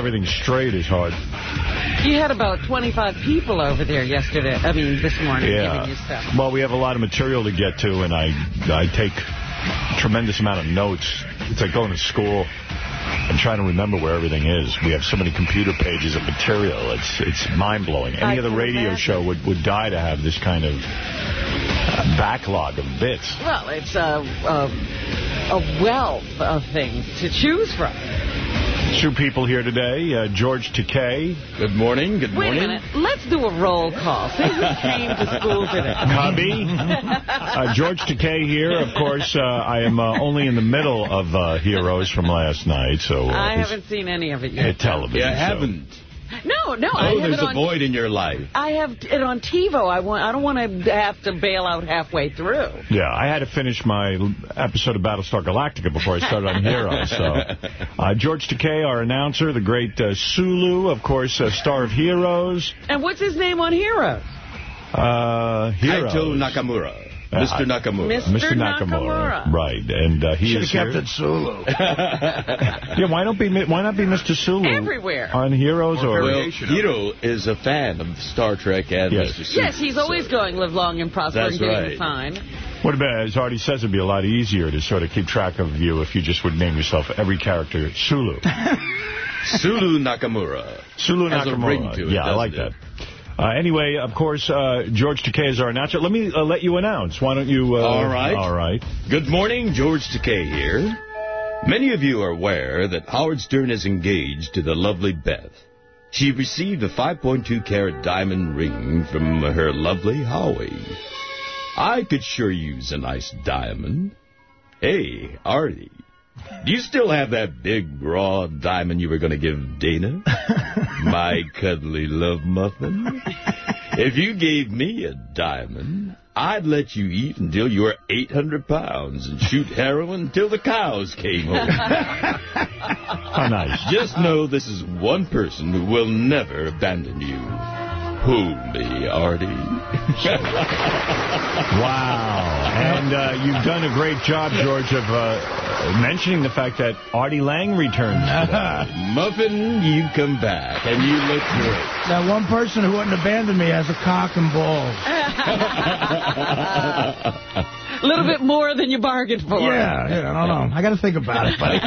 Everything straight is hard. You had about 25 people over there yesterday, I mean, this morning, Yeah. giving you stuff. Well, we have a lot of material to get to, and I I take a tremendous amount of notes. It's like going to school and trying to remember where everything is. We have so many computer pages of material. It's it's mind-blowing. Any I other radio imagine. show would, would die to have this kind of uh, backlog of bits. Well, it's a, a, a wealth of things to choose from. Two people here today. Uh, George Takei. Good morning. Good Wait a minute. Let's do a roll call. See who came to school today. Cubby. Uh, George Takei here. Of course, uh, I am uh, only in the middle of uh, Heroes from last night, so uh, I haven't seen any of it yet. television. You so- haven't. No, no, I Oh, have there's it a on. void in your life. I have it on TiVo. I want. I don't want to have to bail out halfway through. Yeah, I had to finish my episode of Battlestar Galactica before I started on Heroes. So, uh, George Takei, our announcer, the great uh, Sulu, of course, uh, star of Heroes. And what's his name on Heroes? Uh, Heroes. Kaito Nakamura. Uh, Mr. Nakamura. Mr. Mr. Nakamura. Nakamura. Right, and uh, he Should is have kept here. it Sulu. Yeah, why don't be why not be Mr. Sulu Everywhere. on Heroes or? Well, Hiro is a fan of Star Trek and Yes. Mr. Super. Yes, he's always so- going live long and prosper That's and doing right. fine. What about, as Artie says, it'd be a lot easier to sort of keep track of you if you just would name yourself every character Sulu. Sulu Nakamura. Sulu Has a Nakamura. ring to it, yeah, I like it? that. Uh, anyway, of course, uh, George Takei is our announcer. Let me uh, let you announce. Why don't you... Uh, All right. All right. Good morning, George Takei here. Many of you are aware that Howard Stern is engaged to the lovely Beth. She received a 5.2 carat diamond ring from her lovely Howie. I could sure use a nice diamond. Hey, Artie, do you still have that big, raw diamond you were going to give Dana? My cuddly love muffin? If you gave me a diamond, I'd let you eat until you were 800 pounds and shoot heroin until the cows came home. How nice. Just know this is one person who will never abandon you. Who, me, Artie? Wow. And uh, you've done a great job, George, of uh, mentioning the fact that Artie Lange returns. Muffin, you come back, and you look great. That one person who wouldn't abandon me has a cock and balls. A little bit more than you bargained for. Yeah, yeah, I don't know. I got to think about it, buddy.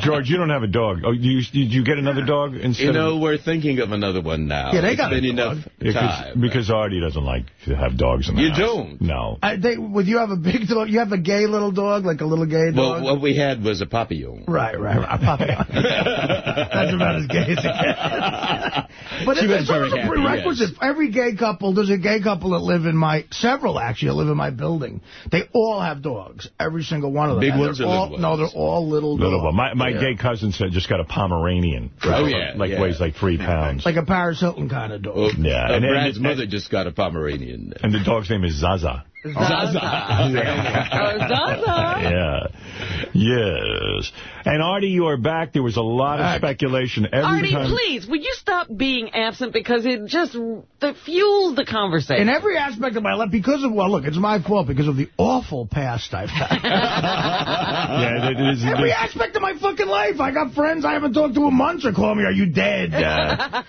George, you don't have a dog. Oh, you, did you get another dog instead You know, of... we're thinking of another one now. Yeah, they It's got been dog. enough Because, time. because Artie doesn't like to have dogs in the You house. You don't? No. I, they, would you have a big dog? You have a gay little dog, like a little gay dog? well, what we had was a papillon. Right, right, right. A puppy. That's about as gay as it gets. But She it- it's very almost a happy, prerequisite. yes. Every gay couple, there's a gay couple that live in my, several actually, that live in my building. They all have dogs. Every single one of them. Big And ones or all, little No, ones? they're all little dogs. Little one. My, my Yeah. gay cousin said just got a Pomeranian. Oh, yeah, Like yeah. weighs like three pounds. Like a Paris Hilton kind of dog. Oh, Yeah, uh, and- and- Brad's and- mother just got a Pomeranian. and the dog's name is Zaza. Zaza. Oh, Zaza. Yeah. Yes. And Artie, you are back. There was a lot of speculation every Artie, time. please, would you stop being absent because it just that fuels the conversation. In every aspect of my life, because of, well, look, it's my fault because of the awful past I've had. Yeah, it is. Every it- aspect of my fucking life. I got friends I haven't talked to in months or call me, are you dead? yeah.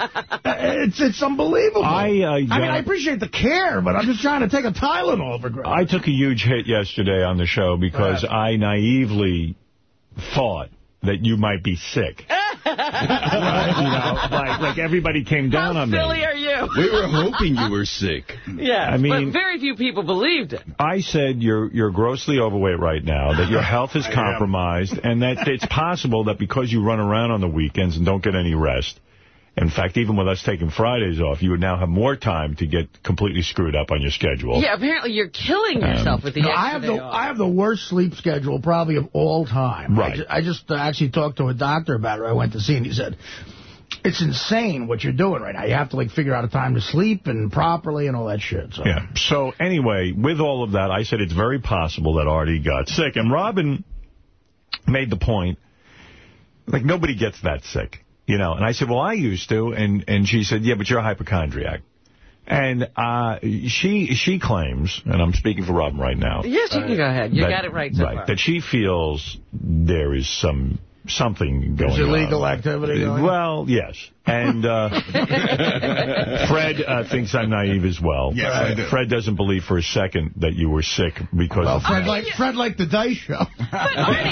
It's it's unbelievable. I, uh, I mean, I appreciate the care, but I'm just trying to take a Tylenol for I took a huge hit yesterday on the show because I naively thought that you might be sick. right? You know, like, like everybody came down How on silly me. are you? We were hoping you were sick. Yeah, I mean- but very few people believed it. I said you're you're grossly overweight right now, that your health is compromised, and that it's possible that because you run around on the weekends and don't get any rest, in fact, even with us taking Fridays off, you would now have more time to get completely screwed up on your schedule. Yeah, apparently you're killing yourself with the No, extra I have day the off. I have the worst sleep schedule probably of all time. Right. I just, I just uh, actually talked to a doctor about it. I went to see, and he said, "It's insane what you're doing right now. You have to like figure out a time to sleep and properly and all that shit." So. Yeah. So anyway, with all of that, I said it's very possible that Artie got sick. And Robin made the point, like, nobody gets that sick, you know. And I said, well, I used to. And, and she said, yeah, but you're a hypochondriac. And uh, she she claims, and I'm speaking for Robin right now. Yes, you can go ahead. You that- got it right so right, far. That she feels there is some something going There's on. illegal activity going on? Well, yes. And uh, Fred uh, thinks I'm naive as well. Yes, I do. Fred doesn't believe for a second that you were sick because Well, of Fred like Fred like the Dice Show.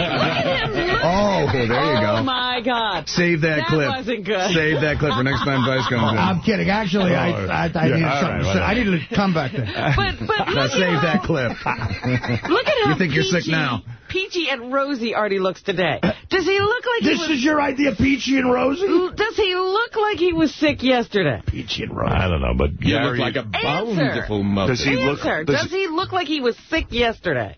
Oh, there you Oh, go. my God. Save that, That clip. wasn't good. Save that clip for next time Dice comes in. I'm kidding. Actually, I Oh, I, I yeah, needed something. right, to. I needed to come back there. But, but Now look save at that clip. Look at how You think you're sick now. Peachy and rosy Artie looks today. Does he look like he This was... is your idea, Peachy and Rosie? Does he look like he was sick yesterday? Peachy and Rosie. I don't know, but You Gary, look like a Answer. bountiful mother. Does he look- Answer. does- Does he look like he was sick yesterday?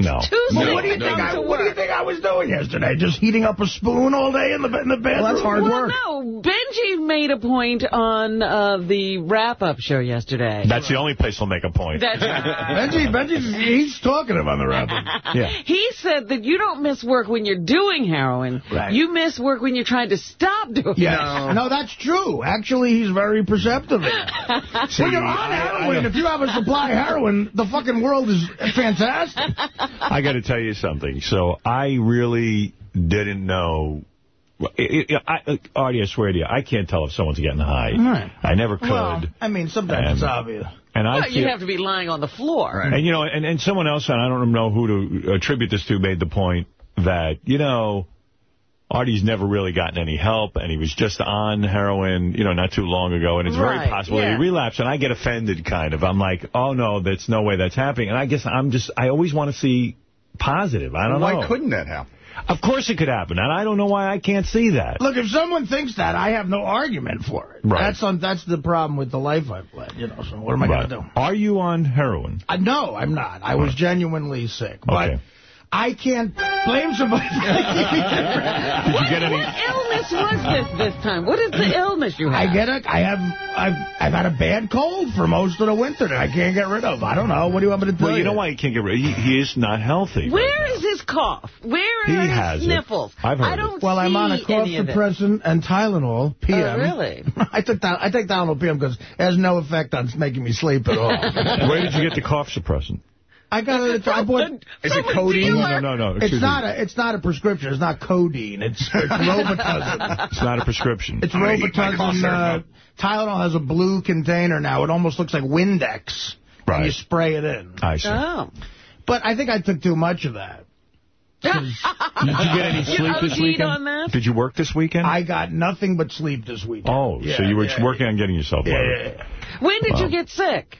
No. Too No, What do you to think? come I, what do you think I was doing yesterday? Just heating up a spoon all day in the in the bedroom. Well, that's hard Well, work. no. Benji made a point on uh, the wrap-up show yesterday. That's the only place he'll make a point. That's Benji, Benji, he's talking about the rapper. yeah. He said that you don't miss work when you're doing heroin. Right. You miss work when you're trying to stop doing Yes. No. No. that's true. Actually, he's very perceptive. when you're on heroin, if you have a supply of heroin, the fucking world is fantastic. I got to tell you something. So I really didn't know. I, I, I, Artie, I swear to you, I can't tell if someone's getting high. Right. I never could. Well, I mean, sometimes And- it's obvious. and I Well, feel, you have to be lying on the floor. and you know, and, and someone else, and I don't know who to attribute this to, made the point that you know. Artie's never really gotten any help, and he was just on heroin, you know, not too long ago, and it's very possible that yeah. he relapsed, and I get offended, kind of. I'm like, oh, no, that's no way that's happening. And I guess I'm just, I always want to see positive. I don't Why know. couldn't that happen? Of course it could happen, and I don't know why I can't see that. Look, if someone thinks that, I have no argument for it. Right. That's on, that's the problem with the life I've led, you know, so what am I Right. going to do? Are you on heroin? Uh, no, I'm not. I was genuinely sick. But Okay. I can't blame somebody. Did you get any... What illness was this this time? What is the illness you have? I get it. I have I've I've had a bad cold for most of the winter that I can't get rid of. I don't know. What do you want me to tell Well, you know why he can't get rid he, he is not healthy. Where is his cough? Where He are his has it. sniffles? I've heard I it. don't Well, I'm on a cough any of it. suppressant and Tylenol PM. Oh, really? I took that. I take Tylenol PM because it has no effect on making me sleep at all. Where did you get the cough suppressant? I got it. I bought. Is it a codeine? dealer? No, no, no. It's not me. a. It's not a prescription. It's not codeine. It's, it's Robitussin. It's not a prescription. It's I'm gonna eat my cough Robitussin. Uh. Tylenol has a blue container now. It almost looks like Windex. Right. You spray it in. I see. Oh. But I think I took too much of that. Did you get any You sleep this weekend? on that? Did you work this weekend? I got nothing but sleep this weekend. oh, Yeah, so you were yeah, working on getting yourself better. yeah, yeah. When did Wow. you get sick?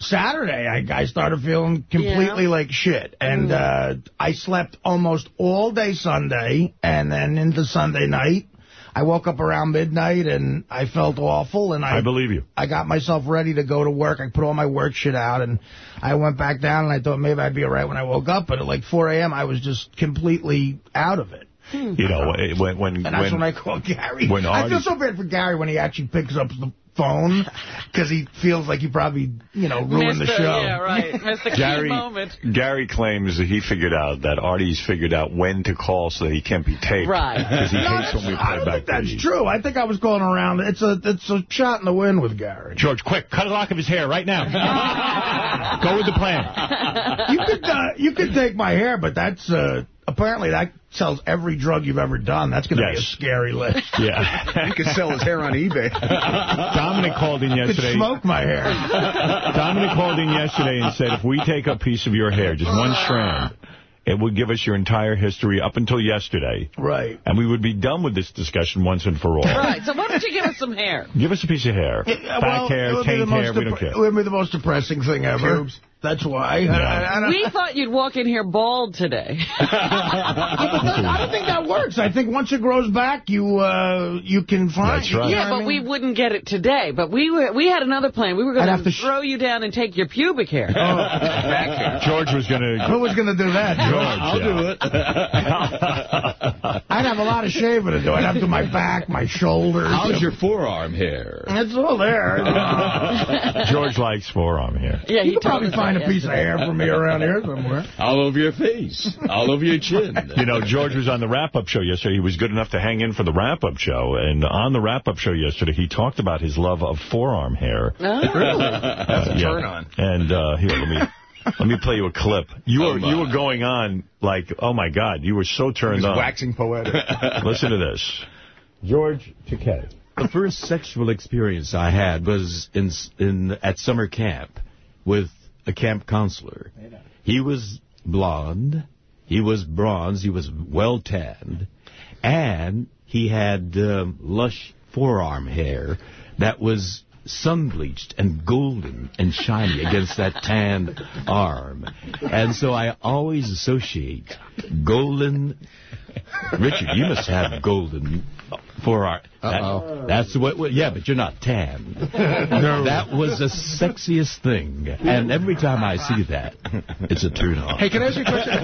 Saturday, I, I started feeling completely Yeah. like shit. And uh, I slept almost all day Sunday and then into Sunday night. I woke up around midnight and I felt awful. And I, I believe you. I got myself ready to go to work. I put all my work shit out and I went back down and I thought maybe I'd be all right when I woke up. But at like 4 a.m., I was just completely out of it. You know, when when And that's when, when I called Gary. when I feel so bad for Gary when he actually picks up the phone because he feels like he probably, you know, ruined the Missed show. Yeah, right. Missed the Gary moment. Gary claims that he figured out that Artie's figured out when to call so that he can't be taped. Right. Because he No, hates that's- when we play I don't back think that's beats. true. I think I was going around. It's a it's a shot in the wind with Gary. George, quick, cut a lock of his hair right now. Go with the plan. You could uh, you could take my hair, but that's uh, apparently that sells every drug you've ever done. That's going to be a scary list. Yeah. You could sell his hair on eBay. Dominic called in You could yesterday. smoke my hair. Dominic called in yesterday and said if we take a piece of your hair, just one strand, it would give us your entire history up until yesterday. Right. And we would be done with this discussion once and for all. Right. So why don't you give us some hair? Give us a piece of hair. Yeah, Back well, it hair, would be the taint hair, most we don't care. It would be the most depressing thing ever. Pubes. That's why. I- I- I don't- We thought you'd walk in here bald today. I don't think that works. I think once it grows back, you uh, you can find. That's right. Yeah, but what I we wouldn't get it today. But we were, we had another plan. We were going I'd have to to throw you down and take your pubic hair. George was going to... Who was going to do that? George, I'll yeah. do it. I'd have a lot of shaving to do. I'd have to do my back, my shoulders. How's your forearm hair? It's all there. George likes forearm hair. Yeah, you could probably find that a piece of hair from me around here somewhere. All over your face. All over your chin. You know, George was on the wrap-up show yesterday. He was good enough to hang in for the wrap-up show. And on the wrap-up show yesterday, he talked about his love of forearm hair. Oh. That's a Yeah. turn on. And uh, here, let me... Let me play you a clip. You Oh, were my. you were going on like, oh my God, you were so turned He's on. waxing poetic. Listen to this. George Takei. The first sexual experience I had was in in at summer camp with a camp counselor. He was blonde, he was bronze, he was well tanned, and he had um, lush forearm hair that was sun bleached and golden and shiny against that tan arm. And so I always associate golden Richard, you must have golden forearm. That, that's what, what- yeah, but you're not tan. no. That was the sexiest thing. And every time I see that, it's a turn on. Hey, can I ask you a question?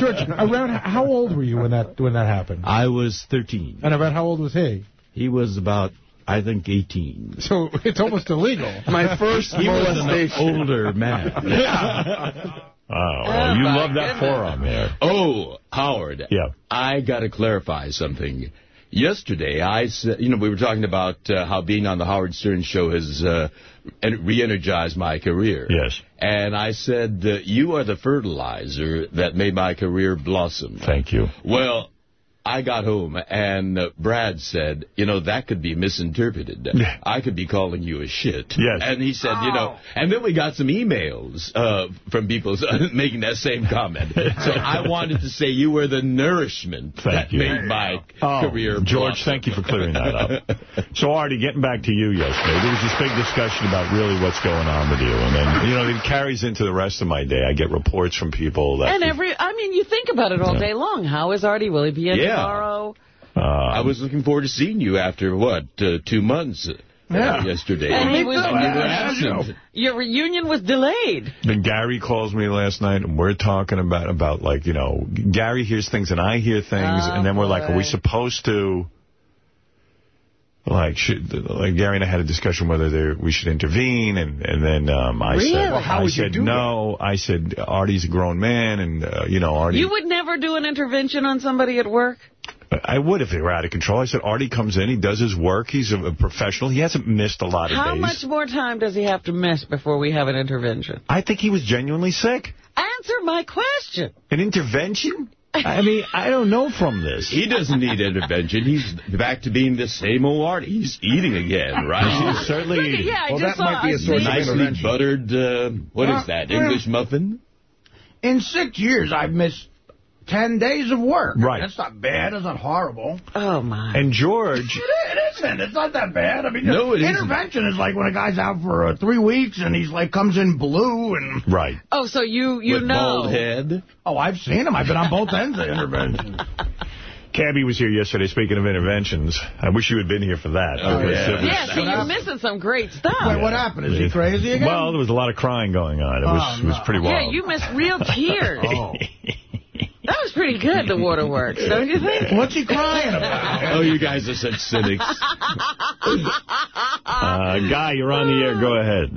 George, around how old were you when that when that happened? I was 13. And about how old was he? He was about, I think, 18. So it's almost illegal. My first He was an molestation. older man. yeah. Oh, well, you my love that goodness. forearm hair. Oh, Howard. Yeah. I got to clarify something. Yesterday, I said, you know, we were talking about uh, how being on the Howard Stern show has uh, re-energized my career. Yes. And I said, uh, you are the fertilizer that made my career blossom. Thank you. Well, I got home and uh, Brad said, you know, that could be misinterpreted. Yeah. I could be calling you a shit. Yes. And he said, you know, and then we got some emails uh, from people making that same comment. so I wanted to say you were the nourishment Thank that you. made my Oh, career George, blossom. thank you for clearing that up. so, Artie, getting back to you yesterday, there was this big discussion about really what's going on with you. And then, you know, it carries into the rest of my day. I get reports from people that... And every, I mean, you think about it all day long. How is Artie? Will he be in Yeah. Tomorrow? uh, I was looking forward to seeing you after, what, uh, two months uh, Yeah. yesterday. And he was- you were absent. Your reunion was delayed. Then Gary calls me last night, and we're talking about, about like, you know, Gary hears things and I hear things, Oh, and then we're like, are we supposed to, like, should, like Gary and I had a discussion whether there, we should intervene, and, and then um, I Really? said, Well, how I said do no. I said, Artie's a grown man, and, uh, you know, Artie... You would never do an intervention on somebody at work? I would if they were out of control. I said, Artie comes in, he does his work, he's a, a professional, he hasn't missed a lot of How days. much more time does he have to miss before we have an intervention? I think he was genuinely sick. Answer my question. An intervention? I mean, I don't know from this. He doesn't need intervention. He's back to being the same old Artie. He's eating again, right? He's certainly eating. Yeah, Well, that might be a source of nice- Nicely buttered, uh, what is that, yeah. English muffin? In six years, I've missed 10 days of work. Right. That's not bad. That's not horrible. Oh, my. And George, It isn't. It's not that bad. I mean, No, it isn't. intervention is like when a guy's out for uh, three weeks and he's like comes in blue and right. Oh, so you you With know. bald head. oh, I've seen him. I've been on both ends of intervention. Cabby was here yesterday, speaking of interventions. I wish you had been here for that. Oh, yeah. it Yeah, see, you're missing some great stuff. Wait, what happened? Is he crazy again? Well, there was a lot of crying going on. It was, Oh, it was pretty pretty Yeah, you missed real tears. oh. That was pretty good, the waterworks, don't you think? What's he crying about? Oh, you guys are such cynics. Uh, Guy, you're on the air. Go ahead.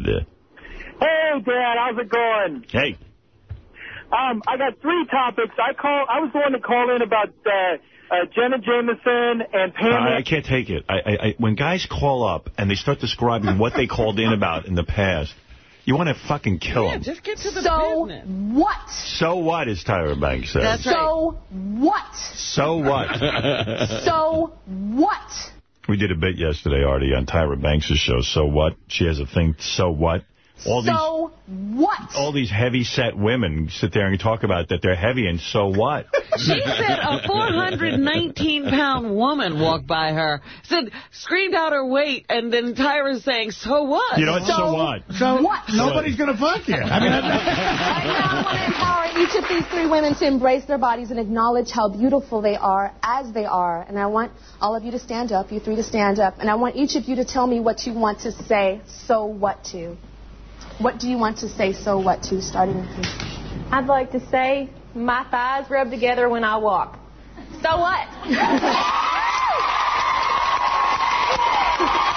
Hey, Dad, how's it going? Hey. Um, I got three topics. I call. I was the one to call in about uh, uh, Jenna Jameson and Pam. I, I can't take it. I, I, I, when guys call up and they start describing what they called in about in the past, you want to fucking kill Yeah, them. just get to the So business. what? So what, as Tyra Banks says. That's right. So what? So what? So what? we did a bit yesterday, Artie, on Tyra Banks' show. So what? She has a thing, so what? All these So what? all these heavy-set women sit there and talk about that they're heavy, and so what? She said a 419-pound woman walked by her, said, screamed out her weight, and then Tyra's saying, so what? You know what? So, So- what? So What? Nobody's going to fuck you. I mean, that's- Right now, I want to empower each of these three women to embrace their bodies and acknowledge how beautiful they are as they are. And I want all of you to stand up, you three to stand up. And I want each of you to tell me what you want to say, so what to. What do you want to say, so what to, starting with you? I'd like to say my thighs rub together when I walk. So what?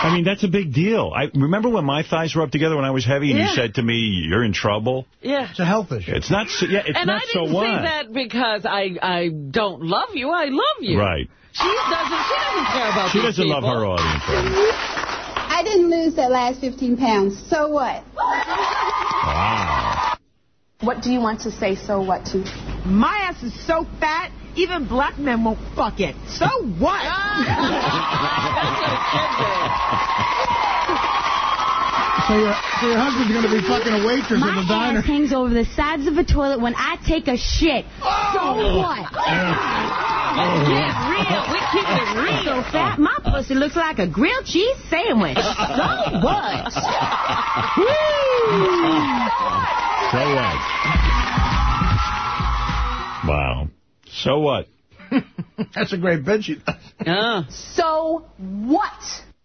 I mean, that's a big deal. I remember when my thighs were up together when I was heavy, and Yeah. you said to me, "You're in trouble." Yeah. it's a health issue. It's not. So, yeah, it's and not I didn't so what. say that because I, I don't love you. I love you. Right. She doesn't, she doesn't care about She these doesn't love her audience. Right? I didn't lose that last 15 pounds. So what? Wow. What do you want to say so what to? My ass is so fat, even black men won't fuck it. So what? Ah. So your, so your husband's going to be fucking a waitress My in the diner. ass hangs over the sides of a toilet when I take a shit. So what? Get real. We keep it real. So fat, my pussy looks like a grilled cheese sandwich. So what? So what? Wow. So what? That's a great bit. She Uh, So what?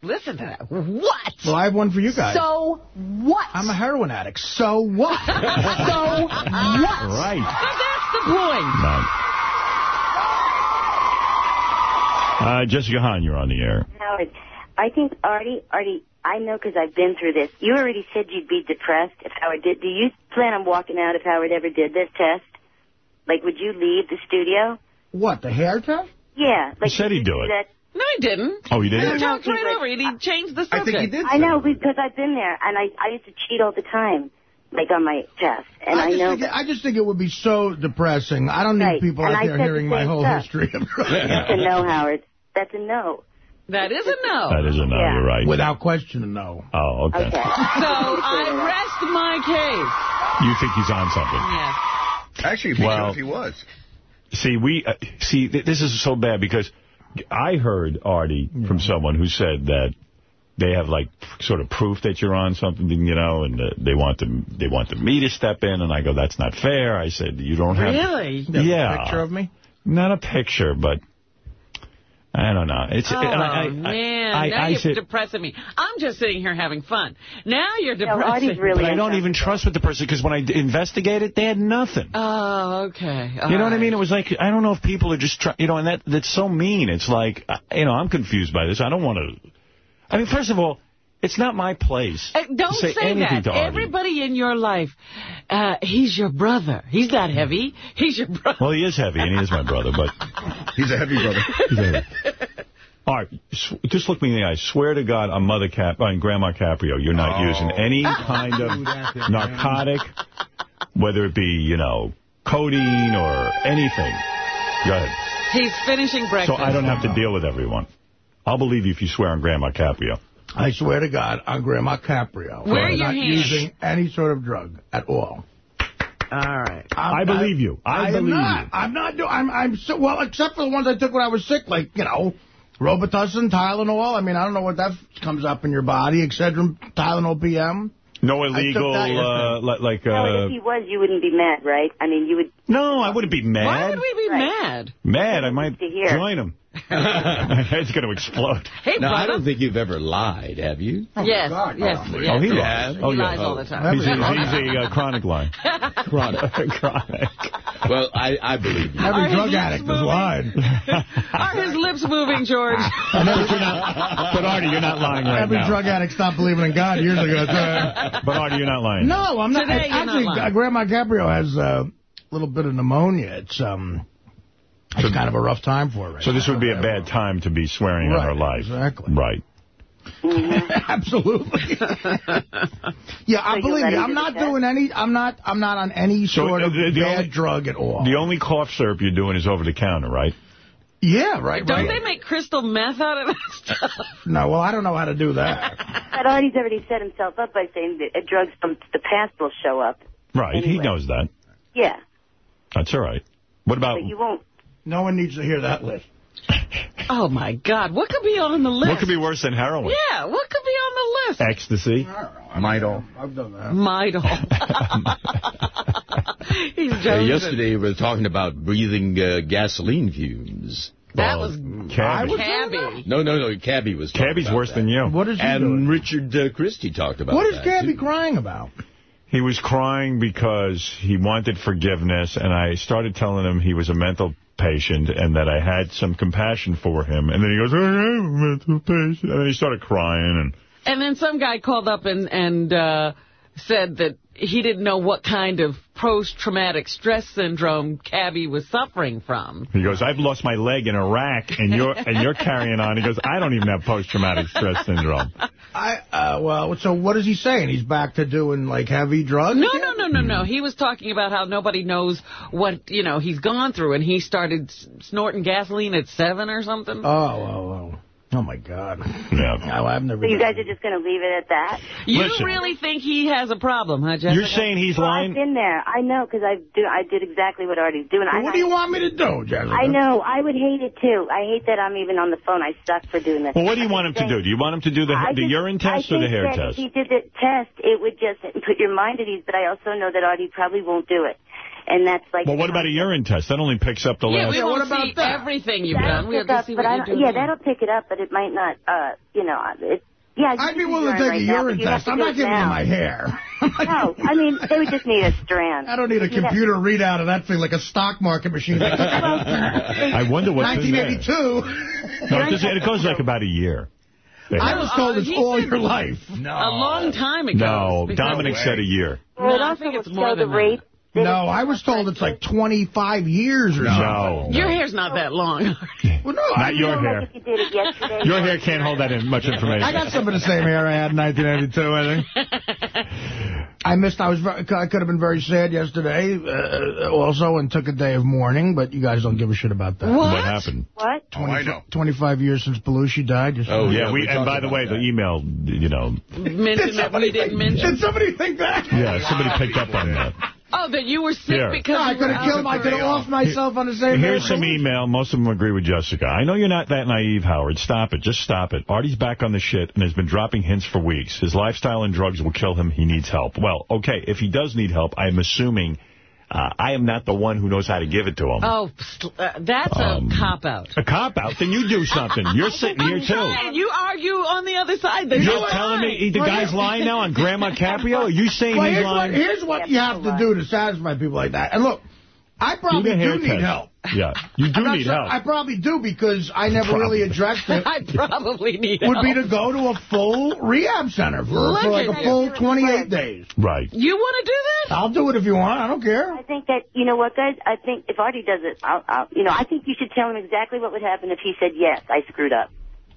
Listen to that. What? Well, I have one for you guys. So what? I'm a heroin addict. So what? so what? Right. But that's the point. Right. Uh, Jessica Hahn, you're on the air. Howard, I think Artie, Artie, I know because I've been through this. You already said you'd be depressed if Howard did. Do you plan on walking out if Howard ever did this test? Like, would you leave the studio? What, the hair test? Yeah. Like, said he'd do it. That, No, he didn't. Oh, He didn't? talked right over it. He changed the subject. I think he did. I know because I've been there, and I I used to cheat all the time, like on my test, and I, just know. think it, I just think it would be so depressing. I don't need Right, people and out I there said the hearing my same whole stuff. history of That's a no, Howard. That's a no. That is a no. That is a no, Yeah. you're right. Without question, a no. Oh, okay. Okay. So I rest my case. You think he's on something? Yes. Actually, if he Well- if he was. See, we uh, see. Th this is so bad because I heard Artie from someone who said that they have like sort of proof that you're on something, you know, and uh, they want to they want to me to step in, and I go, that's not fair. I said, you don't have Really? Yeah. a picture of me? not a picture, but I don't know. It's Oh, and I, I, man. I, now I you're said, depressing me. I'm just sitting here having fun. Now you're No, depressing Artie's really. but I don't even trust with the person because when I investigated, they had nothing. Oh, okay. You know what I mean? It was like, I don't know if people are just trying, you know, and that that's so mean. It's like, uh, you know, I'm confused by this. I don't want to, I mean, first of all, it's not my place Uh, don't to say, say, anything that. to Everybody in your life, uh, he's your brother. He's not heavy. He's your brother. Well, he is heavy, and he is my brother, but... He's a heavy brother. He's heavy. All right, just look me in the eye. Swear to God, on Mother Cap, on Grandma Caprio, you're not Oh. using any kind of narcotic, whether it be, you know, codeine or anything. Go ahead. He's finishing breakfast. So. I don't have to deal with everyone. I'll believe you if you swear on Grandma Caprio. I swear to God, on Grandma Caprio. Where are I'm your not hands? using any sort of drug at all. All right. I'm, I believe you. I am believe not. you. I'm not doing. I'm. I'm so well, except for the ones I took when I was sick, like you know, Robitussin, Tylenol. I mean, I don't know what that comes up in your body. Excedrin, Tylenol PM. No illegal, uh, li- like, Howard, uh, if he was, you wouldn't be mad, right? I mean, you would. no, I wouldn't be mad. Why would we be Right. mad? Mad, I might To hear. join him. My head's going to explode. Hey, Now, I don't think you've ever lied, have you? yes, God, yes, no. yes. Oh, he You lies. have? Oh, he yeah. lies all the time. He's a, he's a uh, chronic liar. Chronic. chronic. Well, I, I believe you. Every Are drug addict lips has lied. Are his lips moving, George? I know, but, you're not, but Artie, you're not lying right Every now. drug addict stopped believing in God years ago. But Artie, you're not lying. No, I'm not. Today, you're not actually, lying. uh, Grandma Caprio has uh, a little bit of pneumonia. It's um, it's kind of a rough time for her. Right So this now. would be a bad time to be swearing on Right, her life. exactly. Right. Absolutely. yeah, I So believe you're me. I'm not do the doing any. I'm not. I'm not on any So, sort uh, of the- the bad only- drug at all. The only cough syrup you're doing is over the counter, right? yeah, right. Don't right. they make crystal meth out of that stuff? No, well, I don't know how to do that. But Artie's already set himself up by saying that uh, drugs from the past will show up. Right. He knows that. Yeah, That's all right. What about but you won't. No one needs to hear that list. Oh, my God. What could be on the list? what could be worse than heroin? Yeah, what could be on the list? Ecstasy. Midol. I've done that. Midol. He's Uh, joking. yesterday, we were talking about breathing uh, gasoline fumes. That Well, was Cabby. cabby. No, no, no. Cabby was talking Cabby's about worse that. than you. What is he And doing? Richard uh, Christy talked about What is that, Gabby too. crying about? He was crying because he wanted forgiveness, and I started telling him he was a mental patient and that I had some compassion for him. And then he goes, I am a mental patient. And then he started crying. And And then some guy called up and, and uh, said that he didn't know what kind of post-traumatic stress syndrome Cabby was suffering from. he goes, I've lost my leg in Iraq, and you're and you're carrying on. He goes, I don't even have post-traumatic stress syndrome. I uh, well, so what is he saying? He's back to doing like heavy drugs? No, again? no, no, no, no. He was talking about how nobody knows what, you know, he's gone through, and he started snorting gasoline at 7 or something. Oh, oh, oh. Oh, my God. Yeah. No, I've never So you guys are just going to leave it at that? You Listen. really think he has a problem, huh, Jessica? You're saying he's Well, lying? I've been there. I know because I do. I did exactly what Artie's doing. I, What do you want me to do, Jessica? I know. I would hate it too. I hate that I'm even on the phone. I suck for doing this. Well, what do you I'm want him just to do? Do you want him to do the, the just- urine test or the think hair that test? If he did the test, it would just put your mind at ease. But I also know that Artie probably won't do it, and that's like. Well, what about a urine test? That only picks up the yeah, last... we won't see everything you've That'll done. We have to up, see what you're don't- doing. Yeah, that'll pick it up, but it might not. Uh, you know, it. Yeah, I'd be willing to take a right now, urine but you have test. I'm not it giving you my hair. No, I mean they would just need a strand. I don't need a You know- computer readout of that thing like a stock market machine. I wonder what's in there. 1982. No, it, does- it goes like about a year. I was told Uh, it's all your life. No. A long time ago. No, Because- Dominic said a year. Well, it No, I also think will it's more show the than that. rate. No, I was told it's like 25 years or No. something. Your hair's not that long. Well, no, I, Not your hair. if you did it yesterday. Your hair can't hold that in much information. I got some of the same hair I had in 1982, I think. I missed, I was, I could have been very sad yesterday uh, also and took a day of mourning, but you guys don't give a shit about that. What happened? What? Oh, I know. 25 years since Belushi died. Just Oh, yeah, yeah. we we And by the way, that. the email, you know, Mention that we didn't mention. Did somebody think that? yeah, somebody picked up on that. Oh, that you were sick Here. because No, I could have killed, of I could have Korea. off myself on the same Here's day. some email. Most of them agree with Jessica. I know you're not that naive, Howard. Stop it. Just stop it. Artie's back on the shit and has been dropping hints for weeks. His lifestyle and drugs will kill him. He needs help. Well, okay, if he does need help, I'm assuming uh, I am not the one who knows how to give it to him. Oh, uh, that's Um, a cop-out. A cop-out? Then you do something. You're sitting here, too. And you argue on the other side. There's You're no telling lie. me the Well, guy's lying now on Grandma Caprio? Are you saying Well, he's here's what, lying? here's what you have to do to satisfy people like that. And look, I probably the do, need help. Yeah, you do need sure- help. I probably do because I never Probably. really addressed it. I probably need would be to go to a full rehab center for, for like a full 28 days. Right. You want to do that? I'll do it if you want. I don't care. I think that you know what, guys. I think if Artie does it, I'll, I'll, you know, I think you should tell him exactly what would happen if he said yes, I screwed up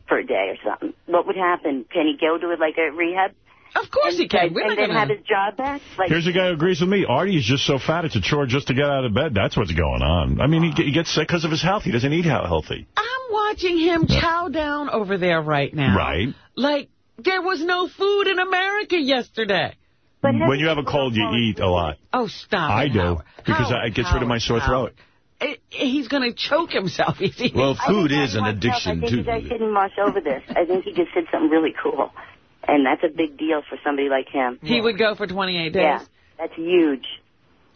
for a day or something. What would happen? Can he go to it like a rehab? Of course and, he can. We're and not then gonna... have his job back? Like, Here's a guy who agrees with me. Artie is just so fat, it's a chore just to get out of bed. That's what's going on. I mean, he, he gets sick because of his health. He doesn't eat how healthy. I'm watching him chow down over there right now. Right. Like, there was no food in America yesterday. but When you have a cold, you eat a lot. Oh, stop I it, do, Howard. because Howard, it gets rid of my sore throat. Howard. Eh, He's going to choke himself. He's eating. Well, food is an Artie wants help. addiction, I think you guys too. shouldn't mush over this. I think he just said something really cool, and that's a big deal for somebody like him. he would go for 28 days. Yeah, that's huge.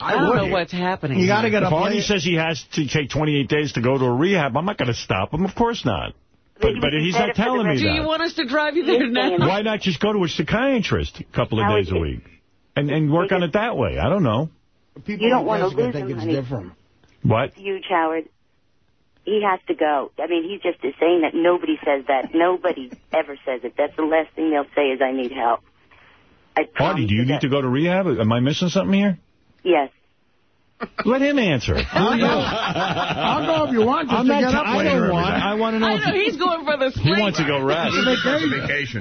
I don't would. know what's happening. You got to get If up Artie says he has to take 28 days to go to a rehab, I'm not going to stop him. Of course not. But, but he's not telling me that. Do you want us to drive you there now? Why not just go to a psychiatrist a couple of days a week and, and work on it that way? I don't know. People You don't wanna Jessica lose think him, honey. different. What? huge, Howard. He has to go. I mean, he's just is saying that nobody says that. Nobody ever says it. That's the last thing they'll say is, I need help. I Artie, do you need to go to rehab? Am I missing something here? Yes. Let him answer. I'll go. I'll go if you want. Just I'm to not get up I later don't want. I want to know. I know, he's going for the he wants to go rest. Vacation.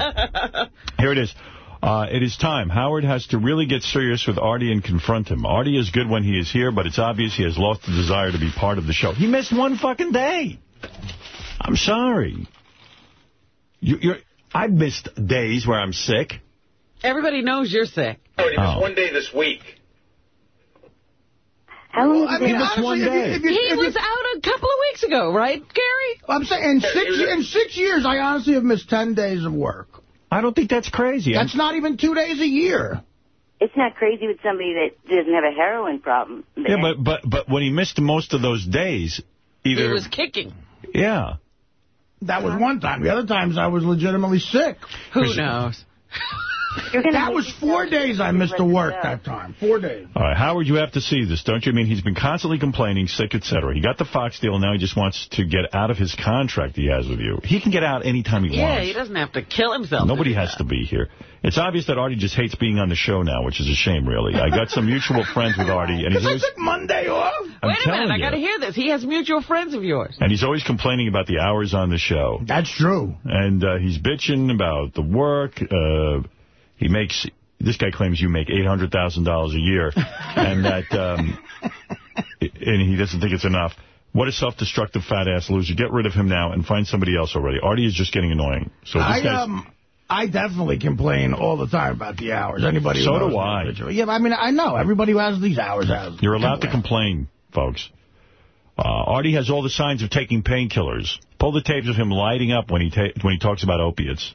Here it is. Uh, it is time. Howard has to really get serious with Artie and confront him. Artie is good when he is here, but it's obvious he has lost the desire to be part of the show. He missed one fucking day. I'm sorry. You, you're, I've missed days where I'm sick. Everybody knows you're sick. Already missed Oh. one day this week. How long I mean, you one honestly, if you- if you- He if you- was out a couple of weeks ago, right, Gary? I'm saying in six in six years, I honestly have missed 10 days of work. I don't think that's crazy. That's not even two days a year. It's not crazy with somebody that doesn't have a heroin problem. yeah, but, but but when he missed most of those days, either He was kicking. yeah. That was one time. The other times I was legitimately sick. Who Chris- knows? You're gonna That was four days I missed let to work that time. Four days. All right, Howard, you have to see this, don't you? I mean, he's been constantly complaining, sick, etc. He got the Fox deal, and now he just wants to get out of his contract he has with you. He can get out anytime he Yeah, wants. Yeah, he doesn't have to kill himself. Nobody has to be here. It's obvious that Artie just hates being on the show now, which is a shame, really. I got some mutual friends with Artie, and he's Because I took Monday off. I'm Wait a telling minute, I got to hear this. He has mutual friends of yours. and he's always complaining about the hours on the show. That's true. And uh, he's bitching about the work. Uh, he makes this guy claims you make $800,000 a year, and that, um, and he doesn't think it's enough. What a self-destructive fat-ass loser. Get rid of him now and find somebody else already. Artie is just getting annoying. So this I, guy's... um, I definitely complain all the time about the hours. Anybody So do I. Yeah, I mean, I know. Everybody who has these hours has. You're allowed to complain, folks. Uh, Artie has all the signs of taking painkillers. Pull the tapes of him lighting up when he ta when he talks about opiates.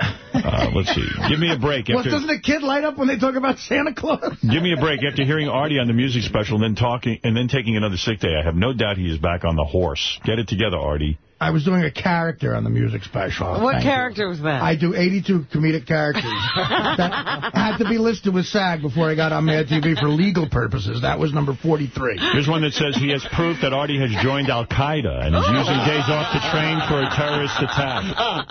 Uh, let's see. Give me a break. What, After, doesn't a kid light up when they talk about Santa Claus? give me a break. After hearing Artie on the music special and then talking and then taking another sick day, I have no doubt he is back on the horse. Get it together, Artie. I was doing a character on the music special. What Thank you. character was that? I do 82 comedic characters. that had to be listed with SAG before I got on Mad TV for legal purposes. That was number 43. Here's one that says he has proof that Artie has joined Al-Qaeda and is using days off to train for a terrorist attack.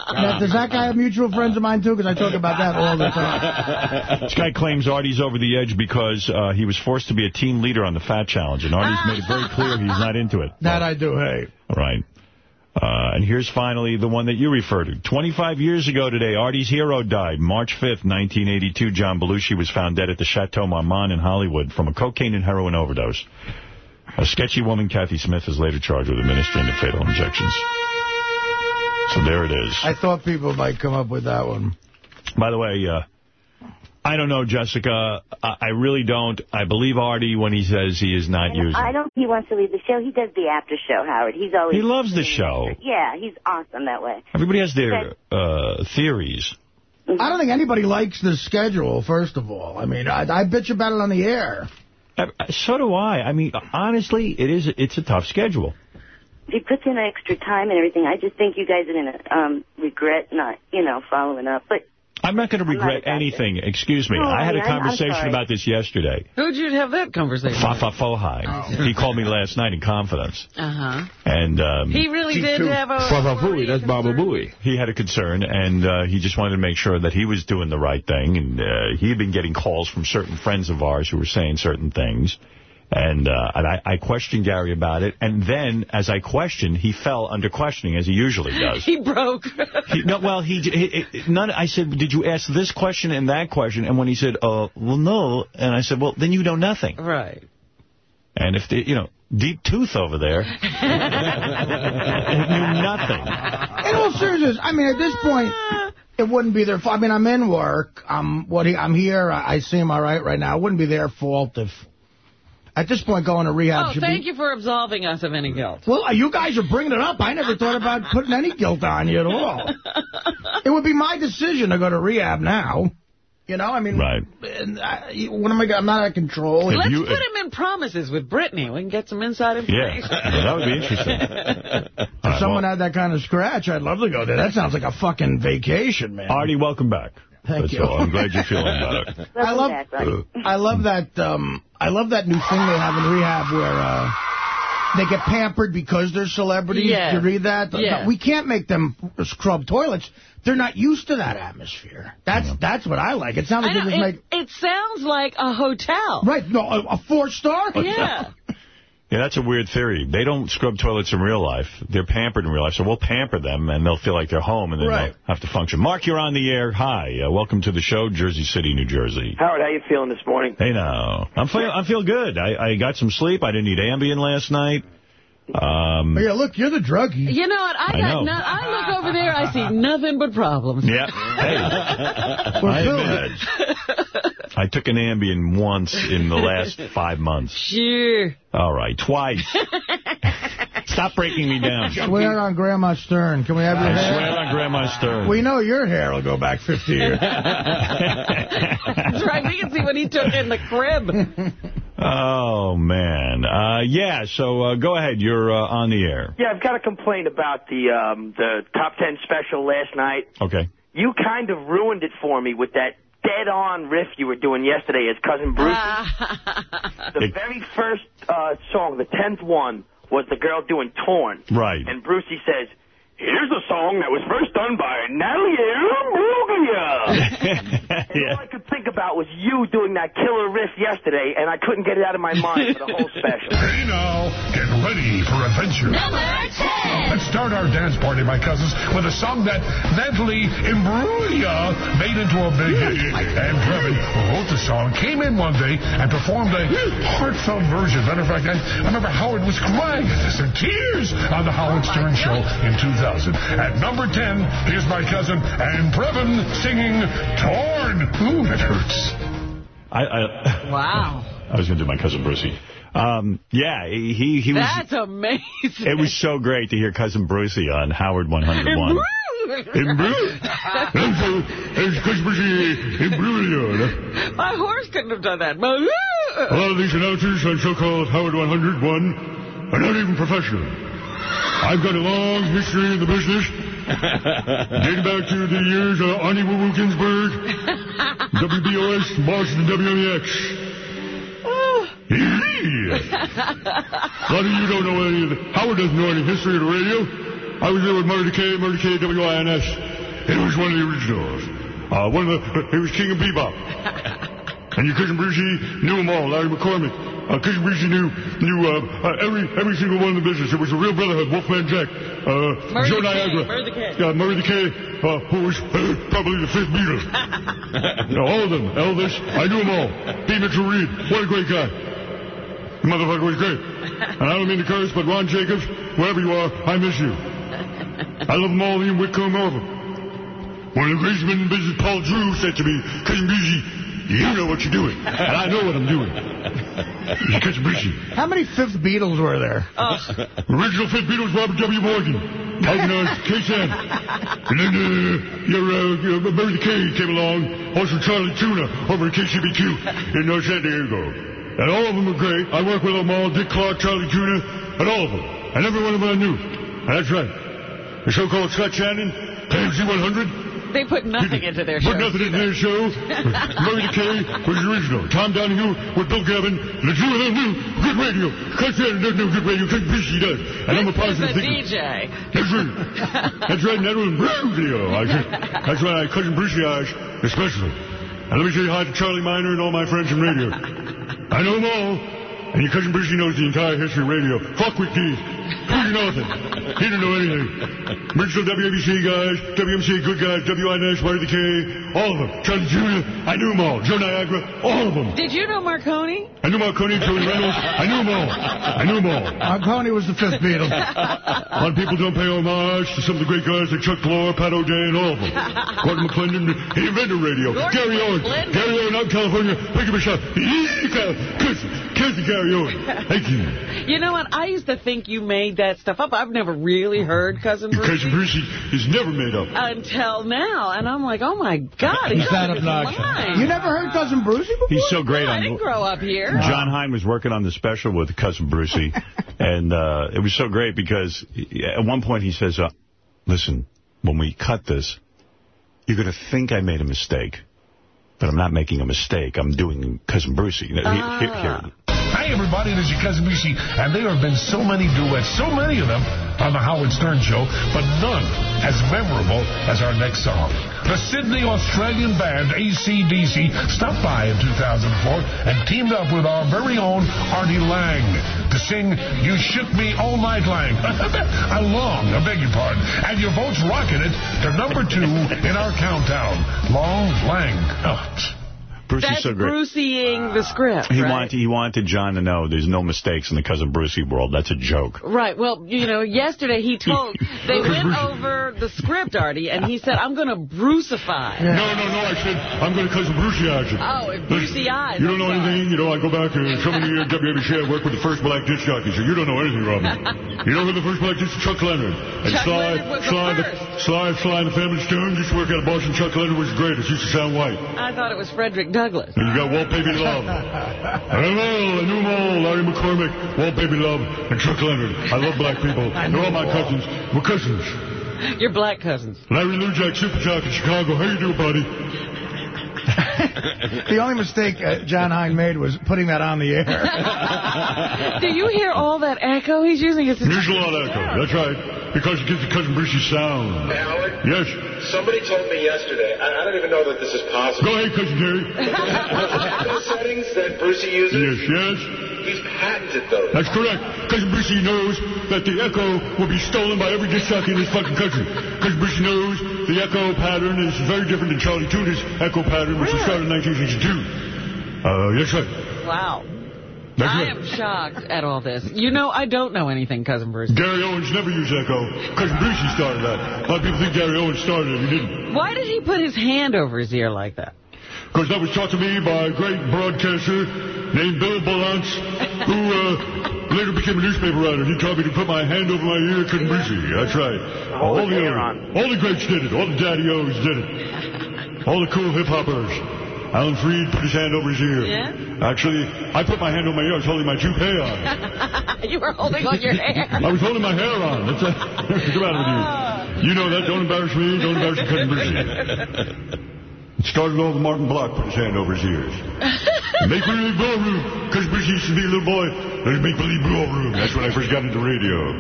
Now, does that guy have mutual friends of mine, too? Because I talk about that all the time. This guy claims Artie's over the edge because uh, he was forced to be a team leader on the Fat Challenge, and Artie's made it very clear he's not into it. That I do hate. Right. Uh, and here's finally the one that you referred to. 25 years ago today, Artie's hero died. March 5th, 1982, John Belushi was found dead at the Chateau Marmont in Hollywood from a cocaine and heroin overdose. A sketchy woman, Cathy Smith, is later charged with administering the fatal injections. So there it is. I thought people might come up with that one. By the way, uh, I don't know, Jessica. I, I really don't. I believe Artie when he says he is not using. I don't he wants to leave the show. He does the after show, Howard. He's always... He loves the show. Yeah, he's awesome that way. Everybody has their uh, theories. I don't think anybody likes the schedule, first of all. I mean, I, I bitch about it on the air. Uh, So do I. I mean, honestly, it is. It's a tough schedule. He puts in extra time and everything. I just think you guys are going to um, regret not, you know, following up. But I'm not going to regret anything. Excuse me. No, I had a I- I'm conversation about this yesterday. Who'd you have that conversation Fa with? Fa Fohai. He called me last night in confidence. Uh-huh. And um, He really did have a... That's Baba Booey. He had a concern, and uh, he just wanted to make sure that he was doing the right thing. And uh, he had been getting calls from certain friends of ours who were saying certain things. And, uh, and I, I questioned Gary about it. And then, as I questioned, he fell under questioning, as he usually does. He broke. He, no, well, he, he, he none. I said, did you ask this question and that question? And when he said, uh, well, no, and I said, well, then you know nothing. Right. And if, the, you know, deep tooth over there knew nothing. In all seriousness, I mean, at this point, it wouldn't be their fault. I mean, I'm in work. I'm what he, I'm here. I, I seem all right right now. It wouldn't be their fault if, at this point, going to rehab Oh, should thank be... you for absolving us of any guilt. Well, you guys are bringing it up. I never thought about putting any guilt on you at all. it would be my decision to go to rehab now. You know, I mean, right. And I, what am I? I'm not out of control. Let's put him in promises with Britney. We can get some inside information. Yeah, that would be interesting. If someone had that kind of scratch, I'd love to go there. That sounds like a fucking vacation, man. Artie, welcome back. Thank That's you. all. I'm glad you're feeling better. I love, I love that. Um, I love that new thing they have in rehab where uh, they get pampered because they're celebrities. Yeah. You read that? Yeah. We can't make them scrub toilets. They're not used to that atmosphere. That's that's what I like. It sounds like know, it, made it sounds like a hotel. right. No, a, a four star. Yeah. Yeah, that's a weird theory. They don't scrub toilets in real life. They're pampered in real life, so we'll pamper them, and they'll feel like they're home, and then Right. they'll have to function. Mark, you're on the air. Hi. Uh, welcome to the show, Jersey City, New Jersey. Howard, how you feeling this morning? Hey, now. I'm feel, I feel good. I, I got some sleep. I didn't eat Ambien last night. Um, yeah, look, you're the druggie. You know what? I, I got know. no, I look over there, I see nothing but problems. Yeah. Hey. I, Phil- admit, I took an Ambien once in the last five months. Sure. All right, twice. Stop breaking me down. Swear on Grandma Stern. Can we have your I hair? swear on Grandma Stern. We know your hair will go back 50 years. That's right. We can see what he took in the crib. Oh, man. Uh, yeah, so uh, go ahead. You're uh, on the air. Yeah, I've got a complaint about the um, the top ten special last night. Okay. You kind of ruined it for me with that dead-on riff you were doing yesterday as Cousin Bruce. the very first uh, song, the tenth one, was the girl doing Torn. Right. And Brucey says, Here's a song that was first done by Natalie And all I could think about was you doing that killer riff yesterday, and I couldn't get it out of my mind for the whole special. Hey now, get ready for adventure. Number 10. Let's start our dance party, my cousins, with a song that Natalie Imbruglia made into a big hit. And Preven, who wrote the song, came in one day and performed a heartfelt version. Matter of fact, I, I remember Howard was crying at this in tears on the Howard Stern oh Show in 2000. At number 10, here's my cousin Anne Preven singing Torn. Ooh, that hurts. I, I, Wow. I was going to do my cousin Brucey. Um, yeah, he he was. That's amazing. It was so great to hear cousin Brucey on Howard 101. It's Cousin Brucey Imbruglia. My horse couldn't have done that. A lot of these announcers on so-called Howard 101 are not even professional. I've got a long history in the business, dating back to the years of Arnie Woo Woo Ginsburg, WBOS, Boston, WMEX. Yeah. A lot of you don't know any of the... Howard doesn't know any history of the radio. I was there with Murray K, Murray K, WINS. It was one of the originals. Uh, one of the... It was King of Bebop. And your cousin Brucey knew them all. Larry McCormick. Uh, cousin Brucey knew knew uh, uh, every every single one in the business. It was a real brotherhood. Wolfman Jack. Uh, Joe Niagara. Murray the K. Yeah, Murray the K, uh, who was uh, probably the fifth Beatle. no, all of them. Elvis. I knew them all. B. Mitchell Reed. What a great guy. The motherfucker was great. And I don't mean to curse, but Ron Jacobs, wherever you are, I miss you. I love them all, Ian Whitcomb, all of them. One of the greatest men in business, Paul Drew, said to me, Cousin Busy, you know what you're doing, and I know what I'm doing. You Cousin Busy. How many fifth Beatles were there? Original fifth Beatles, Robert W. Morgan. Organized K-San. And then uh, your, uh, your Mary Kay came along. Also Charlie Tuna over at KCBQ in North San Diego. And all of them were great. I worked with them all. Dick Clark, Charlie Tuna, and all of them. And every one of them I knew. And that's right. The so-called Scott Shannon, KMC 100, They put nothing into their show. Put nothing in their show. Murray the K was original. Tom Donahue with Bill Gavin. The two of them good radio. Shannon doesn't good radio. Bushy does. And I'm a positive a thinker. DJ. That's right. That's right. And that was radio. I that's why I cousin Brucey eyes, especially. And let me say hi to Charlie Miner and all my friends from radio. I know them all. And your cousin Brucey knows the entire history of radio. Fuck with Keith. He didn't know nothing. He didn't know anything. Original WABC guys, WMC good guys, WINS, Marty the K, all of them. Charlie Jr., I knew them all. Joe Niagara, all of them. Did you know Marconi? I knew Marconi, Tony Reynolds. I knew them all. I knew them all. Marconi was the fifth Beatle. A lot of people don't pay homage to some of the great guys like Chuck Palor, Pat O'Day, and all of them. Gordon McLendon, he invented radio. Gordon Gary Owen. Gary Owen out in California. Pick him a shot. Kiss, kiss Gary Owen. Thank you. You know what? I used to think you made that stuff up. I've never really heard Cousin Your Bruce cousin Brucey is never made up. until now. And I'm like, oh, my God. He's he's that out of his obnoxious. mind. You never heard Cousin Brucey before? He's so great I on... didn't grow up here. John Hein was working on the special with cousin Brucey, and uh, it was so great because at one point he says, uh, listen, when we cut this, you're going to think I made a mistake, but I'm not making a mistake. I'm doing cousin Brucey. Here- Ah. here- here. Hi, everybody. This is your cousin Brucey, and there have been so many duets, so many of them on the Howard Stern Show, but none as memorable as our next song. The Sydney Australian band ACDC stopped by in 2004 and teamed up with our very own Artie Lange to sing You Shook Me All Night Lang. Along, I beg your pardon. And your vote's it to number two in our countdown. Long Lang. Oh, Brucey's That's great. Bruceying the ah. script, He right? wanted he wanted John to know there's no mistakes in the cousin Brucey world. That's a joke. Right. Well, you know, yesterday he told, they went over the script, Artie, and he said, I'm going to Brucify. No, no, no, I said, I'm going to cousin Brucey you. Oh, it Brucey eyes. You don't know anything? You know, I go back to so many years WABC. I worked with the first black disc jockey. So you don't know anything, Robin. you know who the first black disc? Chuck Leonard. And Chuck Sly, Leonard was the Sly, first. Sly, Sly, and the Family Stones used to work out of Boston. Chuck Leonard was the greatest. Used to sound white. I thought it was Frederick Douglass. And you got Walt Baby Love. I don't know. I knew them all. Larry McCormick, Walt Baby Love, and Chuck Leonard. I love black people. They're all my cousins. We're cousins. Your black cousins. Larry Lujack, Super Jock in Chicago. How you doing, buddy? The only mistake uh, John Hein made was putting that on the air. Do you hear all that echo he's using? It's There's a lot of echo. That's right. Because it gives the Cousin Brucey sound. Howard? Yes. Somebody told me yesterday, I, I don't even know that this is possible. Go ahead, Cousin Gary. Those settings that Brucey uses, Yes, yes. He's patented those. That's correct. Cousin Brucey knows that the echo will be stolen by every disc jockey in this fucking country. Cousin Brucey knows the echo pattern is very different than Charlie Tuna's echo pattern, which was started in 1962. Uh, yes, sir. Wow. That's I right. am shocked at all this. You know, I don't know anything, Cousin Bruce. Gary Owens never used echo. Cousin Brucey started that. A lot of people think Gary Owens started it. He didn't. Why did he put his hand over his ear like that? Because that was taught to me by a great broadcaster named Bill Ballance, who uh, later became a newspaper writer. He taught me to put my hand over my ear, couldn't Brucey. That's right. All his the all the greats did it. All the daddy-os did it. All the cool hip-hoppers. Alan Freed put his hand over his ear. Yeah? Actually, I put my hand over my ear. I was holding my toupee on. you were holding on your hair. I was holding my hair on. That's a, what's the matter with you? You know that. Don't embarrass me. Don't embarrass cousin Brucey. It started all the Martin Block put his hand over his ears. Make believe ballroom. Cousin Brucey used to be a little boy. There's make believe ballroom. That's when I first got into radio.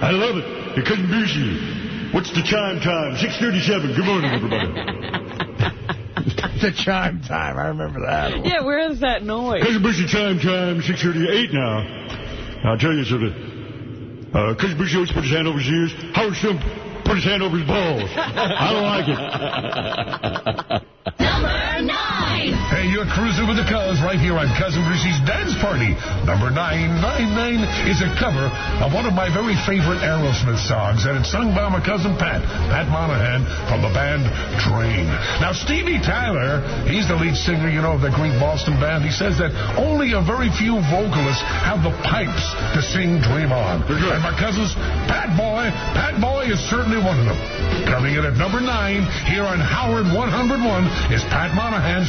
I love it. Your cousin Brucey. What's the chime time? 6:37. Good morning, everybody. the chime time. I remember that. Yeah, where is that noise? Cousin Brucey chime time. 6:38 now. I'll tell you something. Uh, Cousin Brucey always put his hand over his ears. Howard Stern put his hand over his balls. I don't like it. Hey, you're cruising with the cuz right here on Cousin Brucey's Dance Party. Number 999 is a cover of one of my very favorite Aerosmith songs, and it's sung by my cousin Pat, Pat Monahan, from the band Train. Now, Stevie Tyler, he's the lead singer, you know, of the great Boston band. He says that only a very few vocalists have the pipes to sing Dream On. And my cousin's Pat Boy, Pat Boy is certainly one of them. Coming in at number nine, here on Howard 101, is Pat Monahan's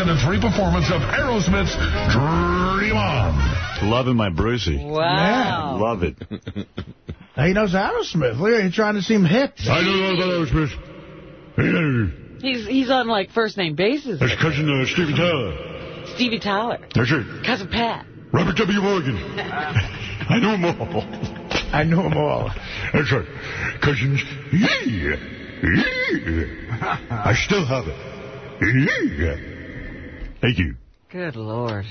2003 performance of Aerosmith's Dream On. Loving my Brucey. Wow. Love it. He knows Aerosmith. Look, at you trying to seem hip. I know about Aerosmith. He's he's on like first name basis. That's cousin uh, Stevie Tyler. Stevie Tyler, That's it. cousin Pat. Robert W. Morgan. I know them all. I know them all. That's right. Cousins. Yeah. Yeah. I still have it. Yeah. Thank you. Good lord.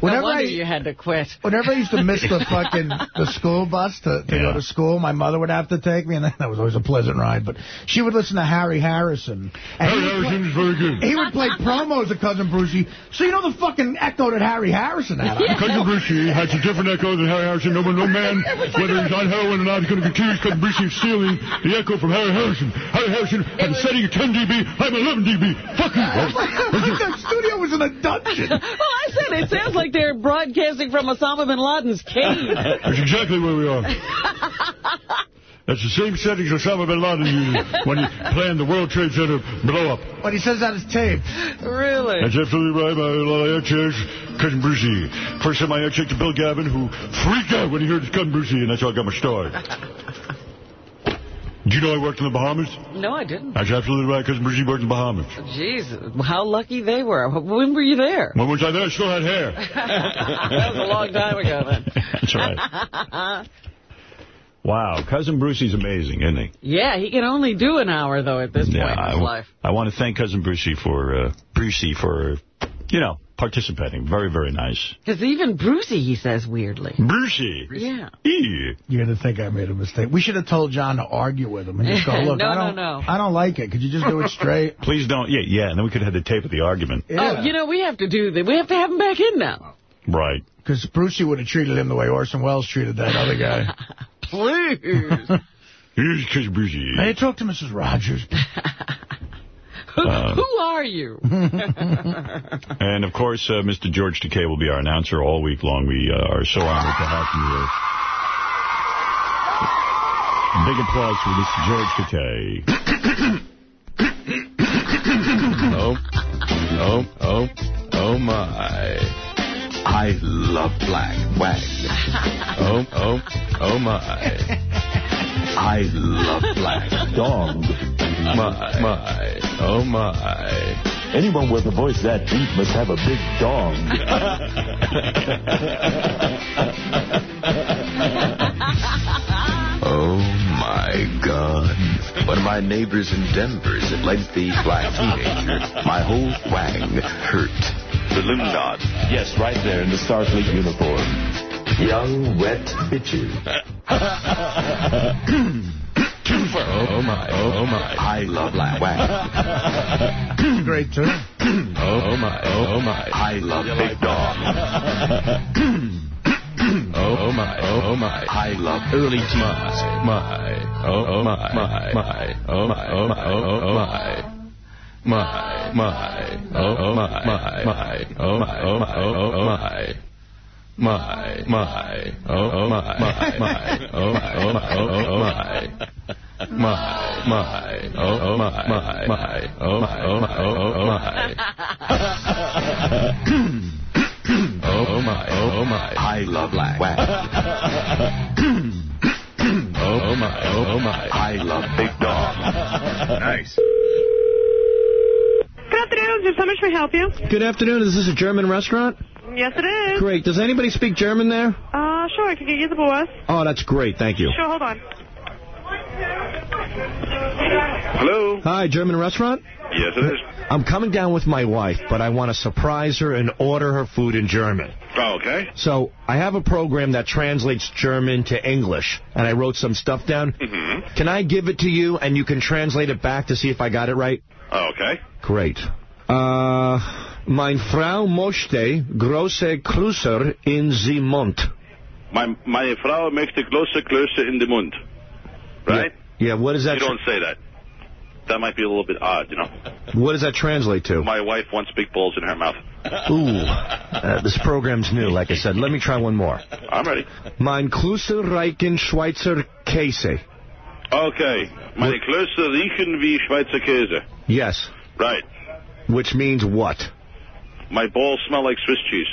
Whenever no wonder I- you had to quit. Whenever I used to miss the fucking the school bus to, to go to school, my mother would have to take me, and that was always a pleasant ride. But she would listen to Harry Harrison. And Harry he would play- Harrison's very good. He would play promos of Cousin Brucey, so you know the fucking echo that Harry Harrison had. Cousin Brucey has a different echo than Harry Harrison. No, no man, whether he's on heroin or not, is going to accuse Cousin Brucey of stealing the echo from Harry Harrison. Harry Harrison had a setting of 10 dB. I'm 11 dB. Fuck you. that studio was in a dungeon. well, I said it sounds like they're broadcasting from Osama bin Laden's cave. That's exactly where we are. That's the same settings Osama bin Laden used when he planned the World Trade Center blow up. But he says that is taped. really? That's absolutely right. My ex is Cousin Brucey. First time I ever checked to Bill Gavin, who freaked out when he heard his Cousin Brucey, and that's how I got my start. Did you know I worked in the Bahamas? No, I didn't. That's absolutely right. Cousin Brucey worked in the Bahamas. Jeez, how lucky they were. When were you there? When was I there? I still had hair. that was a long time ago then. That's right. Wow, Cousin Brucey's amazing, isn't he? yeah, he can only do an hour, though, at this point in I, life. I want to thank Cousin Brucey for, uh, Brucey for, you know, participating. Very, very nice. Because even Brucey, he says weirdly. Brucey. Yeah. You're going to think I made a mistake. We should have told John to argue with him and just go, look, No, I no, don't, no. I don't like it. Could you just do it straight? Please don't. Yeah, yeah. And then we could have had the tape of the argument. Oh, you know, we have to do that. We have to have him back in now. Right. Because Brucey would have treated him the way Orson Welles treated that other guy. Please. Here's Cousin Brucey. May I talk to Mrs. Rogers? Who, Uh, who are you? And, of course, uh, Mr. George Takei will be our announcer all week long. We uh, are so honored to have you here. Big applause for Mr. George Takei. Oh, oh, oh, oh my. I love black wax. Oh, oh, oh my. I love black dog. My, my, oh my. Anyone with a voice that deep must have a big dong. Oh, my God. One of my neighbors in Denver is a lengthy black teenager. My whole wang hurt. The limb god. Yes, right there in the Starfleet uniform. Young, wet bitches. Oh, my. Oh, my. I love black wang. Great, too. Oh, my. Oh, my. I love big dog. Oh, my. Oh, my. I love Early teens. My. Oh, oh, my. My. My. Oh, my. Oh, my. Oh, oh, my. My. My. Oh, oh, my. My. My. Oh, my. Oh, my. Oh, oh, my. My, my, oh, oh, my, my, my, oh, my, oh, my, oh, oh, my. My, my, oh, oh, my, my, my, oh, my, oh, my, oh, oh, my. Oh, oh, my, oh, oh, my. I love black wang. Oh, oh, my, oh, oh, my. I love big dog. Nice. Good afternoon. Just how much may I help you? Good afternoon. Is this a German restaurant? Yes, it is. Great. Does anybody speak German there? Uh, sure. I can get you the boss. Oh, that's great. Thank you. Sure. Hold on. Hello? Hi, German restaurant? Yes, it is. I'm coming down with my wife, but I want to surprise her and order her food in German. Oh, okay. So I have a program that translates German to English, and I wrote some stuff down. Mm-hmm. Can I give it to you, and you can translate it back to see if I got it right? Oh, okay. Great. Uh, mein Frau möchte große Klöße in sie Mund. My, meine Frau möchte große Klöße in den Mund. Right? Yeah, what does that... You don't say that. That might be a little bit odd, you know. What does that translate to? My wife wants big balls in her mouth. Ooh, uh, this program's new, like I said. Let me try one more. I'm ready. Mein Klöße reichen Schweizer Käse. Okay. Meine Klöße riechen wie Schweizer Käse. Yes. Right. Which means what? My balls smell like Swiss cheese.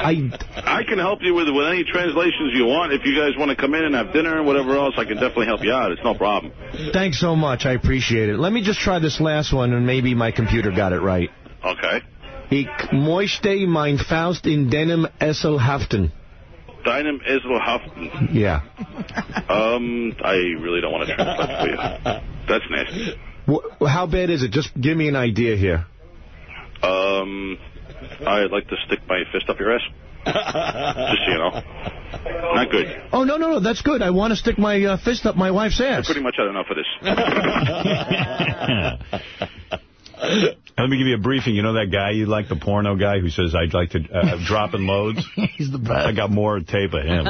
I I can help you with with any translations you want. If you guys want to come in and have dinner and whatever else, I can definitely help you out. It's no problem. Thanks so much. I appreciate it. Let me just try this last one, and maybe my computer got it right. Okay. Ich möchte mein Faust in deinem Essel haften. Deinem Esel haften. Yeah. Um, I really don't want to translate for you. That's nasty. Wh- how bad is it? Just give me an idea here. Um, I'd like to stick my fist up your ass. Just so you know. Not good. Oh, no, no, no. That's good. I want to stick my uh, fist up my wife's I ass. pretty much had enough of this. Let me give you a briefing. You know that guy you like, the porno guy who says, I'd like to uh, drop in loads? He's the best. I got more tape of him.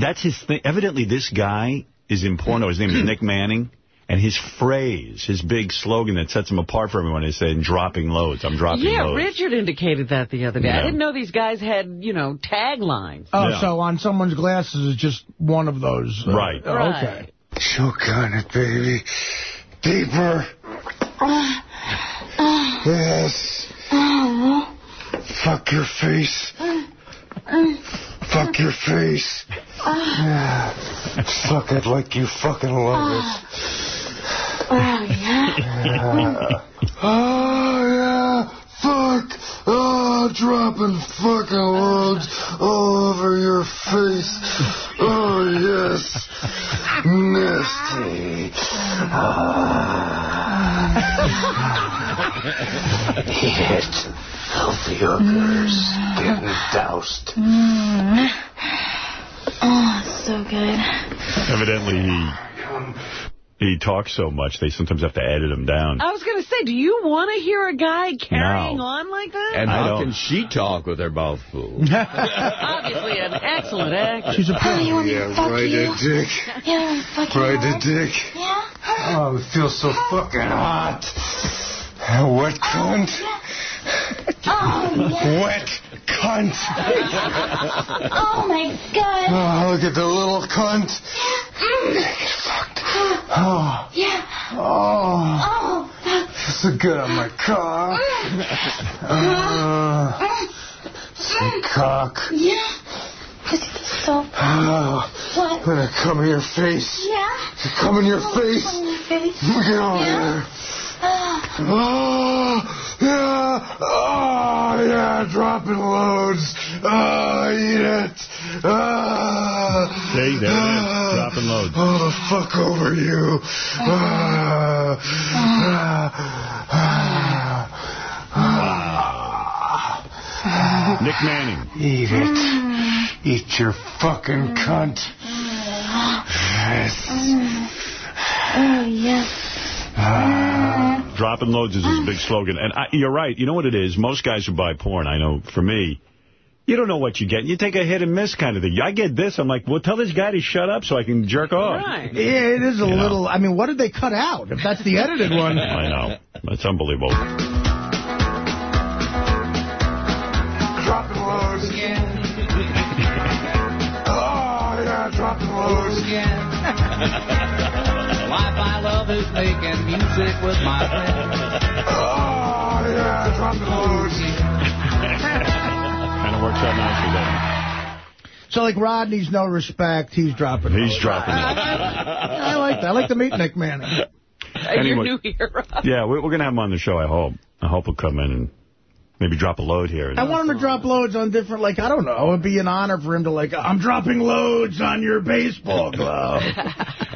That's his thing. Evidently, this guy is in porno. His name is Nick Manning. And his phrase, his big slogan that sets him apart from everyone is saying, dropping loads. I'm dropping Yeah, loads. Yeah, Richard indicated that the other day. I didn't know these guys had, you know, taglines. Oh, Yeah. so on someone's glasses is just one of those. uh, Right. Okay. Choke on it, baby. Deeper. Yes. Fuck your face. Fuck your face. Yeah. Fuck it like you fucking love it. Oh, yeah? Yeah. Oh, yeah. Fuck. Oh, dropping fucking loads all over your face. Oh, yes. Nasty. Ah. Eat it. Filthy hookers. Getting doused. Mm. Oh, so good. Evidently, he he talks so much, they sometimes have to edit him down. I was going to say, do you want to hear a guy carrying No. on like that? And I how don't. can she talk with her mouth full? Obviously an excellent actor. She's a Oh, you want Yeah, fuck right you? a dick. Yeah, fuck you. Right a dick. Yeah? Oh, it feels so fucking hot. What cunt. Oh. Wet cunt. Oh, my God. Oh, look at the little cunt. Mm. Oh, Yeah. oh. Oh, fuck. So good on my cock. Uh, say cock. Yeah. Pussy is so... Oh, What? I'm gonna come in your face. Yeah? Come in your Oh, face. on your face. Get over Yeah. there. Oh, yeah, oh, yeah, dropping loads. Oh, eat it. Ah, See, there it is, ah, dropping loads. Oh, the fuck over you. Ah, ah, Nick Manning. Eat it. Eat your fucking cunt. Yes. Oh, yes. Dropping loads is his um, big slogan. And I, you're right. You know what it is? Most guys who buy porn, I know, for me, you don't know what you get. You take a hit and miss kind of thing. I get this. I'm like, well, tell this guy to shut up so I can jerk off. Yeah, it is a You know. little... I mean, what did they cut out? If that's the edited one. I know. That's unbelievable. Dropping loads again. oh, yeah, dropping loads again. Life I love is making music with my friends. Oh, yeah, dropping loads. kind of works out nice for them. So, like, Rodney's no respect. He's dropping He's loads. dropping I, I, I like that. I like to meet Nick Manning. Anyway. Your new hero. Yeah, we're, we're going to have him on the show, I hope. I hope he'll come in and maybe drop a load here. I want him to drop loads on different, like, I don't know. It'd be an honor for him to, like, I'm dropping loads on your baseball glove.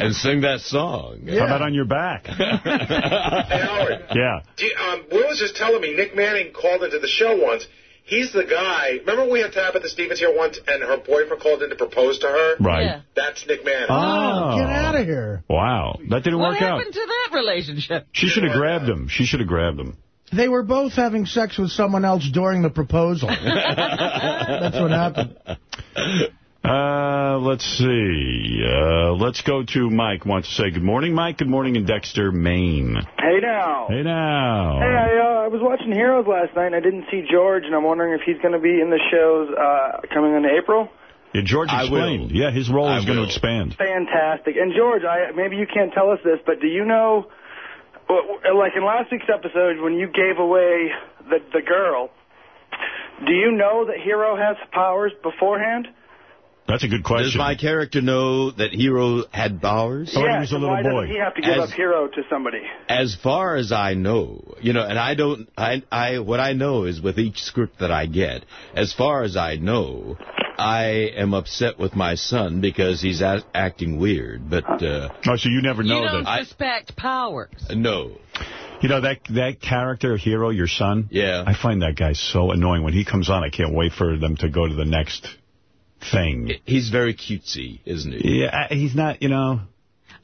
And sing that song. How about on your back? Hey, Howard. Yeah. Do you, um, Will was just telling me Nick Manning called into the show once. He's the guy. Remember we had Tabitha Stevens here once, and her boyfriend called in to propose to her. Right. Yeah. That's Nick Manning. Oh. Get out of here. Wow. That didn't What work out. What happened to that relationship? She should have grabbed him. She should have grabbed him. They were both having sex with someone else during the proposal. That's what happened. Uh, let's see. Uh, let's go to Mike. Wants to say good morning, Mike. Good morning in Dexter, Maine. Hey now. Hey now. Hey, I, uh, I was watching Heroes last night, and I didn't see George, and I'm wondering if he's going to be in the shows uh, coming in April. Yeah, George I explained. Yeah, his role I is going to expand. Fantastic. And George, I maybe you can't tell us this, but do you know, Uh, like in last week's episode when you gave away the the girl, do you know that Hiro has powers beforehand? That's a good question. Does my character know that Hiro had powers? Oh, he yes. was a little why boy. doesn't he have to give As- up Hiro to somebody? As far as I know, you know, and I don't, I, I, what I know is with each script that I get, as far as I know, I am upset with my son because he's a- acting weird, but, uh, oh, so you never You know don't that. suspect powers. no. You know, that that character, Hiro, your son? Yeah. I find that guy so annoying. When he comes on, I can't wait for them to go to the next thing. He's very cutesy, isn't he? Yeah, he's not, you know...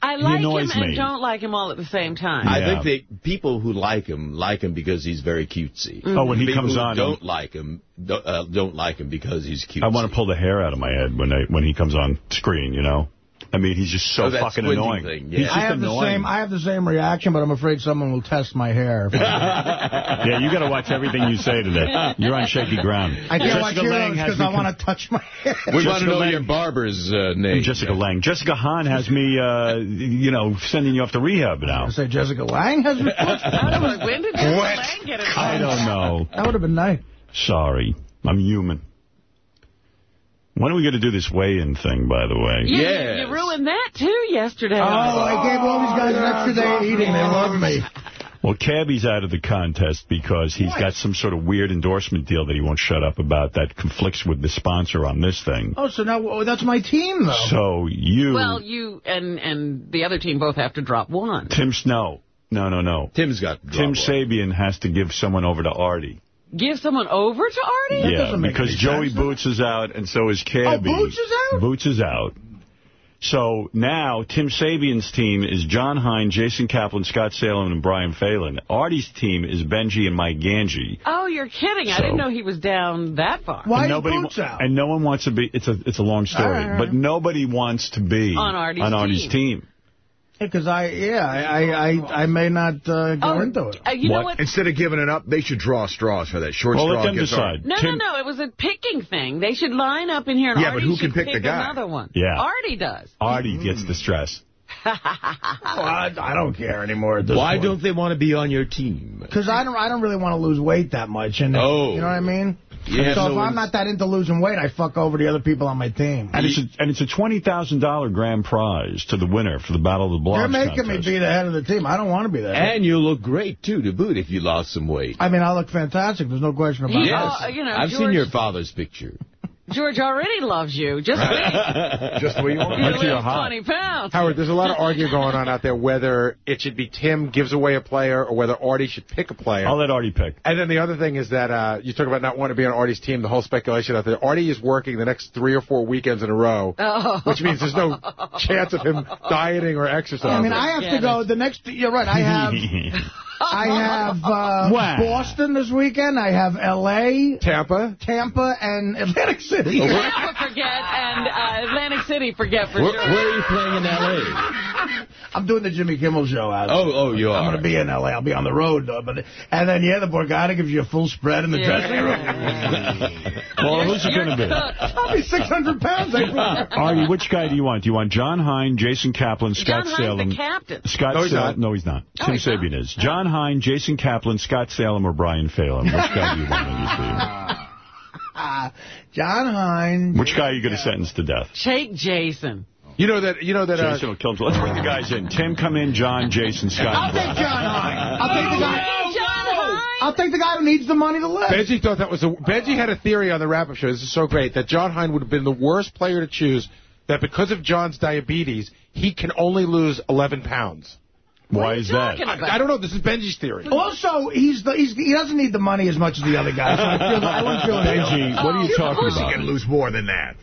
I like him annoys and me. don't like him all at the same time. I think that people who like him like him because he's very cutesy. Oh, when he People comes who on, don't like him don't, uh, don't like him because he's cutesy. I want to pull the hair out of my head when I, when he comes on screen, you know? I mean, he's just so Oh, fucking annoying. thing, He's just I have the same. I have the same reaction, but I'm afraid someone will test my hair. yeah, you got to watch everything you say today. You're on shaky ground. I can't Jessica watch Lange Heroes has because me I want to touch my hair. We want Jessica to know Lange. your barber's uh, name. Jessica Lang. Jessica Hahn has me, uh, you know, sending you off to rehab now. I say Jessica Lang has me. I was like, when did Jessica What? Lange get it? I don't know. That would have been nice. Sorry. I'm human. When are we going to do this weigh-in thing, by the way? Yeah, you- Yes. you ruined that, too, yesterday. Oh, I gave all these guys an extra day eating. They love me. Well, Cabby's out of the contest because he's got some sort of weird endorsement deal that he won't shut up about that conflicts with the sponsor on this thing. Oh, so now oh, that's my team, though. So you, Well, you and and the other team both have to drop one. Tim Snow, no, no, no. Tim's got Tim Sabean has to give someone over to Artie. Give someone over to Artie? yeah, because Joey Boots is out and so is Cabby. Oh, Boots is out? Boots is out. So now Tim Sabean's team is John Hein, Jason Kaplan, Scott Salem, and Brian Phelan. Artie's team is Benji and Mike Ganji. Oh, you're kidding. I didn't know he was down that far. Why and nobody, Boots out? And no one wants to be, it's a it's a long story, All right, all right. but nobody wants to be On Artie's on Artie's team. team. Because I, yeah, I, I, I, I may not uh, go Oh, into it. uh, you know What? what? Instead of giving it up, they should draw straws for that. Short Well, let straw them gets decide. No, Tim- no, no. It was a picking thing. They should line up in here, and Yeah, but Artie who should can pick the guy? another one. Yeah. Artie does. Artie gets the stress. Oh, I, I don't care anymore at this Why point. don't they want to be on your team? Because I don't, I don't really want to lose weight that much, and Oh. you know what I mean. You have so no if I'm not that into losing weight, I fuck over the other people on my team. And it's a, and it's a $20,000 grand prize to the winner for the Battle of the Blobs They're making contest. me be the head of the team. I don't want to be that. And you look great, too, to boot, if you lost some weight. I mean, I look fantastic. There's no question about He- it. uh, you know, I've seen your father's picture. George already loves you. Just wait. Just the way you want. You lose 20 pounds. Howard, there's a lot of arguing going on out there whether it should be Tim gives away a player or whether Artie should pick a player. I'll let Artie pick. And then the other thing is that uh, you talk about not wanting to be on Artie's team, the whole speculation out there. Artie is working the next three or four weekends in a row, Oh. which means there's no chance of him dieting or exercising. I mean, I have to go the next. You're right. I have. I have uh, Boston this weekend. I have L.A., Tampa, Tampa, and Atlantic City. Tampa forget and uh, Atlantic City forget for Where, sure. where are you playing in L.A.? I'm doing the Jimmy Kimmel show out. Oh, oh, you are. I'm going to be in L.A. I'll be on the road, though. But and then yeah, the Borgata gives you a full spread in the dressing room. Well, who's it going to be? I'll be 600 pounds. I think. Artie, which guy do you want? Do you want John Hein, Jason Kaplan, Scott John Hein's Salem? the captain. Scott No, he's Salem. not. No, he's not. Oh, Tim he's Sabian is. John Hein, Jason Kaplan, Scott Salem, or Brian Phelan? Which guy do you want on your? Uh, John Hein. Which guy are you going to sentence to death? Take Jason. You know that. You know that. Uh, Jason will kill. Let's bring the guys in. Tim, come in. John, Jason, Scott. I'll take John Hein. I'll take the guy. I'll take the guy who needs the money to live. Benji thought that was a. Benji had a theory on the wrap-up show. This is so great that John Hein would have been the worst player to choose. That because of John's diabetes, he can only lose 11 pounds. Why is that? I, I don't know. This is Benji's theory. Also, he's the he's he doesn't need the money as much as the other guys. So I feel I wouldn't feel Benji, what are you Of talking course he about? can lose more than that.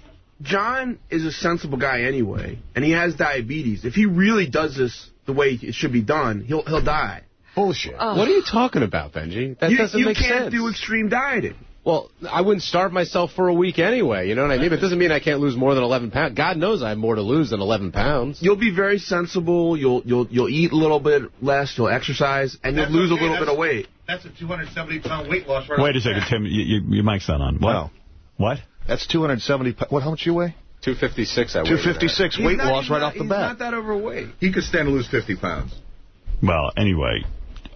John is a sensible guy anyway, and he has diabetes. If he really does this the way it should be done, he'll he'll die. Bullshit. Oh. What are you talking about, Benji? That you doesn't you make can't do extreme dieting. Well, I wouldn't starve myself for a week anyway. You know what I mean? It doesn't mean I can't lose more than 11 pounds. God knows I have more to lose than 11 pounds. You'll be very sensible. You'll you'll you'll eat a little bit less. You'll exercise, and you'll That's lose a okay, little bit of weight. That's a 270 pound weight loss. Right Wait a second, bat. Tim. You, you, your mic's not on. What? No. What? That's 270. po- What? How much you weigh? 256 I weigh. 256 He's weight not- loss right not- off the bat. he's bat. not that overweight. He could stand to lose 50 pounds. Well, anyway,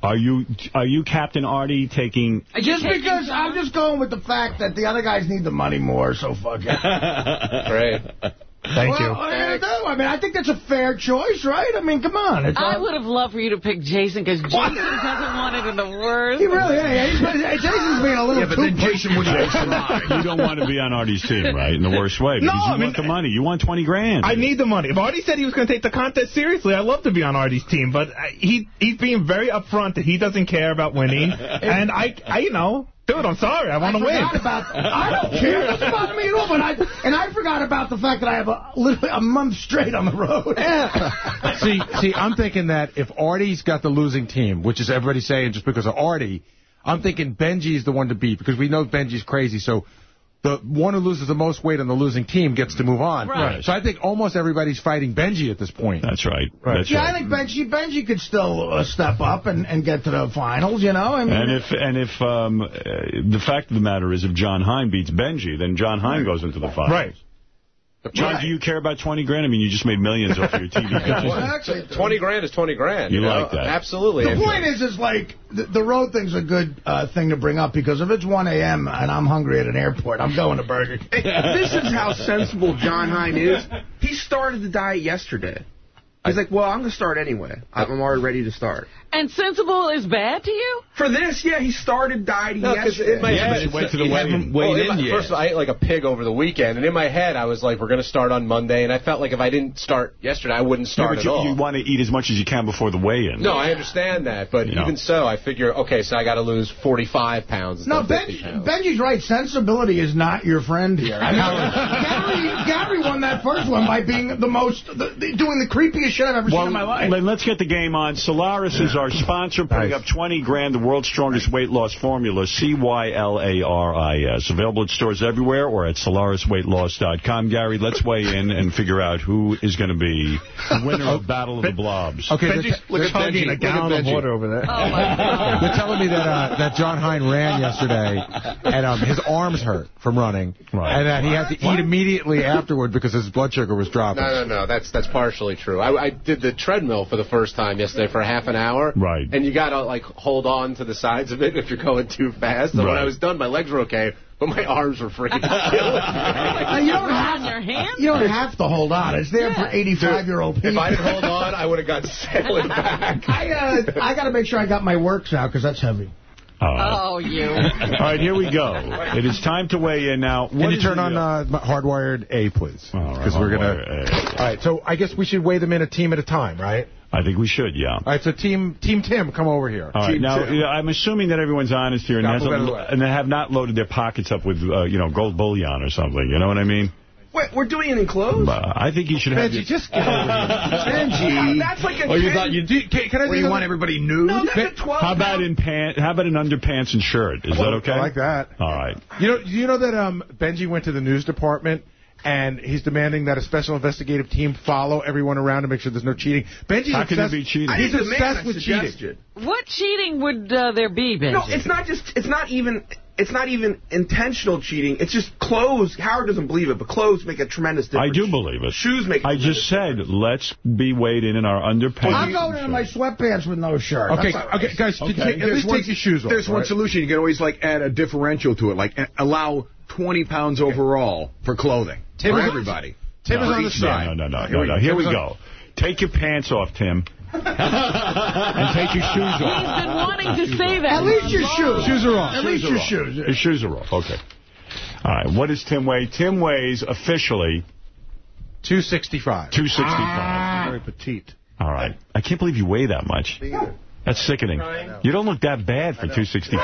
are you are you Captain Artie taking... Just because I'm just going with the fact that the other guys need the money more, so fuck it. Great. Well, Thank you. You gonna? I mean, I think that's a fair choice, right? I mean, come on. It's I all- would have loved for you to pick Jason because Jason doesn't want it in the worst. He really, yeah, yeah, Jason's being a little Yeah, but then Jason would Jason, you don't want to be on Artie's team, right? In the worst way. Because No, you I mean- want the money. You want 20 grand. I need the money. If Artie said he was going to take the contest seriously, I'd love to be on Artie's team. But uh, he he's being very upfront that he doesn't care about winning. and I, I you know, dude, I'm sorry. I want to win. forgot about. I don't care. It doesn't bother me at all. But I and I forgot about the fact that I have a literally a month straight on the road. Yeah. see, see, I'm thinking that if Artie's got the losing team, which is everybody saying just because of Artie, I'm thinking Benji's the one to beat because we know Benji's crazy. So the one who loses the most weight on the losing team gets to move on. Right. So I think almost everybody's fighting Benji at this point. That's right. That's yeah, right. I think Benji Benji could still uh, step up and, and get to the finals. You know, I mean, And if and if um, uh, the fact of the matter is, if John Hein beats Benji, then John Hein goes into the finals. Right. John, Right. do you care about 20 grand? I mean, you just made millions off your TV pitches. Exactly. 20 grand is 20 grand. You know? like that. Absolutely. The point is, is like the, the road thing's a good uh, thing to bring up because if it's 1 a.m. and I'm hungry at an airport, I'm going to Burger King. this is how sensible John Hein is. He started the diet yesterday. He's like, well, I'm going to start anyway. I'm already ready to start. And sensible is bad to you? For this, yeah, he started dieting No, because yesterday. in my head, you went to the you weigh-in. haven't well, in in my- First of all, I ate like a pig over the weekend, and in my head, I was like, we're going to start on Monday, and I felt like if I didn't start yesterday, I wouldn't Yeah, start but at you, all. you want to eat as much as you can before the weigh-in. No, I understand that, but You know. even so, I figure, okay, so I got to lose 45 pounds. No, instead of 50 Benji, pounds. Benji's right. Sensibility is not your friend here. I mean, Gary, Gary won that first one by being the most, the, the, doing the creepiest shit I've ever seen in my life. Let, us get the game on. Cylaris is our sponsor, putting up 20 grand, the world's strongest weight loss formula, C-Y-L-A-R-I-S. Available at stores everywhere or at cylarisweightloss.com. Gary, let's weigh in and figure out who is going to be the winner of Battle of the Blobs. Okay, Benji's they're- look they're- chugging Benji, a gallon of water over there. They're telling me that uh, that John Hein ran yesterday, and um, his arms hurt from running, Right. and that he had to eat immediately afterward because his blood sugar was dropping. No, no, no. That's that's partially true. I, I I did the treadmill for the first time yesterday for half an hour. Right. And you got to, like, hold on to the sides of it if you're going too fast. So when I was done, my legs were okay, but my arms were freaking killing you don't have your hands. You don't have to hold on. It's there for 85-year-old people. If I didn't hold on, I would have got sailing back. I, uh, I got to make sure I got my works out because that's heavy. Oh, you. All right, here we go. It is time to weigh in now. Can you turn the, on uh, uh, hardwired A, please? All right, Because we're gonna. A. All right, so I guess we should weigh them in a team at a time, right? I think we should, yeah. All right, so team Team Tim, come over here. All right, Team now Tim. yeah, I'm assuming that everyone's honest here and, Got hasn't, move out of the way. and they have not loaded their pockets up with, uh, you know, gold bullion or something. You know what I mean? Wait, we're doing it in clothes? Uh, I think you should have. Benji, just get over Benji. That's like a Oh, you thought you did? Can, can I Where say you want everybody nude? No, that's a 12 How about in pant? How about in underpants and shirt? Is that okay? I like that. All right. You know, you know that um, Benji went to the news department and he's demanding that a special investigative team follow everyone around to make sure there's no cheating. Benji's How can there obsessed, be cheating? He's I didn't demand, obsessed with suggested. cheating. What cheating would uh, there be, Benji? No, it's not just. It's not even. It's not even intentional cheating. It's just clothes. Howard doesn't believe it, but clothes make a tremendous difference. I do believe it. Shoes make. a I just said, let's be weighed in in our underpants. I'm going in my sweatpants with no shirt. Okay, That's all right. okay, guys, Okay. take, at least one- take your shoes off. There's all one solution. You can always like add a differential to it, like allow 20 pounds overall for clothing Tim for everybody. Tim is on the side. No, no, no, Here no, we no. go. Here we go. Take your pants off, Tim. and take your shoes He's off. been wanting to say that. At least your shoes. Shoes are off. At Shoes least your off. shoes. Your shoes are off. Okay. All right. What is Tim weigh? Tim weighs officially 265. 265. Ah. Very petite. All right. I can't believe you weigh that much. That's sickening. You don't look that bad for 265.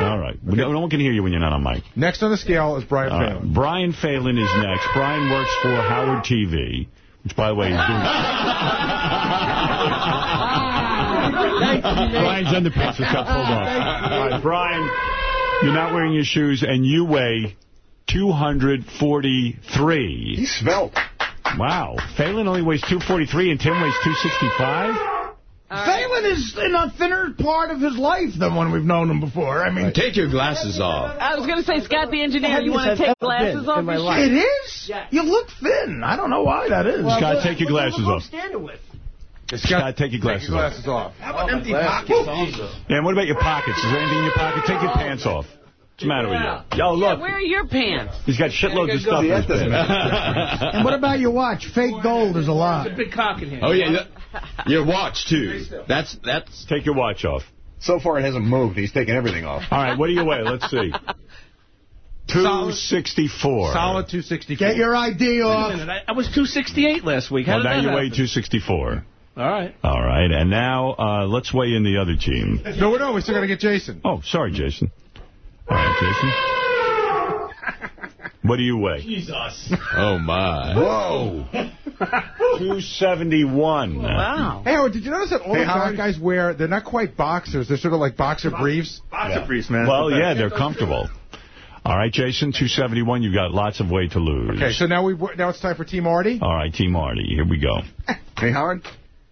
All right. No, no one can hear you when you're not on mic. Next on the scale is Brian All right. Phelan. Brian Phelan is next. Brian works for Howard TV, which, by the way, is doing... Brian's underpants just got pulled off. All right, Brian, you're not wearing your shoes, and you weigh 243. He's svelte. Wow. Phelan only weighs 243, and Tim weighs 265? Phelan is in a thinner part of his life than when we've known him before. I mean, Take your glasses off. I was going to say, Scott the engineer, you want to take glasses off your it is? You look thin. I don't know why that is. Scott, take your glasses off. standing with? Scott, take your glasses off. Glasses off. How about empty pockets? Yeah, and what about your pockets? Is there anything in your pocket? Take your pants off. What's the matter with you? Yo, Yeah, look. where are your pants? He's got shitloads of stuff in his pants. And what about your watch? Fake gold is a lot. Big cock in here. Oh, yeah. That- Your watch, too. That's, that's... Take your watch off. So far, it hasn't moved. He's taking everything off. All right, what do you weigh? Let's see. 264. Solid 264. Get your ID off. I was 268 last week. Well, now you weigh 264. All right. All right, and now uh, let's weigh in the other team. No, no, we still got to get Jason. Oh, sorry, Jason. All right, Jason. What do you weigh? Jesus. Oh, my. Whoa. 271. Wow. Hey, Howard, did you notice that all Hey, the Howard. guys wear, they're not quite boxers, they're sort of like boxer briefs? Boxer briefs, man. Well, yeah, they're comfortable. All right, Jason, 271. You've got lots of weight to lose. Okay, so now we now it's time for Team Artie. All right, Team Artie, here we go. Hey, Howard.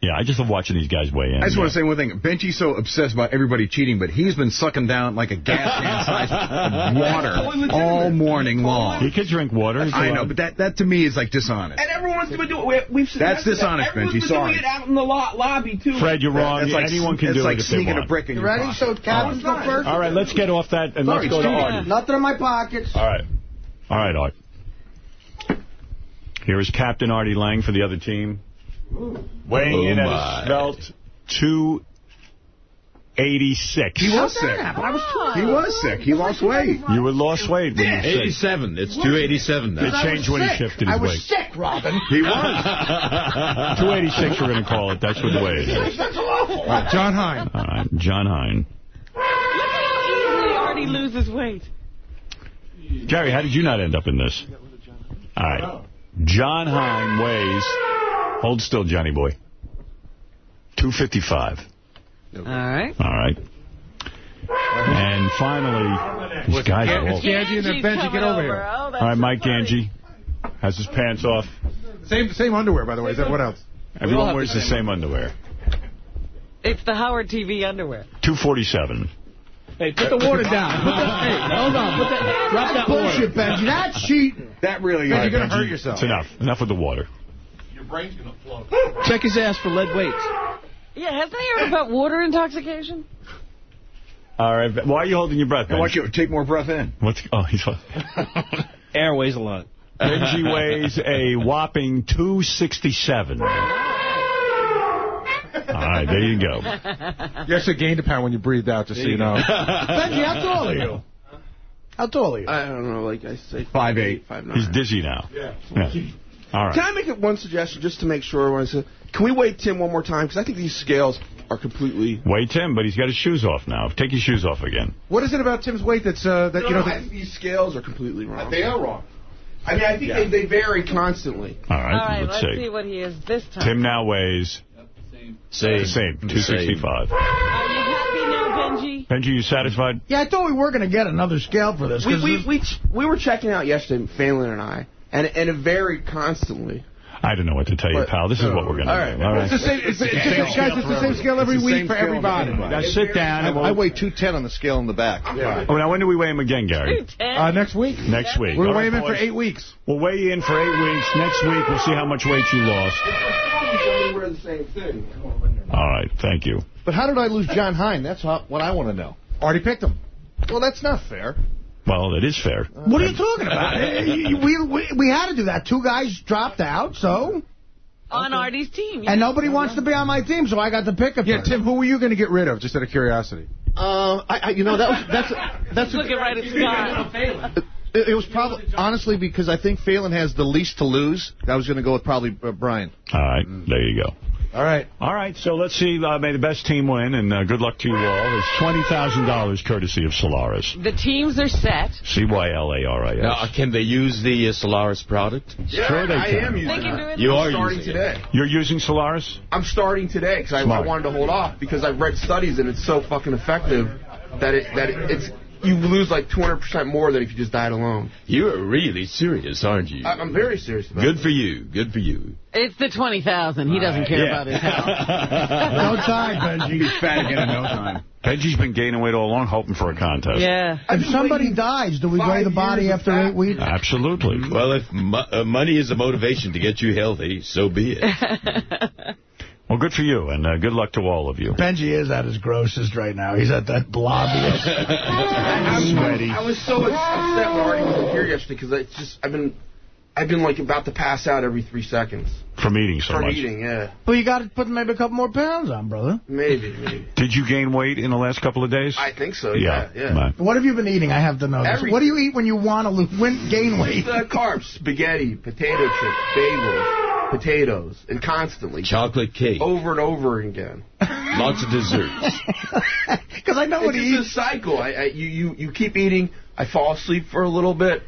Yeah, I just love watching these guys weigh in. I just want to say one thing. Benji's so obsessed about everybody cheating, but he's been sucking down like a gas can size of water all morning long. He could drink water. I know, but that, that to me is like dishonest. And everyone's been doing it. We've That's dishonest, Everyone's Benji, been sorry. doing it out in the lo- lobby, too. Fred, you're wrong. That's like, Anyone can do like it if they sneaking want. a brick in You your ready? So captains oh, go first? All right, let's get off that and Sorry, let's go to Steve. Artie. Nothing in my pockets. All right. All right, Art. Here is Captain Artie Lange for the other team. Weighing Oh, in at a svelte 286. He was sick. I was He was sick. He lost weight. You were lost weight when you 87. It's 287 It changed when he sick. shifted I was weight. sick, Robin. He was. 286 we're going to call it. That's what the way it is. That's awful. All right, John Hein. All right, John Hein. Look at how easily Artie loses weight. Gary, how did you not end up in this? All right. John Hein weighs, hold still, Johnny boy, 255. All right. All right. And finally, these guys are all... It's Ganji and then Benji, get coming over here. Oh, that's All right, Mike funny. Ganji has his pants off. Same same underwear, by the way. Is that what else? Everyone wears the same underwear. It's the Howard TV underwear. 247. Hey, put the water down. Put the, hey, hold on. Put the, drop that water. Bullshit, Benji. That's cheating. That really Benji, is. you're going to hurt yourself. It's enough. Enough with the water. Your brain's going to float. Check his ass for lead weights. Yeah, hasn't he heard about water intoxication? All right. Why are you holding your breath, I want you to take more breath in. What's, oh, he's... Air weighs a lot. Benji weighs a whopping 267. All right, there you go. You actually gained a pound when you breathed out, just so you know. Benji, how tall are you? How tall are you? I don't know, like I say, Five eight. five. He's dizzy now. Yeah. All right. Can I make it one suggestion just to make sure? When I say, can we wait Tim one more time? Because I think these scales are completely. Wait, Tim, but he's got his shoes off now. Take your shoes off again. What is it about Tim's weight that's, uh, that, No, you know, no, I think these scales are completely wrong. they are wrong? I mean, I think they, they vary constantly. All right, All right, let's, let's see. see what he is this time. Tim now weighs Same. the same, 265. Are you happy now, Benji? Benji, you satisfied? Yeah, I thought we were going to get another scale for this. We, 'cause we, this- we, we were checking out yesterday, Phelan and I, and, and it varied constantly. I don't know what to tell you, But- pal. This is what we're going to All right. do. All right. It's the same, it's, it's, it's, guys, it's the same scale every week for everybody. Now sit down. And I we'll, weigh 210 on the scale in the back. Yeah. oh, now when do we weigh him again, Gary? Uh, next week. Next week. We're All weighing right, in for eight weeks. We'll weigh you in for eight weeks. Next week, we'll see how much weight you lost. We're the same thing. All right. Thank you. But how did I lose John Hein? That's what I want to know. Already picked him. Well, that's not fair. Well, it is fair. what are you talking about? we, we, we had to do that. Two guys dropped out, so... On Artie's team. And nobody wants to be on my team, so I got to pick a Yeah. Tim, who were you going to get rid of, just out of curiosity? Uh, I, I, you know, that was, that's, that's, Looking right at Scott. it, it was probably, honestly, because I think Phelan has the least to lose. I was going to go with probably uh, Brian. All right. There you go. All right. All right, so let's see. Uh, may the best team win, and uh, good luck to you all. It's $20,000 courtesy of Cylaris. The teams are set. C-Y-L-A-R-I-S. Now, can they use the uh, Cylaris product? Sure they I can. am using They can it. do it. You I'm are starting using today. You're using Cylaris? I'm starting today because I, I wanted to hold off because I've read studies and it's so fucking effective that it that it, it's you lose like 200% more than if you just died alone. You are really serious, aren't you? I, I'm very serious about Good it. for you. Good for you. It's the 20000 He doesn't care Yeah. about his health. No time, Benji. He's fat again in no time. Benji's been gaining weight all along, hoping for a contest. Yeah. If somebody dies, do we weigh the body after fat. eight weeks? Absolutely. Well, if mo uh, money is a motivation to get you healthy, so be it. Well, good for you, and uh, good luck to all of you. Benji is at his grossest right now. He's at that blobbiest. I'm Sweaty. I was so upset when Artie wasn't here yesterday because it's just I've been I've been like about to pass out every three seconds From eating so from much. eating. Yeah, Well, you got to put maybe a couple more pounds on, brother. maybe, maybe. Did you gain weight in the last couple of days? I think so. Yeah, yeah. right. What have you been eating? I have to know this. What do you eat when you want to lose, win, gain weight? The carbs, spaghetti, potato chips, bagels, potatoes, and constantly Chocolate cake. over and over again. Lots of desserts. Because I know what It's he just eats. a cycle. I, I, you, you, you keep eating. I fall asleep for a little bit.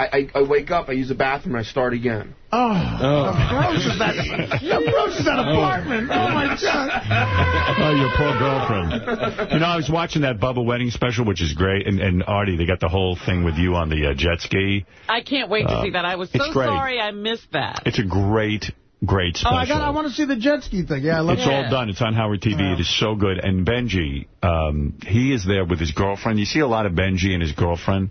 I, I, I wake up. I use the bathroom. and I start again. Oh, how gross is that? How gross is that apartment? Oh, my God. Oh, your poor girlfriend. You know, I was watching that Bubba wedding special, which is great, and, and Artie, they got the whole thing with you on the uh, jet ski. I can't wait to Uh, see that. I was so sorry I missed that. It's a great, great special. Oh, special. I got. I want to see the jet ski thing. Yeah, I love It's it. all done. It's on Howard TV. It is so good. And Benji, um, he is there with his girlfriend. You see a lot of Benji and his girlfriend.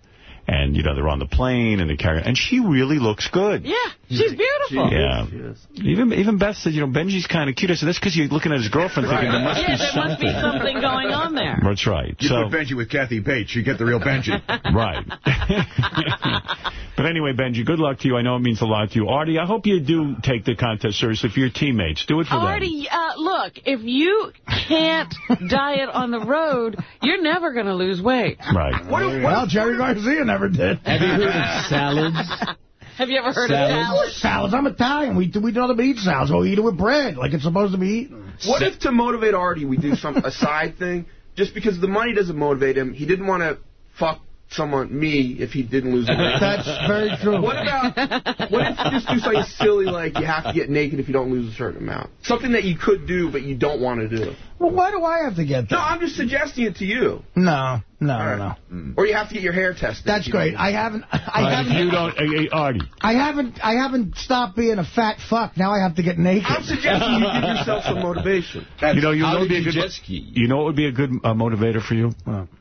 And, you know, they're on the plane and they're carrying... And she really looks good. Yeah, she's beautiful. Yeah. Even even Beth said, you know, Benji's kind of cute. I said, that's because you're looking at his girlfriend thinking there must Yeah, be there something. must be something going on there. That's right. You so, put Benji with Kathy Bates, you get the real Benji. right. but anyway, Benji, good luck to you. I know it means a lot to you. Artie, I hope you do take the contest seriously for your teammates. Do it for them. Artie, uh, look, if you can't diet on the road, you're never going to lose weight. Right. Well, Jerry Garcia never did. Have you heard of salads? Have you ever heard Salads? of salads? Salads. I'm Italian. We do, we don't eat salads. We eat it with bread, like it's supposed to be eaten. What if to motivate Artie we do some a side thing? Just because the money doesn't motivate him, he didn't want to fuck someone, me, if he didn't lose the weight. That's very true. What about, what if you just do something silly like you have to get naked if you don't lose a certain amount? Something that you could do but you don't want to do. Well, why do I have to get that? No. I'm just suggesting it to you. No, no, no, no. Or you have to get your hair tested. That's great. don't- I haven't. I Uh, haven't. you don't, uh, Artie, I haven't. I haven't stopped being a fat fuck. Now I have to get naked. I'm suggesting you give yourself some motivation. you know, you know, did would be a good, jet ski? you know, what would be a good uh, motivator for you.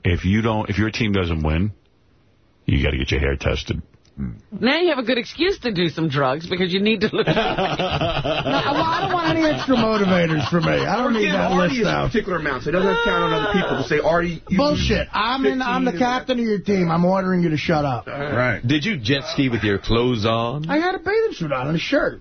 If you don't, if your team doesn't win, you got to get your hair tested Now you have a good excuse to do some drugs because you need to look. No, well, I don't want any extra motivators for me. I don't need that Artie list a out. particular amount, so he doesn't count on other people to say, Artie, Bullshit. I'm in. I'm the captain of your team. I'm ordering you to shut up. Right. Did you jet ski with your clothes on? I had a bathing suit on and a shirt.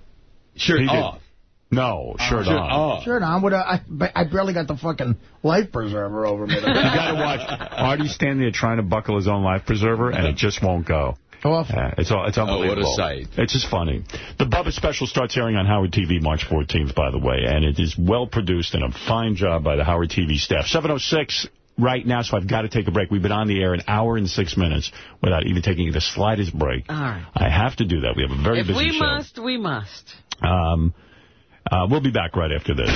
Shirt He did. off. No, uh, shirt on. shirt on. Shirt on. With a, I, I barely got the fucking life preserver over me. You got to watch Artie stand there trying to buckle his own life preserver, and it just won't go. Awful. Yeah, it's all, it's Oh, what a sight. It's just funny. The Bubba special starts airing on Howard TV March 14th, by the way, and it is well produced and a fine job by the Howard TV staff. 706 right now, so I've got to take a break. We've been on the air an hour and six minutes without even taking the slightest break. All right. I have to do that. We have a very If busy we show. must, we must. Um, uh, we'll be back right after this.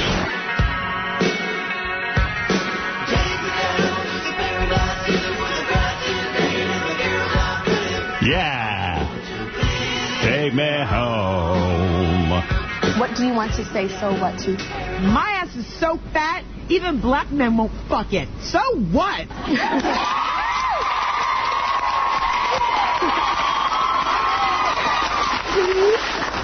Yeah. Take me home. What do you want to say so what to? My ass is so fat, even black men won't fuck it. So what?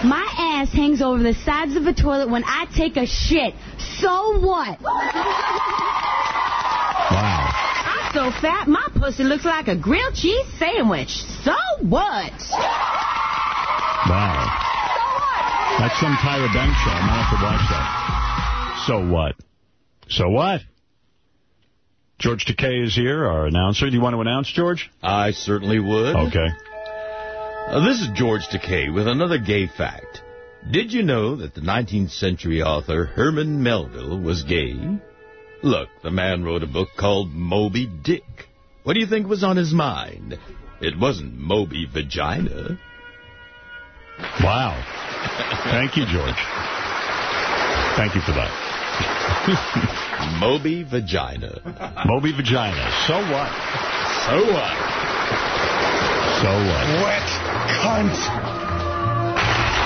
My ass hangs over the sides of a toilet when I take a shit. So what? Wow. I'm so fat, my pussy looks like a grilled cheese sandwich. So what? Wow. So what? That's some Tyra Banks show. I might have to watch that. So what? So what? George Takei is here, our announcer. Do you want to announce, George? I certainly would. Okay. Uh, this is George Takei with another gay fact. Did you know that the 19th century author Herman Melville was gay? Look, the man wrote a book called Moby Dick. What do you think was on his mind? It wasn't Moby Vagina. Wow. Thank you, George. Thank you for that. Moby Vagina. Moby Vagina. So what? So what? So what? Wet cunt.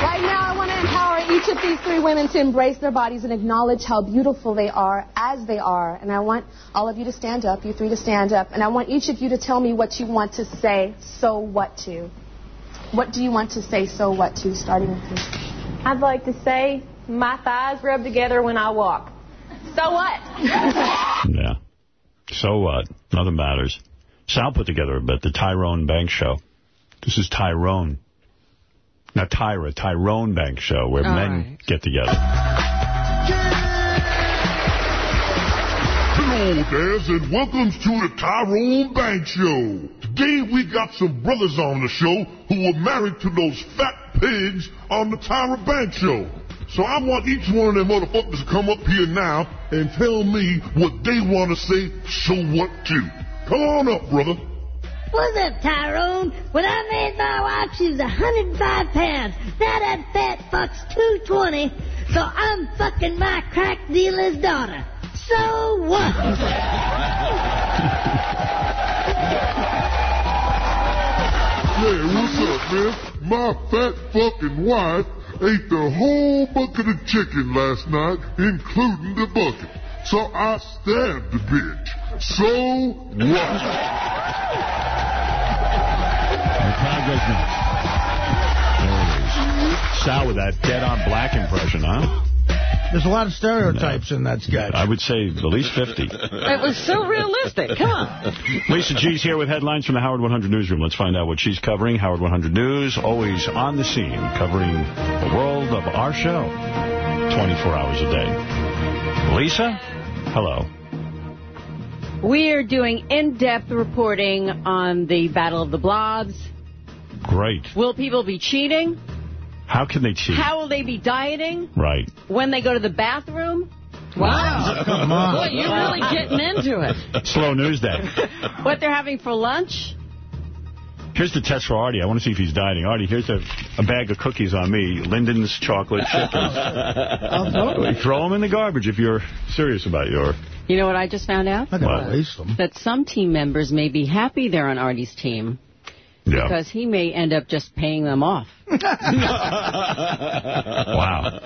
Right now, I want to empower each of these three women to embrace their bodies and acknowledge how beautiful they are as they are. And I want all of you to stand up, you three to stand up, and I want each of you to tell me what you want to say, so what to. What do you want to say, so what to, starting with you? I'd like to say, my thighs rub together when I walk. So what? Yeah. So what? Nothing matters. Sal put together a bit, the Tyrone Banks Show. This is Tyrone. Not Tyra, Tyrone Bank Show, where All men right. get together. Hello, Daz, and welcome to the Tyrone Bank Show. Today we got some brothers on the show who were married to those fat pigs on the Tyra Bank Show. So I want each one of them motherfuckers to come up here now and tell me what they want to say, so what to. Come on up, brother. What's up, Tyrone? When I made my wife, she was 105 pounds. Now that fat fuck's 220, so I'm fucking my crack dealer's daughter. So what? Yeah, what's up, man? My fat fucking wife ate the whole bucket of chicken last night, including the bucket. So I stabbed the bitch. So what? The crowd goes nuts. There it is. Sal with that dead-on black impression, huh? There's a lot of stereotypes in that sketch. I would say at least 50. It was so realistic. Come on. Lisa G's here with headlines from the Howard 100 Newsroom. Let's find out what she's covering. Howard 100 News, always on the scene, covering the world of our show 24 hours a day. Lisa, hello. We're doing in-depth reporting on the Battle of the Blobs. Great. Will people be cheating? How can they cheat? How will they be dieting? Right. When they go to the bathroom? Wow. Come on. Boy, you're really getting into it. Slow news day. What they're having for lunch? Here's the test for Artie. I want to see if he's dieting. Artie, here's a, a bag of cookies on me. Linden's chocolate chickens. Oh, totally. Throw them in the garbage if you're serious about your... You know what I just found out? Not gonna What? waste them. That some team members may be happy they're on Artie's team. Yeah. Because he may end up just paying them off. Wow.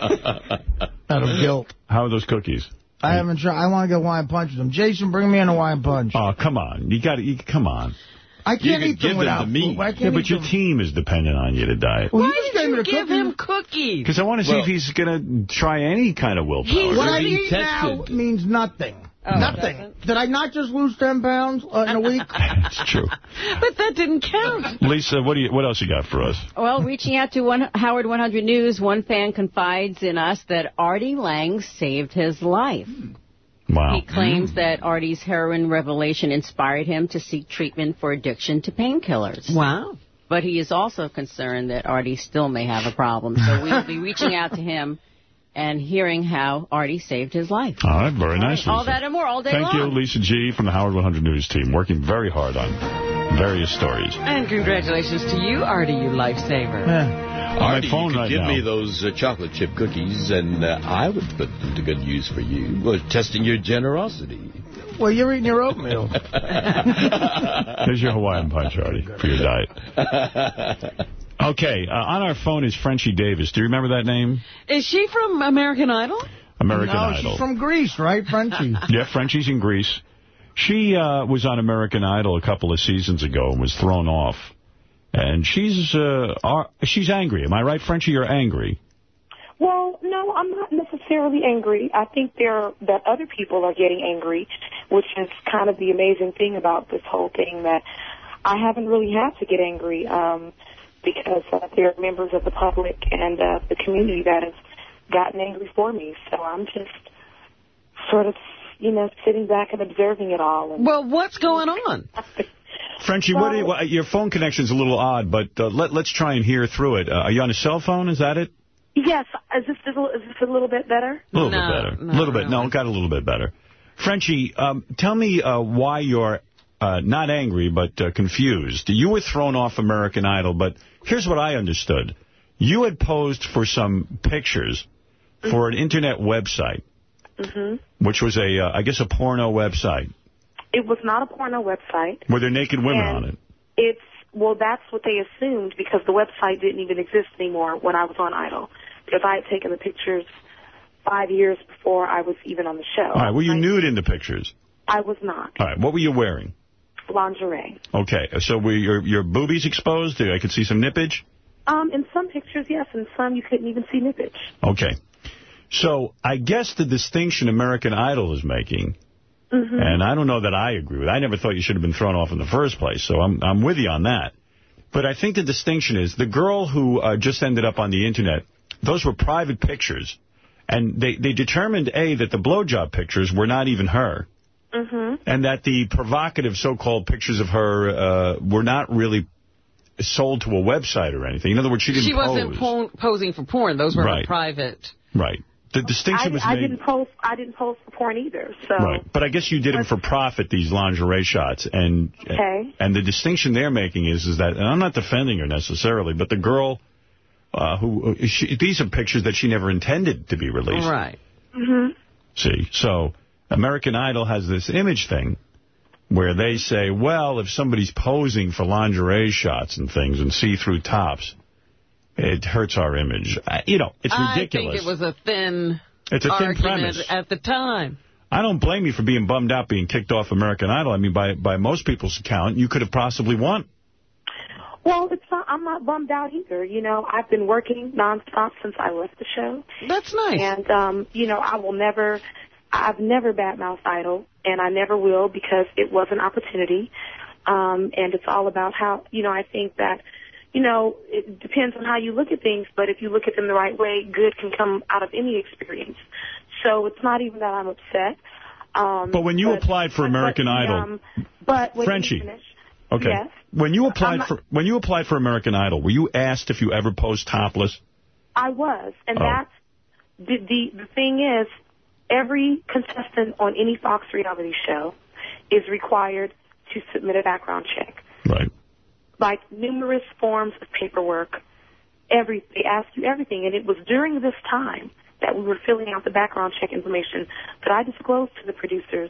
Out of guilt. How are those cookies? I haven't tried. I want to get Hawaiian Punch with them. Jason, bring me in a Hawaiian Punch. Oh, come on. You got to, come on. I can't could eat them give without them to me. food. I can't Yeah, but your them. team is dependent on you to diet. Well, you Why just did you give cookies. him cookies? Because I want to see if he's going to try any kind of willpower. He's What I He eat now tested. means nothing. Oh, nothing. doesn't? Did I not just lose 10 pounds uh, in a week? It's true. But that didn't count. Lisa, what do you? What else you got for us? Well, reaching out to one, Howard 100 News, one fan confides in us that Artie Lange saved his life. Wow. He claims that Artie's heroin revelation inspired him to seek treatment for addiction to painkillers. Wow. But he is also concerned that Artie still may have a problem. So we will be reaching out to him and hearing how Artie saved his life. All right, very nice. All Lisa. that and more all day Thank long. you, Lisa G. from the Howard 100 News team, working very hard on various stories. And congratulations to you, Artie, you lifesaver. On my phone you could right give now. me those uh, chocolate chip cookies, and uh, I would put them to good use for you. Well, testing your generosity. Well, you're eating your oatmeal. Here's your Hawaiian punch, Artie, for your diet. Okay, uh, on our phone is Frenchie Davis. Do you remember that name? Is she from American Idol? American no, Idol. she's from Grease, right, Frenchie? Yeah, Frenchie's in Grease. She uh, was on American Idol a couple of seasons ago and was thrown off. And she's uh, ar- she's angry. Am I right, Frenchie? You're angry. Well, no, I'm not necessarily angry. I think there that other people are getting angry, which is kind of the amazing thing about this whole thing that I haven't really had to get angry um, because uh, there are members of the public and uh, the community that have gotten angry for me. So I'm just sort of, you know, sitting back and observing it all. And Well, what's going on? Frenchie, what do you, well, your phone connection's a little odd, but uh, let, let's try and hear through it. Uh, are you on a cell phone? Is that it? yes, is this, is this a little bit better? A little No, bit better. no, A little bit. no. No, it got a little bit better. Frenchie, um, tell me uh, why you're uh, not angry but uh, confused. You were thrown off American Idol, but here's what I understood. You had posed for some pictures for an internet website, hmm which was a, uh, I guess, a porno website. It was not a porno website. Were there naked women And- on it? It's well, that's what they assumed because the website didn't even exist anymore when I was on Idol. Because I had taken the pictures five years before I was even on the show. All right, were you nude in the pictures? I was not All right, what were you wearing? lingerie. Okay, so were your, your boobies exposed? I could see some nippage? Um, in some pictures, yes, in some you couldn't even see nippage. Okay. So I guess the distinction American Idol is making, Mm-hmm. and I don't know that I agree with I never thought you should have been thrown off in the first place, so I'm, I'm with you on that. But I think the distinction is the girl who uh, just ended up on the Internet, those were private pictures. And they, they determined, A, that the blowjob pictures were not even her, Mm-hmm. and that the provocative so-called pictures of her uh, were not really sold to a website or anything. In other words, she didn't She wasn't pose. po posing for porn. Those were Right. private. Right. The I, distinction was I didn't post. I didn't post for porn either. So Right, but I guess you did them for profit, these lingerie shots, and Okay. and the distinction they're making is is that, and I'm not defending her necessarily, but the girl uh, who she, these are pictures that she never intended to be released. Right. Mm -hmm. See, so American Idol has this image thing where they say, well, if somebody's posing for lingerie shots and things and see-through tops, it hurts our image. I, you know, it's ridiculous. I think it was a thin It's a thin premise. at the time. I don't blame you for being bummed out being kicked off American Idol. I mean, by by most people's account, you could have possibly won. Well, it's not. I'm not bummed out either. You know, I've been working nonstop since I left the show. That's nice. And um, you know, I will never. I've never badmouthed Idol, and I never will because it was an opportunity. Um, and it's all about how you know. I think that you know it depends on how you look at things, but if you look at them the right way, good can come out of any experience. So it's not even that I'm upset. Um, But when you applied for American but, Idol, um, but Frenchie. finish. okay, Yes. when you applied not- for when you applied for American Idol, were you asked if you ever posed topless? I was, and Oh. that's the, the the thing is, every contestant on any Fox reality show is required to submit a background check. Right. Like numerous forms of paperwork, every they ask you everything, and it was during this time that we were filling out the background check information that I disclosed to the producers.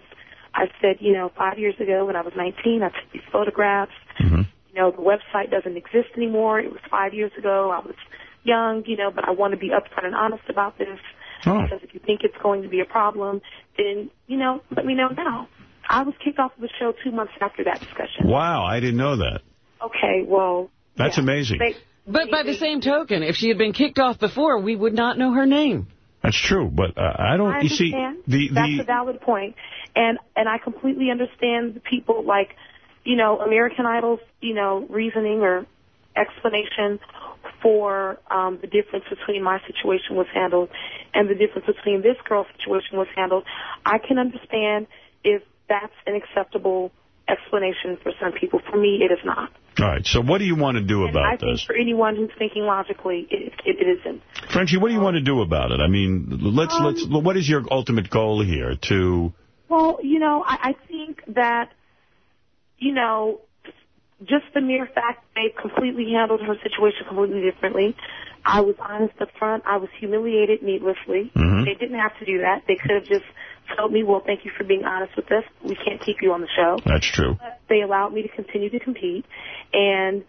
I said, you know, five years ago when I was 19, I took these photographs. Mm-hmm. You know, the website doesn't exist anymore. It was five years ago. I was young, you know, but I want to be upfront and honest about this. Oh. Because if you think it's going to be a problem, then, you know, let me know now. I was kicked off of the show two months after that discussion. Wow, I didn't know that. Okay, well, That's yeah. amazing. They, But by the same token, if she had been kicked off before, we would not know her name. That's true, but uh, I don't. I you see, understand. the That's a valid point, and and I completely understand the people like, you know, American Idol's, you know, reasoning or explanation for um, the difference between my situation was handled and the difference between this girl's situation was handled. I can understand if that's an acceptable explanation for some people. For me, it is not. all right. So what do you want to do And I about think this, for anyone who's thinking logically, it, it, it isn't. Frenchie? What do you want to do about it? I mean, let's Um, let's. What is your ultimate goal here? To Well, you know, I, I think that, you know, just the mere fact they completely handled her situation completely differently. I was honest up front. I was humiliated needlessly. Mhm. They didn't have to do that. They could have just told me, well, thank you for being honest with us. We can't keep you on the show. that's true. They allowed me to continue to compete. And,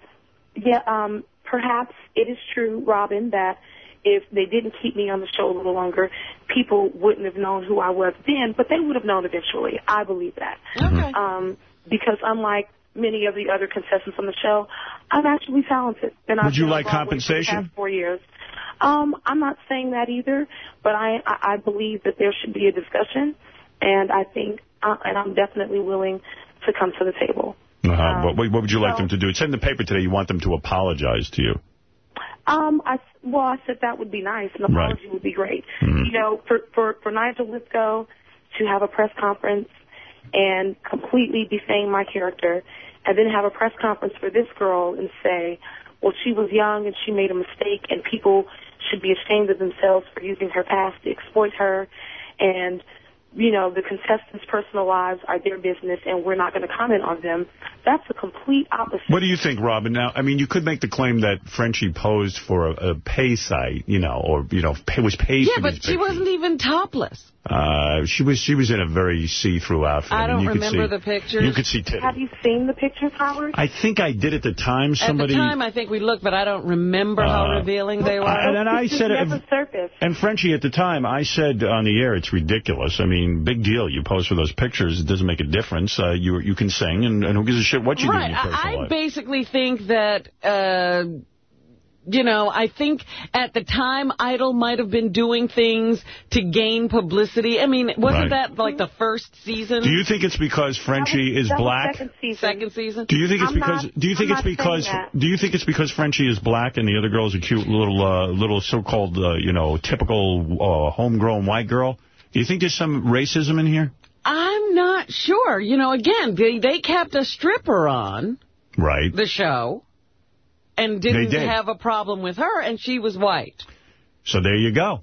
yeah, um, perhaps it is true, Robin, that if they didn't keep me on the show a little longer, people wouldn't have known who I was then, but they would have known eventually. I believe that. Okay. Um, because unlike many of the other contestants on the show, I'm actually talented. And I've Would you like on Broadway for the compensation? four years. Um, I'm not saying that either, but I, I, I believe that there should be a discussion, and I think, uh, and I'm definitely willing to come to the table. uh-huh what, what would you like so- them to do? It's in the paper today you want them to apologize to you. Um, I well, I said that would be nice. An Right. apology would be great. Mhm. You know, for for for Nigel Lythgoe to have a press conference and completely defame my character, and then have a press conference for this girl and say, well, she was young and she made a mistake, and people should be ashamed of themselves for using her past to exploit her, and you know, the contestants' personal lives are their business, and we're not going to comment on them. That's the complete opposite. What do you think, Robin? Now, I mean, you could make the claim that Frenchie posed for a, a pay site, you know, or, you know, pay, was paid Yeah, for but she pictures. wasn't even topless. Uh, she was she was in a very see-through outfit. I don't you could remember see- the pictures. You could see titty. Have you seen the pictures, Howard? I think I did at the time. Somebody, At the time, I think we looked, but I don't remember how Uh, revealing they were. and then I said, never surfaced. and Frenchie at the time, I said on the air, it's ridiculous. I mean, big deal. You pose for those pictures. It doesn't make a difference. Uh, you you can sing, and, and who gives a shit what you do in your personal I, I life. basically think that, uh, you know, I think at the time Idol might have been doing things to gain publicity. I mean, wasn't Right. that like the first season? Do you think it's because Frenchie is That was black? Second season. Second season? Do you think it's I'm because? not- do you think I'm it's because? Do you think it's because Frenchie is black and the other girl is a cute little, uh, little so-called, uh, you know, typical uh, homegrown white girl? You think there's some racism in here? I'm not sure. You know, again, they, they kept a stripper on Right. the show and didn't did. have a problem with her, and she was white. So there you go.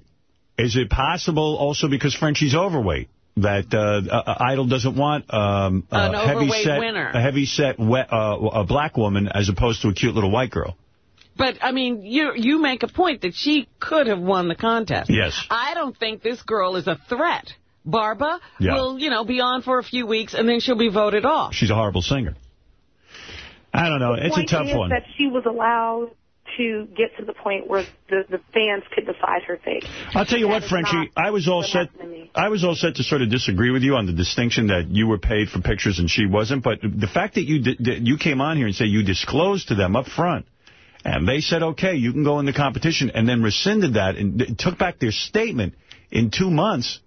Is it possible also because Frenchie's overweight? That uh, uh, Idol doesn't want um, a heavy set, winner. a heavy set wet, uh, a black woman as opposed to a cute little white girl. But, I mean, you you make a point that she could have won the contest. Yes. I don't think this girl is a threat. Barba Yeah. will, you know, be on for a few weeks, and then she'll be voted off. She's a horrible singer. I don't know. The It's a tough is one. that she was allowed to get to the point where the, the fans could decide her fate. I'll tell you what, That is Frenchie, I was all set. to. I was all set to sort of disagree with you on the distinction that you were paid for pictures and she wasn't. But the fact that you di- that you came on here and say you disclosed to them up front, and they said, okay, you can go in the competition, and then rescinded that and took back their statement in two months.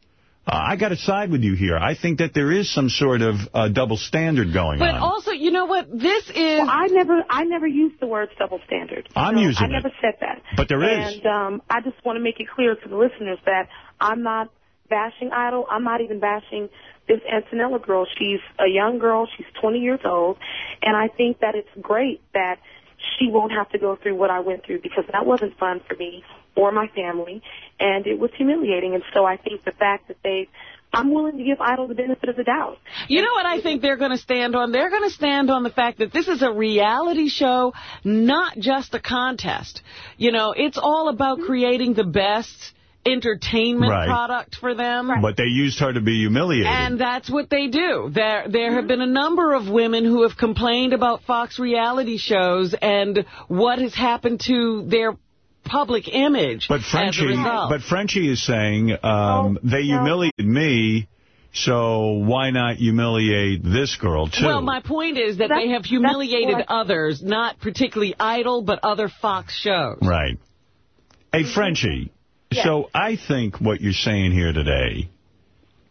Uh, I got to side with you here. I think that there is some sort of uh, double standard going But on. But also, you know what? This is... Well, I never, I never used the word double standard. I'm So using I never said that. But there is. And um, I just want to make it clear to the listeners that I'm not bashing Idol. I'm not even bashing this Antonella girl. She's a young girl. She's 20 years old, and I think that it's great that she won't have to go through what I went through because that wasn't fun for me or my family, and it was humiliating. And so I think the fact that they I'm willing to give Idol the benefit of the doubt. You know what I think they're going to stand on? They're going to stand on the fact that this is a reality show, not just a contest. You know, it's all about creating the best entertainment Right. product for them. But they used her to be humiliated. And that's what they do. There there have been a number of women who have complained about Fox reality shows and what has happened to their public image But as a Frenchie, but Frenchie is saying um, they humiliated me So why not humiliate this girl, too? Well, my point is that That's- they have humiliated others, not particularly Idol, but other Fox shows. Right. Hey, Frenchie, so I think what you're saying here today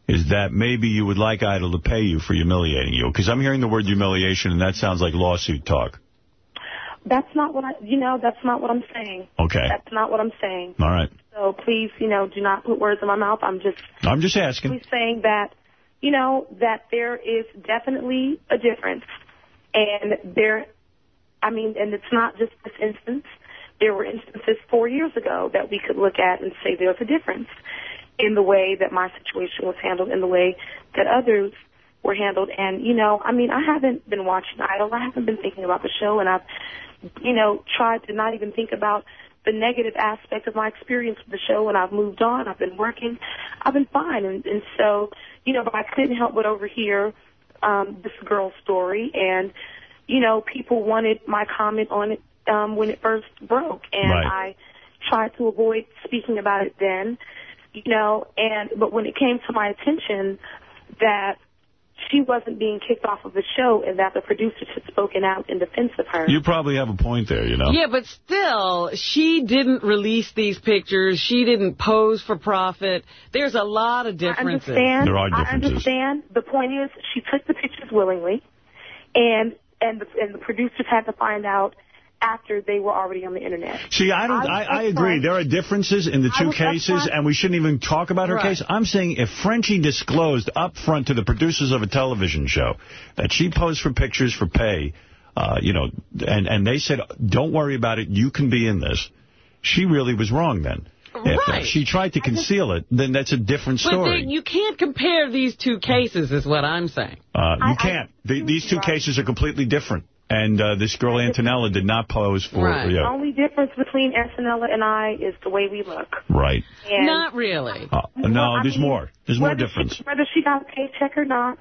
is that maybe you would like Idol to pay you for humiliating you, because I'm hearing the word humiliation, and that sounds like lawsuit talk. That's not what I, you know, that's not what I'm saying. Okay. That's not what I'm saying. All right. So please, you know, do not put words in my mouth. I'm just I'm just asking. simply saying that, you know, that there is definitely a difference. And there, I mean, and it's not just this instance. There were instances four years ago that we could look at and say there's a difference in the way that my situation was handled, in the way that others were handled. And, you know, I mean, I haven't been watching Idol. I haven't been thinking about the show, and I've, you know, tried to not even think about the negative aspect of my experience with the show, and I've moved on. I've been working. I've been fine. And, and so, you know, but I couldn't help but overhear um, this girl's story, and, you know, people wanted my comment on it um, when it first broke, and Right. I tried to avoid speaking about it then, you know, and but when it came to my attention that she wasn't being kicked off of the show and that the producers had spoken out in defense of her. You probably have a point there, you know. Yeah, but still, she didn't release these pictures. She didn't pose for profit. There's a lot of differences. I differences. understand. There are I understand. The point is, she took the pictures willingly, and and the, and the producers had to find out after they were already on the internet. See, I don't. I, I agree. There are differences in the two cases, and we shouldn't even talk about her Right. case. I'm saying if Frenchie disclosed up front to the producers of a television show that she posed for pictures for pay, uh, you know, and and they said, "Don't worry about it. You can be in this." She really was wrong then. If Right. she tried to conceal it, then that's a different But story. they, you can't compare these two cases, is what I'm saying. Uh, you can't. The, these two cases are completely different. And uh, this girl Antonella did not pose for. The Yeah, only difference between Antonella and I is the way we look. right. And Not really. Uh, no, I there's mean, more. There's more difference. She, whether she got a paycheck or not,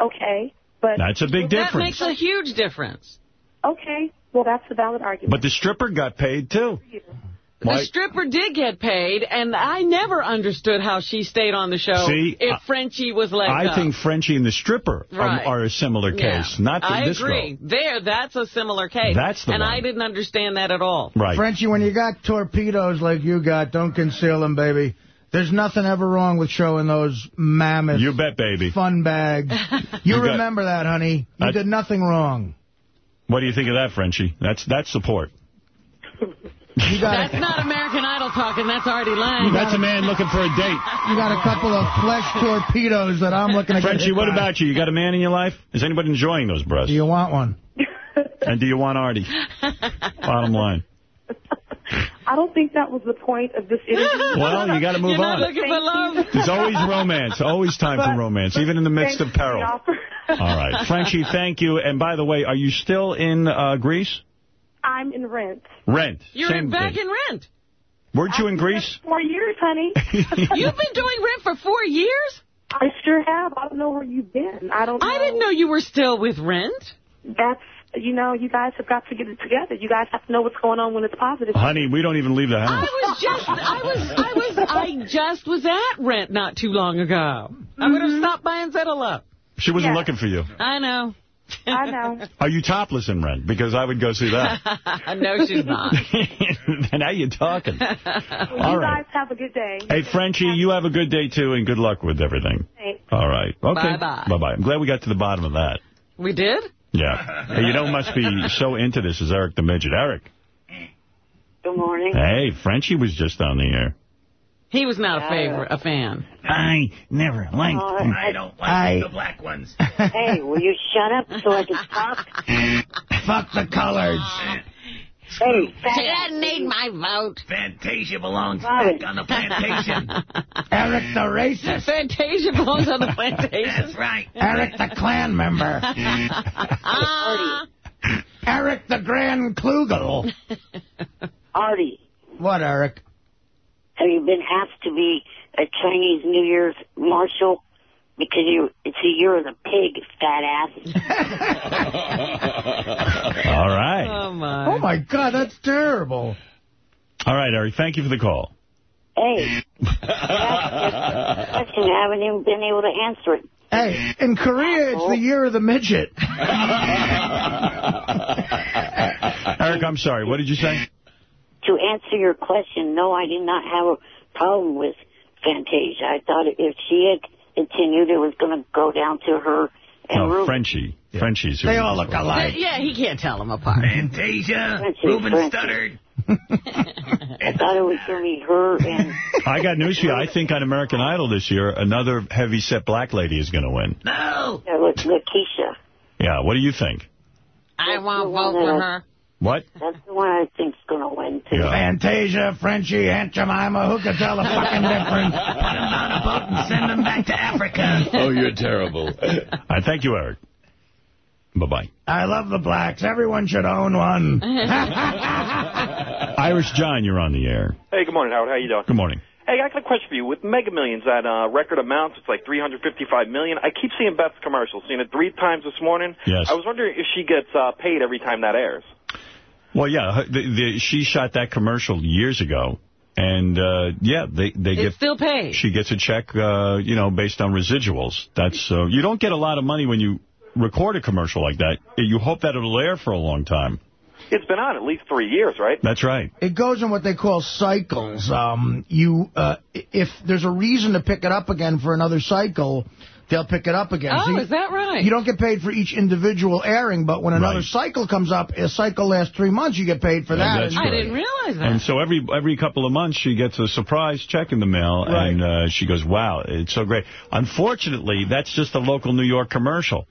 okay. But That's a big difference. That makes a huge difference. Okay, well, that's a valid argument. But the stripper got paid, too. Why- The stripper did get paid, and I never understood how she stayed on the show See, if I- Frenchie was let go. I think Frenchie and the stripper are, Right. are a similar Yeah. case, not the, I this agree. There, that's a similar case. That's the And one. I didn't understand that at all. girl. Frenchie, when you got torpedoes like you got, don't conceal them, baby. There's nothing ever wrong with showing those mammoth You bet, baby. fun bags. You, You got- remember that, honey. You I- did nothing wrong. What do you think of that, Frenchie? That's that's support. You got That's not American Idol talking. That's Artie Lange. That's a man looking for a date. You got a couple of flesh torpedoes that I'm looking to get Frenchie, what by. about you? You got a man in your life? Is anybody enjoying those breasts? Do you want one? And do you want Artie? Bottom line. I don't think that was the point of this interview. Well, you got to move You're not on. looking for love. There's always romance. Always time for romance, even in the midst of peril. All right. Frenchie, thank you. And by the way, are you still in uh, Grease? I'm in rent. Rent. You're Same back thing. in rent. Weren't you in Grease? Four years, honey. You've been doing rent for four years? I sure have. I don't know where you've been. I don't. Know. I didn't know you were still with rent. That's you know, you guys have got to get it together. You guys have to know what's going on when it's positive. Honey, we don't even leave the house. I was just, I was, I was, I just was at rent not too long ago. I would have mm-hmm. stopped by and said hello. She wasn't Yeah. looking for you. I know. I know. Are you topless in Rent? Because I would go see that. no, she's not. now you're talking. Well, All you right. guys have a good day. Hey, Frenchie, you have a good day, too, and good luck with everything. Thanks. All right. Okay. Bye-bye. Bye-bye. I'm glad we got to the bottom of that. We did? Yeah. Hey, you know who must be so into this is Eric the Midget. Eric. Good morning. Hey, Frenchie was just on the air. He was not a favorite, a fan. I never liked Uh, him. I don't like the black ones. hey, will you shut up so I can talk? Fuck the colors. Hey, She doesn't need my vote. Fantasia belongs Robin. on the plantation. Eric the racist. Fantasia belongs on the plantation. That's right. Eric the Klan member. Ah. Eric the Grand Klugel. Artie, What, Eric? Have you been asked to be a Chinese New Year's marshal? Because you, see, year of the pig, fat ass. All right. Oh, my. Oh, my God, that's terrible. All right, Eric, thank you for the call. Hey, that's a question. I haven't even been able to answer it. Hey, in Korea, it's the year of the midget. Eric, I'm sorry. What did you say? To answer your question, no, I did not have a problem with Fantasia. I thought if she had continued, it was going to go down to her and Ruben. Frenchie. Frenchie's. who They all was look with. alike. Yeah, he can't tell them apart. Fantasia, Frenchie, Ruben Frenchie. stuttered. I thought it was going to be her and I got news for you. I think on American Idol this year, another heavy-set black lady is going to win. no. That was LaKisha. Yeah, what do you think? I won't the vote for her. What? That's the one I think's going to win, too. Fantasia, Frenchie, Aunt Jemima, who could tell the fucking difference? Put him on a boat and send him back to Africa. Oh, you're terrible. I thank you, Eric. Bye-bye. I love the blacks. Everyone should own one. Irish John, you're on the air. Hey, good morning, Howard. How you doing? Good morning. Hey, I got a question for you. With Mega Millions, that uh, record amounts, it's like 355 million. I keep seeing Beth's commercials. Seen it three times this morning. Yes. I was wondering if she gets uh, paid every time that airs. Well, yeah, the, the, she shot that commercial years ago, and uh, yeah, they they It's get still paid. she gets a check, uh, you know, based on residuals. That's uh, you don't get a lot of money when you record a commercial like that. You hope that it'll air for a long time. It's been on at least three years, right? That's right. It goes in what they call cycles. Um, you, uh, if there's a reason to pick it up again for another cycle, they'll pick it up again. Oh, you- is that right? You don't get paid for each individual airing, but when another Right. cycle comes up, a cycle lasts three months, you get paid for Yeah, that. that's I didn't realize that. And so every every couple of months she gets a surprise check in the mail, Right. and uh, she goes, "Wow, it's so great." Unfortunately, that's just a local New York commercial.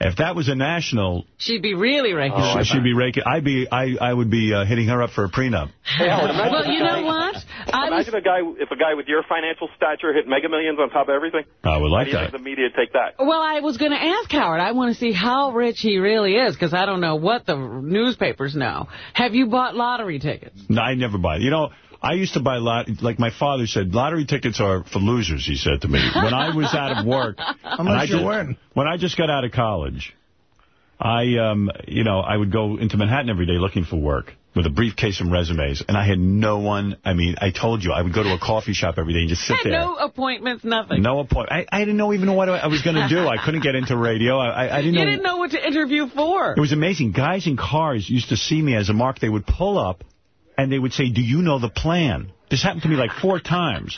If that was a national, She'd be really raking sh- it. she'd be raking. I'd be, I, I would be uh, hitting her up for a prenup. Hey, Howard, Well, you guy- know what? I was Imagine a guy, if a guy with your financial stature hit Mega Millions on top of everything. I would like that. think the media take that? Well, I was going to ask Howard. I want to see how rich he really is, because I don't know what the newspapers know. Have you bought lottery tickets? No, I never buy. You know, I used to buy lot. Like my father said, lottery tickets are for losers. He said to me when I was out of work. and I Unless you just, win. When I just got out of college, I, um, you know, I would go into Manhattan every day looking for work with a briefcase and resumes, and I had no one. I mean, I told you I would go to a coffee shop every day and just sit Had there. no appointments, nothing. No appointment. I, I didn't know even what I was going to do. I couldn't get into radio. I, I, I didn't you know. didn't know what to interview for. It was amazing. Guys in cars used to see me as a mark. They would pull up, and they would say, do you know the plan? This happened to me like four times.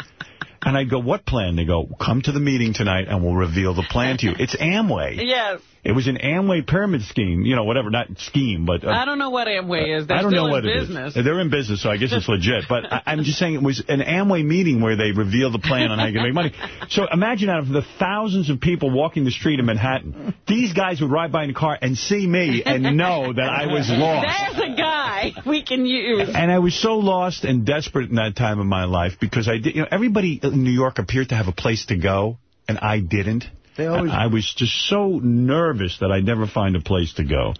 And I'd go, what plan? They go, come to the meeting tonight, and we'll reveal the plan to you. It's Amway. Yes. It was an Amway pyramid scheme. You know, whatever, not scheme, but... Uh, I don't know what Amway is. They're I don't know in what business. it is. They're in business, so I guess it's legit. But I, I'm just saying it was an Amway meeting where they revealed the plan on how you can make money. So imagine out of the thousands of people walking the street in Manhattan, these guys would ride by in a car and see me and know that I was lost. There's a guy we can use. And I was so lost and desperate in that time of my life because I did. You know, everybody New York appeared to have a place to go, and I didn't. They always- I was just so nervous that I'd never find a place to go.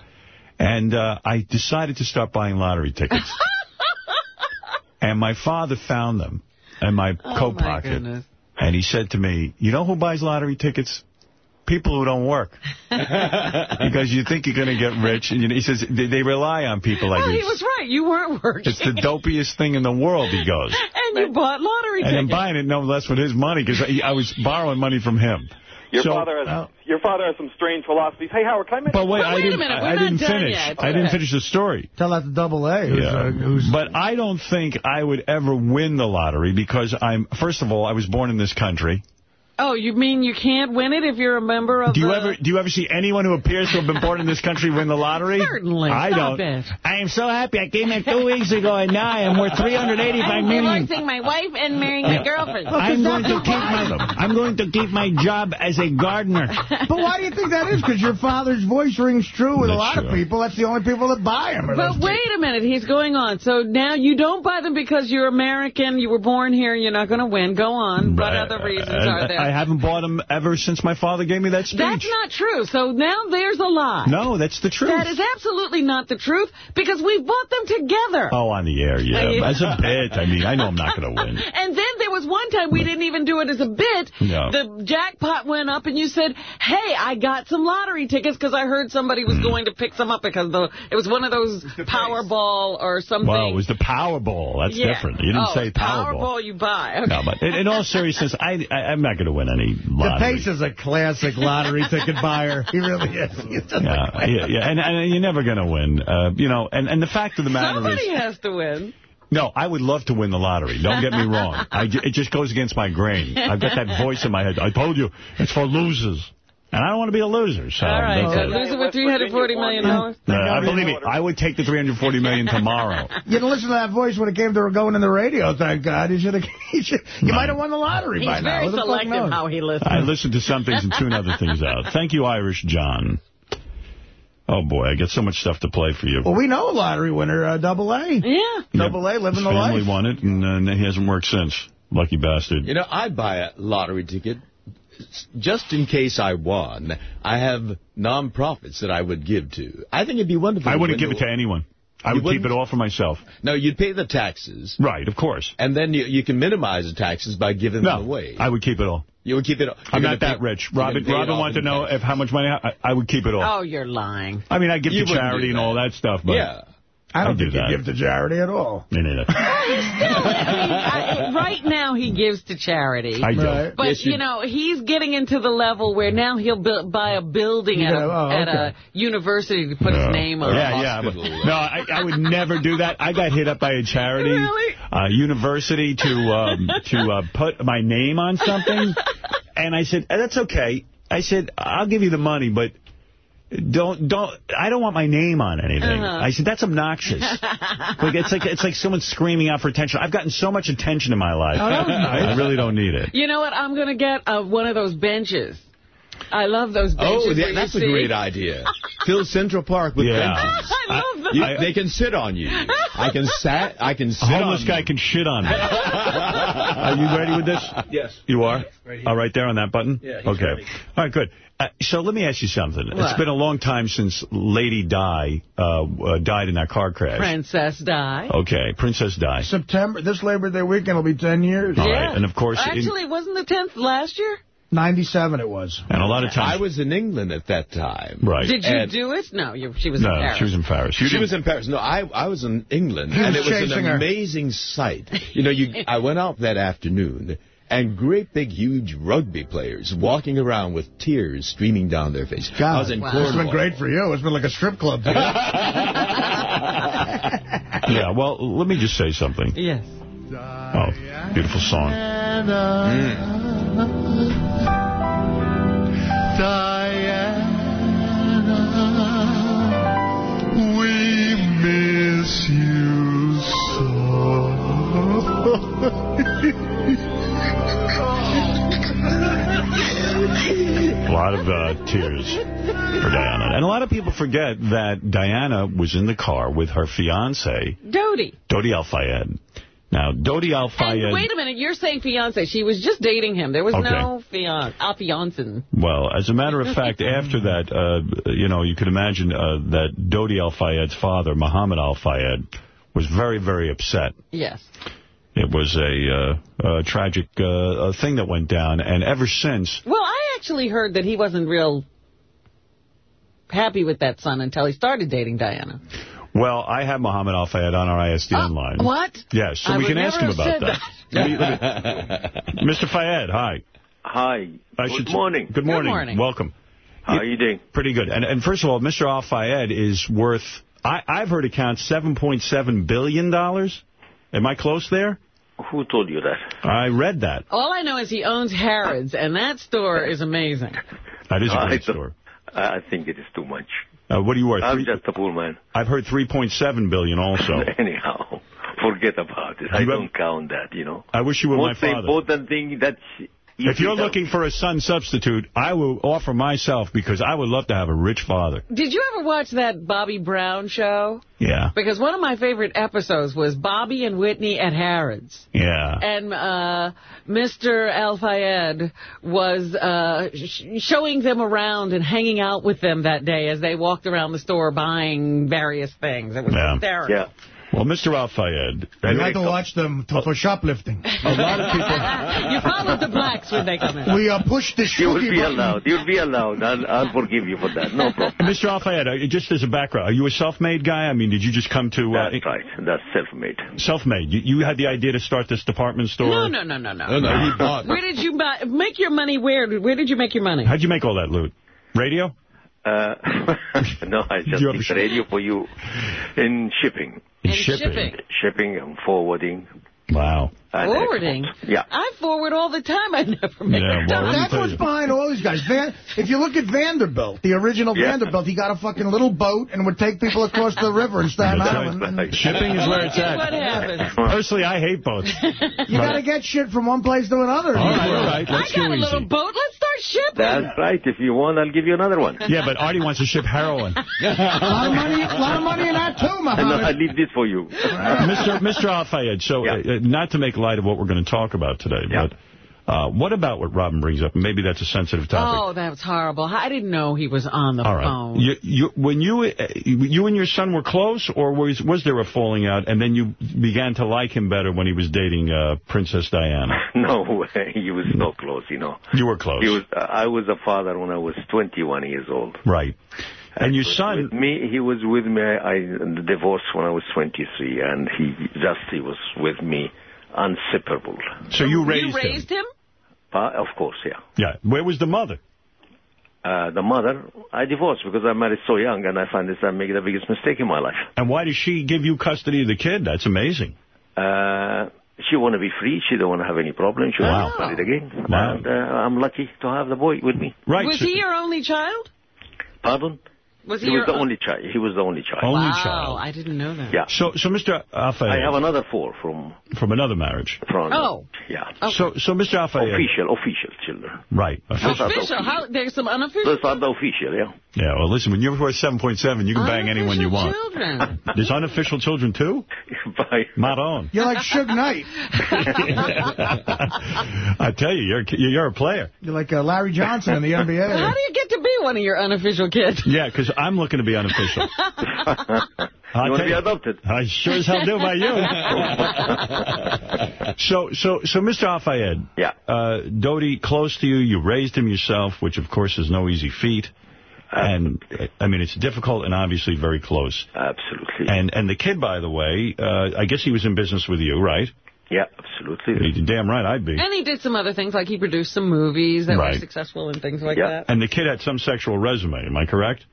And uh, I decided to start buying lottery tickets. and my father found them in my Oh, coat my pocket. goodness. And he said to me, you know who buys lottery tickets? People who don't work. because you think you're going to get rich. And you know, he says they, they rely on people like Oh, you. he was right. You weren't working. It's the dopiest thing in the world, he goes. and you bought lottery tickets. And I'm buying it no less with his money because I, I was borrowing money from him. Your So- father has your father has some strange philosophies. Hey, Howard, can I mention? But wait, I wait a didn't, minute, I, I didn't finish. yet. I didn't finish the story. Tell that to Double A. Who's, Yeah. uh, who's But I don't think I would ever win the lottery because I'm, first of all, I was born in this country. Oh, you mean you can't win it if you're a member of Do you the... ever do you ever see anyone who appears to have been born in this country win the lottery? Certainly. I Stop don't. it. I am so happy. I came in two weeks ago and now I am worth 385 I'm million. divorcing my wife and marrying my girlfriend. I'm going to keep my I'm going to keep my job as a gardener. But why do you think that is? Because your father's voice rings true with a lot true. of people. That's the only people that buy them. But wait a minute, he's going on. So now you don't buy them because you're American, you were born here, you're not going to win. Go on. What other reasons I- are there? I haven't bought them ever since my father gave me that speech. That's not true. So now there's a lie. No, that's the truth. That is absolutely not the truth because we bought them together. Oh, on the air, yeah. Yeah. As a bit. I mean, I know I'm not going to win. And then there was one time we didn't even do do it as a bit. No. The jackpot went up, and you said, hey, I got some lottery tickets because I heard somebody was mm. going to pick some up because the it was one of those Powerball or something. Well, it was the Powerball. That's Yeah. different. You didn't oh, say Powerball. Powerball you buy. Okay. No, but in, in all seriousness, I, I, I'm not going to win any lottery. DePace is a classic lottery ticket buyer. He really is. Yeah, yeah, yeah, and, and you're never going to win. Uh, you know, and, and the fact of the matter Somebody is, has to win. no, I would love to win the lottery. Don't get me wrong. I, it just goes against my grain. I've got that voice in my head. I told you, it's for losers. And I don't want to be a loser. So All right, that's so it. loser with $340 million. dollars? Uh, believe me, I would take the 340 million tomorrow. You didn't listen to that voice when it came to going in the radio, thank God. You should have. You, should, you might have won the lottery He's by now. very the fuck selective knows? how he listens. I listen to some things and tune other things out. Thank you, Irish John. Oh, boy, I got so much stuff to play for you. Well, we know a lottery winner, uh, Double A. Yeah. Double A, living His the family life. won it, and uh, he hasn't worked since. Lucky bastard. You know, I'd buy a lottery ticket just in case I won. I have non-profits that I would give to. I think it'd be wonderful. I wouldn't give it to anyone. I You would keep wouldn't? it all for myself. No, you'd pay the taxes. Right, of course. And then you, you can minimize the taxes by giving No, them away. I would keep it all. You would keep it. All I'm not gonna that rich. you're Robin gonna Robin off wanted to know if how much money I, I would keep it all. Oh, you're lying. I mean, I give You to charity and all that stuff, but Yeah. I don't I do think you that. give to charity at all. me neither. I mean, I, right now he gives to charity. I do. Right. But, Yes, you- you know, he's getting into the level where now he'll bu buy a building at, Yeah, a, oh, at a university to put his name on. Yeah, yeah. But, no, I, I would never do that. I got hit up by a charity, Really? uh, university, to um, to uh, put my name on something. And I said, "Eh, that's okay. I said, I'll give you the money, but don't, don't, I don't want my name on anything. Uh-huh. I said, that's obnoxious. like, it's like it's like someone screaming out for attention. I've gotten so much attention in my life. Oh, nice. I really don't need it. You know what? I'm going to get uh, one of those benches. I love those benches. Oh, where that, that's a great idea. Fill Central Park with Yeah. benches. I love them. You- I- they can sit on you. I can sat. I can A sit homeless on guy you. can shit on me. Are you ready with this? Yes. You are? Right here. All right there on that button? Yeah, he's Okay. ready. All right, good. Uh, so let me ask you something. It's been a long time since Lady Di uh, uh, died in that car crash. Princess Di. Okay, Princess Di. September, this Labor Day weekend will be 10 years. All yeah. right, and of course, in- Actually, wasn't the 10th last year? 97 it was. And a lot of times... I was in England at that time. Right. Did you And- do it? No, you, she was no, in Paris. No, she was in Paris. You She was in Paris. No, I I was in England, He was and it was chasing an her. amazing sight. You know, you I went out that afternoon, and great big, huge rugby players walking around with tears streaming down their face. God, I was in Wow. It's been great for you. It's been like a strip club. to you. Yeah, well, let me just say something. Yes. Oh, beautiful song. Mm. Diana, we miss you so. A lot of uh, tears for Diana. And a lot of people forget that Diana was in the car with her fiance, Dodie. Dodi Al-Fayed. Now, Dodi Al-Fayed... And wait a minute, you're saying fiance. She was just dating him. There was Okay. no fiance. A fiancé. Well, as a matter of fact, after that, uh, you know, you could imagine uh, that Dodi Al-Fayed's father, Muhammad Al-Fayed, was very, very upset. Yes. It was a, uh, a tragic uh, uh, thing that went down, and ever since... Well, I actually heard that he wasn't real happy with that son until he started dating Diana. Well, I have Muhammad Al-Fayed on our ISDN line. Uh, What? Yes, so I we can ask him about said that. Let me- let me- Mr. Fayed, hi. Hi. I Good should- morning. Good morning. Welcome. How are you doing? Pretty good. And, and first of all, Mr. Al-Fayed is worth, I, I've heard it count 7.7 billion. dollars. Am I close there? Who told you that? I read that. All I know is he owns Harrods, and that store is amazing. That is a I great don't- store. I think it is too much. Uh, what are you worth? I'm Three- just a poor man. I've heard 3.7 billion also. Anyhow, forget about it. I You have- don't count that, you know. I wish you were my father. Most important thing that... If you're looking for a son substitute, I will offer myself because I would love to have a rich father. Did you ever watch that Bobby Brown show? Yeah. Because one of my favorite episodes was Bobby and Whitney at Harrods. Yeah. And uh, Mr. Al-Fayed was uh, sh showing them around and hanging out with them that day as they walked around the store buying various things. It was Yeah. hysterical. Yeah. Well, Mr. Al-Fayed... You had to watch them to, for shoplifting. A lot of people... you follow the blacks when they come in. We uh, pushed the You will be button. allowed. You'll be allowed. I'll, I'll forgive you for that. No problem. Mr. Al-Fayed, uh, just as a background, are you a self-made guy? I mean, did you just come to... Uh, That's right. That's self-made. Self-made. You, you had the idea to start this department store? No, no, no, no, no. No, no, he bought. Where did you buy, make your money? Where? Where did you make your money? How'd you make all that loot? Radio? Uh, no, I just You have did sh- radio for you in shipping. In shipping. shipping. Shipping and forwarding. Wow. And Forwarding? Yeah. I forward all the time. I never make Yeah, a well, dime. That's what's behind all these guys. Van, if you look at Vanderbilt, the original Yeah. Vanderbilt, he got a fucking little boat and would take people across the river in Staten That's Island. right. And Shipping is where it's at. What happens? Personally, I hate boats. you got to get shit from one place to another. All right, all right. Let's I got go a little boat. Let's start shipping. That's right. If you want, I'll give you another one. Yeah, but Artie wants to ship heroin. a lot of money, a lot of money in that too, And I'll leave this for you. Mr. Mr. Al-Fayed, so uh, uh, not to make light of what we're going to talk about today, but uh, what about what Robin brings up? Maybe that's a sensitive topic. Oh, that was horrible. I didn't know he was on the All right. phone. You, you, when you uh, you and your son were close, or was was there a falling out, and then you began to like him better when he was dating uh, Princess Diana? No way. He was so close, you know. You were close. He was. Uh, I was a father when I was 21 years old. Right. And your With son, me, he was with me. I divorced when I was 23, and he just he was with me, inseparable. so you you raised, raised him. him? Uh, of course, yeah. Yeah. Where was the mother? Uh, the mother, I divorced because I married so young, and I find this I'm making the biggest mistake in my life. And why did she give you custody of the kid? That's amazing. Uh, she want to be free. She don't want to have any problems. She Wow. want to marry again. Wow. And uh, I'm lucky to have the boy with me. Right. Was so- he your only child? Pardon? Was He he, was the only child. He was the only child. Only wow, child. I didn't know that. Yeah. So, so Mr. Al-Fayed, I have another four from from another marriage. from. Oh. Yeah. So, so Mr. Al-Fayed, Official, official children. right. Official. Official. How, there's some unofficial. Those are the official, yeah. Yeah, well, listen, when you're worth 7.7, you can bang anyone you want. Children. There's unofficial children, too? By Maron. You're like Suge Knight. I tell you, you're you're a player. You're like uh, Larry Johnson in the NBA. How do you get to be one of your unofficial kids? Yeah, because I'm looking to be unofficial. I'll you want to be adopted? I sure as hell do by you. so, so, so, Mr. Al-Fayed, Yeah. uh, Dodi, close to you, you raised him yourself, which, of course, is no easy feat. And, I mean, it's difficult and obviously very close. Absolutely. And and the kid, by the way, uh, I guess he was in business with you, right? Yeah, absolutely. You're damn right I'd be. And he did some other things, like he produced some movies that Right. were successful and things like Yeah. that. And the kid had some sexual resume, am I correct?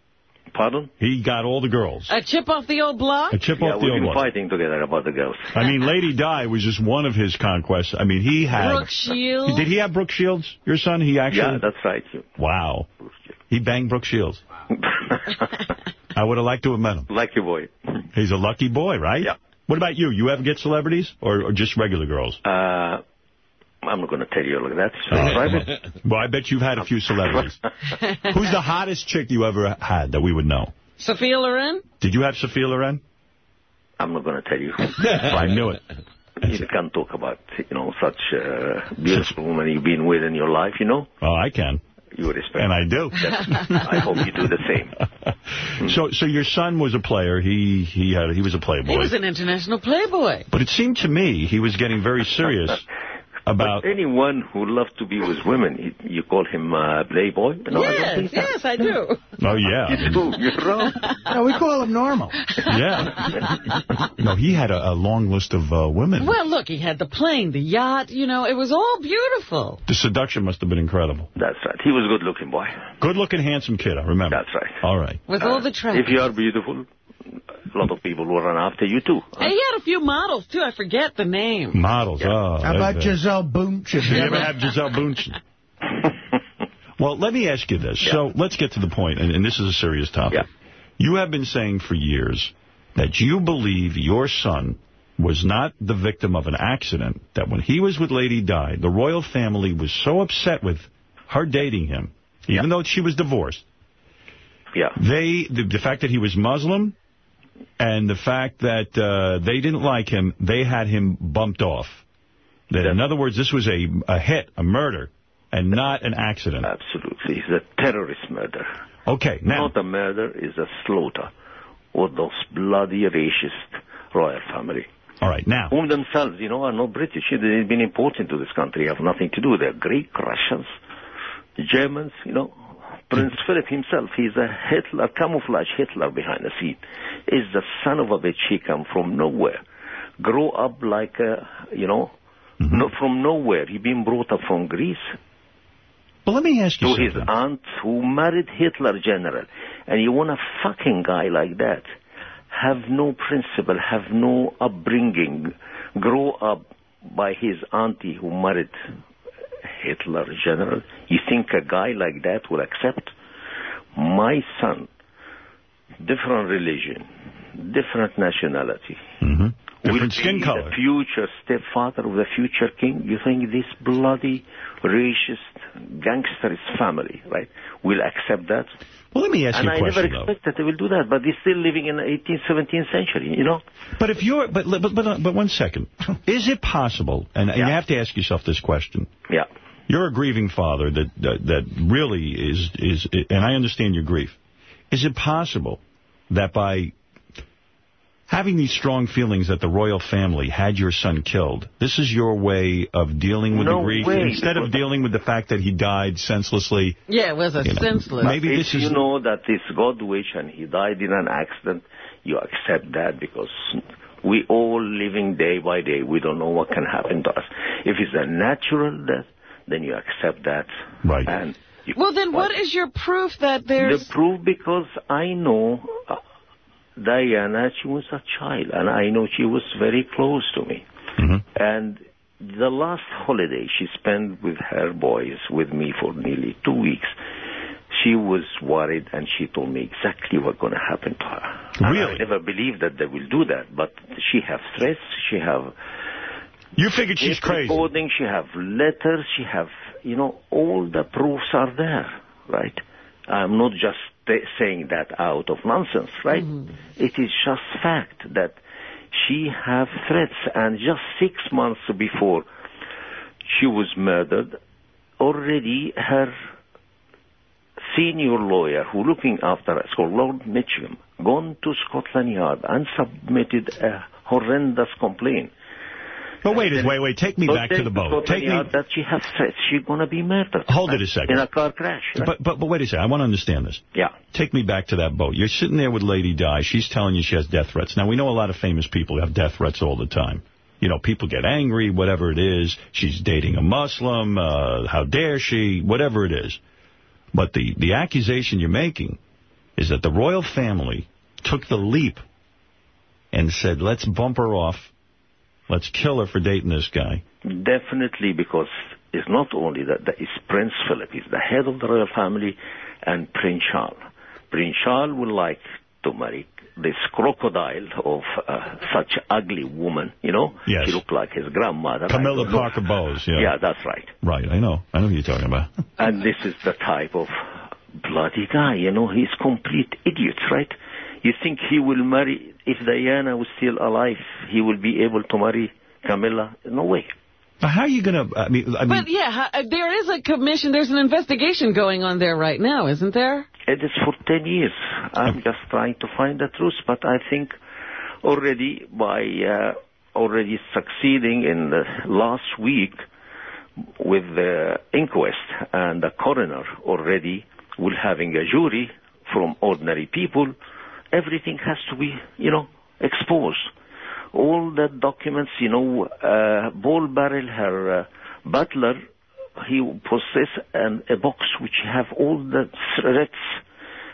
Pardon? He got all the girls. A chip off the old block? A chip Yeah, off the old block. we've old been block. fighting together about the girls. I mean, Lady Di was just one of his conquests. I mean, he had... Brooke Shields? Did he have Brooke Shields, your son? He actually... Yeah, that's right. Wow. He banged Brooke Shields. I would have liked to have met him. Lucky boy. He's a lucky boy, right? Yeah. What about you? You ever get celebrities or, or just regular girls? Uh, I'm not going to tell you like that. It's Oh, private. Well, I bet you've had a few celebrities. Who's the hottest chick you ever had that we would know? Sophia Loren? Did you have Sophia Loren? I'm not going to tell you. I knew it. You can't talk about, you know, such uh, beautiful woman you've been with in your life, you know? Oh, I can. You respect. And I do. I hope you do the same. So, so your son was a player. He he had he was a playboy. He was an international playboy. But it seemed to me he was getting very serious about. But anyone who loves to be with women, you, you call him uh, playboy? No, I don't yes, think yes, I do. Oh yeah, I mean, Ooh, you're wrong. No, we call him normal. yeah. No, he had a, a long list of uh, women. Well, look, he had the plane, the yacht, you know, it was all beautiful. The seduction must have been incredible. That's right. He was a good-looking boy. Good-looking, handsome kid. I remember. That's right. All right. With all the If you are beautiful, a lot of people will run after you, too. And he had a few models, too. I forget the name. Models. Oh, How about that's- Giselle Bundchen? Did you ever have Giselle Bundchen? well, let me ask you this. So let's get to the point, and, and this is a serious topic. You have been saying for years that you believe your son was not the victim of an accident, that when he was with Lady Di, the royal family was so upset with her dating him, even though she was divorced. Yeah. They, the, the fact that he was Muslim and the fact that uh, they didn't like him, they had him bumped off. That, in other words, this was a, a hit, a murder, and not an accident. Absolutely. It's a terrorist murder. Okay, now... Not a murder, is a slaughter. What those bloody racist royal family. All right, now. Whom themselves, you know, are not British. They've been important to this country. have nothing to do. They're Greek, Russians, Germans, you know. Prince Philip himself, he's a Hitler, camouflage Hitler behind the scene. Is the son of a bitch. He come from nowhere. Grow up like a, you know, Mm-hmm. no, from nowhere. He been brought up from Greece. But let me ask you to something. his aunt who married Hitler general. And you want a fucking guy like that, have no principle, have no upbringing, grow up by his auntie who married Hitler general. You think a guy like that will accept? My son, different religion, different nationality. Mm-hmm. Different skin color. the future stepfather of the future king. You think this bloody, racist, gangsterist family, right, will accept that? Well, let me ask and you a I question, And I never though. expect that they will do that, but they're still living in the 18th, 17th century, you know? But if you're, but but but, but one second, is it possible? And, and you have to ask yourself this question. Yeah. You're a grieving father that that, that really is is, and I understand your grief. Is it possible that by having these strong feelings that the royal family had your son killed, this is your way of dealing with No the grief way, instead of dealing with the fact that he died senselessly? Yeah, it was a You know, senseless. maybe if this is you know that it's God wish and he died in an accident, you accept that because we all living day by day. We don't know what can happen to us. If it's a natural death, then you accept that. Right. And you, Well, then what is your proof that there's... the proof because I know uh, Diana, she was a child, and I know she was very close to me. And the last holiday she spent with her boys with me for nearly two weeks. She was worried, and she told me exactly what's going to happen to her. And Really? I never believed that they will do that, but she have stress, She have. You figured she's crazy. Recording, she have letters. She have, you know, all the proofs are there, right? I'm not just saying that out of nonsense, right? Mm-hmm. It is just fact that she have threats, and just six months before she was murdered, already her senior lawyer who looking after her, it's called Lord Mishcon, gone to Scotland Yard and submitted a horrendous complaint. But wait, wait, wait. Take me back to the boat. Take me. That she has threats. She's going to be murdered. Hold it a second. In a car crash. right? But, but but wait a second. I want to understand this. Yeah. Take me back to that boat. You're sitting there with Lady Di. She's telling you she has death threats. Now, we know a lot of famous people have death threats all the time. You know, people get angry, whatever it is. She's dating a Muslim. Uh, how dare she? Whatever it is. But the, the accusation you're making is that the royal family took the leap and said, let's bump her off. Let's kill her for dating this guy. Definitely, because it's not only that, that it's Prince Philip, he's the head of the royal family, and Prince Charles. Prince Charles would like to marry this crocodile of uh, such ugly woman, you know? Yes. She looked like his grandmother. Camilla I don't know. Parker Bowles, yeah. Yeah, that's right. Right, I know. I know who you're talking about. And this is the type of bloody guy, you know? He's complete idiot, right? You think he will marry, if Diana was still alive, he will be able to marry Camilla? No way. Now, How are you going to, I mean, I mean But yeah, uh, there is a commission, there's an investigation going on there right now, isn't there? It is for 10 years. I'm just trying to find the truth, but I think already by uh, already succeeding in the last week with the inquest and the coroner already will having a jury from ordinary people, everything has to be, you know, exposed. All the documents, you know, uh, Paul Burrell, her uh, butler, he possess an, a box which have all the threats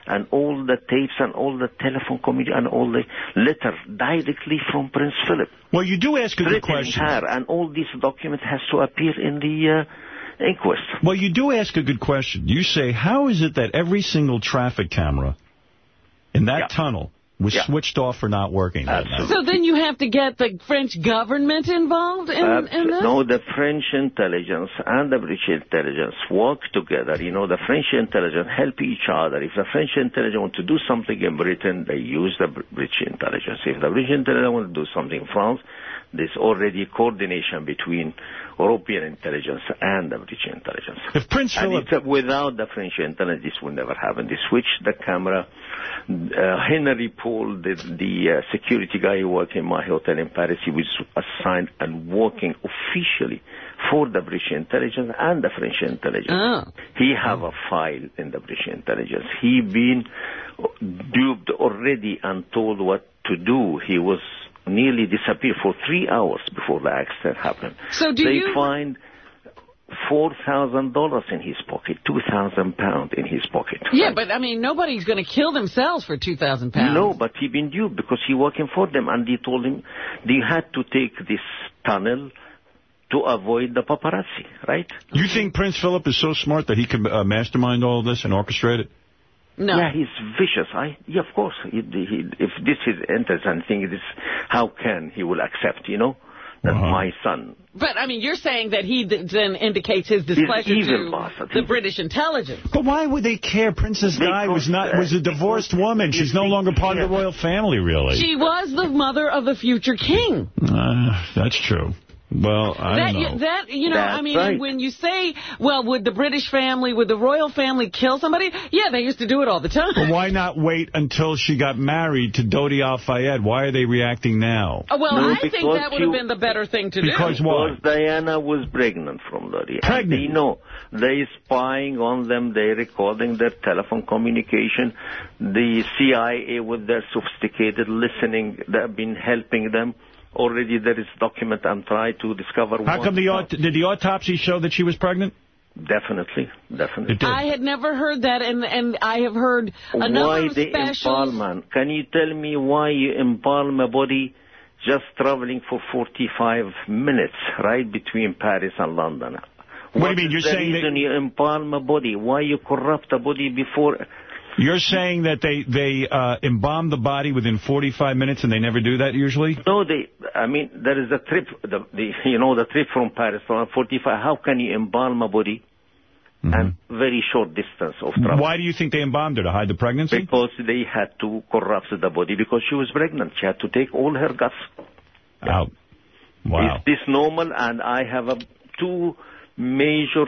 and all the tapes and all the telephone communication and all the letter directly from Prince Philip. Well, you do ask a good question. her, and all these documents has to appear in the uh, inquest. Well, you do ask a good question. You say, how is it that every single traffic camera in that tunnel was Yeah. switched off for not working that night? So then you have to get the French government involved in, Uh, in this? no, the French intelligence and the British intelligence work together. You know, the French intelligence help each other. If the French intelligence want to do something in Britain, they use the British intelligence. If the British intelligence want to do something in France, There's already coordination between European intelligence and the British intelligence. If Prince and Philip... it's, uh, without the French intelligence, this would never happen. They switched the camera. Uh, Henry Paul, the, the uh, security guy who worked in my hotel in Paris, he was assigned and working officially for the British intelligence and the French intelligence. Oh. He have a file in the British intelligence. He been duped already and told what to do. He was nearly disappeared for three hours before the accident happened. So do they you- find four thousand dollars in his pocket, two thousand pounds in his pocket. Yeah, but I mean, nobody's going to kill themselves for 2,000 pounds. No, but he been duped because he working for them, and they told him they had to take this tunnel to avoid the paparazzi, right? You think Prince Philip is so smart that he can uh, mastermind all this and orchestrate it? No. Yeah, he's vicious. I yeah, of course. He, he, if this is interesting thing, this how can he will accept? You know, that Uh-huh. my son. But, I mean, you're saying that he th- then indicates his displeasure evil to bastard. the British intelligence. But why would they care? Princess Di was not was a divorced woman. She's no longer part of the royal family, really. She was the mother of the future king. Uh, that's true. Well, I that, don't know. You, that, you know, I mean, right. when you say, well, would the British family, would the royal family kill somebody? Yeah, they used to do it all the time. But why not wait until she got married to Dodi Al-Fayed? Why are they reacting now? Oh, well, No, I think that would have been the better thing to do. Because what? Diana was pregnant from Dodi. Pregnant? And they know. They spying on them. They recording their telephone communication. The CIA with their sophisticated listening, they've been helping them. Already there is document. I'm trying to discover. How come the aut- did the autopsy show that she was pregnant? Definitely, definitely. I had never heard that, and and I have heard a number why the specials. embalmment? Can you tell me why you embalm a body just traveling for 45 minutes, right, between Paris and London? What do you mean? You're the saying that- reason you embalm a body? Why you corrupt a body before... You're saying that they they uh, embalm the body within 45 minutes and they never do that usually? No, they. I mean, there is a trip. The, the you know the trip from Paris from 45. How can you embalm a body? And very short distance of travel. Why do you think they embalmed her? To hide the pregnancy? Because they had to corrupt the body because she was pregnant. She had to take all her guts. Out. Wow. Is this normal? And I have a, two major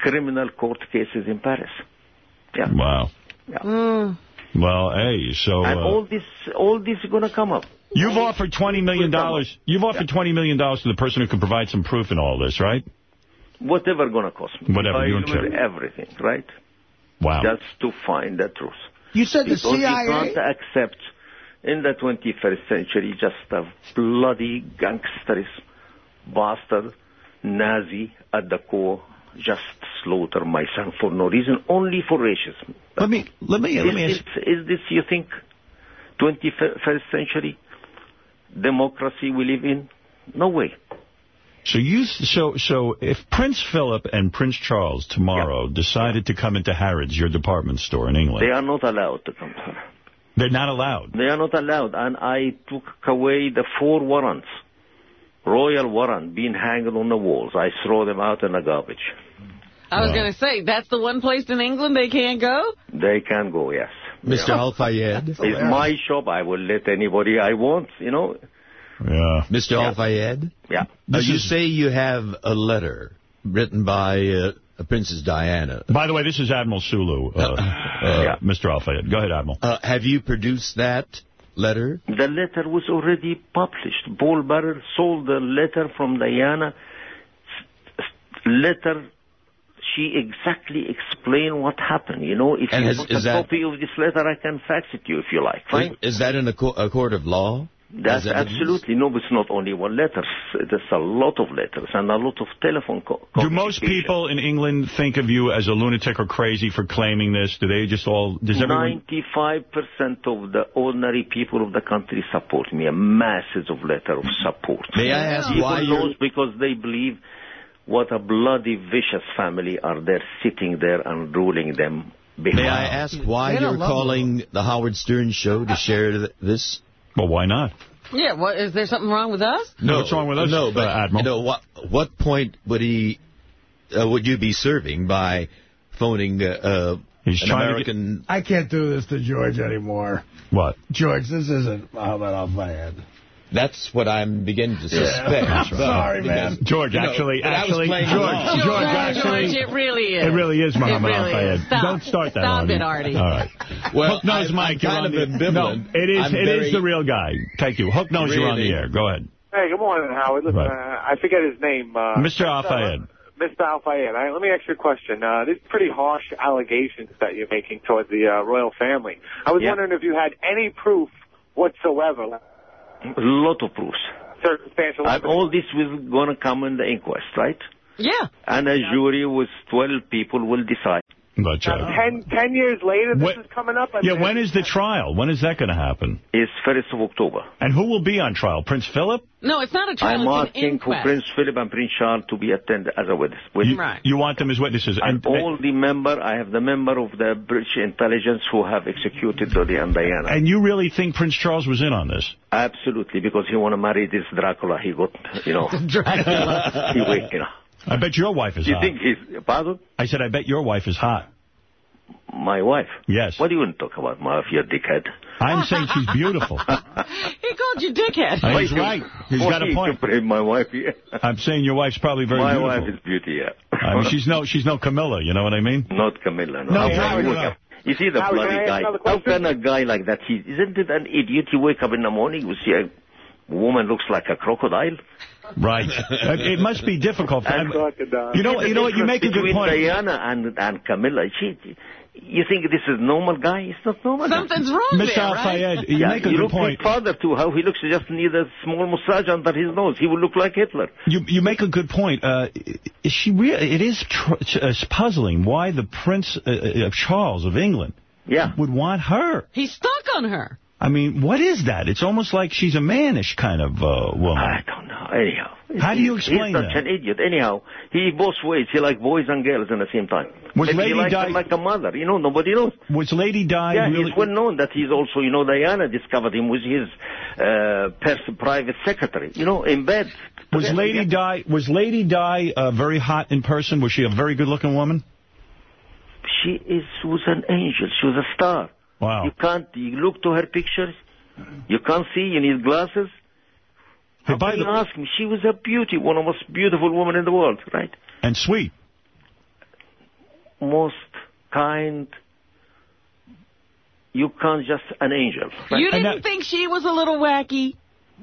criminal court cases in Paris. Yeah. Wow. Mm. Well, hey, so... and uh, all this, all this is going to come up. You've offered $20 million. dollars. You've offered $20 million to the person who can provide some proof in all this, right? Whatever going to cost me. Whatever, I you don't care. everything, right? Wow. Just to find the truth. You said the because CIA? you can't accept in the 21st century just a bloody gangsterist bastard Nazi at the core just slaughter my son for no reason, only for racism. Let me let me let me ask. Is, is this you think 21st century democracy we live in? No way. So you so so if Prince Philip and Prince Charles tomorrow decided to come into Harrods, your department store in England, They are not allowed to come they're not allowed. They are not allowed. And I took away the four warrants, royal warrant, being hanging on the walls. I throw them out in the garbage. I was going to say, that's the one place in England they can't go? They can go, yes. Mr. Al-Fayed? It's my shop. I will let anybody I want, you know. Yeah. Mr. Al-Fayed? Yeah. Uh, you say you have a letter written by uh, Princess Diana. By the way, this is Admiral Sulu, uh, uh, Mr. Al-Fayed. Go ahead, Admiral. Uh, have you produced that letter? The letter was already published. Paul Burrell sold the letter from Diana. Letter, she exactly explained what happened. You know, if And you is- want a that- copy of this letter, I can fax it to you if you like. Fine. Is that in a, co- a court of law? That's As evidence? absolutely no. It's not only one letter. There's a lot of letters and a lot of telephone co- Do most people in England think of you as a lunatic or crazy for claiming this? Do they just all... Does everyone... 95% of the ordinary people of the country support me, a masses of letter of support. May I ask People why you're- because they believe what a bloody vicious family are there sitting there and ruling them behind. May I ask why you're love calling the Howard Stern show to share th- this? Well, why not? Yeah, what, is there something wrong with us? No, What's wrong with us, No, but uh, Admiral? you know what? What point would he? Uh, would you be serving by phoning uh, uh, He's an trying to get- American? I can't do this to George anymore. What? George, this isn't Muhammad Al-Fayed. That's what I'm beginning to suspect. I'm sorry, man. George, You know, actually, but actually, George, along. George, George, actually, George, it really is. It really is Muhammad really Al-Fayed. Don't start that, Stop Artie. it, Artie. All right. Well, Hook Nose I'm- Mike, you're on the, ambivalent. No, it is, I'm it very- is the real guy. Thank you. Hook Nose, you're on the air. Go ahead. Hey, good morning, Howard. Listen, Right. uh, I forget his name. Uh, Mr. Al-Fayed. Mr. Al-Fayed. All right, let me ask you a question. Uh, these pretty harsh allegations that you're making toward the uh, royal family. I was Yeah. wondering if you had any proof whatsoever, like A lot of proofs. circumstantial And evidence. all this was going to come in the inquest, right? Yeah. And a jury with 12 people will decide. But, uh, Ten, ten years later, this What- is coming up. I yeah, mean, when is the trial? When is that going to happen? It's 1st of October. And who will be on trial? Prince Philip? No, it's not a trial. I'm it's asking for. Prince Philip and Prince Charles to be attended as a witness. witness. Right. You want them as witnesses? And all the member, I have the member of the British intelligence who have executed Dodi and Diana. And you really think Prince Charles was in on this? Absolutely, because he want to marry this Dracula. He got, you know, Dracula. he wait, you know. I bet your wife is You hot. think he's, pardon? I said, I bet your wife is hot. My wife? Yes. What do you want to talk about, my wife, you dickhead? I'm saying she's beautiful. He called you dickhead. Uh, He's right. He's got a point. My wife, yeah. I'm saying your wife's probably very My beautiful. wife is beauty, yeah. I mean, she's no, she's no Camilla. You know what I mean? Not Camilla, no. No, How can you no. up? You see the Howard, bloody guy. How can a guy like that, he, isn't it an idiot? He wake up in the morning, you see a woman looks like a crocodile. Right. It must be difficult. For, And- you know, you know what? You make a good Between point. Diana and, and Camilla, she, you think this is normal guy? It's not normal. Something's wrong Mr. there, Al-Fayed, right? you yeah, make a you good look point. his father too. How he looks just need a small massage under his nose. He will look like Hitler. You you make a good point. Uh, is she really? It is tr- uh, puzzling why the Prince uh, uh, of Charles of England Yeah. would want her. He's stuck on her. I mean, what is that? It's almost like she's a mannish kind of uh, woman. I don't know. Anyhow. How do you explain He's such that? an idiot. Anyhow, he both ways. He like boys and girls at the same time. Was Lady he likes Di- like a mother. You know, nobody knows. Was Lady Di yeah, really? it's well known that he's also, you know, Diana discovered him with his uh, private secretary, you know, in bed. Was Lady yeah. Di was Lady Di uh, very hot in person? Was she a very good-looking woman? She is was an angel. She was a star. Wow. You can't. You look to her pictures. You can't see. You need glasses. Hey, How by can the- you ask me? She was a beauty, one of the most beautiful women in the world, right? And sweet. Most kind. You can't just an angel. Right? You didn't think she was a little wacky?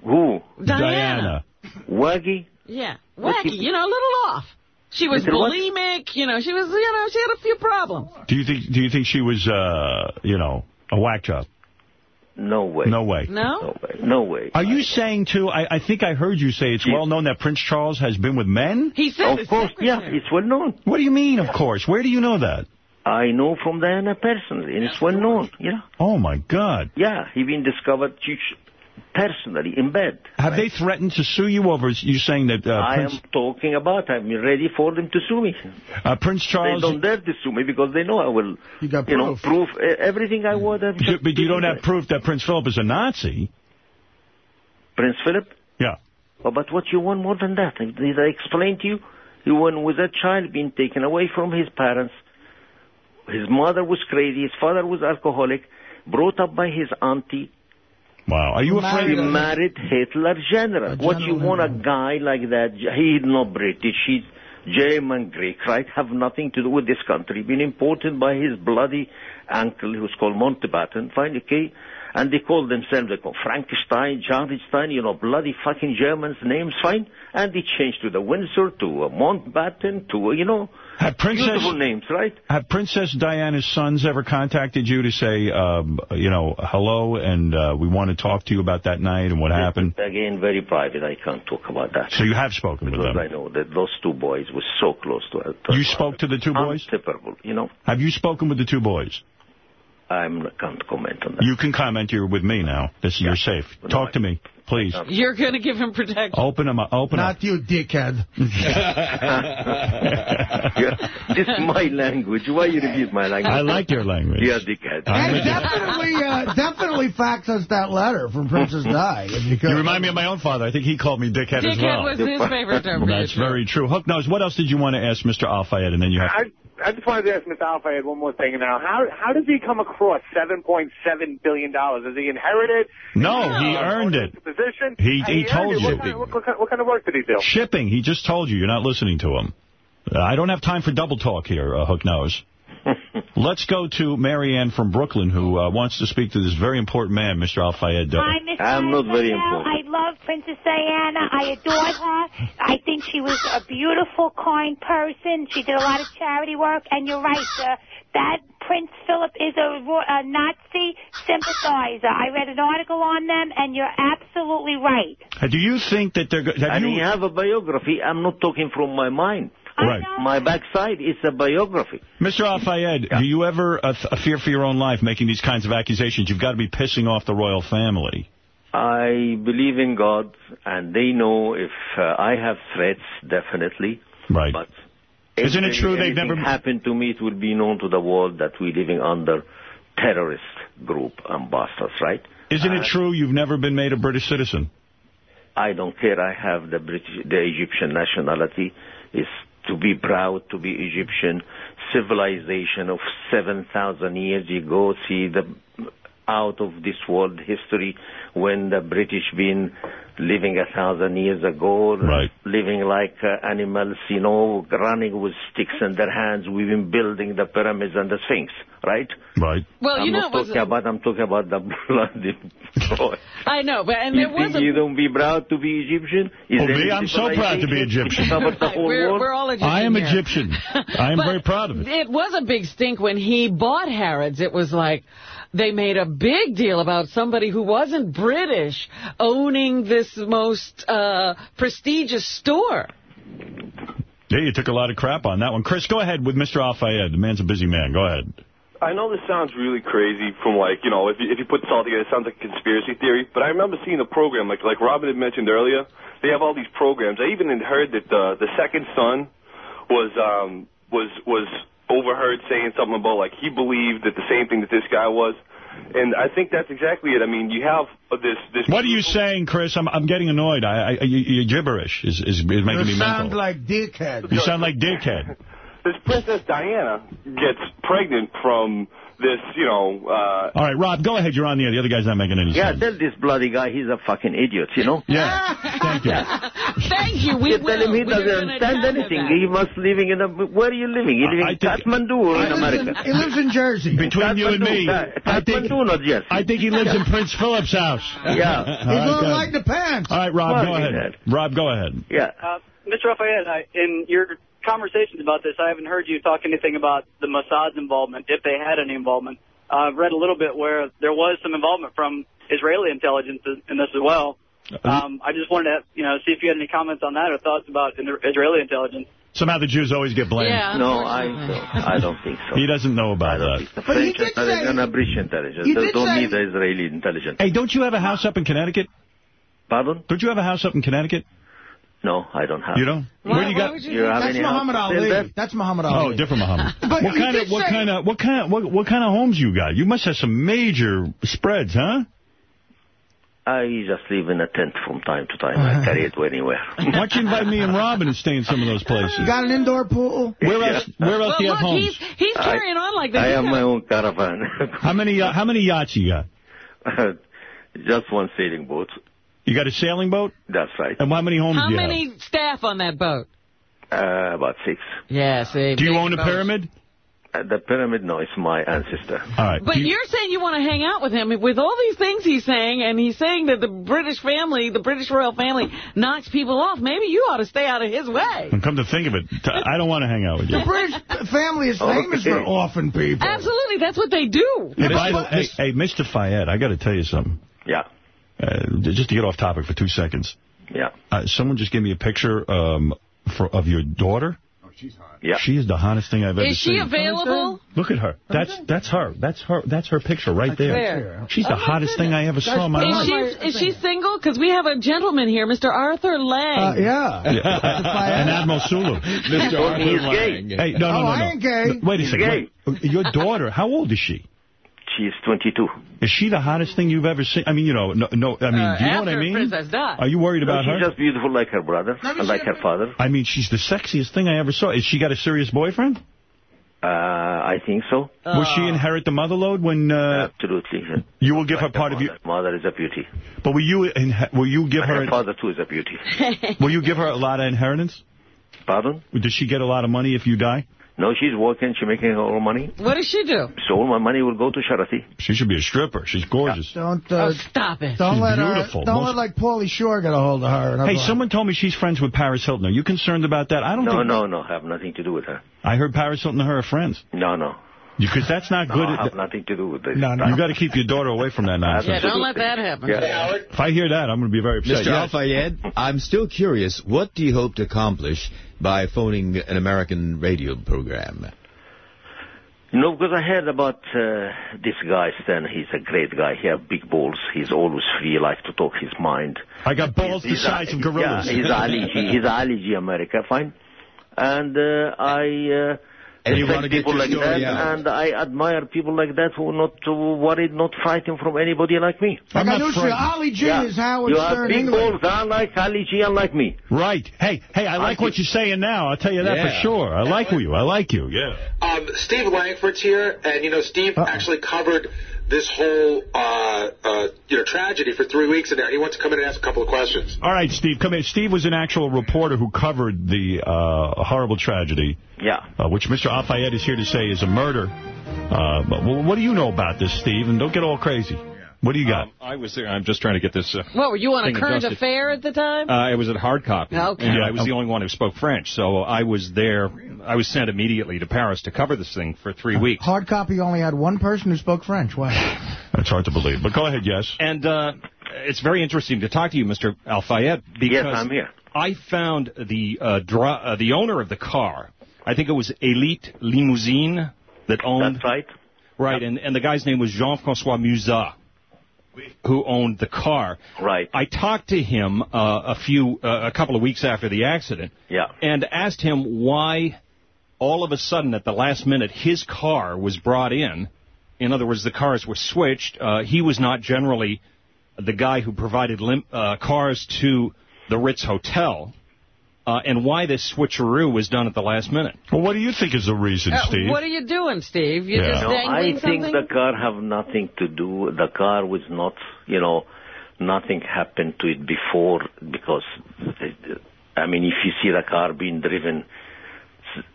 Who? Diana. Wacky? Yeah, What wacky. she- You know, a little off. She was Little what? bulimic. You know, she was. You know, she had a few problems. Do you think? Do you think she was, uh, you know, a whack job? No way. No way. No. No way. No way. Are you saying too? I, I think I heard you say it's well known that Prince Charles has been with men. He said Of course, yeah, it's well known. What do you mean? Of course. Where do you know that? I know from Diana personally, and it's well known. Yeah, Oh my God! yeah, he been discovered ch- personally in bed. Have they threatened to sue you over you saying that uh, I Prince, am talking about. I'm ready for them to sue me. uh, Prince They Charles? don't dare to sue me because they know I will. You got you know, proof. prove everything I would have. You- but you don't have proof that Prince Philip is a Nazi. Prince Philip. Yeah. Oh, but what you want more than that? Did I explain to you? He went with a child being taken away from his parents. His mother was crazy. His father was alcoholic. Brought up by his auntie. Wow. Are you He afraid? married Hitler general. What you want a guy like that? He's not British. He's German, Greek, right? Have nothing to do with this country. Been imported by his bloody uncle, who's called Mountbatten. Fine, okay? And they call themselves they call Frankenstein, Jardenstein, you know, bloody fucking Germans names, fine. And they changed to the Windsor, to uh, Mountbatten, to, uh, you know, Have Princess beautiful names, right? Have Princess Diana's sons ever contacted you to say, um, you know, hello, and uh, we want to talk to you about that night and what happened? Again, very private. I can't talk about that. So you have spoken with them. I know that those two boys were so close to her. You spoke to the two boys? Untippable, you know. Have you spoken with the two boys? I can't going to comment on that. You can comment. You're with me now. This you're safe. Talk to me, please. You're going to give him protection. Open him up. Open up. Not you, dickhead. Yeah, this is my language. Why you repeat my language? I like your language. Yeah, dickhead. And definitely, uh, definitely fax us that letter from Princess Di. If you. You remind me of my own father. I think he called me dickhead, as well. Dickhead was his favorite term. Well, that's very true. Hook knows. What else did you want to ask Mr. Al-Fayed? And then you have... I, I just wanted to ask Mr. Alpha had one more thing now. How how does he come across $7.7 billion? dollars? Is he inherited? No, he earned it. Position? He- And he told you. What kind, of, what, what kind- what kind of work did he do? Shipping. He just told you. You're not listening to him. I don't have time for double talk here, uh, Hook Nose. Let's go to Marianne from Brooklyn, who uh, wants to speak to this very important man, Mr. Al-Fayed. Hi, Mr. I'm not very Mandel. I love Princess Diana. I adore her. I think she was a beautiful, kind person. She did a lot of charity work. And you're right, sir. That Prince Philip is a, a Nazi sympathizer. I read an article on them, and you're absolutely right. Uh, do you think that they're... go- Have and you... have a biography. I'm not talking from my mind. Right. My backside is a biography. Mr. Al-Fayed, do you ever uh, fear for your own life making these kinds of accusations? You've got to be pissing off the royal family. I believe in God, and they know if uh, I have threats, definitely. Right. But Isn't it true they've never- happened to me? It will be known to the world that we're living under terrorist group ambassadors, right? Isn't Uh, it true you've never been made a British citizen? I don't care. I have the British, the Egyptian nationality. Is to be proud to be Egyptian. Civilization of seven thousand years. ago, see the out of this world history when the British been living a thousand years ago, right. living like uh, animals, you know, running with sticks in their hands. We've been building the pyramids and the Sphinx, right? Right. Well, I'm you know, not it was talking a- about. I'm talking about the bloody boy. I know, but and you there was think a... you don't be proud to be Egyptian? Is Oh, me? I'm so proud to be Egyptian. covered the whole We're- world? we're all Egyptian I am here. Egyptian. I am very proud of it. It was a big stink when he bought Harrods. It was like they made a big deal about somebody who wasn't British owning this most uh, prestigious store. Yeah, you took a lot of crap on that one. Chris, go ahead with Mr. Al-Fayed. The man's a busy man. Go ahead. I know this sounds really crazy from like, you know, if you, if you put this all together, it sounds like a conspiracy theory. But I remember seeing a program, like like Robin had mentioned earlier. They have all these programs. I even heard that the the second son was um was was overheard saying something about like he believed that the same thing that this guy was. And I think that's exactly it. I mean, you have uh, this this. What are you saying, Chris? I'm I'm getting annoyed. I, I you, your gibberish is is, is making You me sound like dickhead. You sound like dickhead. This Princess Diana gets pregnant from this, you know. Uh, All right, Rob, go ahead. You're on the air. The other guy's not making any Yeah, sense. tell this bloody guy he's a fucking idiot, you know? Yeah, thank you. Thank you. We you tell him he We're doesn't understand anything. He must living in a... Where are you living? You living in Kathmandu or in America? He lives in Jersey. Between you and me, Kathmandu, I think Kathmandu, not yes. I think he lives in Prince Philip's house. Yeah. All He's right, going go like the pants. All right, Rob, Well, go ahead. Rob, go ahead. Yeah. Uh, Mr. Raphael, I, in your conversations about this, I haven't heard you talk anything about the Mossad's involvement, if they had any involvement. Uh, I've read a little bit where there was some involvement from Israeli intelligence in this as well. Um, I just wanted to, you know, see if you had any comments on that or thoughts about in- Israeli intelligence. Somehow the Jews always get blamed. Yeah, No, I don't, I don't think so. He doesn't know about that. The But French intelligence and British intelligence. They don't say- need the Israeli intelligence. Hey, don't you have a house up in Connecticut? Pardon? Don't you have a house up in Connecticut? No, I don't have. You don't? Why- Where do you why got? you You have That's Muhammad Ali. there? That's Muhammad Ali. Oh, different Muhammad. But what kind did of what kind of what kind of what, what kind of homes you got? You must have some major spreads, huh? I just live in a tent from time to time. I carry it anywhere. Why don't you invite me and Robin to stay in some of those places? You got an indoor pool? Where else? Where else Well, do you look, have homes? he's, he's I- carrying on like this. I He's have got- my own caravan. How many uh, how many yachts you got? just one sailing boat. You got a sailing boat? That's right. And how many homes How do you many staff on that boat? Uh, about six. Yeah, see. Do you big own a pyramid? Uh, the pyramid, no, it's my ancestor. All right. But you- you're saying you want to hang out with him with all these things he's saying, and he's saying that the British family, the British royal family, knocks people off. Maybe you ought to stay out of his way. and come to think of it, I don't want to hang out with you. The British family is famous for offing people. Absolutely, that's what they do. Hey, by the- hey, hey, Mr. Fayed, I got to tell you something. Yeah, Uh, just to get off topic for two seconds. yeah, Uh, someone just gave me a picture um, for, of your daughter. She's hot. yeah. She is the hottest thing I've ever seen. Is she available? Look at her. That's that's her. That's her. That's her picture right there. Where? She's the Oh, my hottest thing I ever saw in my Is she, is she single? Because we have a gentleman here, Mr. Arthur Lange. Uh, yeah. and Admiral Sulu. Mr. Arthur He's Lange. gay. Hey, no, no, Oh, no, no. I ain't gay. Wait a He's second. Wait. Your daughter, how old is she? She's 22. Is she the hottest thing you've ever seen? I mean, you know, no, no I mean, Uh, do you know what I mean? Princess Di. Are you worried No, about she's her? She's just beautiful like her brother and like her father. I mean, she's the sexiest thing I ever saw. Is she got a serious boyfriend? Uh, I think so. Will she inherit the mother load when uh, Absolutely. you will give her Like the part of your. Mother is a beauty. But will you will you give Her her father, too, is a beauty. will you give her a lot of inheritance? Pardon? Does she get a lot of money if you die? No, she's working. She's making her own money. What does she do? So all my money will go to charity. She should be a stripper. She's gorgeous. Don't uh, Oh, stop it. don't She's let beautiful. her don't Most- let like Pauly Shore get a hold of her. Hey, other- someone told me she's friends with Paris Hilton. Are you concerned about that? I don't No, think... no, no. Have nothing to do with her. I heard Paris Hilton and her are friends. No, no. Because that's not No, good. have nothing to do with this. No, no. You've got to keep your daughter away from that Yeah, nonsense. don't let that happen. Yeah. If I hear that, I'm going to be very upset. Mr. Yes. Al-Fayed, I'm still curious. What do you hope to accomplish by phoning an American radio program? No, because I heard about uh, this guy, Stan. He's a great guy. He has big balls. He's always free, like to talk his mind. I got balls the He's size a, of gorillas. Yeah, he's Ali G. He's Ali G. America, fine. And uh, I uh, And you wanna get people your like story that, out. and I admire people like that who are not uh, worried, not fighting from anybody like me. Like I knew she, Ali G Yeah. is Howard you have Stern big England. balls, unlike Ali G, unlike me. Right. Hey, hey, I like what you're saying now. I'll tell you that for sure. I like you. I like you. Yeah. Um, Steve Langford's here, and you know Steve actually covered this whole uh, uh, you know tragedy for three weeks in there. He wants to come in and ask a couple of questions. All right, Steve, come in. Steve was an actual reporter who covered the uh, horrible tragedy, Yeah. uh, which Mr. Al-Fayed is here to say is a murder. Uh, but what do you know about this, Steve? And don't get all crazy. What do you got? I was there. I'm just trying to get this. Uh, What, were you on a current adjusted. affair at the time? Uh, it was at hard copy. Okay. And Yeah. I was the only one who spoke French, so I was there. I was sent immediately to Paris to cover this thing for three weeks. Hard copy only had one person who spoke French. Wow. That's hard to believe. But go ahead, yes. And uh, it's very interesting to talk to you, Mr. Al Fayed, because Yes, I'm here. I found the uh, dri- uh, the owner of the car. I think it was Elite Limousine that owned. That's right. Right, and, and the guy's name was Jean-Francois Musat, who owned the car. Right. I talked to him uh, a few, uh, a couple of weeks after the accident, Yeah. and asked him why, all of a sudden, at the last minute, his car was brought in. In other words, the cars were switched. Uh, he was not generally the guy who provided lim- uh, cars to the Ritz Hotel. Uh, and why this switcheroo was done at the last minute. Well, what do you think is the reason, Uh, Steve? what are you doing, Steve? You're just No, I dangling think the car have nothing to do. The car was not, you know, nothing happened to it before because, I mean, if you see the car being driven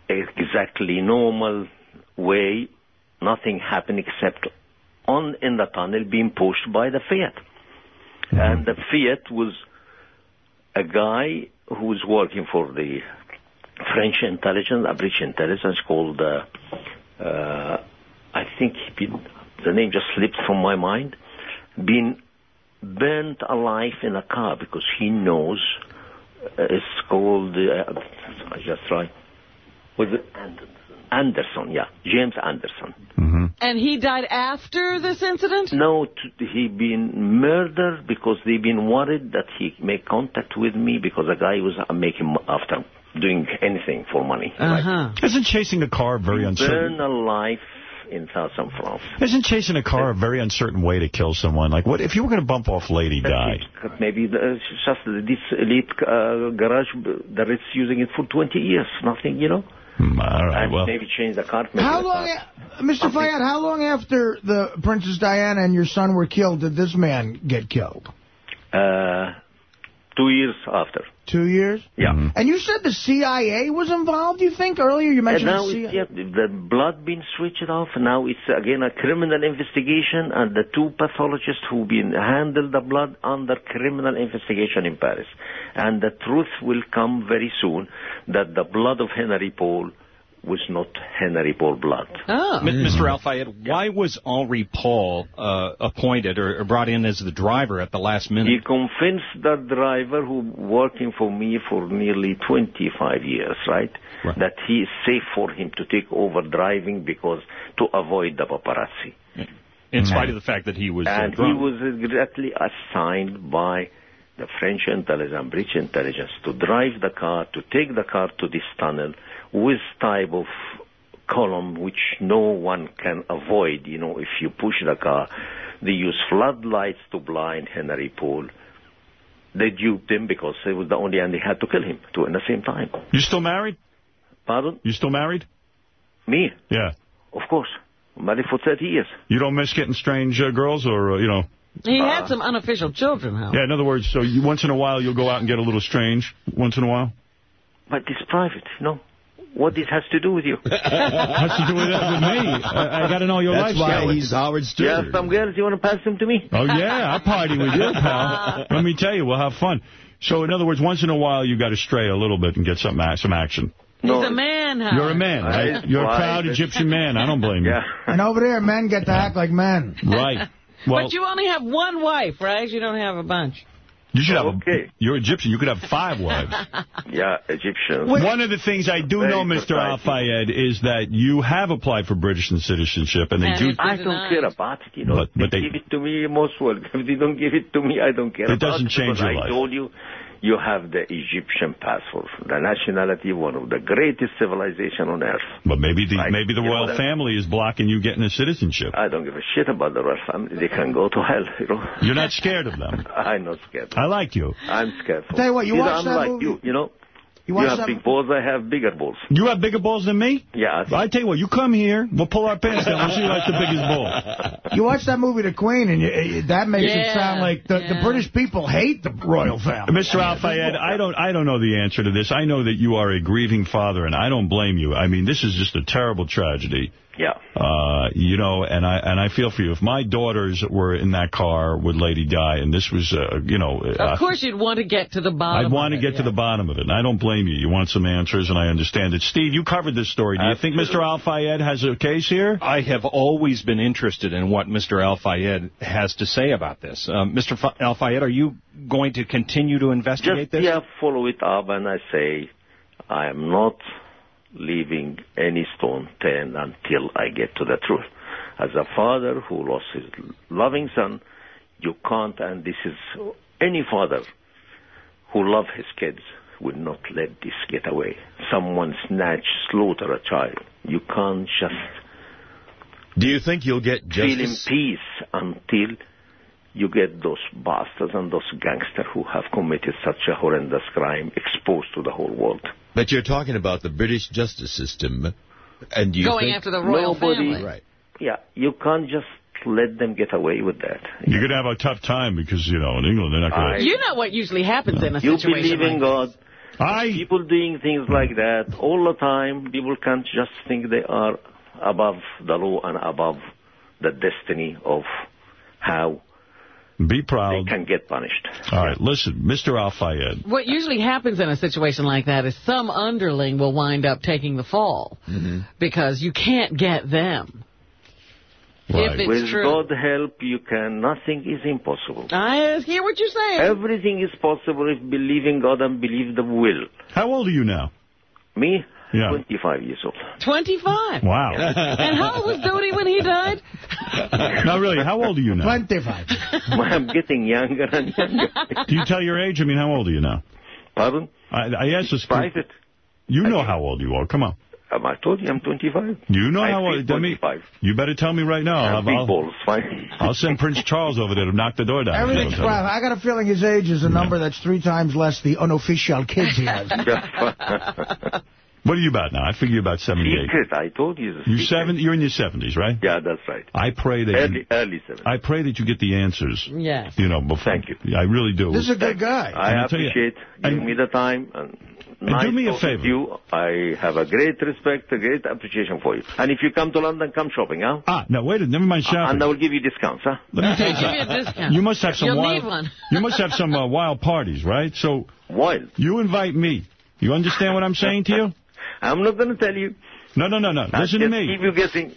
exactly normal way, nothing happened except on in the tunnel being pushed by the Fiat. And the Fiat was a guy who was working for the French intelligence, a British intelligence called, uh, uh, I think been, the name just slipped from my mind, been burnt alive in a car because he knows uh, it's called, uh, I just try, Anderson? Anderson, yeah, James Anderson. And he died after this incident? No, t- he been murdered because they been worried that he make contact with me because the guy was uh, making m- after doing anything for money. Uh-huh. Isn't chasing a car very uncertain? Burn alive in Southern France. Isn't chasing a car a very uncertain way to kill someone? Like, what if you were going to bump off Lady Di? Maybe the, just this elite uh, garage b- that it's using it for 20 years. Nothing, you know. Hmm, all right, and well. maybe change the car. Maybe How long, a- Mr. Fayed, how long after the Princess Diana and your son were killed did this man get killed? Uh, two years after. Two years? Yeah. Mm-hmm. And you said the CIA was involved, you think? Earlier you And mentioned now the CIA. yeah, the blood been switched off. Now it's again a criminal investigation, and the two pathologists who been handled the blood under criminal investigation in Paris. And the truth will come very soon that the blood of Henri Paul was not Henri Paul blood. Oh. M- Mr. Al Fayed, why was Henri Paul uh, appointed or, or brought in as the driver at the last minute? He convinced the driver who working for me for nearly 25 years, right, that he is safe for him to take over driving because to avoid the paparazzi. in spite of the fact that he was uh, and he was exactly assigned by the French intelligence, British intelligence, to drive the car, to take the car to this tunnel with type of column which no one can avoid. You know, if you push the car, they use floodlights to blind Henri Paul. They duped him because it was the only, and they had to kill him too at the same time. You still married? Pardon? You still married? Me? Yeah. Of course. Married for 30 years. You don't miss getting strange uh, girls or, uh, you know... He had some unofficial children, Howard. Yeah, in other words, so you, once in a while you'll go out and get a little strange, once in a while? But it's private, you know. What this has to do with you? has to do with, with me. I, I got to know your That's lifestyle. why he's Howard You have some girls, you want to pass them to me? Oh, yeah, I'll party with you, pal. Let me tell you, we'll have fun. So, in other words, once in a while you got to stray a little bit and get some, some action. He's a man, Howard. You're a man, right? I- You're a proud but- Egyptian man. I don't blame you. And over there, men get to act like men. Right. Well, but you only have one wife, right? You don't have a bunch. You should have. A, you're Egyptian. You could have five wives. Yeah, Egyptians. One of the things I do Very know, Mr. Al Fayed, is that you have applied for British citizenship, and they do. I don't care about it, you know. But- but they, they- give it to me, you're most welcome. If they don't give it to me, I don't care It about doesn't change because your I life. told you, you have the Egyptian passport, the nationality, one of the greatest civilization on earth. But maybe the Right. maybe the You know royal family is blocking you getting a citizenship. I don't give a shit about the royal family. They can go to hell, you know. You're not scared of them. I'm not scared. I like you. I'm scared. Tell you what, you know, watch I'm that like movie? you, you know. You You, have that big balls, I have bigger balls. You have bigger balls than me? Yeah. I tell you what, you come here, we'll pull our pants down, we'll see who has the biggest balls. You watch that movie, The Queen, and you, you- that makes it sound like the, the British people hate the royal family. Mr. Al Fayed, I don't, I don't know the answer to this. I know that you are a grieving father, and I don't blame you. I mean, this is just a terrible tragedy. Yeah. Uh, you know, and I and I feel for you. If my daughters were in that car with Lady Di, and this was, uh, you know, uh, Of course you'd want to get to the bottom I'd want to of get it, to the bottom of it, and I don't blame you. You want some answers, and I understand it. Steve, you covered this story. Do you think Mr. Al Fayed has a case here? I have always been interested in what Mr. Al Fayed has to say about this. Um, Mr. Fa- Al Fayed, are you going to continue to investigate Just this? yeah, follow it up, and I say, I am not leaving any stone turned until I get to the truth. As a father who lost his loving son, you can't, and this is any father who love his kids will not let this get away. Someone snatch, slaughter a child. You can't just Do you think you'll get justice? feel in peace until you get those bastards and those gangsters who have committed such a horrendous crime exposed to the whole world. But you're talking about the British justice system, and do you Going after the royal Nobody- family. Right. Yeah, you can't just let them get away with that. You're going to have a tough time because, you know, in England, they're not going to... You know what usually happens in a You situation believe in like God. People doing things like that all the time, people can't just think they are above the law and above the destiny of how Be proud. they can get punished. All right, listen, Mr. Al Fayed. What usually happens in a situation like that is some underling will wind up taking the fall mm-hmm. because you can't get them. If it's With true. God help, you can. Nothing is impossible. I hear what you're saying. Everything is possible if believe in God and believe the will. How old are you now? Me? Yeah. 25 years old. 25. Wow. And how old was Dodi when he died? no, really, how old are you now? 25. I'm getting younger and younger. Do you tell your age? I mean, how old are you now? Pardon? I, I asked this. Private. You know how old you are. Come on. Um, I told you I'm 25. You know I how old. I mean, 25. you better tell me right now. I I'll, I'll, balls, fine. I'll send Prince Charles over there to knock the door down. Everything's You know what I'm got a feeling his age is a number that's three times less the unofficial kids he has. saying? What are you about now? I figure you're about 78. Secret, I told you. You seven? You're in your 70s, right? Yeah, that's right. I pray that Early, you, early 70s. I pray that you get the answers. Yes. You know, before. Thank you. I really do. This is a good guy. I And I'll you- appreciate giving me the time. And, And nice do me a favor. You, I have a great respect, a great appreciation for you. And if you come to London, come shopping, huh? Ah, no, wait a minute. Never mind shopping. And I will give you discounts, huh? Let me tell you Give you a discount. You must have some You'll wild. need one. you must have some uh, wild parties, right? So wild. You invite me. You understand what I'm saying to you? I'm not going to tell you. No, no, no, no. I Listen to just me. Keep you guessing.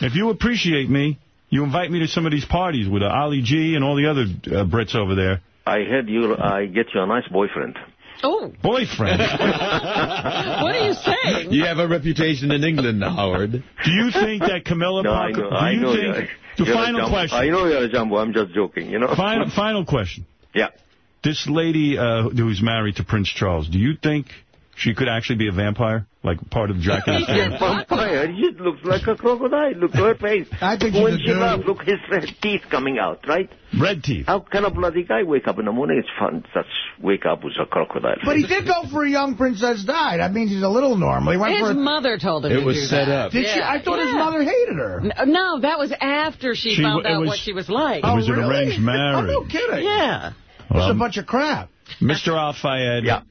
If you appreciate me, you invite me to some of these parties with uh, Ali G and all the other uh, Brits over there. I heard you. I get you a nice boyfriend. Oh. Boyfriend. what are you saying? You have a reputation in England, Howard. Do you think that Camilla No, I Parker... know. do I you know. think... The final question. I know you're a jumbo. I'm just joking. You know. Final, final question. Yeah. This lady uh, who's married to Prince Charles, do you think she could actually be a vampire? Like part of Dracula's Yeah, vampire. her. She looks like a crocodile. Look at her face. I think when she laughs, look his red teeth coming out, right? Red teeth. How can a bloody guy wake up in the morning? It's fun. Such wake up with a crocodile. But he did go for a young Princess died. That means he's a little normal. He went His for a... mother told him It to was set that. up. Did she? I thought his mother hated her. No, that was after she, She- found out was- what she was like. It was an oh, really? arranged marriage. Oh, no kidding. Yeah. It was a um, bunch of crap. Mr. Al Fayed, Yeah.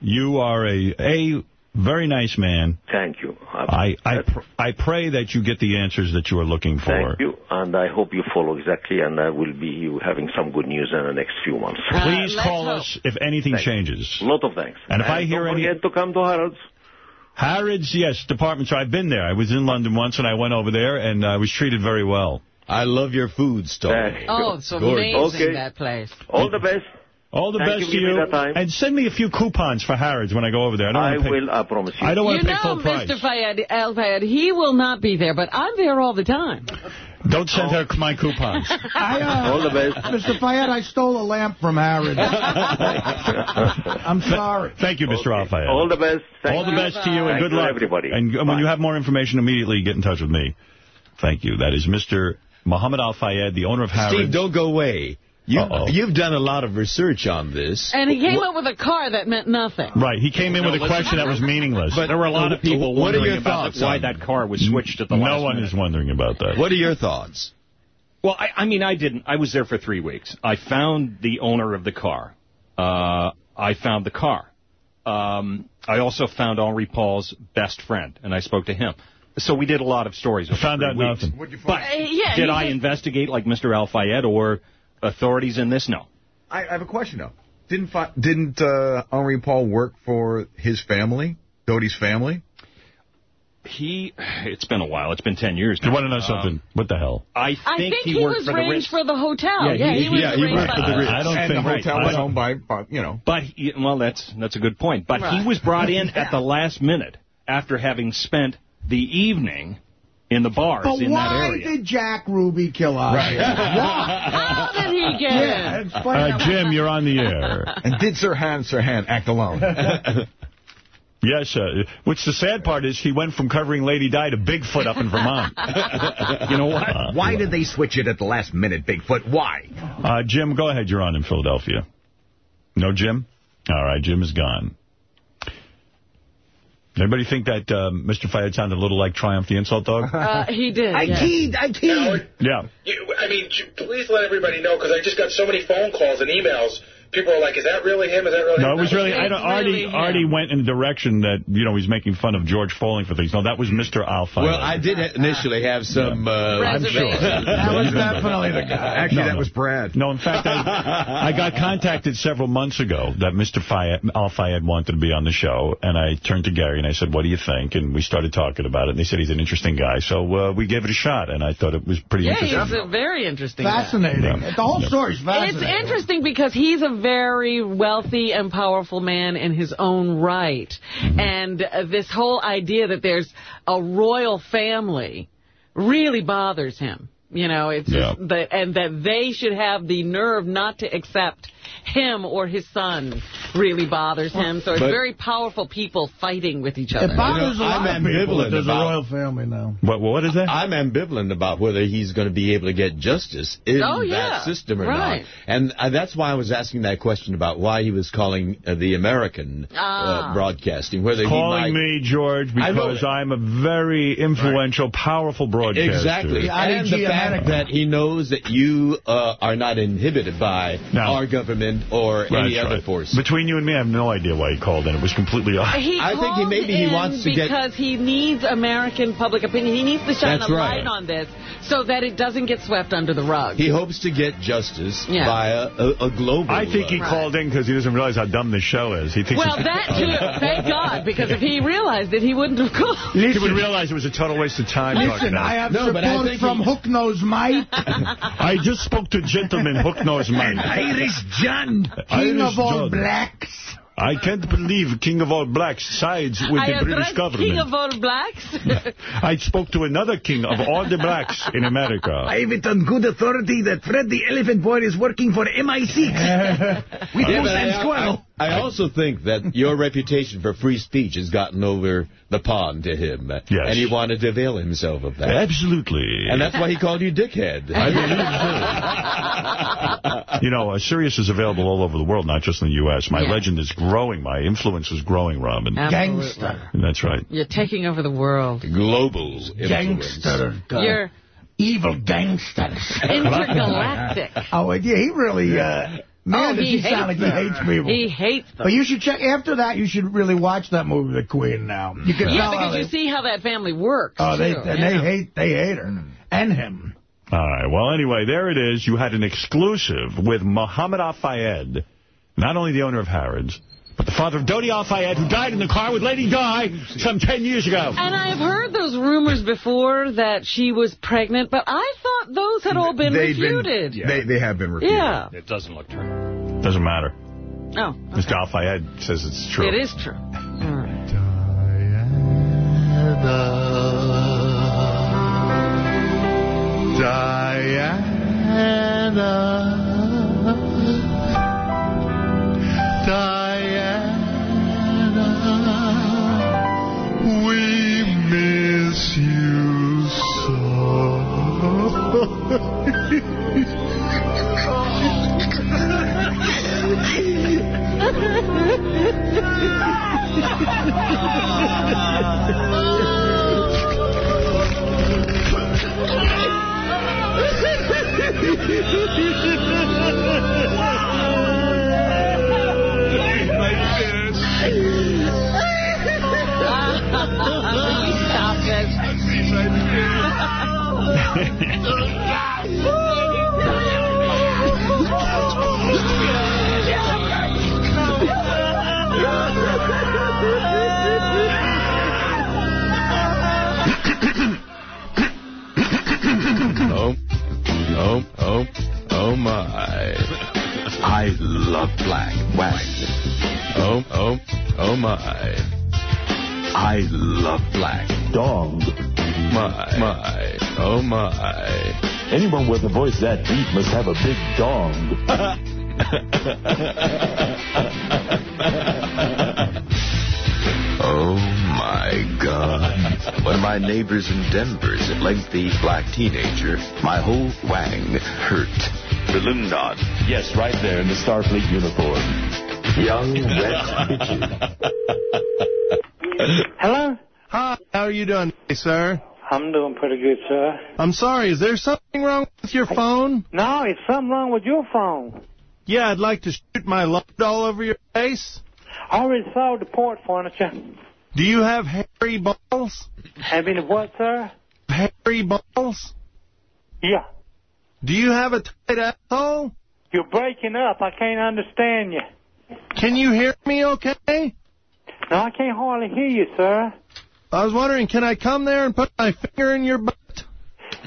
you are a, a very nice man. Thank you. I I, pr I pray that you get the answers that you are looking for. Thank you, and I hope you follow exactly, and I will be you having some good news in the next few months. Uh, Please let's call hope. us if anything changes. A lot of thanks. And if I hear don't any- forget to come to Harrods. Harrods, yes, department store. I've been there. I was in London once, and I went over there, and I was treated very well. I love your food stall. Oh, it's Gorgeous. amazing, Okay. that place. All the best. All the Thank best you. to Give me you. that time. And send me a few coupons for Harrods when I go over there. I don't I want to pay. will, I promise you. I don't want to pay know, full price. You know, Mr. Fayed, Al Fayed, he will not be there, but I'm there all the time. Don't send her my coupons. I, uh, All the best. Mr. Fayed, I stole a lamp from Harrods. I'm sorry. Thank you, Mr. Al Fayed. All the best. Thank All the you. best to you, and Thank good you, luck. everybody. And when you have more information, immediately get in touch with me. Thank you. That is Mr. Muhammad Al Fayed, the owner of Harrods. Steve, don't go away. You, Uh-oh. you've done a lot of research on this. And he came up with a car that meant nothing. Right. He came in with a question that was meaningless. But there were a lot of people What are wondering your about thoughts why on that car was switched at the last no one minute. is wondering about that. What are your thoughts? Well, I, I mean, I didn't. I was there for three weeks. I found the owner of the car. Uh, I found the car. Um, I also found Henri Paul's best friend, and I spoke to him. So we did a lot of stories. over Found out weeks. nothing. But Uh, yeah, did I just- investigate like Mr. Al Fayed or authorities in this? No. I, I have a question, though. Didn't fi- didn't uh, Henri Paul work for his family, Dodi's family? He. It's been a while. It's been ten years. Now. You want to know Um, something? what the hell? I think, I think he, he, worked was for arranged Ritz. for the hotel. Yeah, Yeah, he- he, was yeah, he arranged worked by for the the Ritz. I don't and think the hotel I was don't- owned by, by, you know. But he, well, that's that's a good point. But Right. he was brought in at the last minute after having spent the evening in the bars But in that why did Jack Ruby kill Ozzy? Why? How did he get Yeah, in? explain Uh. Jim, you're on the air. And did Sirhan Sirhan act alone? Yes, uh, which the sad part is he went from covering Lady Di to Bigfoot up in Vermont. you know what? Uh, Why did they switch it at the last minute, Bigfoot? Why? Uh, Jim, go ahead. You're on in Philadelphia. No, Jim? All right, Jim is gone. Anybody think that uh, Mr. Fayed sounded a little like Triumph the Insult Dog? Uh, he did. I yeah. keyed, I keyed. Yeah. You, I mean, please let everybody know because I just got so many phone calls and emails. People are like, "Is that really him? Is that really No, him?" it was really, I don't, Artie, really him. Artie went in the direction that, you know, he's making fun of George Falling for things. No, that was Mr. Al Fayed. Well, I did initially have some... Uh, I'm sure. That was definitely the guy. Actually, No, that no. was Brad. No, in fact, I, I got contacted several months ago that Mr. Fayed, Al Fayed wanted to be on the show, and I turned to Gary and I said, what do you think? And we started talking about it, and they said he's an interesting guy, so uh, we gave it a shot, and I thought it was pretty Yeah, interesting. he's a very interesting guy. Fascinating. Yeah. The whole Yeah. story's It's interesting because he's a very wealthy and powerful man in his own right. And uh, this whole idea that there's a royal family really bothers him. You know, it's Yeah. just the, and that they should have the nerve not to accept him or his son really bothers him. So it's But- very powerful people fighting with each other. It bothers You know, a lot I'm of people that ambivalent there's a about- royal family now. What, what is that? I'm ambivalent about whether he's going to be able to get justice in Oh, yeah. that system or Right. not. And uh, that's why I was asking that question about why he was calling uh, the American Ah. uh, broadcasting, whether Calling he might... me, George, because. I'm a very influential, powerful broadcaster. Exactly. The And the fact that he knows that you uh, are not inhibited by No. our government or any That's other right. force. Between you and me, I have no idea why he called in. It was completely off. He I think he- called maybe he in wants to get- because he needs American public opinion. He needs to shine That's a right. light on this so that it doesn't get swept under the rug. He hopes to get justice Yeah. via a, a global... I think he called in because he doesn't realize how dumb this show is. He thinks well, that too. Thank God, because if he realized it, he wouldn't have called. he would realize it was a total waste of time Listen, about I have No, but support from he- Hook Nose Mike, I just spoke to gentleman Hook Nose Man. Irish John, King Irish of all John. blacks. I can't believe King of all blacks sides with I the British government. King of all blacks. I spoke to another king of all the blacks in America. I have it on good authority that Fred the Elephant Boy is working for MI6 with Yeah, Moose but and I- Squirrel. I also think that your reputation for free speech has gotten over the pond to him. Yes. And he wanted to avail himself of that. Absolutely. And that's why he called you dickhead. I believe so. You know, uh, Sirius is available all over the world, not just in the U.S. My Yeah. legend is growing. My influence is growing, Robin. Absolutely. Gangster. That's right. You're taking over the world. Global Gangster. uh, You're evil gangsters. intergalactic. oh, yeah, he really, uh, man, Oh, does he he, sound like hates he hates people. He hates them. But you should check, after that, you should really watch that movie, The Queen, now. You can Yeah, tell how because they, you see how that family works. Oh, they, too. and Yeah. they hate, they hate her. Mm. And him. All right. Well, anyway, there it is. You had an exclusive with Muhammad Al-Fayed, not only the owner of Harrods, but the father of Dodi Al-Fayed, who died in the car with Lady Di some 10 years ago. And I've heard those rumors before that she was pregnant, but I thought those had all been They've refuted. They, they have been refuted. Yeah. It doesn't look true. Doesn't matter. Oh, Mr. Al-Fayed says it's true. it is true. All right. Diana, miss you Stop Oh, oh, oh, oh my. I love black wax. Oh, oh, oh my. I love black. Dog. My, my, oh my. Anyone with a voice that deep must have a big dong. Oh, my God. One of my neighbors in Denver is a lengthy black teenager. My whole wang hurt. Balloon Dog. Yes, right there in the Starfleet uniform. Young, wet Hello? Hi, how are you doing, today, sir? I'm doing pretty good, sir. I'm sorry, is there something wrong with your phone? No, it's something wrong with your phone. Yeah, I'd like to shoot my load all over your face. I already sold the port furniture. Do you have hairy balls? Have any what, sir? Hairy balls? Yeah. Do you have a tight asshole? You're breaking up. I can't understand you. Can you hear me okay? No, I can't hardly hear you, sir. I was wondering, can I come there and put my finger in your butt?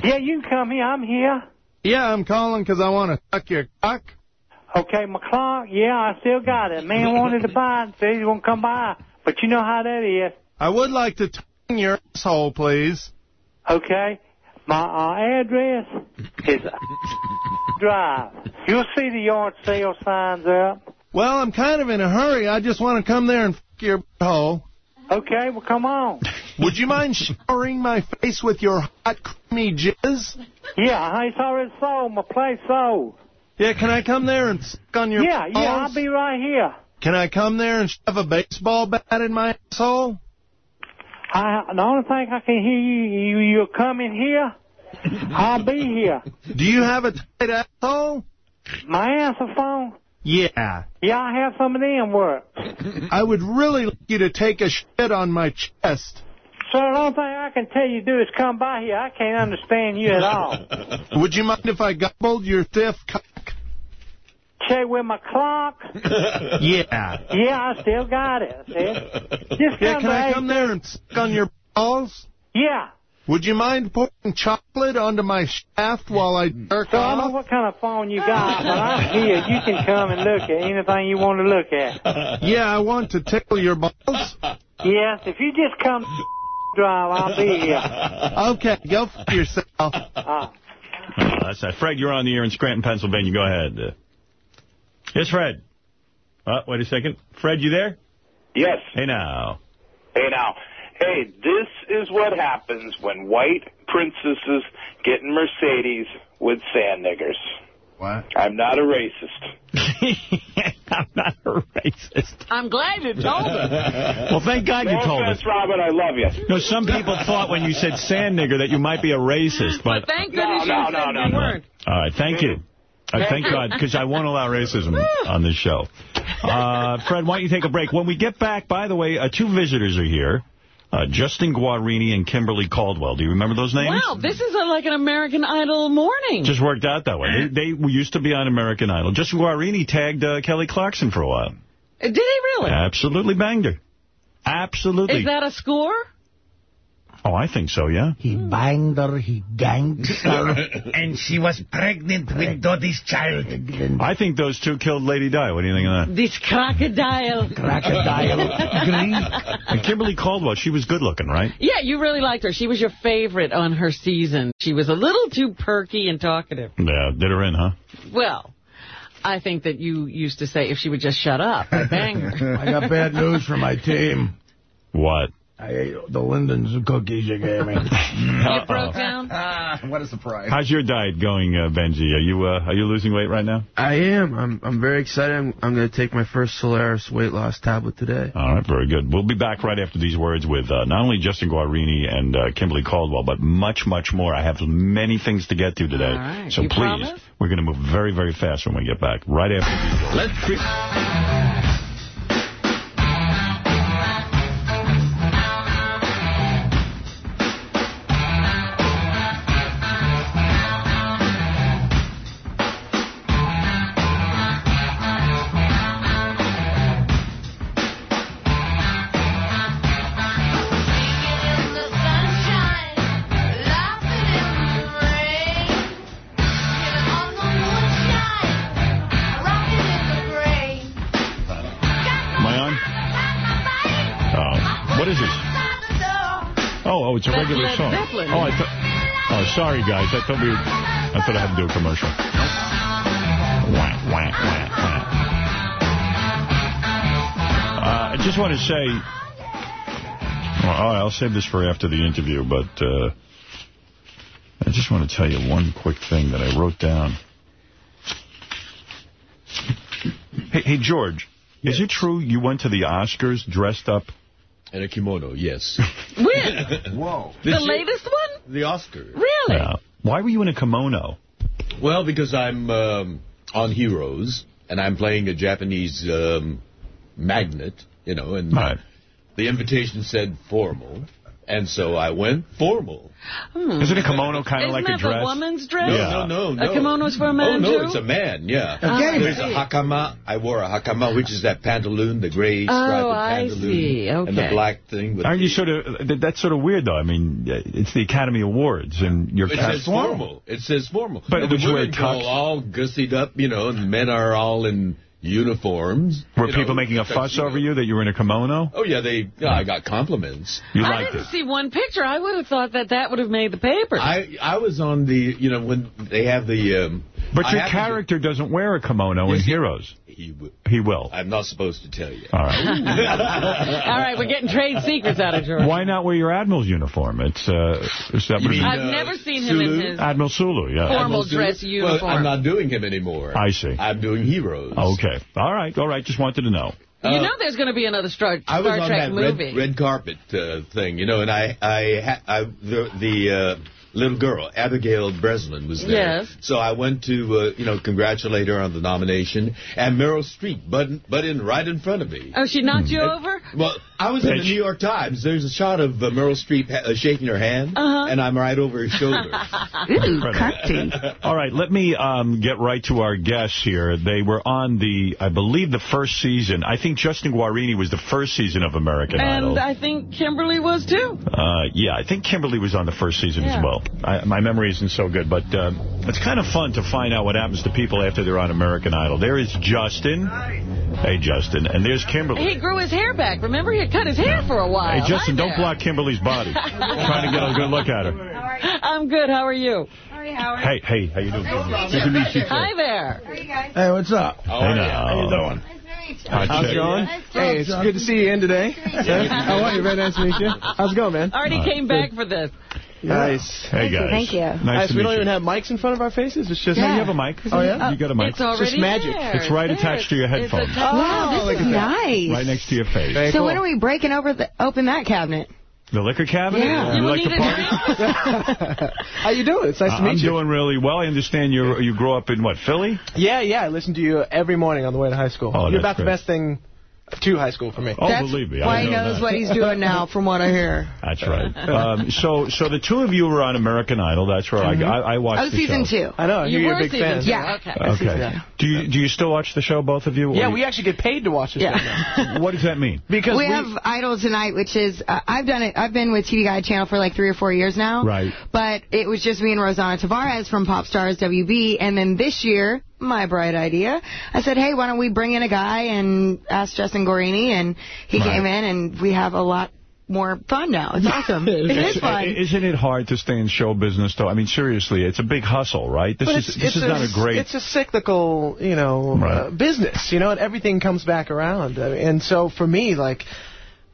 Yeah, you can come here. I'm here. Yeah, I'm calling 'cause I want to suck your cock. Okay, my clock. Yeah, I still got it. Man wanted to buy it. Said he won't come by. But you know how that is. I would like to tongue your asshole, please. Okay. My uh, address is Drive. You'll see the yard sale signs up. Well, I'm kind of in a hurry. I just want to come there and fuck your hole. Okay, well, come on. Would you mind showering my face with your hot, creamy jizz? Yeah, it's already sold. My place sold. Yeah, can I come there and suck on your Yeah, yeah. I'll be right here. Can I come there and shove a baseball bat in my asshole? I, the only thing I can hear you, you, you're coming here. I'll be here. Do you have a tight asshole? My answer phone? Yeah. Yeah, I have some of them work. I would really like you to take a shit on my chest. So the only thing I can tell you to do is come by here. I can't understand you at all. Would you mind if I gobbled your stiff cock? Check with my clock. Yeah. Yeah, I still got it. See? Just Yeah, can I come there and suck on your balls? Yeah. Would you mind putting chocolate onto my shaft while I jerk So I don't know what kind of phone you got, but I'm here. You can come and look at anything you want to look at. Yeah, I want to tickle your balls. Yes, if you just come drive, I'll be here. Okay, go for yourself. Uh, that's that. Fred, you're on the air in Scranton, Pennsylvania. Go ahead. Uh, Yes, Fred. Uh, wait a second. Fred, you there? Yes. Hey, now. Hey, now. Hey, this is what happens when white princesses get in Mercedes with sand niggers. What? I'm not a racist. I'm not a racist. I'm glad you told us. Well, thank God no you told offense, us. Robin, I love you. No, some people thought when you said sand nigger that you might be a racist, but... But thank goodness no, you no, said no, you no. weren't. All right, thank you. Uh, thank God, because I won't allow racism on this show. Uh, Fred, why don't you take a break? When we get back, by the way, uh, two visitors are here. Uh, Justin Guarini and Kimberly Caldwell. Do you remember those names? Wow, this is a, like an American Idol morning. Just worked out that way. They, they used to be on American Idol. Justin Guarini tagged uh, Kelly Clarkson for a while. Did he really? Absolutely banged her. Absolutely. Is that a score? Oh, I think so, yeah. He hmm. banged her, he ganked her. and she was pregnant with Dodi's child. I think those two killed Lady Di. What do you think of that? This crocodile. And Kimberly Caldwell, she was good looking, right? Yeah, you really liked her. She was your favorite on her season. She was a little too perky and talkative. Yeah, did her in, huh? Well, I think that you used to say if she would just shut up, I bang her. I got bad news for my team. What? I ate the Linden's cookies you gave me. You broke down? Ah, what a surprise. How's your diet going, uh, Benji? Are you uh, are you losing weight right now? I am. I'm I'm very excited. I'm, I'm going to take my first Cylaris weight loss tablet today. All right, very good. We'll be back right after these words with uh, not only Justin Guarini and uh, Kimberly Caldwell, but much, much more. I have many things to get to today. All right. So You please, promise? we're going to move very, very fast when we get back. Right after these words. Let's Oh, it's a That's regular Led song. Zeppelin. Oh, I thought. Oh, sorry, guys. I thought we. Were, I thought I had to do a commercial. Wah, wah, wah, wah. Uh, I just want to say. Well, all right, I'll save this for after the interview, but uh, I just want to tell you one quick thing that I wrote down. Hey, hey George, is it true you went to the Oscars dressed up? In a kimono, yes. When? Whoa. The latest one? The Oscar. Really? Yeah. Why were you in a kimono? Well, because I'm um, on Heroes, and I'm playing a Japanese um, magnet, you know, and Right. the invitation said formal, and so I went formal. Hmm. Isn't a kimono kind of like that a dress? Isn't a woman's dress? No, no, no, no. A kimono's for a man, Oh, no, too? it's a man, yeah. Ah, I There's a hakama. I wore a hakama, which is that pantaloon, the gray striped Oh, I pantaloon. see. And the black thing. With Aren't you sort of, that- that's sort of weird, though. I mean, uh, it's the Academy Awards, and you're It says formal. It says formal. But and would the you wear women go tux? all gussied up, you know, and men are all in uniforms. Were people know, making a fuss tuxedo. over you that you were in a kimono? Oh, yeah, they. Yeah, I got compliments. You I liked didn't it. see one picture. I would have thought that that would have made the paper. I I was on the, you know, when they have the. Um, But I your happened to- character doesn't wear a kimono in Heroes. He, w- He will. I'm not supposed to tell you. All right. All right, we're getting trade secrets out of George. Why not wear your Admiral's uniform? It's, uh, is that what it is? I've never seen him in his Admiral Sulu, yeah. formal Admiral dress Sulu. uniform. Well, I'm not doing him anymore. I see. I'm doing Heroes. Okay. All right. All right. Just wanted to know. you Uh, know there's going to be another Star, I was Star on Trek that movie. red, red carpet uh, thing, you know, and I, I, ha- I the, the uh, little girl, Abigail Breslin, was there. Yes. So I went to, uh, you know, congratulate her on the nomination, and Meryl Streep butted, butt in right in front of me. Oh, she knocked you And- over? Well, I was in the New York Times. There's a shot of uh, Meryl Streep ha- uh, shaking her hand, Uh-huh. and I'm right over her shoulder. All right, let me um, get right to our guests here. They were on the, I believe, the first season. I think Justin Guarini was the first season of American Idol. And I think Kimberly was, too. Uh, yeah, I think Kimberly was on the first season Yeah. as well. I, my memory isn't so good, but uh, it's kind of fun to find out what happens to people after they're on American Idol. There is Justin. Hey, Justin. And there's Kimberly. He grew his hair back. Remember, he had cut his hair for a while. Hey, Justin, Hi don't there. block Kimberly's body. trying to get a good look at her. I'm good. How are you? Hi, Howard. Hey, hey, how you doing? Nice to meet Good to meet you. Hi there. How are you guys? Hey, what's up? Hey, now. How you doing? Nice to meet Hot How's it chick. going? Hey, it's good to see you in today. How are you? Very nice to meet you. How's it going, man? Artie came back for this. Nice. Hey, guys. Thank you. Nice Nice. to we don't you. even have mics in front of our faces. It's just. No, you have a mic. Oh, yeah? You got a mic. It's just magic. It's right attached to your headphones. Wow, this is nice. Right next to your face. so when are we breaking over the, open that cabinet? The liquor cabinet? Yeah. You You like need to party? How you doing? It's nice to uh, meet you. I'm doing really well. I understand you you grew up in, what, Philly? Yeah, yeah. I listen to you every morning on the way to high school. Oh, You're that's about the best thing to high school for me. Oh, believe me. I Why he knows that. what he's doing now, from what I hear. That's right. Um, so so the two of you were on American Idol. That's where I, I, I watched Oh, the season show. two. I know. You you're were a big season fan. two. Yeah. Okay. Okay. Do you do you still watch the show, both of you? Yeah, Or- we actually get paid to watch this Yeah. show now. What does that mean? Because we, we- have Idol tonight, which is uh, I've done it. I've been with TV Guide Channel for like three or four years now. Right. But it was just me and Rosanna Tavarez from Pop Stars WB, and then this year, my bright idea, I said, hey, why don't we bring in a guy and ask Justin Guarini, and he Right. came in, and we have a lot more fun now. It's awesome. it is fun. Isn't it hard to stay in show business, though? I mean, seriously, it's a big hustle, right? This But is this it's is not a great. It's a cyclical, you know, uh, business, you know, and everything comes back around. Uh, And so for me, like,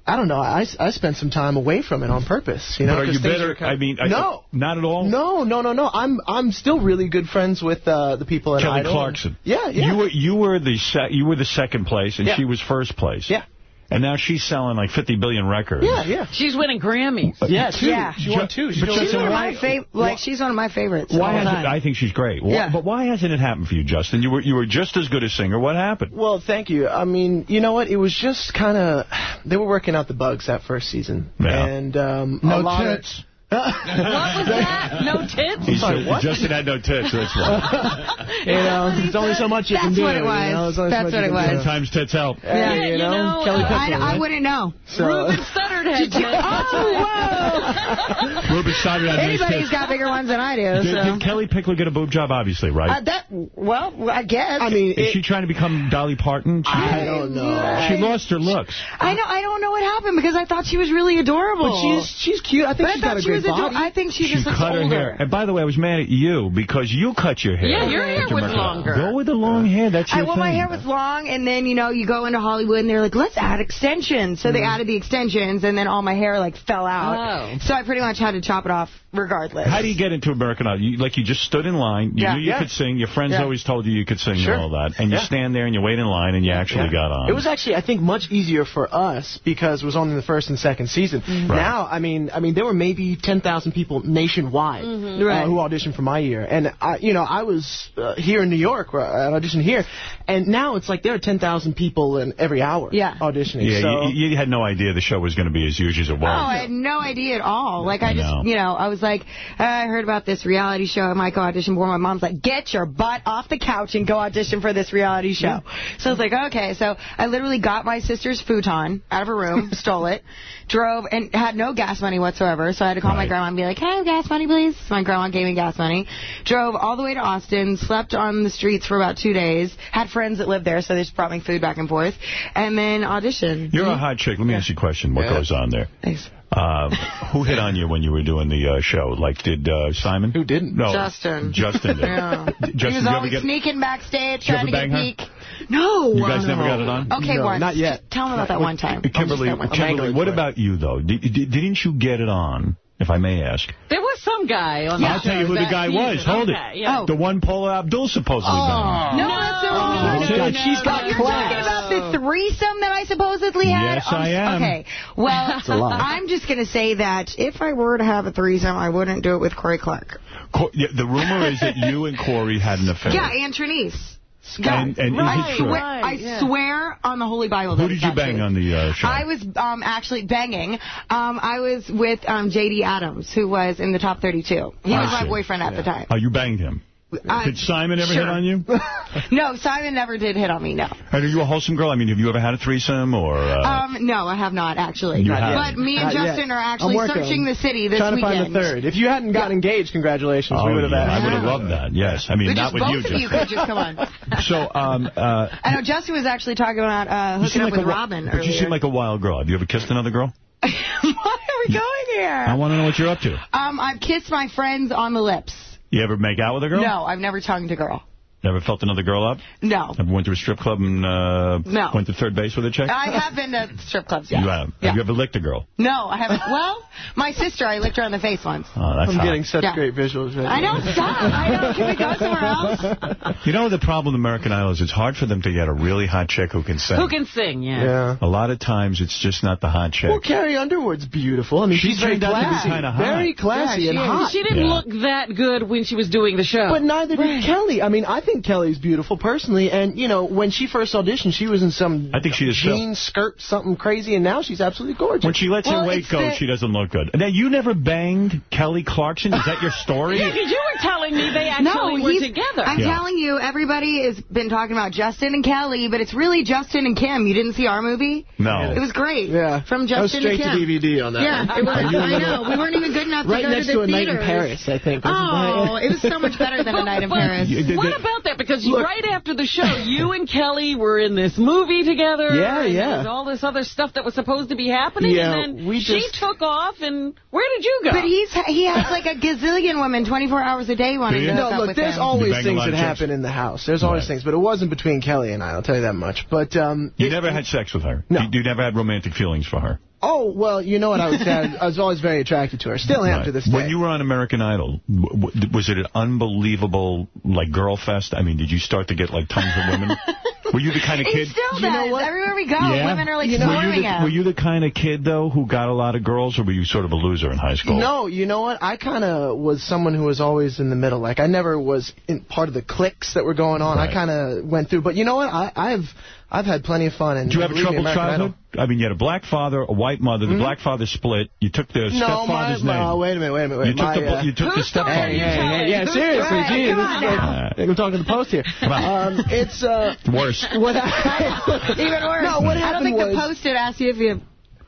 I don't know, I, I spent some time away from it on purpose, you know. but are you better? kind I mean, I- no. not at all. No, no, no, no. I'm I'm still really good friends with uh, the people at Kelly Idol. Clarkson. Yeah, yeah. You were you were the you were the second place, and Yeah. she was first place. Yeah. And now she's selling like 50 billion records. Yeah, yeah. She's winning Grammys. Yeah, two. Yeah. She won two. She's But doing She's Justin, one of why- my fav- like she's one of my favorites. Why hasn't. I think she's great. Why- Yeah. But why hasn't it happened for you, Justin? You were you were just as good a singer. What happened? Well, thank you. I mean, you know what? It was just kind of they were working out the bugs that first season, Yeah. and um, No a lot of- tits. What was that? No tits? He Sorry, said what? Justin had no tits. That's why. you know, there's only so much you can That's do. what it you was. know? There's only That's much what it can do. was. Sometimes tits help. Yeah, Yeah, you you know, know, Kellie uh, Pickler, I, I right? wouldn't know. So, Ruben Studdard had tits. Oh, whoa. Ruben Studdard had nice Anybody's tits. got bigger ones than I do. Did, So. did Kellie Pickler get a boob job? Obviously, right? Uh, that well, I guess. I mean, Is it, she trying to become Dolly Parton? She, I don't know. she lost her looks. I know. I don't know what happened because I thought she was really adorable. But she's she's cute. I think But I she's thought got a she great was body. I think she, She just looks cut her older. hair. And by the way, I was mad at you because you cut your hair. Yeah, your hair was longer. Go with the long hair. That's I, your well, thing. my hair was long, and then, you know, you go into Hollywood, and they're like, let's add extensions. So they mm-hmm. added the extensions, and then all my hair, like, fell out. Oh. So I pretty much had to chop it off regardless. How do you get into American Idol? You, like you just stood in line. You Yeah. knew you Yeah. could sing. Your friends Yeah. always told you you could sing Sure. and all that. And you Yeah. stand there and you wait in line and you actually Yeah. got on. It was actually, I think, much easier for us because it was only the first and second season. Mm-hmm. Right. Now, I mean, I mean, there were maybe 10,000 people nationwide uh, Right. who auditioned for my year, and I, you know, I was uh, here in New York, where I auditioned here, and now it's like there are 10,000 people in every hour Yeah. auditioning. yeah, so, you, you had no idea the show was going to be as huge as it was. Oh, was. I had no idea at all. Like, I I just, know. you know, I was like, uh, I heard about this reality show. I might go audition for. My mom's like, get your butt off the couch and go audition for this reality show. So I was like, okay. So I literally got my sister's futon out of her room, stole it, drove, and had no gas money whatsoever. So I had to call my grandma and be like, hey, gas money, please. So my grandma gave me gas money. Drove all the way to Austin, slept on the streets for about two days. Had friends that lived there, so they just brought me food back and forth. And then auditioned. You're a hot chick. Let me ask you a question. What Yeah. goes on there? Thanks. Uh, who hit on you when you were doing the uh, show? Like, did uh, Simon? Who didn't? No. Justin. Justin did. Yeah. D- he was did always get... sneaking backstage, trying to get a bang peek. No. You guys never got it on? Okay, No, once. not yet. Tell them about that one time. Kimberly, I'll Kimberly what about you, though? Did, did, didn't you get it on, if I may ask? There was some guy on I'll tell you who the guy season. was. Hold Okay, it. yeah. The one Paula Abdul supposedly oh. banged. No, that's the wrong Oh, one. God, she's got Oh, you're class. talking about the threesome that I supposedly had? Yes, on- I am. Okay. Well. I'm just going to say that if I were to have a threesome, I wouldn't do it with Corey Clark. Co- yeah, the rumor is that you and Corey had an affair. Yeah, and Trenyce. And, and I is it swear, I yeah. swear on the Holy Bible. Who that did you bang true. on the uh, show? I was um, actually banging. Um, I was with um, J.D. Adams, who was in the top 32. He I was my see. boyfriend at the time. Oh, you banged him. I- Did Simon ever sure. hit on you? No, Simon never did hit on me, no. And are you a wholesome girl? I mean, have you ever had a threesome or? Uh, Um, no, I have not, actually. You but me and Not yet. Justin are actually searching the city this Trying weekend. to find the third. If you hadn't gotten engaged, congratulations. oh, we would have yeah, asked. I would have loved that. Yes, I mean But not just with both you, of you could just come on. So, um, uh, I know Justin was actually talking about uh, you hooking seem up like with a, Robin but earlier. you seem like a wild girl. Have you ever kissed another girl? Why are we going here? I want to know what you're up to. Um, I've kissed my friends on the lips. You ever make out with a girl? No, I've never tongued a girl. Never felt another girl up? No. Never went to a strip club and uh, No. went to third base with a chick? I have been to strip clubs, yeah. You have. Have you ever licked a girl? No, I haven't. Well, my sister, I licked her on the face once. Oh, that's I'm hot. getting such Yeah. great visuals right I now. know, stop. I know. Can we go somewhere else? You know the problem with American Idol is it's hard for them to get a really hot chick who can sing. Who can sing, yeah. Yeah. A lot of times it's just not the hot chick. Well, Carrie Underwood's beautiful. I mean, She she's very turned out to be classy. kinda hot. Very classy Yeah, and she is. hot. She didn't Yeah. look that good when she was doing the show. But neither Right. did Kelly. I mean, I think Kelly's beautiful personally. And, you know, when she first auditioned, she was in some I think she is still. jean skirt, something crazy, and now she's absolutely gorgeous. When she lets Well, her weight go, she doesn't look good. Now, you never banged Kelly Clarkson? Is that your story? yeah, 'cause you were telling me they No, actually were together. I'm Yeah. telling you, everybody has been talking about Justin and Kelly, but it's really Justin and Kim. You didn't see our movie? No. It was great. Yeah. From That was Justin straight to to DVD on that Yeah, one. it was. I know. We weren't even good enough Right to go to next to to the a night in Paris, I think. Oh, it was so much better than a night in Paris. What did- about that? Because Look- right after the show, you and Kelly were in this movie together. Yeah, and yeah. there all this other stuff that was supposed to be happening. Yeah, and then we she just- took off, and where did you go? But he's he has like a gazillion women 24 hours a day wanting Do to hook No, up look, with there's him. Always things that happen in the house. There's always Right. things, but it wasn't between Kelly and I, I'll tell you that much. But um, You it- never had sex with her? No. You, you never had romantic feelings for her? Oh, well, you know what I would say? I was always very attracted to her. Still am Right. to this day. When you were on American Idol, w- w- was it an unbelievable, like, girl fest? I mean, did you start to get, like, tons of women? were you the kind of He kid... still You know does. what? Everywhere we go, Yeah? women are like You know, were, you the, him. were you the kind of kid, though, who got a lot of girls, or were you sort of a loser in high school? No, you know what? I kind of was someone who was always in the middle. Like, I never was in part of the cliques that were going on. Right. I kind of went through. But you know what? I, I've I've had plenty of fun. And Did you have a troubled American childhood? I mean, you had a black father, a white mother. The black father split. You took the No, stepfather's my, name. wait a minute, wait a minute, wait. You took the, uh, you took the Whose stepfather's are you Hey, hey, telling? hey, yeah, Who's seriously, right? gee, Come on is now. I'm talking to the post here. Um, it's uh, Worse. what I, Even worse. No, what I don't happened think was, the Post did ask you if you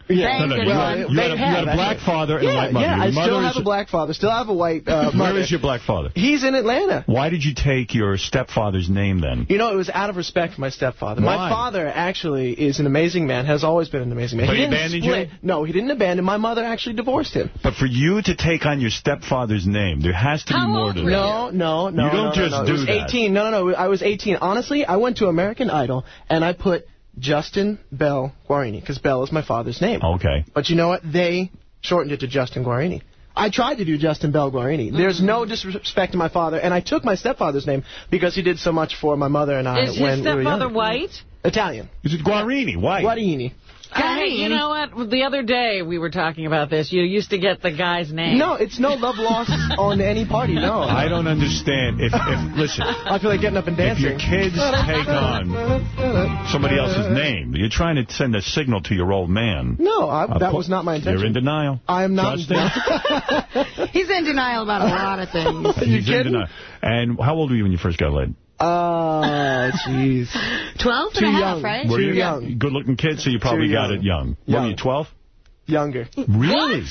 Yeah. No, no, you had, you had a, you had a black father and yeah, a white mother. yeah, Your I still have a black father. Still have a white uh, Where mother. is your black father? He's in Atlanta. Why did you take your stepfather's name then? You know, it was out of respect for my stepfather. Why? My father actually is an amazing man, has always been an amazing man. But he didn't abandoned split. you? No, he didn't abandon. My mother actually divorced him. But for you to take on your stepfather's name, there has to be more to were that. No, no, no. You don't no, no, just no. do it was that. 18. No, no, no. I was 18. Honestly, I went to American Idol and I put Justin Bell Guarini because Bell is my father's name. Okay. But you know what? They shortened it to Justin Guarini. I tried to do Justin Bell Guarini. There's no disrespect to my father, and I took my stepfather's name because he did so much for my mother and I Is when his we were stepfather white? Italian. Is it Guarini? Why? Guarini. Hey, you know what? The other day we were talking about this. You used to get the guy's name. No, it's no love lost on any party. No. I don't understand. If, if listen, I feel like getting up and dancing. if dancing. your kids take on somebody else's name, you're trying to send a signal to your old man. No, I, Uh, that was not my intention. You're in denial. I am not. in denial. He's in denial about a lot of things. He's in denial. And how old were you when you first got laid? Oh, jeez. 12 Too and a half, young. right? Were Too you young. good-looking kid, so you probably Too got young. it young. What were you, 12? Younger. Really?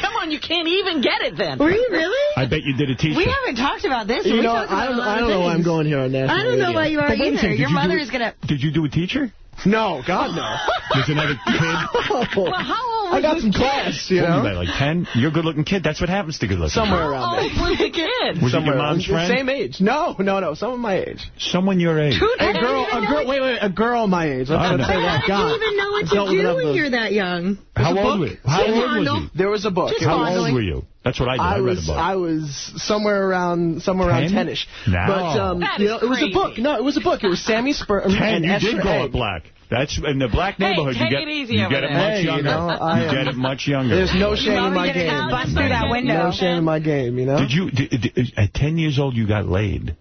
Come on, you can't even get it then. Were you really? I bet you did a teacher. We haven't talked about this. You We know, I don't, I don't know why I'm going here on national I don't know radio. why you are But either. second, Your you do mother is going to... Did you do a teacher? No, God, no. There's another kid. Well, how old I was got this some kid? class, you know? you, like 10? You're a good-looking kid. That's what happens to good-looking Somewhere kids. around How there. old was the kid? Was it your mom's friend? Same age. No, no, no. Someone my age. Someone your age. A girl, a girl, wait, wait, a girl my age. Let's, I let's know. say How that. did God. you even know what I've to do when of you're that young? How There's a old were book. you? How Just old was fondle. you? There was a book. Just How old were you? That's what I did. I, I read was a book. I was somewhere around somewhere around Ten? ten-ish. No. But um, That you know, it was a book. No, it was a book. It was Sammy Sperm Ten, and you Esther did grow Egg. up black. That's in the black neighborhood. take you get it easy you get it much Hey, you younger. know, I you get it much younger. There's no shame in my game. bust through that window. No shame in my game, you know. Did you did, did- at 10 years old you got laid?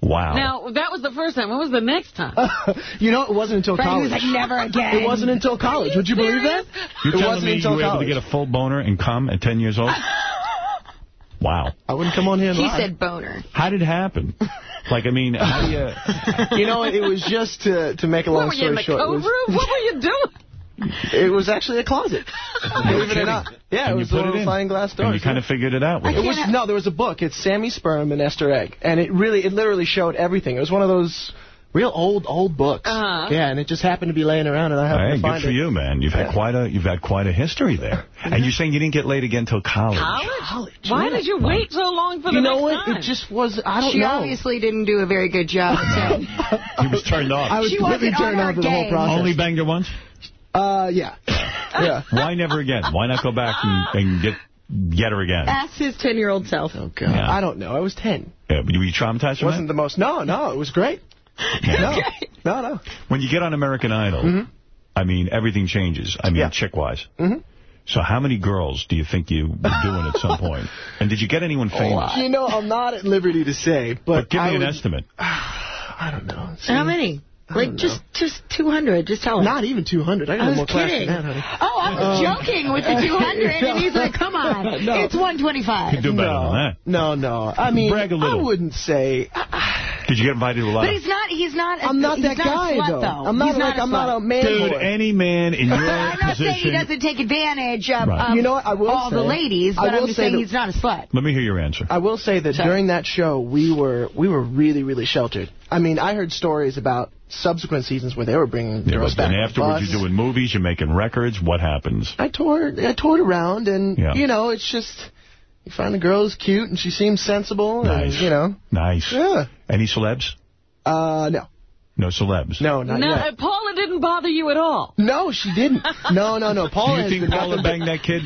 Wow. Now, that was the first time. What was the next time? you know, it wasn't until Right, he college. was like, never again. It wasn't until college. Would you believe that? You're it telling wasn't me until you were able college. to get a full boner and come at 10 years old? wow. I wouldn't come on here and He lie. said boner. How did it happen? Like, I mean, how do you... you know, it was just to to make a long What long were you in the short. code was, room? What were you doing? It was actually a closet. Believe it or not. Yeah, And it was put one it the in. sliding glass doors. And you kind of figured it out. It it. was no, there was a book. It's Sammy Sperm and Esther Egg, and it really, it literally showed everything. It was one of those real old, old books. Uh-huh. Yeah, and it just happened to be laying around, and I happened Hey, to good for it. you, man. You've had quite a you've had quite a history there. And you're saying you didn't get laid again until college. College? Why did you wait so long for You the know what? time? It just was, I don't she know. obviously didn't do a very good job. So. He was turned off. I was She completely wasn't on turned her off to the whole process. Only banged her once? Uh, yeah. yeah. Why never again? Why not go back and, and get get her again? Ask his 10-year-old self. Oh, God. Yeah. I don't know. I was 10. Yeah, were you traumatized from Wasn't the most. No, no, it was great. No, no, no. When you get on American Idol, Mhm. I mean, everything changes. I mean, chick-wise. Mhm. So how many girls do you think you were doing at some point? And did you get anyone famous? You know, I'm not at liberty to say, but, But give I me an would- estimate. I don't know. How many? Like, just just 200. Just tell him. Not even 200. I got I was more class kidding. than that, honey. Oh, I was Um, joking with the 200, and he's like, come on. No. It's 125. You do better no, than that. No, no. I mean, Brag a little. I wouldn't say. Did you get invited to a lot But he's not, he's not, a, I'm not that not guy, a slut, though. though. I'm not he's like not a I'm not a man Dude, boy. any man in your I'm not saying he position... doesn't take advantage of, Right. of You know what, I will all the say- ladies, I but I'm just say saying that- he's not a slut. Let me hear your answer. I will say that Sorry. during that show, we were we were really, really sheltered. I mean, I heard stories about subsequent seasons where they were bringing Yeah, girls but back. then on afterwards, you're doing movies, you're making records. What happens? I toured, I toured around, and Yeah. you know, it's just you find a girl who's cute and she seems sensible, Nice. and you know, Nice. yeah. Any celebs? Uh, no, No celebs. no, not no, yet. Paula didn't bother you at all. No, she didn't. No, no, no. Paula Do you has think been Paula banged that kid?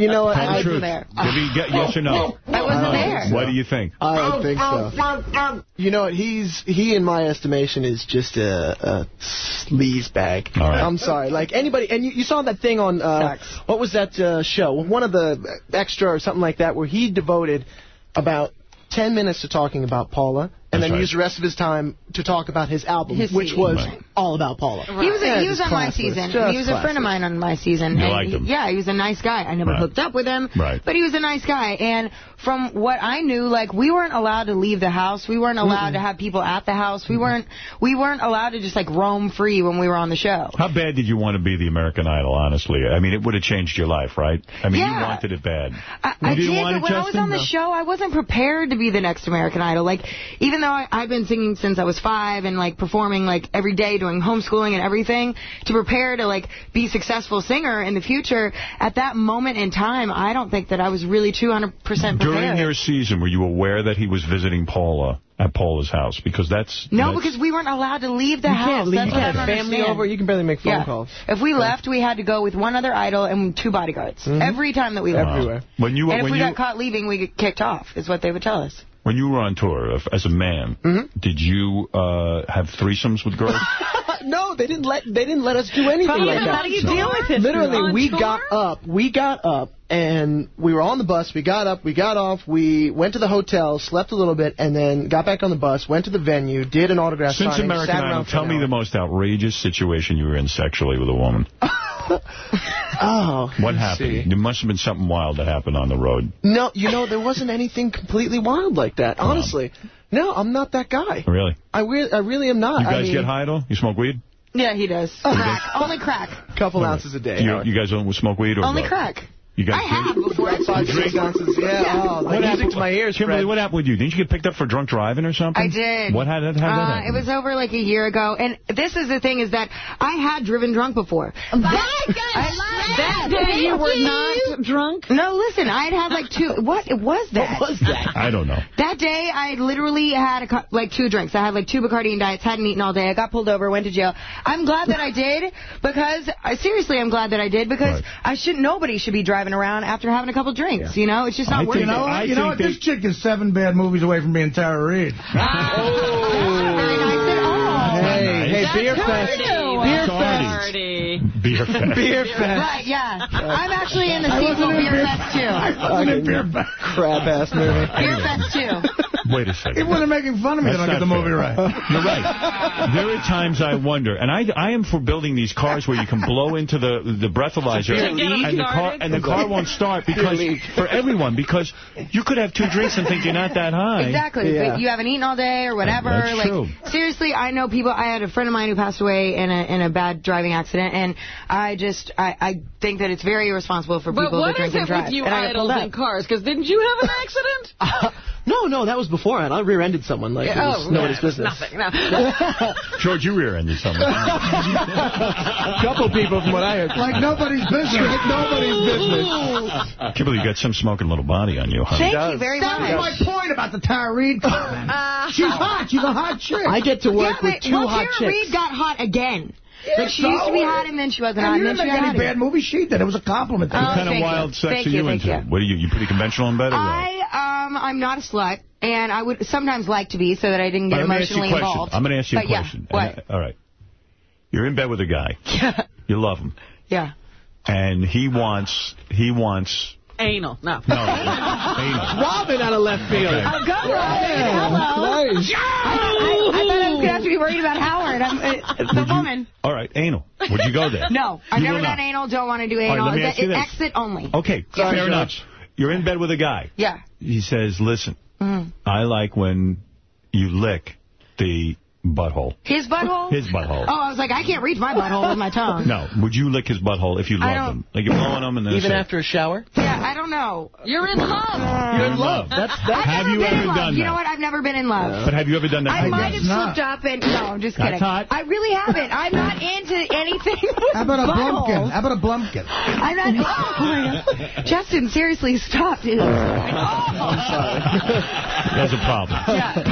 You know what? Tell the I, truth. there. Did he get yes or no? I wasn't there. What do you think? I don't think so. You know what? He's he, in my estimation, is just a, a sleaze bag. All right. I'm sorry. Like anybody, and you, you saw that thing on uh, what was that uh, show? One of the extra or something like that, where he devoted about 10 minutes to talking about Paula, and That's then right. used the rest of his time to talk about his album, His which CD. was Right. all about Paula. He was, Yeah, he was just on my season. just He was a friend of mine on my season. You and liked he- him? Yeah, he was a nice guy. I never Right. hooked up with him, Right. but he was a nice guy. And from what I knew, like we weren't allowed to leave the house. We weren't allowed to have people at the house. We weren't we weren't allowed to just like roam free when we were on the show. How bad did you want to be the American Idol, honestly? I mean, it would have changed your life, right? I mean, you wanted it bad. I, I did, but when I was on the show, I wasn't prepared to be the next American Idol. Like, even though I, I've been singing since I was five and like performing like every day, doing homeschooling and everything, to prepare to like be a successful singer in the future, at that moment in time, I don't think that I was really 200% prepared. During your season, were you aware that he was visiting Paula at Paula's house? Because that's... no, that's- because we weren't allowed to leave the You house. can't leave. That's You can't I have family over. You can barely make phone Yeah. calls. If we left, we had to go with one other idol and two bodyguards. Every time that we left. Everywhere. When you, And if we you, got caught leaving, we get kicked off, is what they would tell us. when you were on tour as a man, Mm-hmm. did you uh, have threesomes with girls? no, they didn't let they didn't let us do anything How do you- like that. how do you deal with it Literally, we tour? got up, we got up, and we were on the bus. We got up, we got off, we went to the hotel, slept a little bit, and then got back on the bus, went to the venue, did an autograph Since signing, American Idol, tell me hour. the most outrageous situation you were in sexually with a woman. Oh, What happened? see. There must have been something wild that happened on the road. No, you know there wasn't anything completely wild like that. Honestly, no, I'm not that guy. Really? I, re- I really am not. You guys I mean, get high at all? You smoke weed? Yeah, he does. Crack. Only crack. couple ounces a day. You, you guys don't smoke weed? Or Only what? crack. You guys I have drink? before. Five, six ounces. Yeah. Oh, the What music happened- to my ears, Kimberly, Fred. what happened with you? Didn't you get picked up for drunk driving or something? I did. What had that, how that Uh, happen? it was over like a year ago, and this is the thing is that I had driven drunk before. That, That day you were not drunk? No, listen, I'd had like two. What it was that? What was that? I don't know. That day, I literally had a, like two drinks. I had like two Bacardi and Diets, hadn't eaten all day. I got pulled over, went to jail. I'm glad that I did because, uh, seriously, I'm glad that I did because Right. I should. Nobody should be driving around after having a couple drinks. You know, it's just not I worth think it. You know I what? You know what? they- This chick is seven bad movies away from being Tara Reid. Ah, very nice at all. Hey, hey, Nice. beer fest. Beer fest. Party. Beer fest. Beer fest. Right, yeah. I'm actually in the I sequel Beer beer- Fest too. I wasn't in beer fest. Crap ass movie. Beer Fest too. Wait a He second. wasn't making fun of me That's that I not get the movie fair. right. You're right. There are times I wonder, and I, I am for building these cars where you can blow into the the breathalyzer, To get 'em and the car and the car won't start because for everyone because you could have two drinks and think you're not that high. Exactly. Yeah. You haven't eaten all day or whatever. That's like true. seriously, I know people. I had a friend of mine who passed away in a in a bad driving accident, and I just I, I think that it's very irresponsible for But people what to is drink and it drive. with you and I got idols pulled in cars? Because didn't you have an accident? No, no, that was before. I rear-ended someone like it was oh, nobody's yeah, business. Nothing, no. George, you rear-ended someone. A couple people from what I heard. Like nobody's business. Like nobody's business. Kimberly, you got some smoking little body on you, huh? Thank you very That much. was my point about the Tara Reid comment. Uh, She's hot. She's a hot chick. I get to work yeah, with but, two well, hot Tara chicks. Reid got hot again. Yeah, like she so used to be hot and then she wasn't And hot you and then didn't she make got any bad again. movie. She did. It was a compliment. to Oh. What kind of wild you. sex Thank are you, you into? you. What are you? You pretty conventional in bed or what? I, um, I'm not a slut, and I would sometimes like to be so that I didn't get All right, let me ask you a emotionally question. involved. I'm going to ask you a But yeah, question. what? And, uh, all right. You're in bed with a guy. Yeah. You love him. Yeah. And he wants, he wants, Anal. No. no, anal. Robin out of left field. Okay. Oh, go, Robin. Hello. Nice. I, I, I thought I was going to have to be worried about Howard. I'm uh, the you- woman. All right, anal. Would you go there? No, I've You never will done not. anal. Don't want to do right, anal. let me ask you it's this. exit only. Okay, Yeah. fair enough. You're in bed with a guy. Yeah. He says, listen, Mm. I like when you lick the butthole. His butthole? His butthole. Oh, I was like, I can't reach my butthole with my tongue. No, would you lick his butthole if you I loved him? Like you're blowing him and then Even it's after a shower? Yeah, I don't know. You're in love. Uh, you're in love. That's I've that's Have never you been ever in love. done You that? know what? I've never been in love. But have you ever done that? I to might guys? have slipped up and... No, I'm just That's kidding. hot. I really haven't. I'm not into anything How about a buttholes. blumpkin? How about a blumpkin? I'm not... Oh, my God. Justin, seriously, stop, dude. oh. oh. I'm sorry. There's a problem.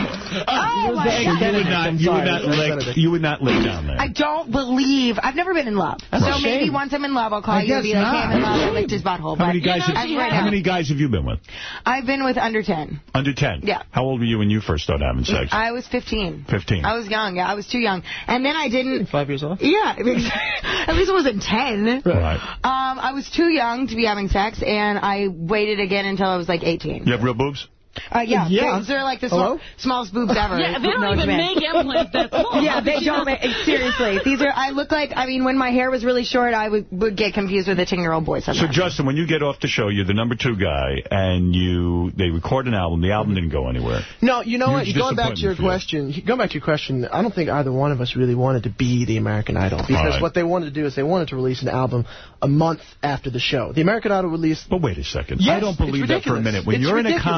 Oh, my God. you would not, you would not lick, you would not lick down there. I don't believe... I've never been in love. That's so a maybe once I'm in love, I'll call I you and guess be like, hey, I'm in love. I licked his butthole. How many But guys? as Have, of right how many guys have you been with? I've been with under 10. Under ten. Yeah. How old were you when you first started having sex? I was 15. 15. I was young. Yeah, I was too young. And then I didn't... Five years old? Yeah, at least it wasn't 10. Right. Um, I was too young to be having sex, and I waited again until I was like 18. You have real boobs? Uh, yeah, Yeah. They're like the Hello? small, smallest boobs ever. Yeah, they don't even man. make implants that small. Yeah, they don't make, seriously. These are, I look like, I mean, when my hair was really short, I would, would get confused with a 10-year-old boy sometimes. So. Justin, when you get off the show, you're the number two guy, and you they record an album. The album didn't go anywhere. No, you know Huge what? Going back to your disappointment for you. question, going back to your question, I don't think either one of us really wanted to be the American Idol because right. what they wanted to do is they wanted to release an album a month after the show. The American Idol released. But wait a second. Yes, I don't believe that for a minute. When It's you're in a ridiculous.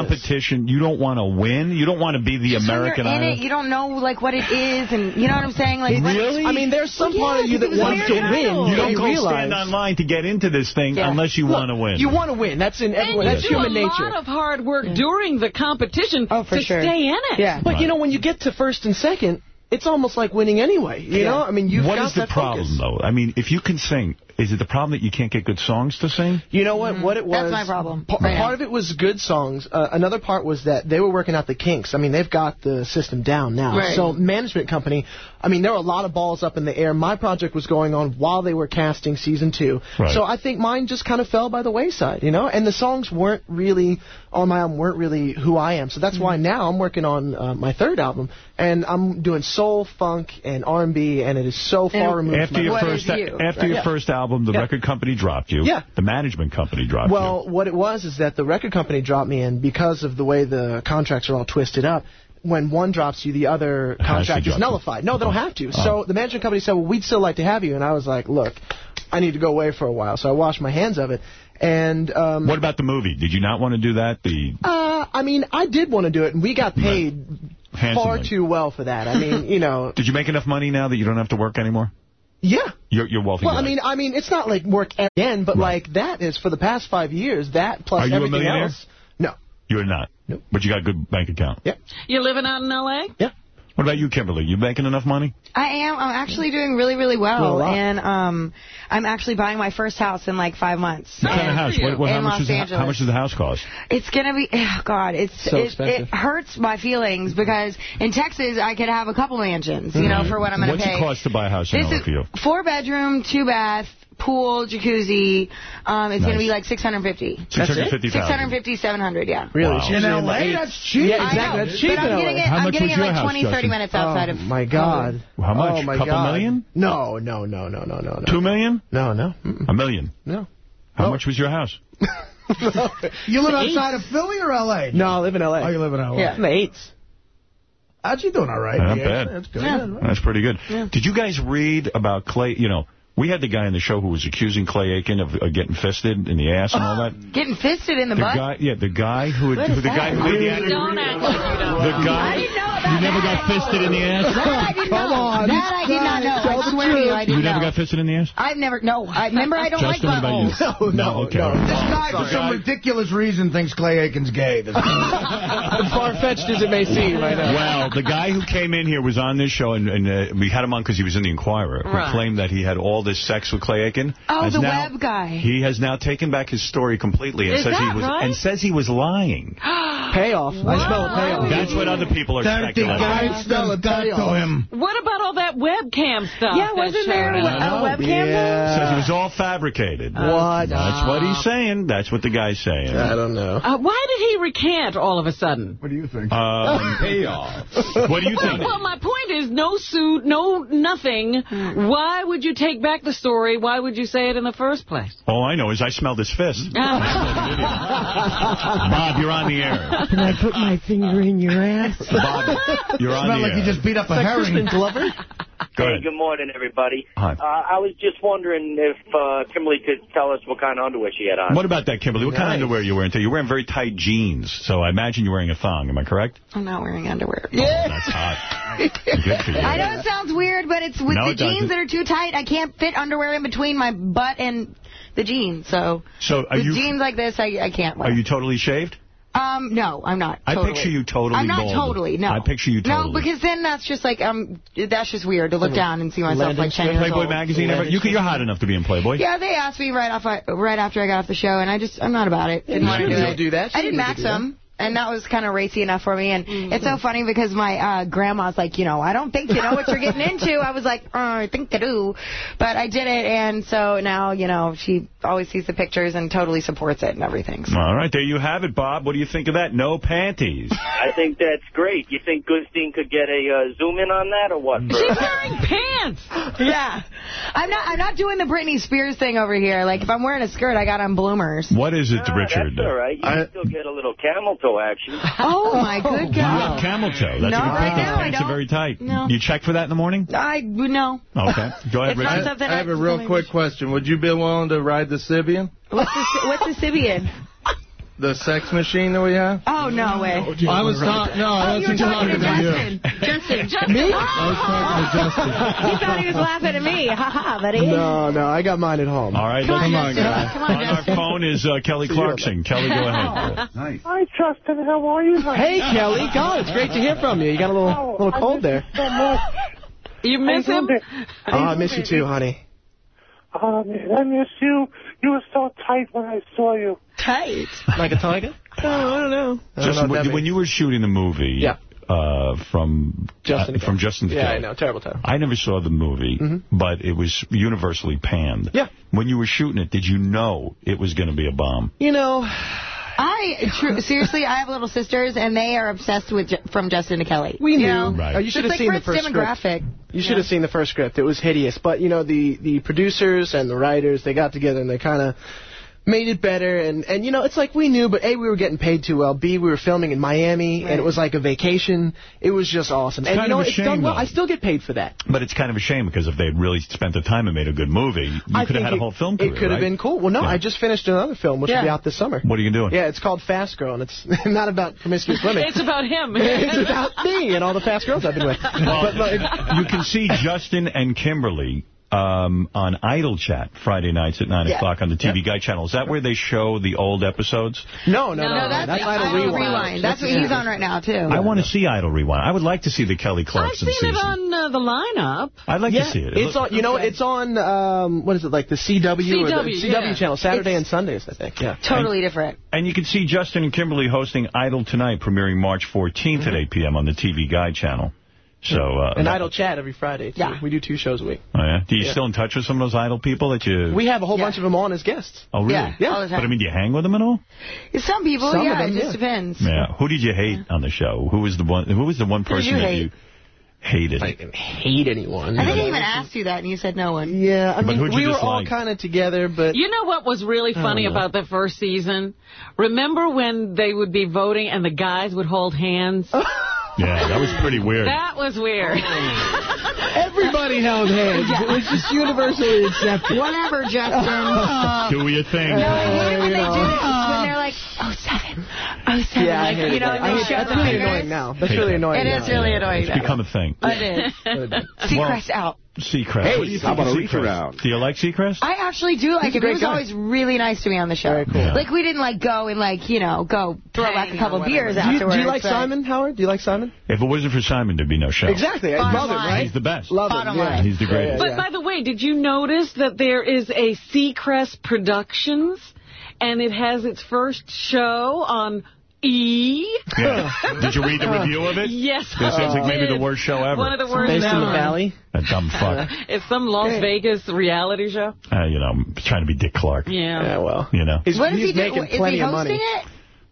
Competition, you don't want to win. You don't want to be the Just American when you're in Idol. it, you don't know, like, what it is, and you know what I'm saying? Like, what- Really? I mean, there's some Well, part yeah, of you that wants to American win. Idol. You don't They go realize. stand online to get into this thing Yeah. unless you want to win. You want to win. That's in And everyone. you That's do human a lot of hard work during the competition Oh, for to sure. stay in it. Yeah. But you know, when you get to first and second, it's almost like winning anyway. You Yeah. know, I mean, you've What got is the problem, focus. though? I mean, if you can sing, is it the problem that you can't get good songs to sing? You know what? What it was. That's my problem. pa- Right now. Part of it was good songs. Uh, another part was that they were working out the kinks. I mean, they've got the system down now. Right. So management company. I mean, there were a lot of balls up in the air. My project was going on while they were casting season two. Right. So I think mine just kind of fell by the wayside. You know, and the songs weren't really on my album weren't really who I am. So that's why Mm-hmm. now I'm working on uh, my third album, and I'm doing soul, funk, and R&B, and it is so far removed. After from your first you? after Right. your Yeah. first album, the Yeah. record company dropped you. Yeah. The management company dropped you. Well, what it was is that the record company dropped me, and because of the way the contracts are all twisted up, when one drops you, the other contract is you. nullified. No, they don't have to. Oh. So the management company said, well, we'd still like to have you. And I was like, look, I need to go away for a while. So I washed my hands of it. And um. What about the movie? Did you not want to do that? The uh, I mean, I did want to do it, and we got paid far too well for that. I mean, you know, Did you make enough money now that you don't have to work anymore? Yeah. You're, you're wealthy. Well, I mean, I mean, it's not like work again, but like that is for the past five years. That plus Are you a everything millionaire? else. No. you're not. Nope. But you got a good bank account. Yeah. You're living out in L.A.? Yeah. What about you, Kimberly? You making enough money? I am. I'm actually doing really, really Doing a well. And um, I'm actually buying my first house in like five months. What kind of house? What, what, how in much Los is the, Angeles. how much does the house cost? It's gonna be, oh God, it's So it, expensive. it hurts my feelings because in Texas I could have a couple mansions, you know, for what I'm gonna pay. What's pay. it cost to buy a house in This LA is four bedroom, two bath, pool, jacuzzi. Um, it's Nice. gonna be like 650. That's it? 650000 650, 700, yeah. Really? Wow. In L.A., that's cheap. Yeah, exactly. That's cheap but I'm in getting LA. it. How I'm much getting was it your like house, 20, 30 minutes outside oh, of. my God. How much? Oh, Couple God. million? No, no, no, no, no, no, no. Two million? No, no. Mm-mm. A million? No. How Oh. much was your house? You live outside of Philly or L.A.? No, I live in L.A. Oh, you live in L.A. Yeah, in the eights. Actually doing all right. Not Yeah, bad. That's good. Yeah. That's pretty good. Did you guys read about Clay, you know, We had the guy on the show who was accusing Clay Aiken of uh, getting fisted in the ass and all that. Getting fisted in the, The butt? guy, yeah, the guy who, What who is the guy who made the You don't act like you don't. The guy. I didn't know about You never got fisted in the ass? That I did Come not. on, That I did not know. I swear to you, I You didn't never know. got fisted in the ass? I've never, no. I remember I don't Justin, like what about buttholes. you? No, okay. This guy, for some ridiculous reason, thinks Clay Aiken's gay. As far-fetched as it may seem, I know. Well, the guy who came in here was on this show, and, and uh, we had him on because he was in the Inquirer, who claimed that he had all this sex with Clay Aiken. Oh, the now- web guy. He has now taken back his story completely and Is says he was right? and says he was lying. payoff. I smell a payoff. That's what other people are Dirty speculating. guy still got to him. What about all that webcam stuff? Yeah, wasn't there a, a webcam Yeah. Says it was all fabricated. What? That's what he's saying. That's what the guy's saying. I don't know. Uh, why did he recant all of a sudden? What do you think? Um, Payoff. what do you Well, think? well, my point is no suit, no nothing. Why would you take back the story? Why would you say it in the first place? All I know is I smelled his fist. Bob, you're on the air. Can I put my finger in your ass? Bob, you're on Smell the like air. you just beat up a herring. Glover? Go Hey, good morning, everybody. Hi. Uh, I was just wondering if uh, Kimberly could tell us what kind of underwear she had on. What about that, Kimberly? What kind of underwear are you wearing? You're wearing very tight jeans, so I imagine you're wearing a thong. Am I correct? I'm not wearing underwear. Yeah. That's hot. Good for you. I know it sounds weird, but it's with No, the it doesn't. jeans that are too tight. I can't fit underwear in between my butt and the jeans. So So are with you jeans like this, I, I can't wear. are you totally shaved? Um, no, I'm not. I picture you totally I'm not bald. totally. No. I picture you totally. No, because then that's just like um, that's just weird to look down and see myself landing like 10 years Playboy old. magazine ever? You, you're hot enough to be in Playboy. Yeah, they asked me right off right after I got off the show, and I just I'm not about it. Didn't you want to do it. do that. I didn't max them. And that was kind of racy enough for me. And it's so funny because my uh, grandma's like, you know, I don't think you know what you're getting into. I was like, oh, I think I do. But I did it. And so now, you know, she always sees the pictures and totally supports it and everything. So. All right, there you have it, Bob. What do you think of that? No panties. I think that's great. You think Goodstein could get a uh, zoom in on that or what? She's wearing pants. Yeah. I'm not I'm not doing the Britney Spears thing over here. Like, if I'm wearing a skirt, I got on bloomers. What is it, Ah, Richard? That's all right. You can still get a little camel toe action. Oh, my oh, good You God. have camel toe. That's No, a right now Those I don't. very tight. No. You check for that in the morning? I, no. Okay. Go ahead, Richard. something I have I- a real quick question. Would you be willing to ride the Sybian? What's the, what's the Sybian? The sex machine that we have? Oh, no way. I was talking. No, I Oh, you were wasn't talking to talking to Justin. Justin. Justin. Me? I was talking to Justin. He thought he was laughing at me. Ha ha, buddy. No, no, I got mine at home. All right, Come on, let's- Justin. Come on, on our phone is uh, Kelly Clarkson. Kelly, go ahead. Nice. Hi, Justin. How are you? Hey, Kelly. God, it's great to hear from you. You got a little, little cold there. So much. You miss him? Oh, I miss you too, honey. Oh, man, I miss you. You were so tight when I saw you. Tight. Like a tiger? Oh, I don't know. I don't Just know when, when you were shooting the movie Yeah. uh, from Justin uh, from Kill. Justin Yeah, Kill, I know. Terrible title. I never saw the movie, but it was universally panned. Yeah. When you were shooting it, did you know it was going to be a bomb? You know, I, tr- seriously, I have little sisters, and they are obsessed with Ju- From Justin to Kelly. we You know? Right. Oh, you should have like seen the first demographic. script. You should have seen the first script. It was hideous. But, you know, the, the producers and the writers, they got together and they kind of made it better. And, and, you know, it's like we knew, but A, we were getting paid too well. B, we were filming in Miami, and it was like a vacation. It was just awesome. It's and, kind you know, of a it's shame, done well. though. I still get paid for that. But it's kind of a shame because if they'd really spent the time and made a good movie, you I could have think had a it- whole film career, It could have right? been cool. Well, no, Yeah. I just finished another film, which Yeah. will be out this summer. What are you doing? Yeah, it's called Fast Girl, and it's not about promiscuous women. It's about him. it's about me and all the fast girls I've been with. Well, but, like, you can see Justin and Kimberly um, on Idol Chat Friday nights at 9 Yeah. o'clock on the TV Guide channel. Is that where they show the old episodes? no, no, no, No, that's, that's Idol Idol Rewind. Rewind. That's what he's on right now, too. I want to see Idol Rewind. I would like to see the Kelly Clarkson I've Clarkson seen season. it on uh, the lineup. I'd like yeah, to see it. it's on. You know, it's on. Um, what is it like the CW, or the CW, CW yeah. channel Saturday It's- and Sundays? I think. Yeah. Totally different. And you can see Justin and Kimberly hosting Idol Tonight, premiering March 14th at 8 p.m. on the TV Guide channel. So, uh, And that- Idol Chat every Friday. Too. Yeah. We do two shows a week. Oh, yeah? Do you Yeah. still in touch with some of those Idol people that you... We have a whole Yeah. bunch of them on as guests. oh, really? Yeah, Yeah. all the time. But, I mean, do you hang with them at all? Some people, Some yeah, them, it just yeah. depends. Yeah. Who did you hate on the show? Who was the one Who was the one person you that hate? you hated? I didn't hate anyone. I think but- I even asked you that, and you said no one. Yeah, I mean, who'd we were all kind of together, but You know what was really funny about the first season? Remember when they would be voting and the guys would hold hands? Yeah, that was pretty weird. That was weird. Everybody held hands. It was just universally accepted. Whatever, Justin. Do your thing. No, I hate when they you know. do oh. it when they're like, oh, seven, oh, seven. Yeah, I like, you know, it. and I they hate show That's really annoying now. That's really that. annoying It now. is really annoying It's now. become a thing. It is. Seacrest out. Seacrest. Hey, What do you how think about of a reach Seacrest? around? Do you like Seacrest? I actually do like He's a him. He was guy. always really nice to me on the show. Very cool. Yeah. Like, we didn't, like, go and, like, you know, go throw back a couple beers Do you, afterwards. do you like but- Simon, Howard? Do you like Simon? If it wasn't for Simon, there'd be no show. Exactly. I love him, right? He's the best. Love Bottom him. Yeah. line. He's the greatest. But by the way, did you notice that there is a Seacrest Productions, and it has its first show on E? Yeah. Did you read the review of it? Yes, This I sounds like maybe the worst show ever. One of the worst Based in the valley. That dumb fuck. It's some Las Vegas reality show. Uh, you know, trying to be Dick Clark. Yeah. Yeah, well. You know. He's, What is he's he making Is plenty he of money. it?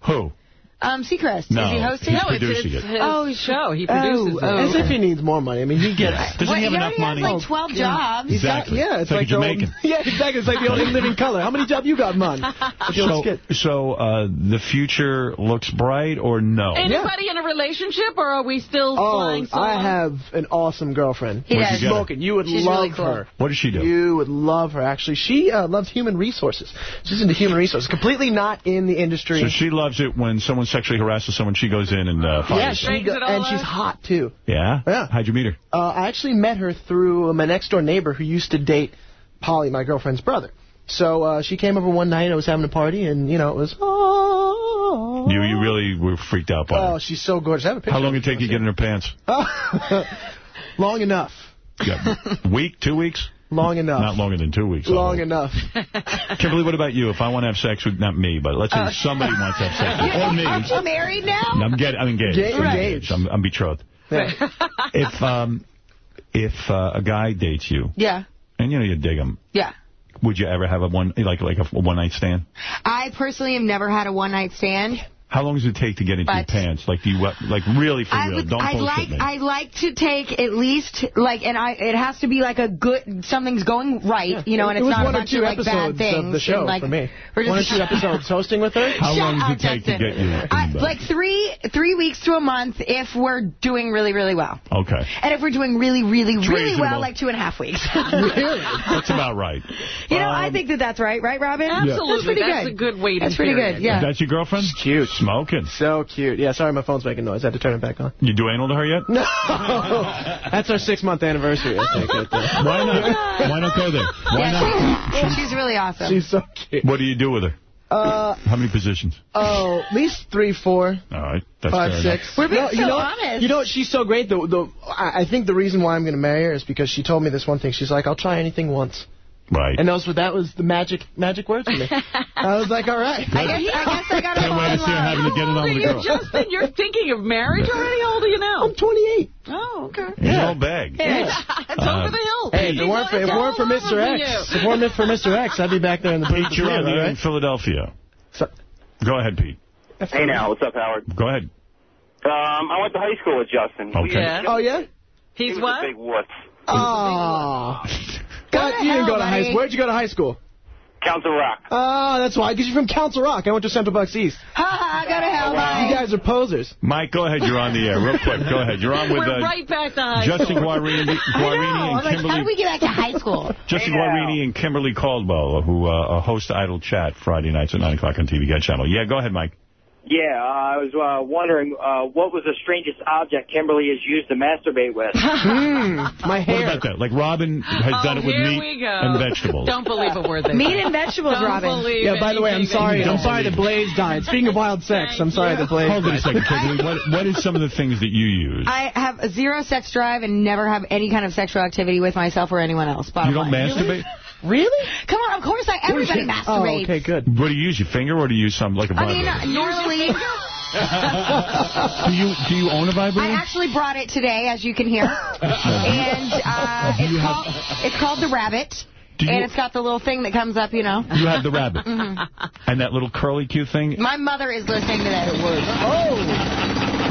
Who? Um, Seacrest. No, is he hosting he's? No, it's, producing it's it. his Oh, show. He Oh, produces oh, it. as if he needs more money. I mean, he gets... Doesn't What, he have he enough already money? has, like, 12 jobs. He's got- Exactly. yeah, It's it's, like a like the old- Jamaican. yeah, exactly. It's like the old In Living Color. How many jobs you got, man? So, so uh, the future looks bright or no? Anybody in a relationship, or are we still Oh, flying solo? I have an awesome girlfriend. He Where'd you? Smoking. You would She's love really cool. her. What does she do? You would love her, actually. She uh, loves human resources. She's into human resources. Completely not in the industry. So she loves it when someone sexually harasses someone, she goes in and uh, yeah, she go- and up. she's hot, too. Yeah? Yeah. How'd you meet her? Uh, I actually met her through my next-door neighbor who used to date Polly, my girlfriend's brother. So uh, she came over one night. I was having a party, and, you know, it was... Oh, You you really were freaked out by oh her. she's so gorgeous. I have a picture. How long did it take you to get in her pants? long enough. Yeah. Week? Two weeks? Long enough. Not longer than two weeks. Long enough. Kimberly, what about you? If I want to have sex with, not me, but let's say Uh, somebody wants to have sex with, or me. Aren't you married now? I'm, get, I'm engaged. Engaged. I'm, Engaged. I'm, I'm betrothed. If um, if uh, a guy dates you, Yeah. and you know you dig him, Yeah. would you ever have a one like like a one night stand? I personally have never had a one-night stand. How long does it take to get into your pants? Like do you uh, like really for I real? would, Don't I'd bullshit like, me. I'd like to take at least, like, and I, it has to be like a good, something's going right, you know, and it it's was not a one or bunch two of, like, bad episodes things. of the show and, like, for me. One or two episodes hosting with her. How Shut long does it take to get you? I, in like three, three weeks to a month if we're doing really, really well. okay, And if we're doing really, really, really reasonable. well, like two and a half weeks. really? that's about right. You know, I Um, think that that's right, right, Robin? Absolutely. That's pretty That's good. a good waiting That's pretty good, yeah. That's your girlfriend? Cute. Smoking. So cute. Yeah, sorry, my phone's making noise. I had to turn it back on. You do anal to her yet? No. That's our six-month anniversary, I think. Right there. Why not? Why not go there? Why Yeah, not? she's, she's really awesome. She's so cute. What do you do with her? Uh, How many positions? oh, at least three, four, All right, that's five, fair six. enough. We're being No, you so know, honest. You know what? She's so great. The, the, I I think the reason why I'm going to marry her is because she told me this one thing. She's like, I'll try anything once. Right. And those were, that was the magic magic words for me. I was like, all right. I guess, I guess I got to Can't fall in see her having love. to get it on you, girl. Justin, you're thinking of marriage already? How old are you now? I'm 28. Oh, okay. He's an old bag. it's Uh, over the hill. Hey, if it weren't for, if it all weren't for Mr. X, if it weren't for Mr. X, I'd be back there in the booth. Pete, you're on the all in? Philadelphia. So- Go ahead, Pete. Hey now, what's up, Howard? Go ahead. Um, I went to high school with Justin. Okay. Yeah. Oh, yeah? He's was what? a big wuss. Oh. God, to you didn't go to high school. Where'd you go to high school? Council Rock. Oh, that's why. Because you're from Council Rock. I went to Central Bucks East. Ha ha, I got to hell, You guys are posers. Mike, go ahead. You're on the air. Real quick. Go ahead. You're on with We're uh, right back to high Justin school. Guarini, I Guarini know. and I'm like, Kimberly. how do we get back to high school? Justin Hey, now. Guarini and Kimberly Caldwell, who uh, host Idol Chat Friday nights at 9 o'clock on TV Guide Channel. Yeah, go ahead, Mike. Yeah, uh, I was uh, wondering uh, what was the strangest object Kimberly has used to masturbate with. Hmm, my What about that? Like Robin has Oh, done it with here meat and vegetables. Don't believe a word they Meat and vegetables, Don't Robin. believe Yeah, by the way, I'm sorry. they I'm sorry the Blaze died. Speaking of wild sex, I'm sorry the Blaze Hold on a second, Kimberly. What, what is some of the things that you use? I have a zero sex drive and never have any kind of sexual activity with myself or anyone else. You don't line. masturbate? Really? Come on, of course I. Everybody Oh, masturbates. okay, good. What do you use? Your finger or do you use something like a mean, vibrator? uh, normally, do you do you own a vibrator? I actually brought it today, as you can hear, and uh, it's called it's called the Rabbit, Do you- and it's got the little thing that comes up, you know. You have the rabbit. Mhm. And that little curly cute thing? My mother is listening to this. Oh.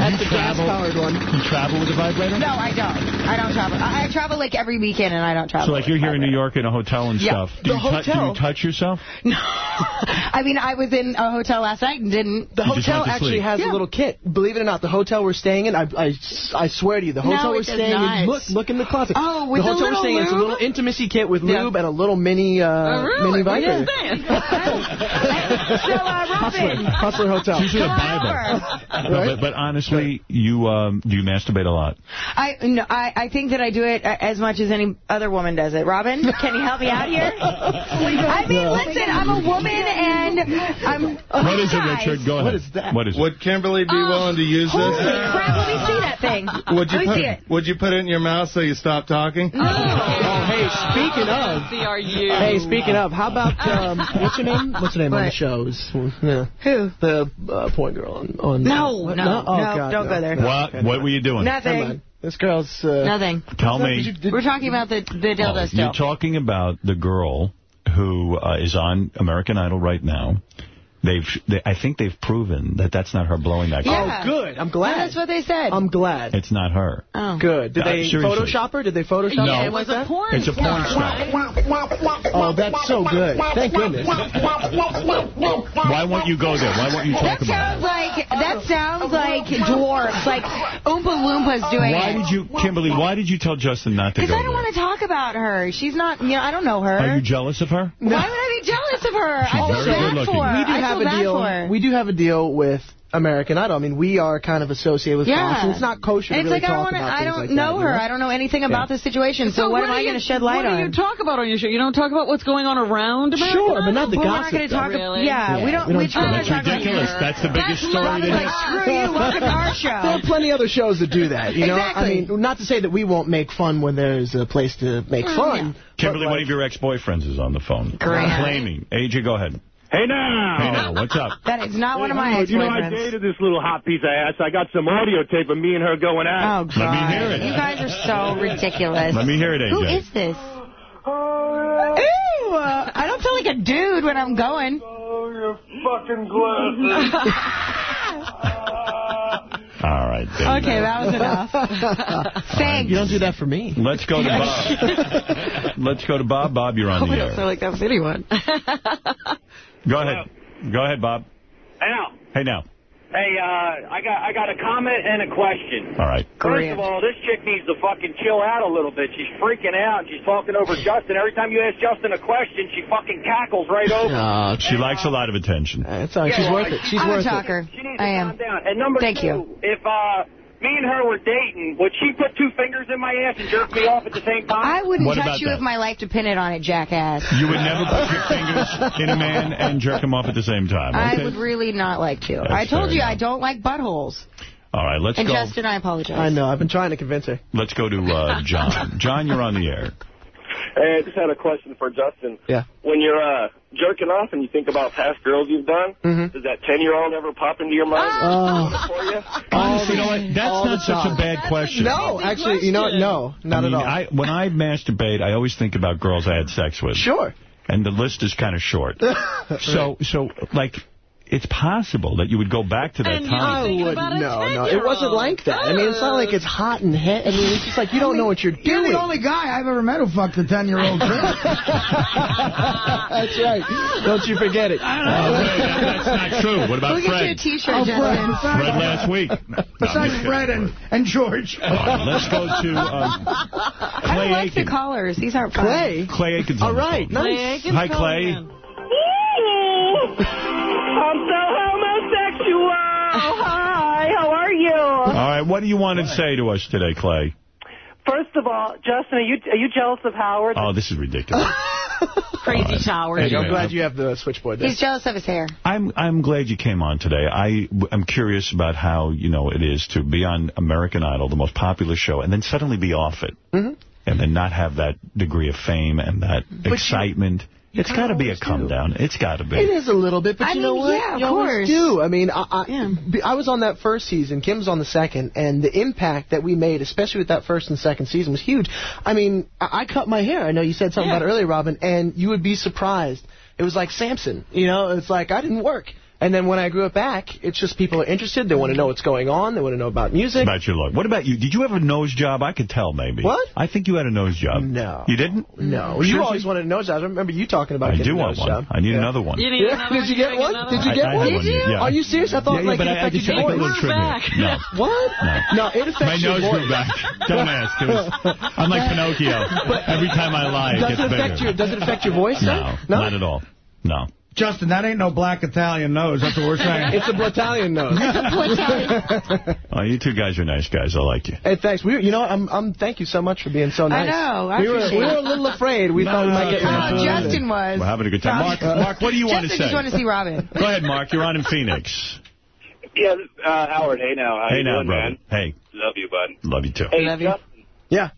You gas powered one. You travel with a vibrator? No, I don't. I don't travel. I, I travel like every weekend, and I don't travel. So like you're here in New York in a hotel and Yeah. stuff. Do, The you tou- do you touch yourself? No. I mean, I was in a hotel last night and didn't. The hotel actually has a little kit. Believe it or not, the hotel we're staying in, I, I, I swear to you, the hotel it we're does staying not. in, look, look in the closet. Oh, with the the hotel we're little staying in, it's a little intimacy kit with Yeah. lube and a little mini, uh, Oh, really? mini Where you vibrator. staying? so, uh, Hustler, Robin. Hustler Hotel. She's in a Bible. No, but, but honestly, you um, do you masturbate a lot? I no, I, I think that I do it as much as any other woman does it. Robin, can you help me out here? I mean, listen, I'm a woman and I'm. What is it, Richard? Go ahead. What is that? What is it? Would Kimberly be willing to use Holy this? crap! Let me see that thing. Would you Let me put see it. Would you put it in your mouth so you stop talking? No. Oh, hey, speaking of. See, are you? Hey, speaking of, how about um, what's your name? What's your name on the shows? Yeah. Who? The uh, point girl on. on No, what? no, Oh, no, God, don't no. go there. What What were you doing? Nothing. This girl's. Uh, Nothing. Tell me. We're talking about the the dildo Oh, still. You're talking about the girl who uh, is on American Idol right now. They've, they, I think they've proven that that's not her blowing that. Yeah. Oh, good. I'm Well, glad. that's what they said. I'm glad. It's not her. oh. Good. Did Uh, they seriously. Photoshop her? Did they Photoshop No. her? It was a porn. It's a porn star. Oh, that's so good. Thank goodness. Why won't you go there? Why won't you talk That about sounds like that sounds like dwarfs, like Oompa Loompas doing it? Why did you, Kimberly? Why did you tell Justin not to go Because I don't there? want to talk about her. She's not, you know, I don't know her. Are you jealous of her? Why would I be jealous of her? She's I feel very bad good-looking. for her. We do I have a deal. for. We do have a deal with American Idol. I mean, we are kind of associated with Yeah. Fox, it's not kosher And to it's really like I talk don't, about I don't like know that, her. you know? I don't know anything about the situation. So, what, am I going to shed light on? what on? do you talk about on your show? You don't talk about what's going on around American Sure, but Idol? not the Well, we're not gossip. going to talk. though. Really? Yeah, we don't. we don't we talk That's talk about ridiculous. her. That's the biggest That's story Robin's today. like, screw you. Welcome to our show. There are plenty of other shows that do that. You know, Exactly. I mean, not to say that we won't make fun when there's a place to make Oh, fun. Kimberly, one of your ex-boyfriends is on the phone. Grant. Claiming. AJ, go ahead. Hey now! Hey now, what's up? That is not one of my Hey, you know, I dated this little hot piece of ass. I got some audio tape of me and her going at Oh. God. Let me hear it. You guys are so ridiculous. Let me hear it, Who AJ. is this? Ew! Uh, I don't feel like a dude when I'm going. Oh, your fucking glasses. All right. Okay, that was enough. Thanks. You don't do that for me. Let's go to Bob. Let's go to Bob. Bob, you're on hope the I don't feel like that with anyone. Go ahead. Go ahead, Bob. Hey, now. Hey, now. Hey, uh, I got I got a comment and a question. All right. First of all, this chick needs to fucking chill out a little bit. She's freaking out and she's talking over Justin. Every time you ask Justin a question, she fucking cackles right over. Uh, she likes a lot of attention. It's all right. She's Yeah, worth it. She's I'm worth a talker. She needs I to am. calm down. And number Thank two, you. if uh, me and her were dating, would she put two fingers in my ass and jerk me off at the same time? I wouldn't What touch you that? if my life depended on it, jackass. You would never put your fingers in a man and jerk him off at the same time. I would really not like to. That's I told you enough. I don't like buttholes. All right, let's And go. And Justin, I apologize. I know. I've been trying to convince her. Let's go to uh, John. John, you're on the air. Hey, I just had a question for Justin. Yeah. When you're uh, jerking off and you think about past girls you've done, Mhm. does that 10-year-old ever pop into your mind? Oh. For you? Honestly, you know what? That's All not the such a time. bad question. No, actually, you know what? No, not I mean, at all. I, when I masturbate, I always think about girls I had sex with. Sure. And the list is kind of short. So, so like, it's possible that you would go back to that And time. think would no, no. It wasn't like that. I mean, it's not like it's hot and he I mean, it's just like you don't know what you're You're doing. the only guy I've ever met who fucked a 10-year-old kid. That's right. Don't you forget it. Oh, wait, that- that's not true. What about We'll get you a Fred? T-shirt, Oh, Fred. Fred last week. No, Besides Fred and, and George. All right, let's go to um, I Clay don't like the Aiken. callers. These aren't fun. Clay. Clay Aiken's All on the right. phone. Nice. Hi, Clay. I'm so homosexual. Hi, how are you? All right, what do you want to say to us today, Clay? First of all, Justin, are you are you jealous of Howard? Oh, this is ridiculous. Crazy shower. Anyway, I'm glad you have the switchboard there. He's jealous of his hair. I'm I'm glad you came on today. I I'm curious about how you know it is to be on American Idol, the most popular show, and then suddenly be off it, Mhm. and then not have that degree of fame and that excitement. It's got to be a come down. It's got to be. It is a little bit, but I you know what? yeah, of you always course. do. I mean, I, I, yeah. I was on that first season. Kim's on the second, and the impact that we made, especially with that first and second season, was huge. I mean, I, I cut my hair. I know you said something Yeah. about it earlier, Robin, and you would be surprised. It was like Samson. You know, it's like I didn't work. And then when I grew it back, it's just people are interested. They want to know what's going on. They want to know about music. About your look. What about you? Did you have a nose job? I could tell, maybe. What? I think you had a nose job. No. You didn't? No. You always wanted a nose job. I remember you talking about I getting do a want nose one. job. I need Yeah. another one. You need Yeah. another Did you get one? Did you I- get I had one? one, yeah. Are you serious? I thought Yeah, yeah, like but it I- I affected your like a voice. little We're tribute. back. No. What? No. it affects My your nose grew back. Don't ask. It was, I'm like Pinocchio. Every time I lie, it Does gets it affect bigger. your Does it affect your voice? No, No. not at all. No. Justin, that ain't no black Italian nose. That's what we're saying. It's a Italian nose. Oh, you two guys are nice guys. I like you. Hey, thanks. We, you know, I'm, I'm. Thank you so much for being so nice. I know, I we were, we were a little afraid. We thought we might get. Oh, Justin was. We're having a good time. Mark, Mark, what do you want to say? Justin just want to see Robin. Go ahead, Mark. You're on in Phoenix. Yeah, uh, Howard, hey now. How hey you now, doing, brother. man? Hey, Love you, bud. love you too. Hey, love Justin, Yeah.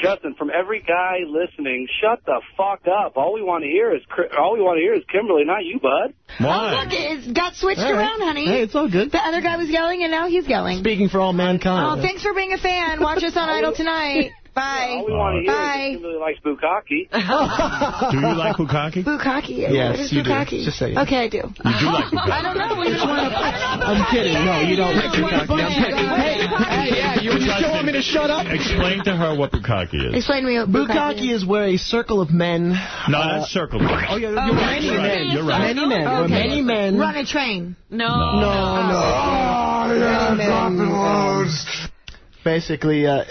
Justin, from every guy listening, shut the fuck up. All we want to hear is Cri- all we want to hear is Kimberly, not you, bud. Oh, look, it got switched All right. around, honey. Hey, it's all good. The other guy was yelling, and now he's yelling. Speaking for all mankind. Oh, thanks for being a fan. Watch us on Idol tonight. Bye. All we want to hear Bye. is Kimberly likes Bukkake. Do you like Bukkake? Bukkake. Yes, what is you do. Just say it. Okay, I do. You do like Bukkake. I don't know. We just want to. I'm kidding. No, you don't like Bukkake. Hey, hey, yeah, you, you still want me to shut up? Explain to her what Bukkake is. Explain to me what Bukkake is where a circle of men. No, uh, that's circle. Oh, yeah, you're Oh, right. Many You're right. men. You're right. Many men. Okay. many men. Run a train. No. No, no. Many men, um, Basically, uh,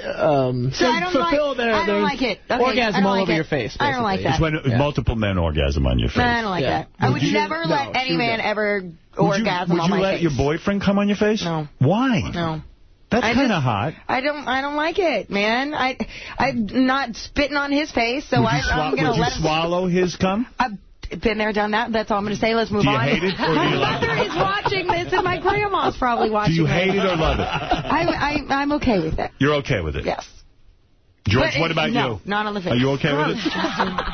um, So I don't fulfill like- their, I their like. Okay, orgasm all like over it. your face. I don't like basically. It's when multiple men orgasm on your face. I don't like Yeah. that. I would Would you- never no, let any true man that. ever Would you, orgasm would on you let your boyfriend come on your face? No. Why? No. That's kind of hot. I don't. I don't like it, man. I, I'm not spitting on his face, so I, you, swa- I'm gonna would you swallow his cum? I've been there, done that. That's all I'm gonna say. Let's move Do you on. hate it, or do you my mother is watching this, and my grandma's probably watching Do watching. you this. hate it or love it? I, I, I'm okay with it. You're okay with it? Yes. George, But what about no, you? Not on the face. Are you okay with it?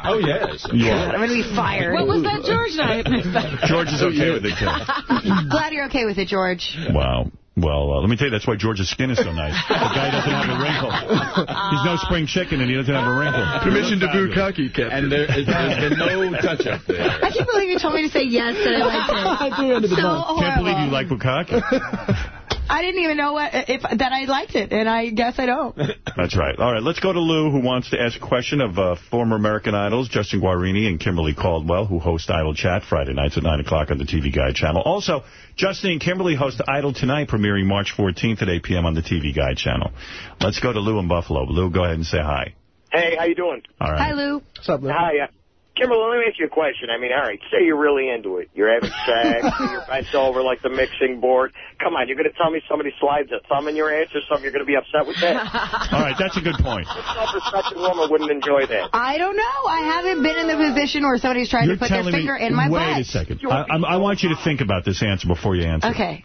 Oh, yes. You are. I'm are. gonna be fired. What was that, George? No, I missed that. George is okay with it, too. Glad you're okay with it, George. Wow. Well, uh, let me tell you, that's why George's skin is so nice. The guy doesn't have a wrinkle. He's no spring chicken, and he doesn't have a wrinkle. Permission to Fabulous. Bukkake, Captain. And there, there's been no touch-up there. I can't believe you told me to say yes that I liked it. I threw under the so bus. horrible. Can't believe you like Bukkake. I didn't even know what if that I liked it, and I guess I don't. That's right. All right, let's go to Lou, who wants to ask a question of uh, former American Idols, Justin Guarini and Kimberly Caldwell, who host Idol Chat Friday nights at 9 o'clock on the TV Guide channel. Also, Justin and Kimberly host Idol Tonight, premiering March 14th at 8 p.m. on the TV Guide channel. Let's go to Lou in Buffalo. Lou, go ahead and say hi. Hey, how you doing? All right. Hi, Lou. What's up, man? Hi. Uh, Kimberly, let me ask you a question. I mean, all right, say you're really into it. You're having sex, and you're bent over like the mixing board. Come on, you're going to tell me somebody slides a thumb in your ass or something, you're going to be upset with that? All right, that's a good point. What self-respecting woman wouldn't enjoy that? I don't know. I haven't been in the position where somebody's trying You're to put their finger me, in my wait butt. a second. I, I'm- I want you to think about this answer before you answer. Okay.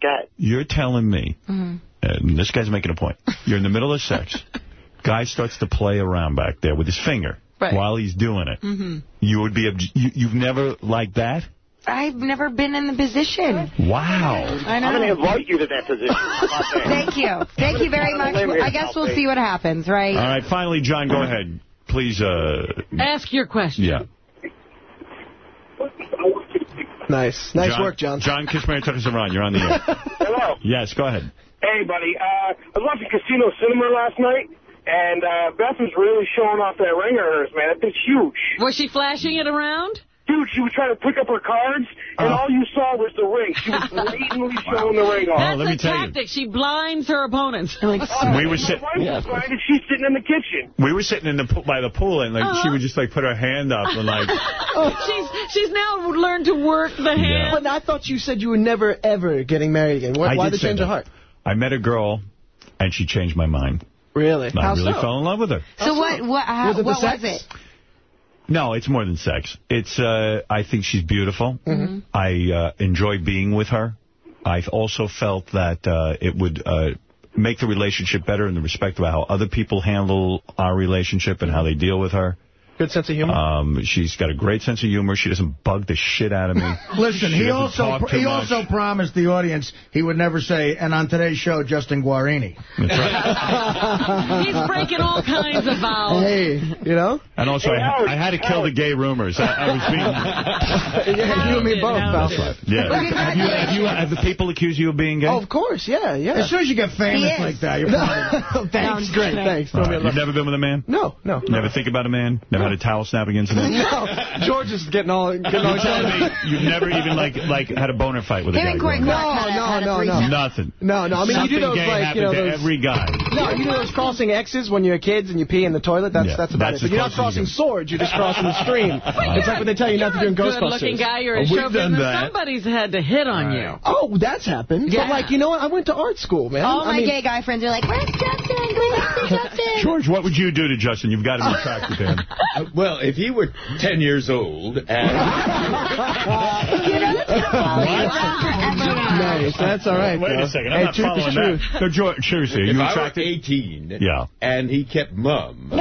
God. You're telling me, Mhm. and this guy's making a point, you're in the middle of sex, guy starts to play around back there with his finger Right. while he's doing it. hmm You would be you, you've never liked that? I've never been in the position. Wow. I know. I'm going to invite you to that position. How about that? Thank you. Thank you very much. I guess we'll see what happens, right? All right, finally, John, go ahead. Please, uh, Ask your question. yeah. Nice. Nice work, John. John Kishmer took us around. You're on the air. Hello. yes, go ahead. Hey, buddy. Uh, I was watching Casino Cinema last night, and uh, Beth was really showing off that ring of hers, man. That thing's huge. Was she flashing it around? Dude, she was trying to pick up her cards, and Oh. all you saw was the ring. She was blatantly showing the ring off. That's let me a tell you. tactic. She blinds her opponents. We were My sitting. wife was blinded. She's sitting in the kitchen. We were sitting in the pool, by the pool, and like Uh-huh. she would just like put her hand up and like. she's she's now learned to work the hand. But I thought you said you were never, ever getting married again. Why, why did the change that. of heart? I met a girl, and she changed my mind. Really? I How really so? fell in love with her. So what? What? How, Was it what was it? No, it's more than sex. It's. Uh, I think she's beautiful. Mhm. I uh, enjoy being with her. I also felt that uh, it would uh, make the relationship better in the respect of how other people handle our relationship and how they deal with her. Good sense of humor. Um, she's got a great sense of humor. She doesn't bug the shit out of me. Listen, She he also he much. also promised the audience he would never say, and on today's show, Justin Guarini. He's breaking all kinds of vows. Hey, you know? And also, I, I had to kill the gay rumors. I, I was being... yeah, you and me both, pal. Yeah. Have you, have you, have the people accused you of being gay? Oh, of course, yeah, yeah. As soon as you get famous like that, you're probably... Thanks, great, thanks. All right. You've never been with a man? No, no. Never think about a man? Never had a towel snapping incident? No, George is getting all getting all You're telling me you've never even like like had a boner fight with a guy? and Corey growing up? Clark had a- had a threesome. Nothing. No, no. I mean, Something you do those gay like you know happened to those. every guy. No, you do those crossing X's when you're kids and you pee in the toilet. That's Yeah, that's about that's it. But you're not close as you crossing swords. You're just crossing the stream. it's like when they tell you not to do in Ghostbusters. Good-looking guy, you're Oh, in we've show business. Somebody's had to hit on you. Oh, that's happened. Yeah. But like, you know what? I went to art school, man. All my gay guy friends are like, where's Justin? Where's Justin? George, what would you do to Justin? You've got to be attracted to him. Uh, well, if he were 10 years old and... Nice. That's all right. Wait bro. a second. I'm Hey, not truth is following truth. that. No, George, seriously, are if you I were attracted? 18 Yeah. and he kept mum...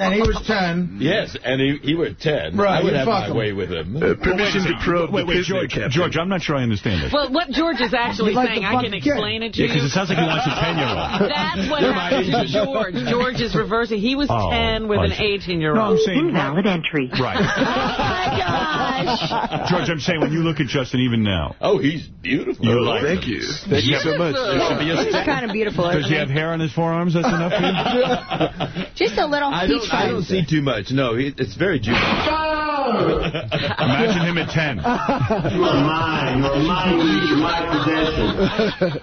and he was 10. Yes, and he, he were 10. Right, I would have my him. way with him. Permission Wait, wait, George, George, I'm not sure I understand this. Well, what George is actually like saying, I can the kid. explain it to Yeah, because it sounds like he wants a 10-year-old. That's what happened to George. George is reversing. He was Oh, 10 with I an 18-year-old. No, I'm saying... Invalid entry. Right. Oh, George, I'm saying when you look at Justin even now... Oh, he's beautiful. You like Thank him. you. Thank you so much. There should be a He's kind of beautiful, Does he he? have hair on his forearms? That's enough for you? Just a little I don't, I don't see too much. No, it's very juvenile. Imagine him at 10. You are mine. You are mine. You are my possession.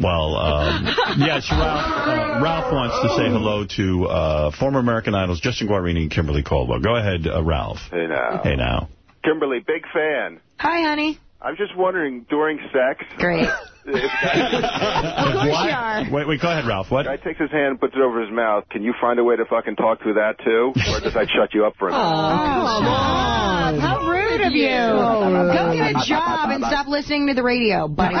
Well, um, yes, Ralph, uh, Ralph wants to say hello to uh, former American Idols Justin Guarini and Kimberly Caldwell. Go ahead, uh, Ralph. Hey now. Hey now. Kimberly, big fan. Hi, honey. I'm just wondering, during sex... Great. If Of course you are. Wait, wait, go ahead, Ralph. What? guy takes his hand and puts it over his mouth, can you find a way to fucking talk through that, too? Or does that shut you up for a minute? come on. How rude of you. Go get a job and stop listening to the radio, buddy.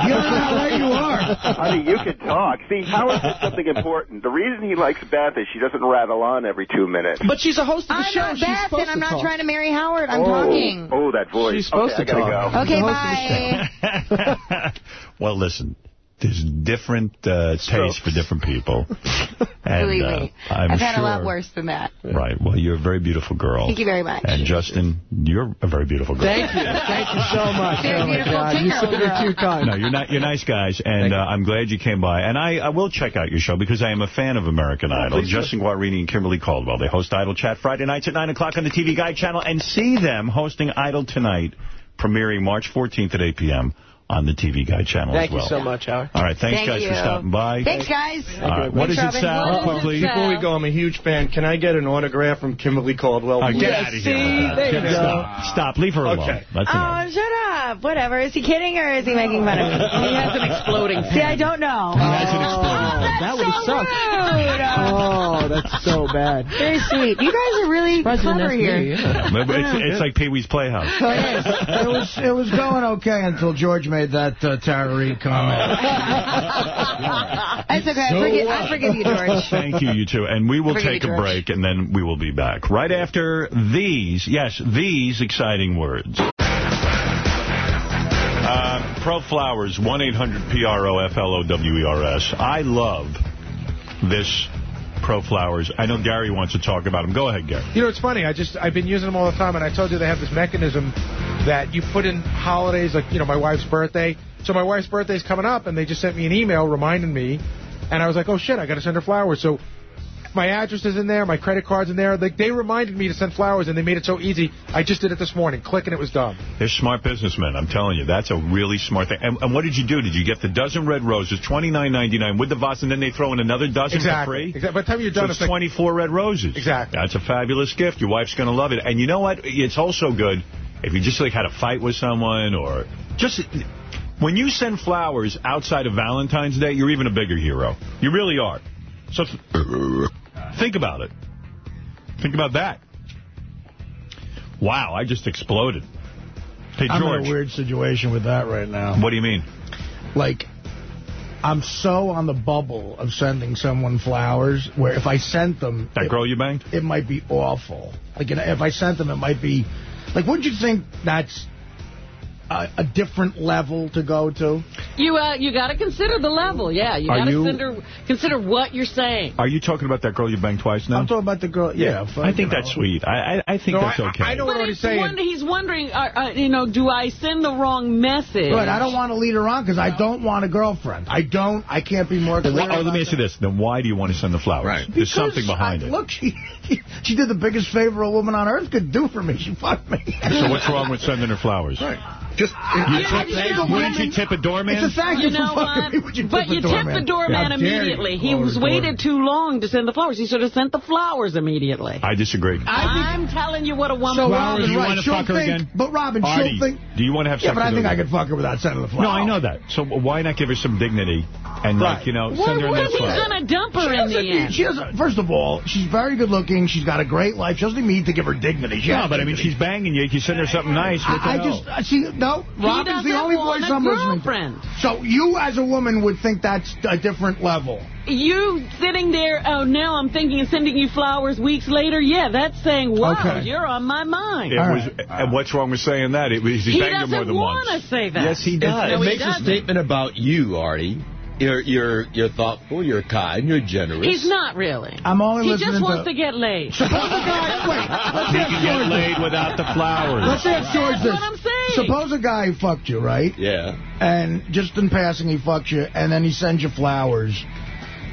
You don't know how right you are. Honey, you can talk. See, Howard said something important. The reason he likes Beth is she doesn't rattle on every two minutes. But she's a host of the I'm show. not She's Beth, supposed and I'm not talk. trying to marry Howard. I'm oh, talking. Oh, that voice. She's supposed okay, to I gotta talk. go. Okay, bye. well, listen, there's different uh, tastes for different people. and, Believe uh, me. I'm I've had sure, a lot worse than that. Right. Well, you're a very beautiful girl. Thank you very much. And Justin, you're a very beautiful girl. Thank you. Thank you so much. Very oh, my beautiful God. You ten-year-old said it girl. two times. No, you're not. You're nice guys, and uh, I'm glad you came by. And I, I will check out your show because I am a fan of American Idol. please do. Justin Guarini and Kimberly Caldwell. They host Idol Chat Friday nights at 9 o'clock on the TV Guide channel, and see them hosting Idol Tonight, premiering March 14th at 8 p.m. on the TV Guide channel Thank as well. Thank you so much, Howard. All right, thanks Thank guys you. for stopping by. Thanks, guys. All right, what is it, Robin. Sal? It, Quickly. Sal? Before we go, I'm a huge fan. Can I get an autograph from Kimberly Caldwell? Oh, get Yes, out of see? here. There you go. Stop. Stop. Leave her alone. Okay. That's oh, enough. Oh, shut up. Whatever. Is he kidding or is he making fun of me? He has an exploding See, I don't know. That's an exploding Oh, that's That would so suck. rude. Oh, that's so bad. Very sweet. You guys are really Surprised clever ask me, here. yeah. It's, it's like Pee-wee's Playhouse. Oh, so it was it was going okay until George made that uh, Tara Reid comment. That's okay. I, forgive, I forgive you, George. Thank you, you two. And we will take you, a break, and then we will be back. Right after these, yes, these exciting words. Uh, Pro Flowers, 1-800-P-R-O-F-L-O-W-E-R-S. I love this Pro Flowers. I know Gary wants to talk about them. Go ahead, Gary. You know, it's funny. I just I've been using them all the time, and I told you they have this mechanism that you put in holidays, like you know my wife's birthday. So my wife's birthday's coming up, and they just sent me an email reminding me, and I was like, oh shit, I got to send her flowers. So my address is in there, my credit card's in there. Like they reminded me to send flowers, and they made it so easy. I just did it this morning. Click, and it was done. They're smart businessmen. I'm telling you, that's a really smart thing. And, and what did you do? Did you get the dozen red roses, $29.99 with the vase, and then they throw in another dozen Exactly. for free? Exactly. By the time you're So done, it's it's like 24 red roses. Exactly. That's a fabulous gift. Your wife's going to love it. And you know what? It's also good if you just like had a fight with someone or just... When you send flowers outside of Valentine's Day, you're even a bigger hero. You really are. So think about it. Think about that. Wow, I just exploded. Hey, I'm in a weird situation with that right now. What do you mean? Like, I'm so on the bubble of sending someone flowers where if I sent them... That it, girl you banged? It might be awful. Like, if I sent them, it might be... Like, wouldn't you think that's a, a different level to go to? You uh, you got to consider the level, yeah. You got to consider, consider what you're saying. Are you talking about that girl you banged twice now? I'm talking about the girl... Yeah, fuck, I think you know. that's sweet. I I, I think No, that's I- okay. I know But it's wonder, he's wondering, uh, uh, you know, do I send the wrong message? Right, I don't want to lead her on because I don't want a girlfriend. I don't. I can't be more clear. why- oh, let me ask you this. Then why do you want to send the flowers? Right. There's something behind I- it. Look, she she did the biggest favor a woman on earth could do for me. She fucked me. So what's wrong with sending her flowers? Right. Just You tip, wouldn't you tip a doorman? It's a thank you, You know for what? me. Would you but tip you the doorman? the doorman How immediately. He oh, was waited too long to send the flowers. He should have sent the flowers immediately. I disagree. I'm telling you what a woman So would Robin, do you right, want to she'll fuck her think, again? But Robin, Artie, she'll think. do you want to have Yeah, but I think I could fuck her without sending the flowers. No, I know that. So why not give her some dignity and, like, you know, Well, send her a what nice if he's going to dump her She in the doesn't end? She doesn't. First of all, she's very good looking. She's got a great life. She doesn't need to give her dignity. She No, but I mean, she's banging you. You send her something nice. I, I just see. No, Robin's the only want voice a I'm listening girlfriend. to. So you, as a woman, would think that's a different level. You sitting there, oh, now I'm thinking of sending you flowers weeks later. Yeah, that's saying, wow, Okay. you're on my mind. It was, and what's wrong with saying that? It was, he, He banged her more doesn't want to say that. Yes, he It, does. it No, he makes a doesn't. statement about you, Artie. You're you're you're thoughtful, you're kind, you're generous. He's not really. I'm only He listening just wants to get laid. Suppose a guy. Wait. Let's He can get George laid this. without the flowers. Let's ask George That's this. what I'm saying. Suppose a guy fucked you, right? Yeah. And just in passing, he fucks you, and then he sends you flowers.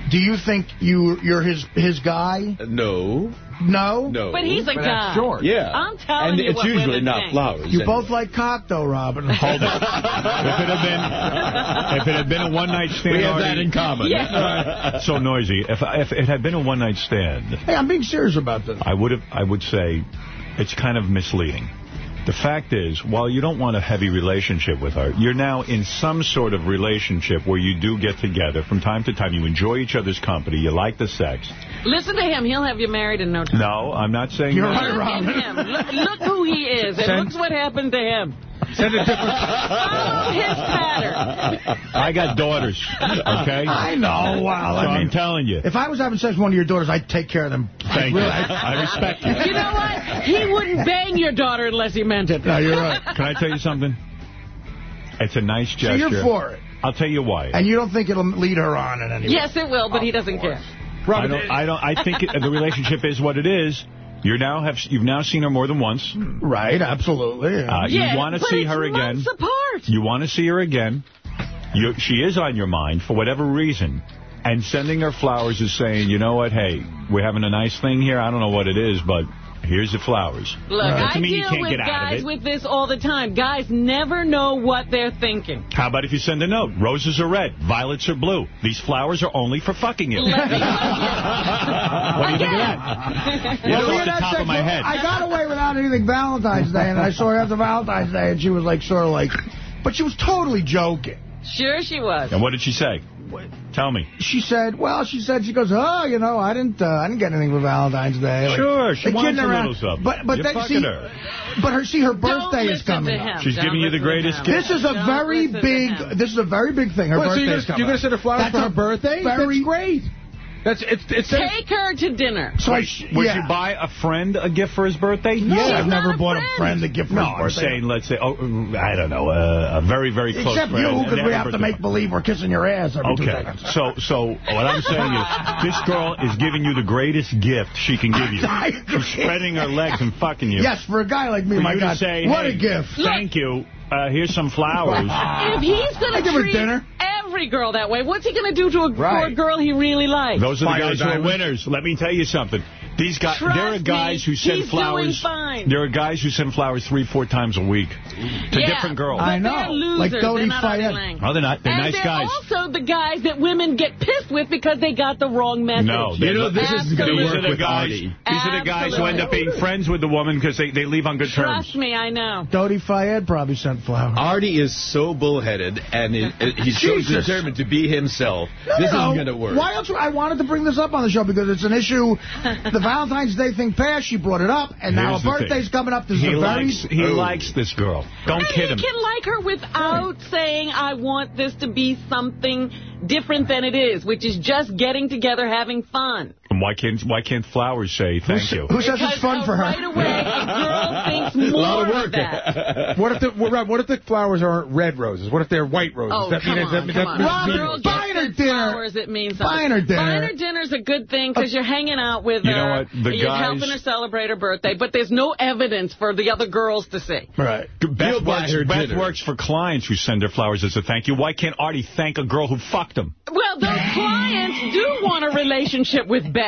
Do you think you you're his his guy? No. No. No. But he's a guy. Yeah. I'm telling you. and you it's what usually women not think. flowers. You anyway. both like cock, though, Robin. Hold it. if it had been, if it had been a one night stand, We have that in common. Yeah. so noisy. If if it had been a one night stand, Hey, I'm being serious about this. I would have. I would say it's kind of misleading. The fact is, while you don't want a heavy relationship with her, you're now in some sort of relationship where you do get together from time to time. You enjoy each other's company. You like the sex. Listen to him. He'll have you married in no time. No, I'm not saying You're that. right, Look Robin. him. Look, look who he is. And Send- look what happened to him. Send a different... Follow his pattern. I got daughters, okay? I know. Well, So I mean, I'm telling you. if I was having sex with one of your daughters, I'd take care of them. Thank you. I respect you. You know what? He wouldn't bang your daughter unless he meant it. No, you're right. Can I tell you something? It's a nice So gesture. you're for it, I'll tell you why. and you don't think it'll lead her on in any way. Yes, it will, but he doesn't care. I don't. I don't. I think it, the relationship is what it is. You now have. You've now seen her more than once. Right, absolutely. yeah. Uh, Yeah, you want to see it's her again. months apart. You want to see her again. You, she is on your mind for whatever reason. And sending her flowers is saying, you know what, hey, we're having a nice thing here. I don't know what it is, but here's the flowers. Look, Right. I me, deal can't with get out of guys with this all the time. Guys never know what they're thinking. How about if you send a note? Roses are red, violets are blue. These flowers are only for fucking you. What do you think of that? You Well, know off the top of my head. I got away without anything Valentine's Day, and I saw her after Valentine's Day, and she was like, sort of like, but she was totally joking. Sure she was. And what did she say? Tell me. She said, well, she said, she goes, oh, you know, I didn't, uh, I didn't get anything for Valentine's Day. Like, Sure, she like, wants kidding a around. little something. But, but You're then, fucking see, her. but her, see, her birthday is coming up. She's Don't giving you the greatest gift. This is a Don't very big, this is a very big thing. Her Wait, birthday you're is gonna, coming you're gonna send her flowers That's for her birthday? very- That's great. That's it's it's Take her to dinner. So I Wait, sh- would yeah. you buy a friend a gift for his birthday? Yeah, She's I've never a bought friend. a friend a gift for No, his I'm birthday. saying, let's say, oh, I don't know, uh, a very, very close Except friend. you, because we have to birthday make believe we're kissing your ass every two Okay, so so what I'm saying is this girl is giving you the greatest gift she can give you. I agree. She's spreading her legs and fucking you. Yes, for a guy like me, For my God, say, what hey, a gift. Thank you. Uh, here's some flowers. If he's going to give her treat dinner. every girl that way, what's he going to do to a, for a girl he really likes? Those are the Fire guys who are winners. Let me tell you something. These guys, Trust there are guys me, who send flowers. fine. There are guys who send flowers three, four times a week to Yeah, different girls. I know. They're losers. Like Dodi they're not Fayed. Artie Oh, they're not. They're and nice they're guys. also the guys that women get pissed with because they got the wrong message. No, You know, this isn't going to work the with guys. Artie. These are the guys who end up being friends with the woman because they, they leave on good Trust terms. Trust me, I know. Dodi Fayed probably sent flowers. Artie is so bullheaded, and he- he's so determined to be himself. No, this no, isn't going to work. Why else? I wanted to bring this up on the show because it's an issue. The Valentine's Day thing passed. She brought it up, and now Here's her the thing. birthday's coming up. This he is a very... likes, he likes this girl. Don't and kid him. he can like her without saying, I want this to be something different than it is, which is just getting together, having fun. And why can't why can't Flowers say thank you? Who says it's fun for her? Right away, a girl thinks more of that. What if the well, what if the flowers aren't red roses? What if they're white roses? Oh, that come mean, on, that, come that on. means Rob, mean girl roses. gets flowers, it means something. Finer dinner. Finer dinner's a good thing because uh, you're hanging out with You her. know what? The you're guys- helping her celebrate her birthday, but there's no evidence for the other girls to see. Right. Beth, buy works, her Beth works for clients who send her flowers as a thank you. Why can't Artie thank a girl who fucked him? Well, those clients do want a relationship with Beth.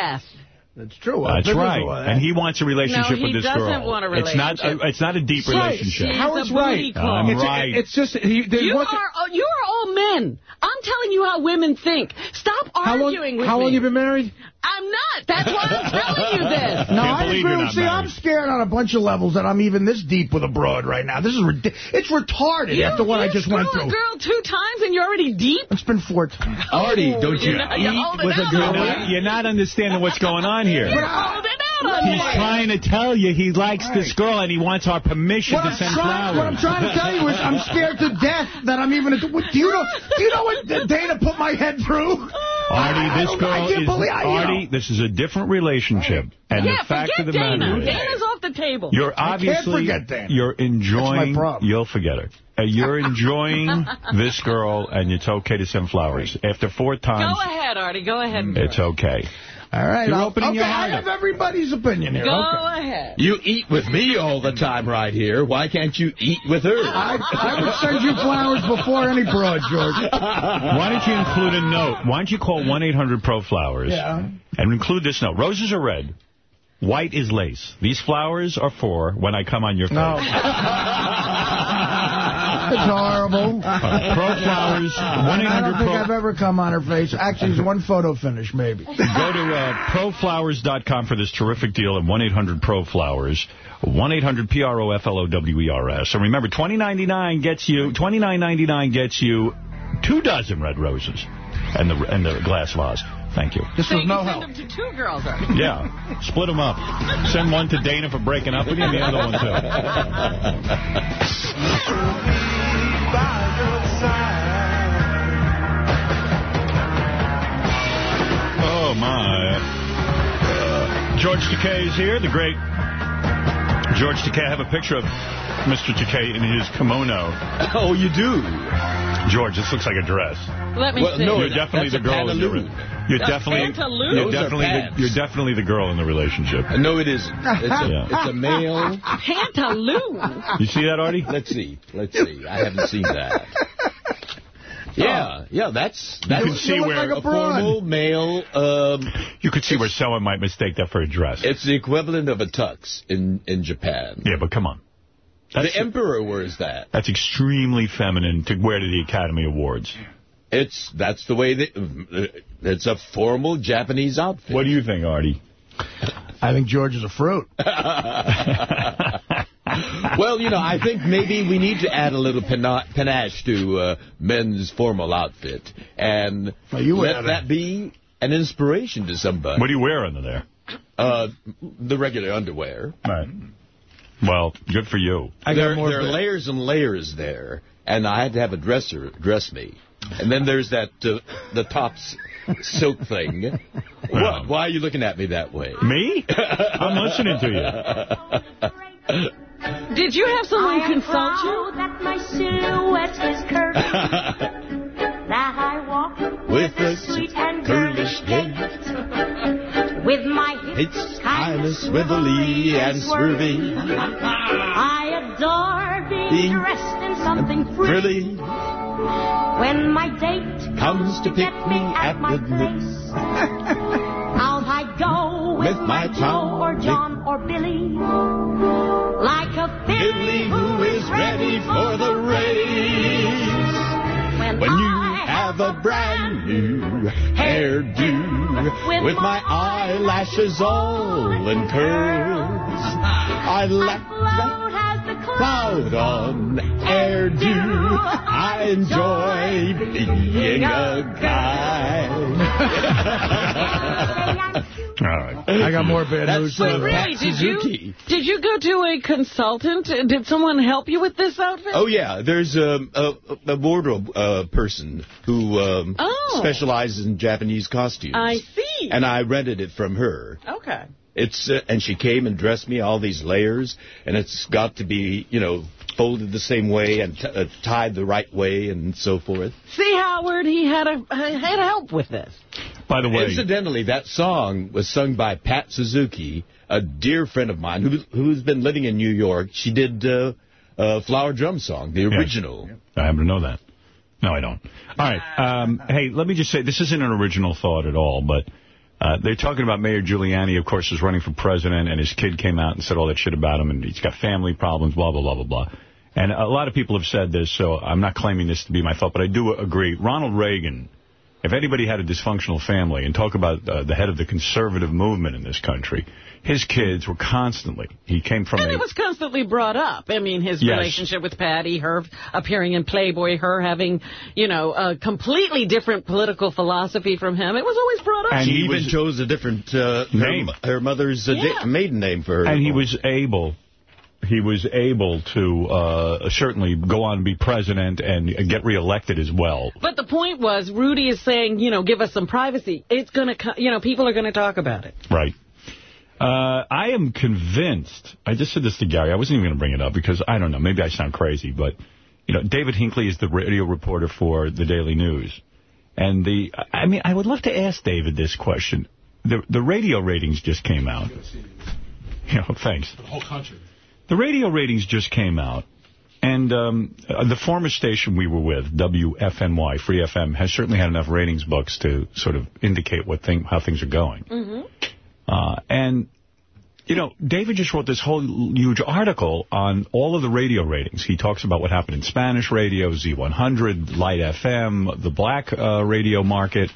That's true. That's right. And he wants a relationship No, with this girl. he doesn't want a relationship. It's not. A, it's not a deep Right. relationship. She's Howard's a right. call. I'm it's, right. It's just he, You are, thing- oh, you are all men. I'm telling you how women think. Stop how long, arguing with how me. long you been married? I'm not. That's why I'm telling you this. No, I agree. with- not See, I'm scared on a bunch of levels that I'm even this deep with a broad right now. This is ridiculous. It's retarded You, after what you I just went screw through. a girl two times and you're already deep? It's been four times. Artie, don't you You're not- eat with a girl? on You're not, you're not understanding what's going on here. You're holding out He's me. trying to tell you he likes this girl and he wants our permission What to I'm, send trying, what I'm trying to tell you is I'm scared to death that I'm even... Do you know, do you know what Dana put my head through? I- I Artie, this don't. I girl can't is believe- I- you Artie. This is a different relationship, and yeah, the fact of the Dana. matter is, Dana's off the table. you're obviously forget Dana. you're enjoying. problem. You'll forget her. Uh, you're enjoying this girl, and it's okay to send flowers. After four times... Go ahead, Artie. Go ahead. and it's okay. All right. You're I'll- opening okay, your I have everybody's opinion here. Go Okay. ahead. You eat with me all the time right here. Why can't you eat with her? I, I would send you flowers before any broad, George. Why don't you include a note? Why don't you call 1-800-PRO-FLOWERS Yeah. and include this note? Roses are red. White is lace. These flowers are for when I come on your face. No. it's horrible. Uh, Pro Flowers, I don't think I've ever come on her face. Actually, it's one photo finish, maybe. Go to uh, proflowers.com for this terrific deal at 1-800-PRO-FLOWERS. 1-800-P-R-O-F-L-O-W-E-R-S. And remember, $29.99 gets you $29.99 gets you two dozen red roses and the and the glass vase. Thank you. This So was you no can help. send them to two girls, Artie. Yeah, split them up. Send one to Dana for breaking up with you and the other one too. Oh, my. Uh, George Takei is here, the great George Takei. I have a picture of Mr. Takei in his kimono. Oh, you do? George, this looks like a dress. Let me Well, see. no, You're definitely that's the a girl in the pantaloon. You're A definitely pantaloon? you're Those definitely the, you're definitely the girl in the relationship. Uh, no, it isn't. It's a, Yeah. it's a male. Pantaloon. You see that, Artie? Let's see. Let's see. I haven't seen that. Yeah, yeah, that's that's can see where like a a formal male. Um, You could see where someone might mistake that for a dress. it's the equivalent of a tux in in Japan. Yeah, but come on. That's, the emperor wears that. that's extremely feminine to wear to the Academy Awards. It's that's the way that it's a formal Japanese outfit. What do you think, Artie? I think George is a fruit. well, you know, I think maybe we need to add a little pana- panache to uh, men's formal outfit, and Well, you let that. that be an inspiration to somebody. What do you wear under there? Uh, the regular underwear. Right. Well, good for you. I got there, more there are layers and layers there, and I had to have a dresser dress me. And then there's that uh, the tops silk thing. What? Why are you looking at me that way? Me? I'm listening to you. Did you have someone consult you? that my silhouette is curvy, that I walk With a sweet and girlish gait, with my hips kind of swivelly and swervy, I adore being dressed in something frilly. When my date comes to pick me at my the place, out I go with, With my Joe or John or Billy, like a Billy filly who is ready for the race. When, When you have a brand new hairdo with my eyelashes all in curls, I as the cloud on hairdo. I enjoy being a guy. All right. I got more bad That's, news. too. Really? Pat Did you, did you go to a consultant? Did someone help you with this outfit? Oh, yeah. There's a, a, a wardrobe uh, person who um, Oh. specializes in Japanese costumes. I see. And I rented it from her. Okay. It's uh, And she came and dressed me all these layers, and it's got to be, you know, folded the same way and t uh, tied the right way and so forth. See, Howard, he had a had help with this. By the way, Incidentally, that song was sung by Pat Suzuki, a dear friend of mine who, who's been living in New York. She did uh, uh, Flower Drum Song, the original. I happen to know that. No, I don't. All right. Um, hey, let me just say, this isn't an original thought at all, but uh, they're talking about Mayor Giuliani, of course, is running for president, and his kid came out and said all that shit about him, and he's got family problems, blah, blah, blah, blah, blah. And a lot of people have said this, so I'm not claiming this to be my thought, but I do agree. Ronald Reagan, if anybody had a dysfunctional family, and talk about uh, the head of the conservative movement in this country, his kids were constantly, he came from And a... it was constantly brought up. I mean, his Yes. relationship with Patti, her appearing in Playboy, her having, you know, a completely different political philosophy from him. It was always brought up. And she even chose a different uh, Name. Her, her mother's uh, Yeah. maiden name for her. And he was able, he was able to uh, certainly go on and be president and get reelected as well. But the point was, Rudy is saying, you know, give us some privacy. It's going to, you know, people are going to talk about it. Right. Uh, I am convinced, I just said this to Gary, I wasn't even going to bring it up because, I don't know, maybe I sound crazy, but, you know, David Hinckley is the radio reporter for the Daily News. And the, I mean, I would love to ask David this question. The the radio ratings just came out. You know, thanks. The whole country. The radio ratings just came out, and um, uh, the former station we were with, WFNY, Free FM, has certainly had enough ratings books to sort of indicate what thing, how things are going. Mm-hmm. Uh, and, you know, David just wrote this whole huge article on all of the radio ratings. He talks about what happened in Spanish radio, Z100, Light FM, the black uh, radio market.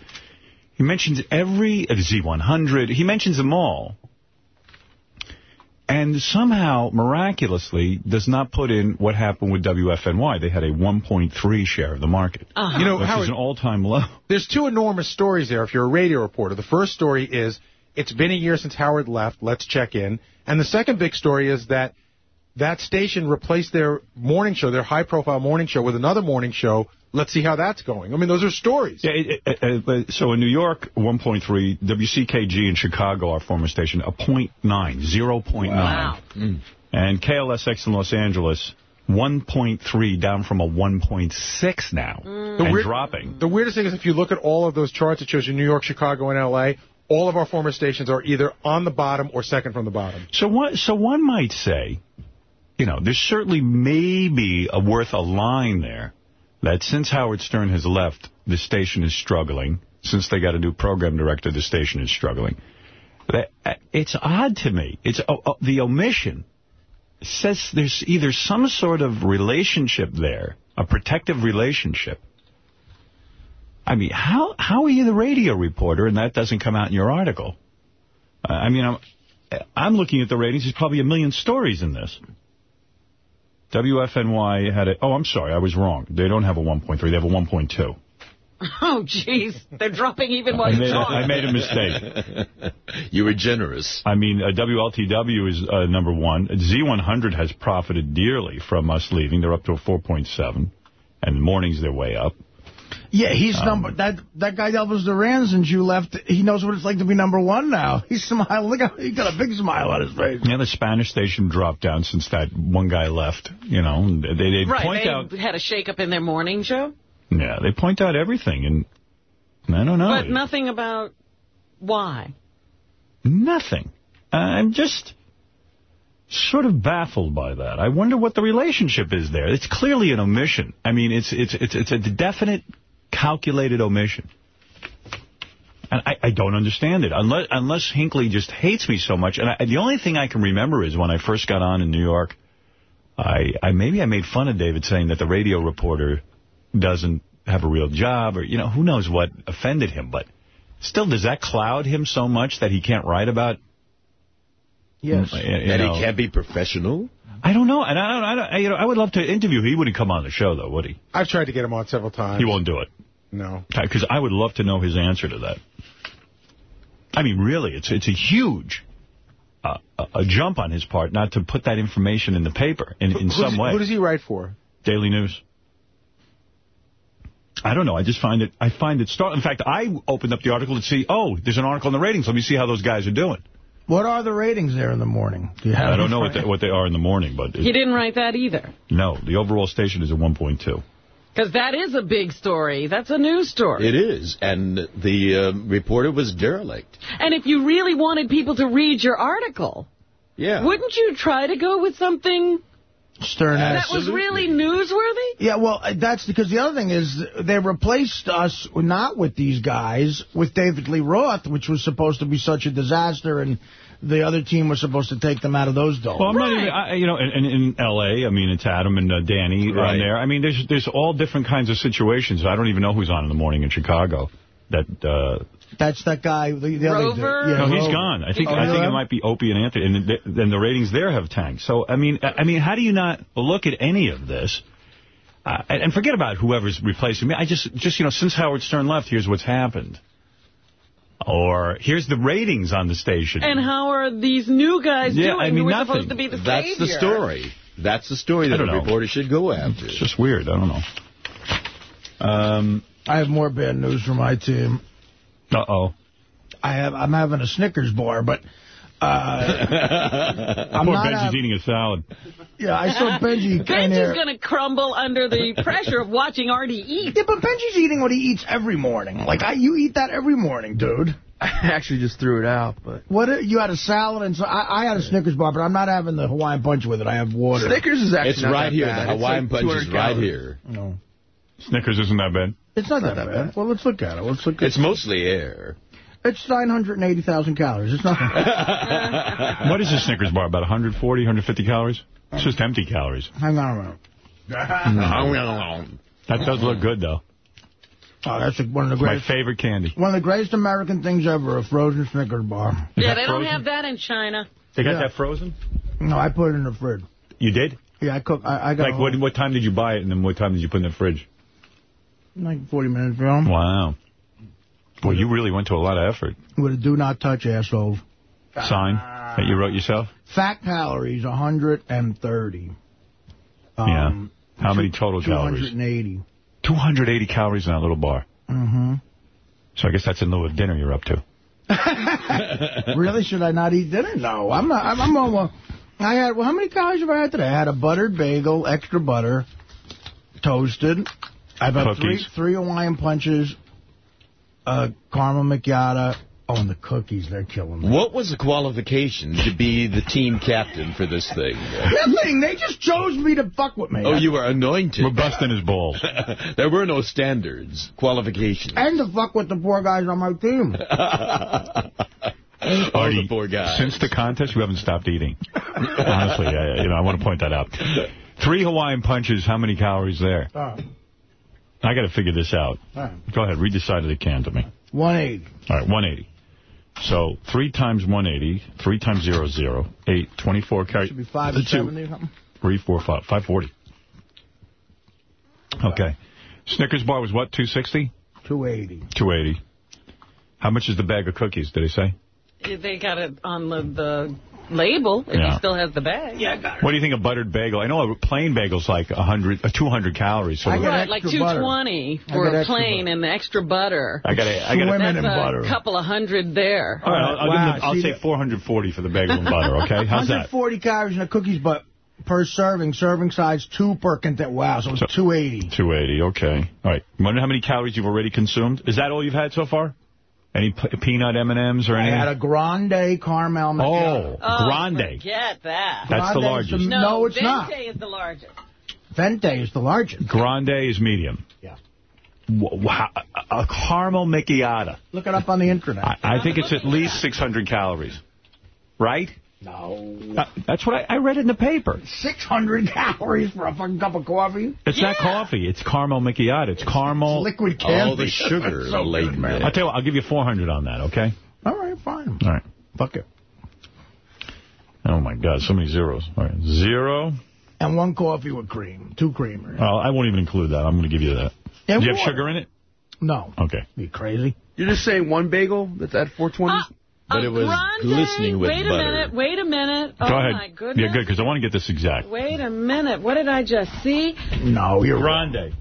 He mentions every uh, Z100. He mentions them all. And somehow, miraculously, does not put in what happened with WFNY. They had a 1.3 share of the market. Uh-huh. You know, which Howard- is an all-time low. There's two enormous stories there if you're a radio reporter. The first story is, it's been a year since Howard left, let's check in. And the second big story is that that station replaced their morning show, their high-profile morning show, with another morning show. Let's see how that's going. I mean, those are stories. Yeah, it, it, it, so in New York, 1.3, WCKG in Chicago, our former station, a 0.9, 0.9. Wow. Mm. And KLSX in Los Angeles, 1.3, down from a 1.6 now, mm. and weird- dropping. The weirdest thing is if you look at all of those charts, it shows you New York, Chicago, and L.A., all of our former stations are either on the bottom or second from the bottom. So one, so one might say, you know, there's certainly maybe a worth a line there that since Howard Stern has left, the station is struggling. Since they got a new program director, the station is struggling. That- uh, It's odd to me. It's uh, uh, the omission says there's either some sort of relationship there, a protective relationship. I mean, how how are you the radio reporter and that doesn't come out in your article? I mean, I'm, I'm looking at the ratings. There's probably a million stories in this. WFNY had a... Oh, I'm sorry. I was wrong. They don't have a 1.3. They have a 1.2. Oh, jeez. They're dropping even while I you made, a. I made a mistake. you were generous. I mean, uh, WLTW is uh, number one. Z100 has profited dearly from us leaving. They're up to a 4.7. And mornings, they're way up. Yeah, he's Um, number that that guy Elvis Duran since you left. He knows what it's like to be number one now. He's smiling. Look, how, he got a big smile on his face. Yeah, the Spanish station dropped down since that one guy left. You know, they, they right, point they out... had a shake-up in their morning show, Yeah, they point out everything, and I don't know. but nothing about why. Nothing. I'm just sort of baffled by that. I wonder what the relationship is there. It's clearly an omission. I mean, it's it's it's it's a definite, calculated omission. And I, I don't understand it, unless unless Hinckley just hates me so much. And I, the only thing I can remember is when I first got on in New York, I, I maybe I made fun of David saying that the radio reporter doesn't have a real job, or you know, who knows what offended him. But still, does that cloud him so much that he can't write about? Yes. Mm, uh, you- you and he can't be professional? I don't know, and I, don't, I, don't, you know, I would love to interview. him. He wouldn't come on the show, though, would he? I've tried to get him on several times. He won't do it. No. Because I would love to know his answer to that. I mean, really, it's it's a huge uh, a, a jump on his part not to put that information in the paper in, in some way. Who does he write for? Daily News. I don't know. I just find it. I find it. Start. In fact, I opened up the article to see. Oh, there's an article in the ratings. Let me see how those guys are doing. What are the ratings there in the morning? Do you have I don't know what they, what they are in the morning, but He didn't write that either. no, the overall station is at 1.2. Because that is a big story. That's a news story. It is, and the uh, reporter was derelict. And if you really wanted people to read your article, Yeah. wouldn't you try to go with something Stern that was really newsworthy? Yeah, well, uh, that's because the other thing is they replaced us not with these guys, with David Lee Roth, which was supposed to be such a disaster, and the other team was supposed to take them out of those domes. Well, I'm not even, I, you know, in, in L.A., I mean, it's Adam and uh, Danny Right. on there. I mean, there's there's all different kinds of situations. I don't even know who's on in the morning in Chicago. That uh, That's that guy. The, the other Rover? dude. Yeah, no, he's Rover. gone. I think Oh, I think it might be Opie and Anthony, and the, then the ratings there have tanked. So I mean, I I mean, how do you not look at any of this? Uh, and and forget about whoever's replacing me. I just, just you know, since Howard Stern left, here's what's happened. Or here's the ratings on the station. And how are these new guys Yeah, doing I mean, who are nothing. supposed to be the That's savior? the story. That's the story that I a know. reporter should go after. It's just weird. I don't know. Um. I have more bad news for my team. Uh oh. I have. I'm having a Snickers bar, but uh, I'm Poor not. Benjy's hav- eating a salad. yeah, I saw Benjy Benjy's going to crumble under the pressure of watching Artie eat. Yeah, but Benjy's eating what he eats every morning. Like I, you eat that every morning, dude. I actually just threw it out, but What you had a salad and so I, I had a Snickers bar, but I'm not having the Hawaiian punch with it. I have water. Snickers is actually It's not right that here. bad. The It's Hawaiian like punch is right calories. here. No, Snickers isn't that bad. It's not that, bad. Well, let's look at it. Let's look at It's mostly air. It's 980,000 calories. It's nothing. What is a Snickers bar? About 140, 150 calories? It's just empty calories. Hang on a minute. That does look good, though. Oh, that's like one of the It's my greatest. favorite candy. One of the greatest American things ever, a frozen Snickers bar. Is Yeah, that they don't have that in China. They got Yeah. that frozen? No, I put it in the fridge. You did? Yeah, I cook. I, I got Like, what what time did you buy it, and then what time did you put it in the fridge? Like 40 minutes ago. Wow. Well, you really went to a lot of effort. With a do not touch asshole. Sign that you wrote yourself? Fat calories, 130. yeah. Um, How many total calories? 280. 280 calories in that little bar. Mm-hmm. So I guess that's in lieu of dinner you're up to. really? Should I not eat dinner? No, I'm not. I'm, I'm on. one- I had. Well, how many calories have I had today? I had a buttered bagel, extra butter, toasted. I've had three Cookies. three Hawaiian punches, uh, caramel macchiato. Oh, and the cookies, they're killing me. What was the qualification to be the team captain for this thing? Nothing. They just chose me to fuck with me. Oh, you were anointed. We're busting his balls. there were no standards, qualifications. And to fuck with the poor guys on my team. All Artie, the poor guys. Since the contest, you haven't stopped eating. Honestly, I, you know, I want to point that out. Three Hawaiian punches, how many calories there? Oh, I got to figure this out. all right. Go ahead, read the side of the can to me. 180. All right, 180. So 3 times 180, 3 times 0, 0, 8, 24 calories. Should be 5 The and two. 70 or something. 3, 4, 5, 540. Okay. Snickers bar was what, 260? 280. 280. How much is the bag of cookies, did they say? They got it on the, the label, if Yeah. he still has the bag. Yeah, I got it. What do you think of buttered bagel? I know a plain bagel's like 100, uh, 200 calories. So I got Right, like extra butter. 220 I for a extra plain and the extra butter. I got I got Women That's and a butter. couple of hundred there. All right, I'll, I'll, give them I'll say 440 for the bagel and butter, okay? How's that? 140 calories in the cookies, but per serving, serving size two per content. Wow, so it's So- 280. 280, okay. All right. Wonder how many calories you've already consumed? Is that all you've had so far? Any p- peanut M&Ms or anything? I anything? had a grande caramel oh, macchiato. Oh, Oh, grande. Forget that. That's the Grande is largest. the- No, it's not. Venti is the largest. Venti is the largest. Grande is medium. Yeah. Wh- wh- A, a caramel macchiato. Look it up on the internet. I, I think it's at least 600 calories. Right? No. Uh, that's what I, I read in the paper. 600 calories for a fucking cup of coffee? It's not coffee. It's caramel macchiato. It's caramel. Liquid candy. All the sugar That's so laden good, man. I'll tell you what, I'll give you 400 on that, okay? All right, fine. All right. Fuck it. Oh, my God, so many zeros. All right, zero. And one coffee with cream. Two creamers. Oh, I won't even include that. I'm going to give you that. And Do you have sugar in it? No. Okay. You crazy? You're just saying one bagel that's at 420? Uh, but a it was grande? glistening with Wait a butter. minute, wait a minute. Go oh, ahead. my goodness. Yeah, good, because I want to get this exact. Wait a minute. What did I just see? No, you're Grande.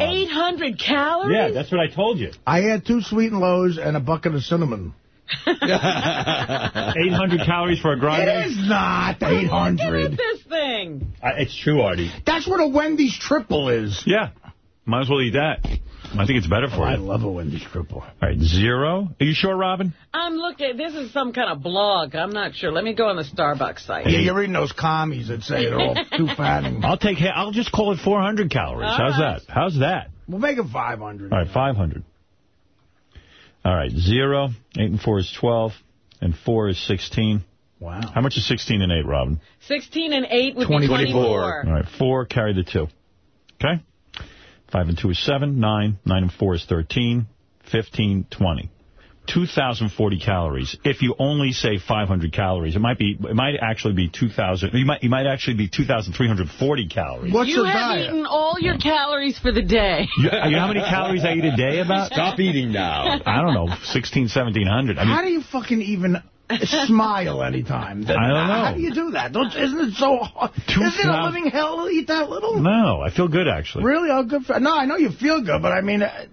800 calories? Yeah, that's what I told you. I had two sweet and lows and a bucket of cinnamon. 800 calories for a grande? It is not 800. Look at 800. this thing. Uh, it's true, Artie. That's what a Wendy's triple is. Yeah. Might as well eat that. I think it's better for Oh, I you. love a Wendy's triple. All right, zero. Are you sure, Robin? I'm looking. This is some kind of blog. I'm not sure. Let me go on the Starbucks site. Yeah, you're reading those commies that say they're all too fat. I'll take. I'll just call it 400 calories. All How's right. that? How's that? we'll make it 500. All right, 500. All right, zero. Eight and four is 12, and four is 16. Wow. How much is 16 and eight, Robin? 16 and 8 would 20, be 24. All right, four, carry the two. Okay? Five and two is seven, nine, nine and four is 13, 15, 20. 2,040 calories. If you only say 500 calories, it might be. It might actually be 2,000. You might. You might actually be 2,340 calories. you have eaten all your calories for the day. You, you know how many calories I eat a day? About. Stop eating now. I don't know, 16, 1700. I mean, How do you fucking even smile anytime? I don't know. How do you do that? Don't, isn't it so hard? Isn't it a living hell to eat that little? no, I feel good actually. Really? Oh, good for, no, I know you feel good, but I mean, uh,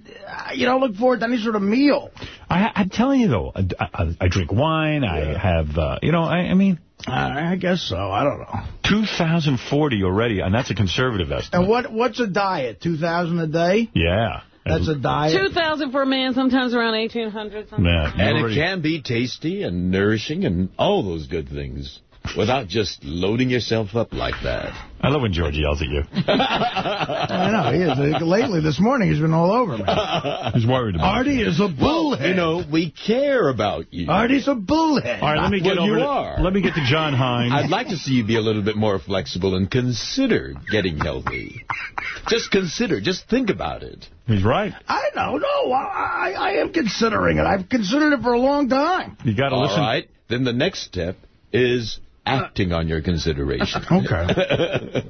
you don't look forward to any sort of meal. I, I'm telling you though, I, I, I drink wine. I have, uh, you know, I, I mean, I, I guess so. I don't know. 2,040 already, and that's a conservative estimate. And what what's a diet? 2,000 a day? Yeah. That's a diet? 2,000 for a man, sometimes around 1,800. something. Yeah, And it can be tasty and nourishing and all those good things without just loading yourself up like that. I love when George yells at you. I know, he is. Lately, this morning, he's been all over me. He's worried about Artie is a bullhead. You know, we care about you. Artie's a bullhead. All right, let me get well, over you to, are. Let me get to John Hein. I'd like to see you be a little bit more flexible and consider getting healthy. Just consider. Just think about it. He's right. I know, no, I, I, I am considering it. I've considered it for a long time. You got to listen. right. Then the next step is acting on your consideration. Okay.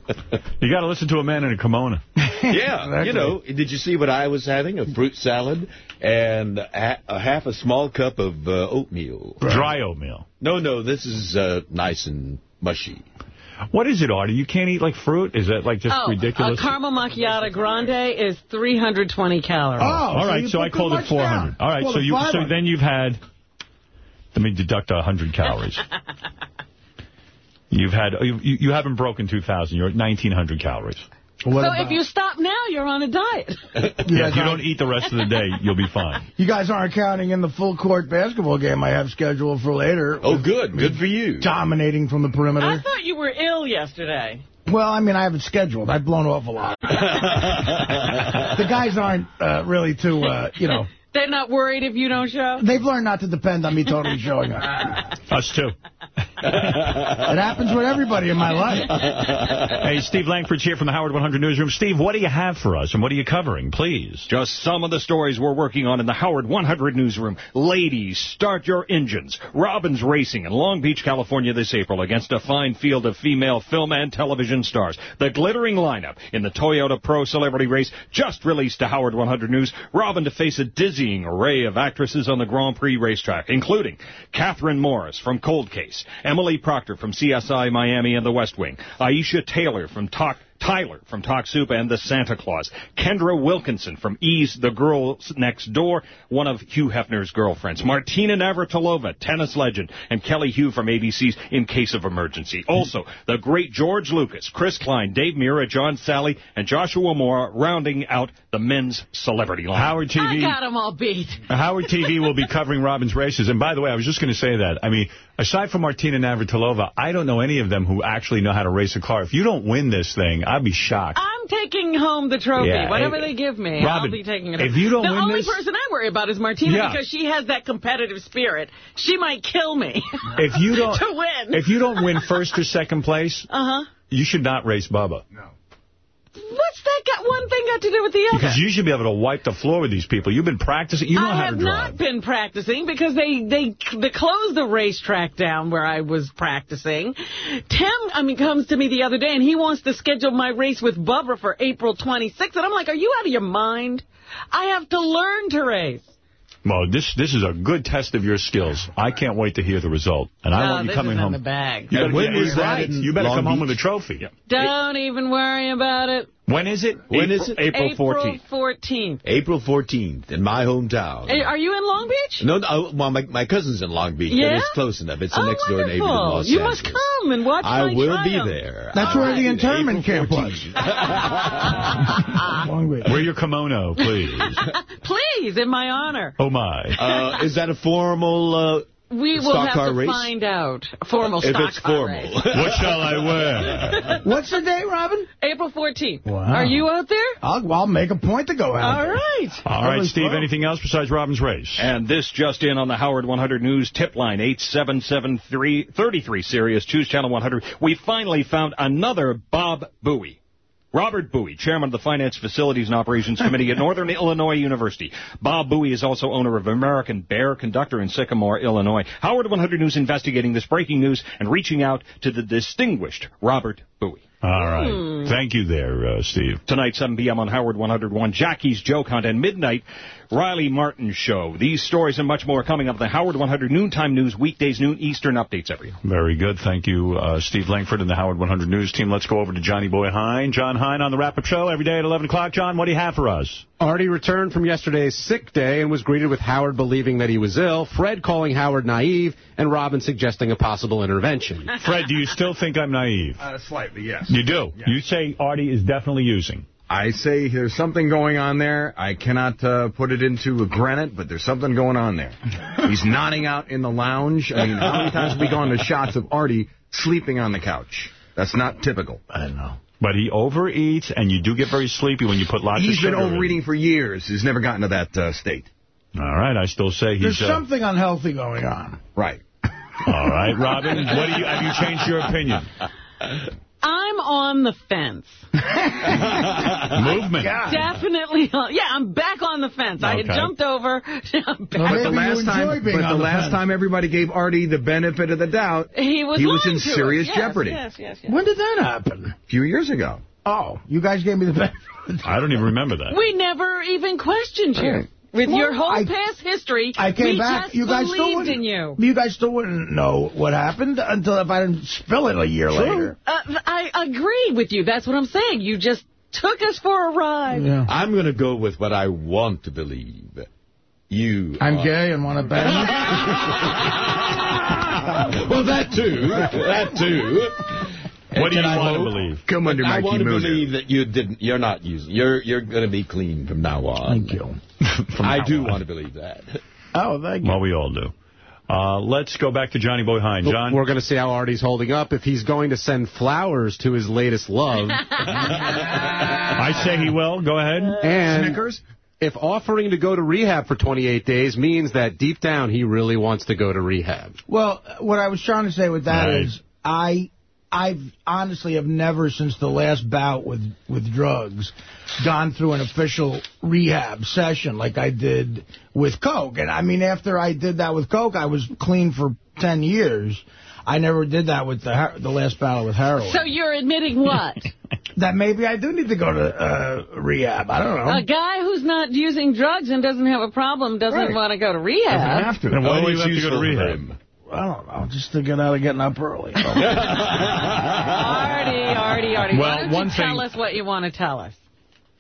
You got to listen to a man in a kimono. Yeah, you know, did you see what I was having? A fruit salad and a, a half a small cup of uh, oatmeal. Dry oatmeal. No, no, this is uh, nice and mushy. What is it, Artie? You can't eat like fruit? Is that like just oh, ridiculous? a caramel macchiato grande is 320 calories. Oh, All right, you so I called it 400. down. All right, Called so you so then you've had. Let me deduct 100 calories. You've had you, you haven't broken 2,000. You're at 1,900 calories. What so about- if you stop now, you're on a diet. Yeah, if you don't eat the rest of the day, you'll be fine. You guys aren't counting in the full court basketball game I have scheduled for later. Oh, good. Good for you. Dominating from the perimeter. I thought you were ill yesterday. Well, I mean, I have it scheduled. I've blown off a lot. the guys aren't uh, really too, uh, you know, They're not worried if you don't show? they've learned not to depend on me totally showing up. Us too. It happens with everybody in my life. Hey, Steve Langford's here from the Howard 100 Newsroom. Steve, what do you have for us, and what are you covering, please? Just some of the stories we're working on in the Howard 100 newsroom. Ladies, start your engines. Robin's Racing in Long Beach, California this April against a fine field of female film and television stars. The glittering lineup in the Toyota Pro Celebrity Race just released to Howard 100 News. Robin to face a dizzying array of actresses on the Grand Prix racetrack, including Kathryn Morris from Cold Case, Emily Procter from CSI Miami and The West Wing, Aisha Taylor from Talk Tyler from Talk Soup and the Santa Claus, Kendra Wilkinson from E!'s the Girls Next Door, one of Hugh Hefner's girlfriends, Martina Navratilova, tennis legend, and Kelly Hu from ABC's In Case of Emergency. Also, the great George Lucas, Chris Klein, Dave Mirra, John Salley, and Joshua Moore rounding out the men's celebrity line. Howard I TV. got them all beat. Howard TV will be covering Robin's races. And by the way, I was just going to say that. I mean, aside from Martina Navratilova, I don't know any of them who actually know how to race a car. If you don't win this thing, I'd be shocked. I'm taking home the trophy. Yeah, Whatever hey, they give me, I'll be taking it if you don't the win only this- person I worry about is Martina Yeah. because she has that competitive spirit. She might kill me If you don't, to win. if you don't win first or second place, Uh-huh. you should not race Bubba. What's that got one thing got to do with the other? Because you should be able to wipe the floor with these people. You've been practicing. You know I how have to drive. not been practicing because they, they they closed the racetrack down where I was practicing. Tim, I mean, comes to me the other day and he wants to schedule my race with Bubba for April 26th. And I'm like, are you out of your mind? I have to learn to race. Well, this this is a good test of your skills. I can't wait to hear the result. And I want you this coming is in home. the bag. You better, And when get- is that right. You better Long come home with a trophy. Don't even worry about it. When is it? When is it? April 14th. April 14th. April 14th in my hometown. Hey, Are you in Long Beach? No, no well, my, my cousin's in Long Beach, Yeah? it's close enough. It's a oh, next door neighbor in wonderful. Los You Angeles. must come and watch I my will be there. That's All where the right. internment camp was. Wear your kimono, please. Please, in my honor. Oh, my. Uh, is that a formal... Uh, We will Stock have car to race? find out. A formal if stock it's formal. race. what shall I wear? What's the date, Robin? April 14th. Wow. Are you out there? I'll, I'll make a point to go out All there. right. All right, Steve, slow. anything else besides Robin's race? And this just in on the Howard 100 News tip line, 877-33 Sirius, choose channel 100. We finally found another Bob Bowie. Robert Bowie, chairman of the Finance Facilities and Operations Committee at Northern Illinois University. Bob Bowie is also owner of American Bare Conductor in Sycamore, Illinois. Howard 100 News investigating this breaking news and reaching out to the distinguished Robert Bowie. All right. Thank you there, uh, Steve. Tonight, 7 p.m. on Howard 101, Jackie's Joke Hunt, and midnight, Riley Martin Show. These stories and much more coming up the Howard 100 Noontime News, weekdays, noon Eastern updates every Very good. Thank you, uh, Steve Langford and the Howard 100 News team. Let's go over to Johnny Boy Hein. John Hein on the wrap-up show every day at 11 o'clock. John, what do you have for us? Artie returned from yesterday's sick day and was greeted with Howard believing that he was ill, Fred calling Howard naive, and Robin suggesting a possible intervention. Fred, do you still think I'm naive? Uh, slightly, yes. You do? You say Artie is definitely using. I say there's something going on there. I cannot uh, put it into a granite, but there's something going on there. He's nodding out in the lounge. I mean, how many times have we gone to shots of Artie sleeping on the couch? That's not typical. I don't know. But he overeats, and you do get very sleepy when you put lots He's of been sugar in. overeating for years. He's never gotten to that uh, state. All right, I still say he's... There's uh, something unhealthy going on. Right. All right, Robin, what do you have you changed your opinion? I'm on the fence. Movement. Definitely. On, yeah, I'm back on the fence. I had jumped over. I'm back. But the last time, but the last time everybody gave Artie the benefit of the doubt, He was he was in serious Yes, jeopardy. Yes, yes, yes. When did that happen? A few years ago. Oh, you guys gave me the benefit. I don't even remember that. We never even questioned you. Right. With Well, your whole I- past history, I came we back. just You guys still believed wouldn't. in you. You guys still wouldn't know what happened until if I didn't spill it a year later. Uh, I agree with you. That's what I'm saying. You just took us for a ride. I'm going to go with what I want to believe. You I'm are- gay and want to bang. well, that too. That too. What do you I want to believe? Come under I Mikey want to Mooner. believe that you didn't. You're not using. You're you're going to be clean from now on. Thank you. I now do on. want to believe that. Oh, thank you. Well, we all do. Uh, let's go back to Johnny Boy Hein. John? We're going to see how Artie's holding up. If he's going to send flowers to his latest love, I say he will. Go ahead. and Snickers? if offering to go to rehab for 28 days means that deep down he really wants to go to rehab. Well, what I was trying to say with that is, Right. I, I've honestly have never since the last bout with with drugs gone through an official rehab session like I did with coke. And I mean, after I did that with coke, I was clean for 10 years. I never did that with the the last battle with heroin. So you're admitting what? that maybe I do need to go to uh, rehab. I don't know. a guy who's not using drugs and doesn't have a problem doesn't Right. want to go to rehab. And why do you it's have to go to for rehab? Him. I don't know. Just to get out of getting up early. Artie, Artie, Artie. Well, Why don't one you tell thing- us what you want to tell us?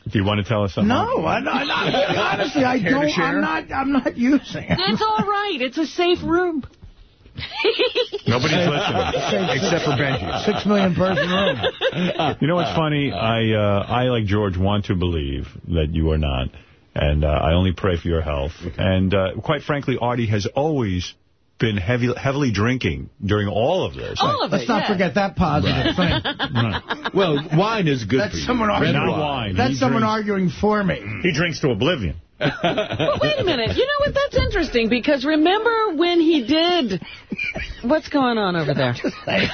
Do you want to tell us something? No, I, I, I, honestly, I Care don't. I'm not. I'm not using it. That's all right. It's a safe room. Nobody's listening. Except for Benjy. Six million person room. You know what's funny? I, uh, I, like George, want to believe that you are not. And uh, I only pray for your health. And uh, quite frankly, Artie has always been heavy, heavily drinking during all of this. All of Let's it, not yeah. forget that positive thing. Right. Well, wine is good That's for you. someone Red arguing. Not wine. That's He someone drinks- arguing for me. He drinks to oblivion. But wait a minute. You know what? That's interesting because remember when he did... What's going on over there? Just saying,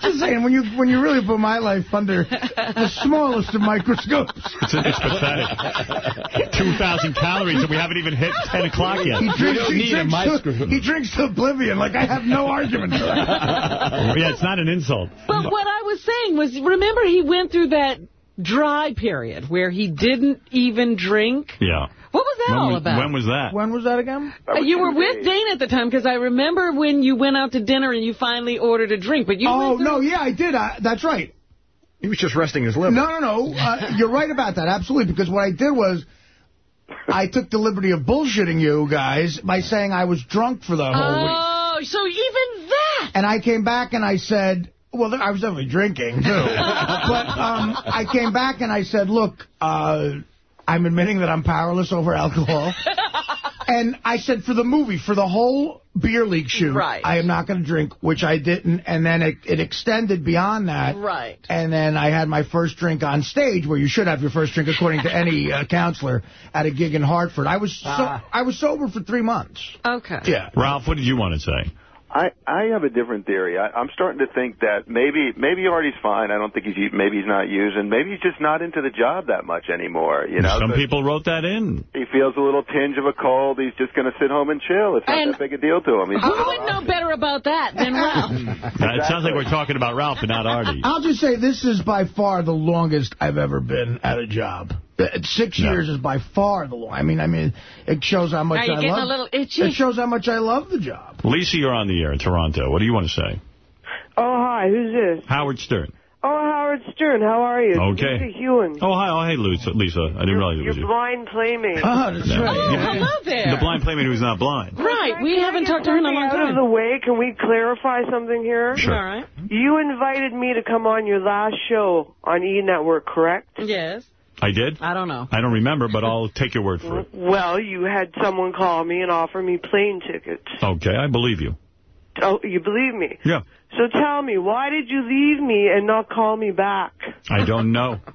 just saying when you when you really put my life under the smallest of microscopes. It's, it's pathetic. 2,000 calories and we haven't even hit 10 o'clock yet. He drinks, don't he, need drinks to, microscope. he drinks to oblivion. Like I have no argument for that. yeah, it's not an insult. But what I was saying was, remember he went through that dry period where he didn't even drink. Yeah. What was that when all was, about? When was that? When was that again? Uh, you were with Dane at the time because I remember when you went out to dinner and you finally ordered a drink. But you Oh, went no, yeah, I did. I, that's right. He was just resting his liver. No, no, no. Uh, you're right about that, absolutely. Because what I did was I took the liberty of bullshitting you guys by saying I was drunk for the whole week. Oh, so even that. And I came back and I said, well, I was definitely drinking, too. but um, I came back and I said, look, uh, I'm admitting that I'm powerless over alcohol. and I said, for the movie, for the whole beer league shoot, Right. I am not going to drink, which I didn't. And then it, it extended beyond that. Right. And then I had my first drink on stage, where you should have your first drink, according to any uh, counselor, at a gig in Hartford. I was so, I was sober for three months. Okay. Yeah. Ralph, what did you want to say? I I have a different theory. I, I'm starting to think that maybe maybe Artie's fine. I don't think he's maybe he's not using. Maybe he's just not into the job that much anymore. You know, Some So people wrote that in. he feels a little tinge of a cold. He's just going to sit home and chill. It's not And- that big a deal to him. He's Who would know better about that than Ralph? Now, It sounds like we're talking about Ralph and not Artie. I'll just say this is by far the longest I've ever been at a job. Uh, Six Yeah. years is by far the long. I mean, I mean, it shows how much Are you I getting love. a little itchy? It shows how much I love the job. Lisa, you're on the air in Toronto. What do you want to say? Oh, hi. Who's this? Howard Stern. Oh, Howard Stern. How are you? Okay. Lisa Hewen. Oh, hi. Oh, hey, Lisa. Lisa. I didn't realize it was Your you. blind playmate. Oh, that's Yeah. right. Oh, hello there. The blind playmate who's not blind. Right. We haven't talked to her in a long time. Out of the way, can we clarify something here? Sure. All right. You invited me to come on your last show on E! Network, correct? Yes. I did? I don't know. I don't remember, but I'll take your word for it. Well, you had someone call me and offer me plane tickets. Okay, I believe you. Oh, you believe me? Yeah. So tell me, why did you leave me and not call me back? I don't know.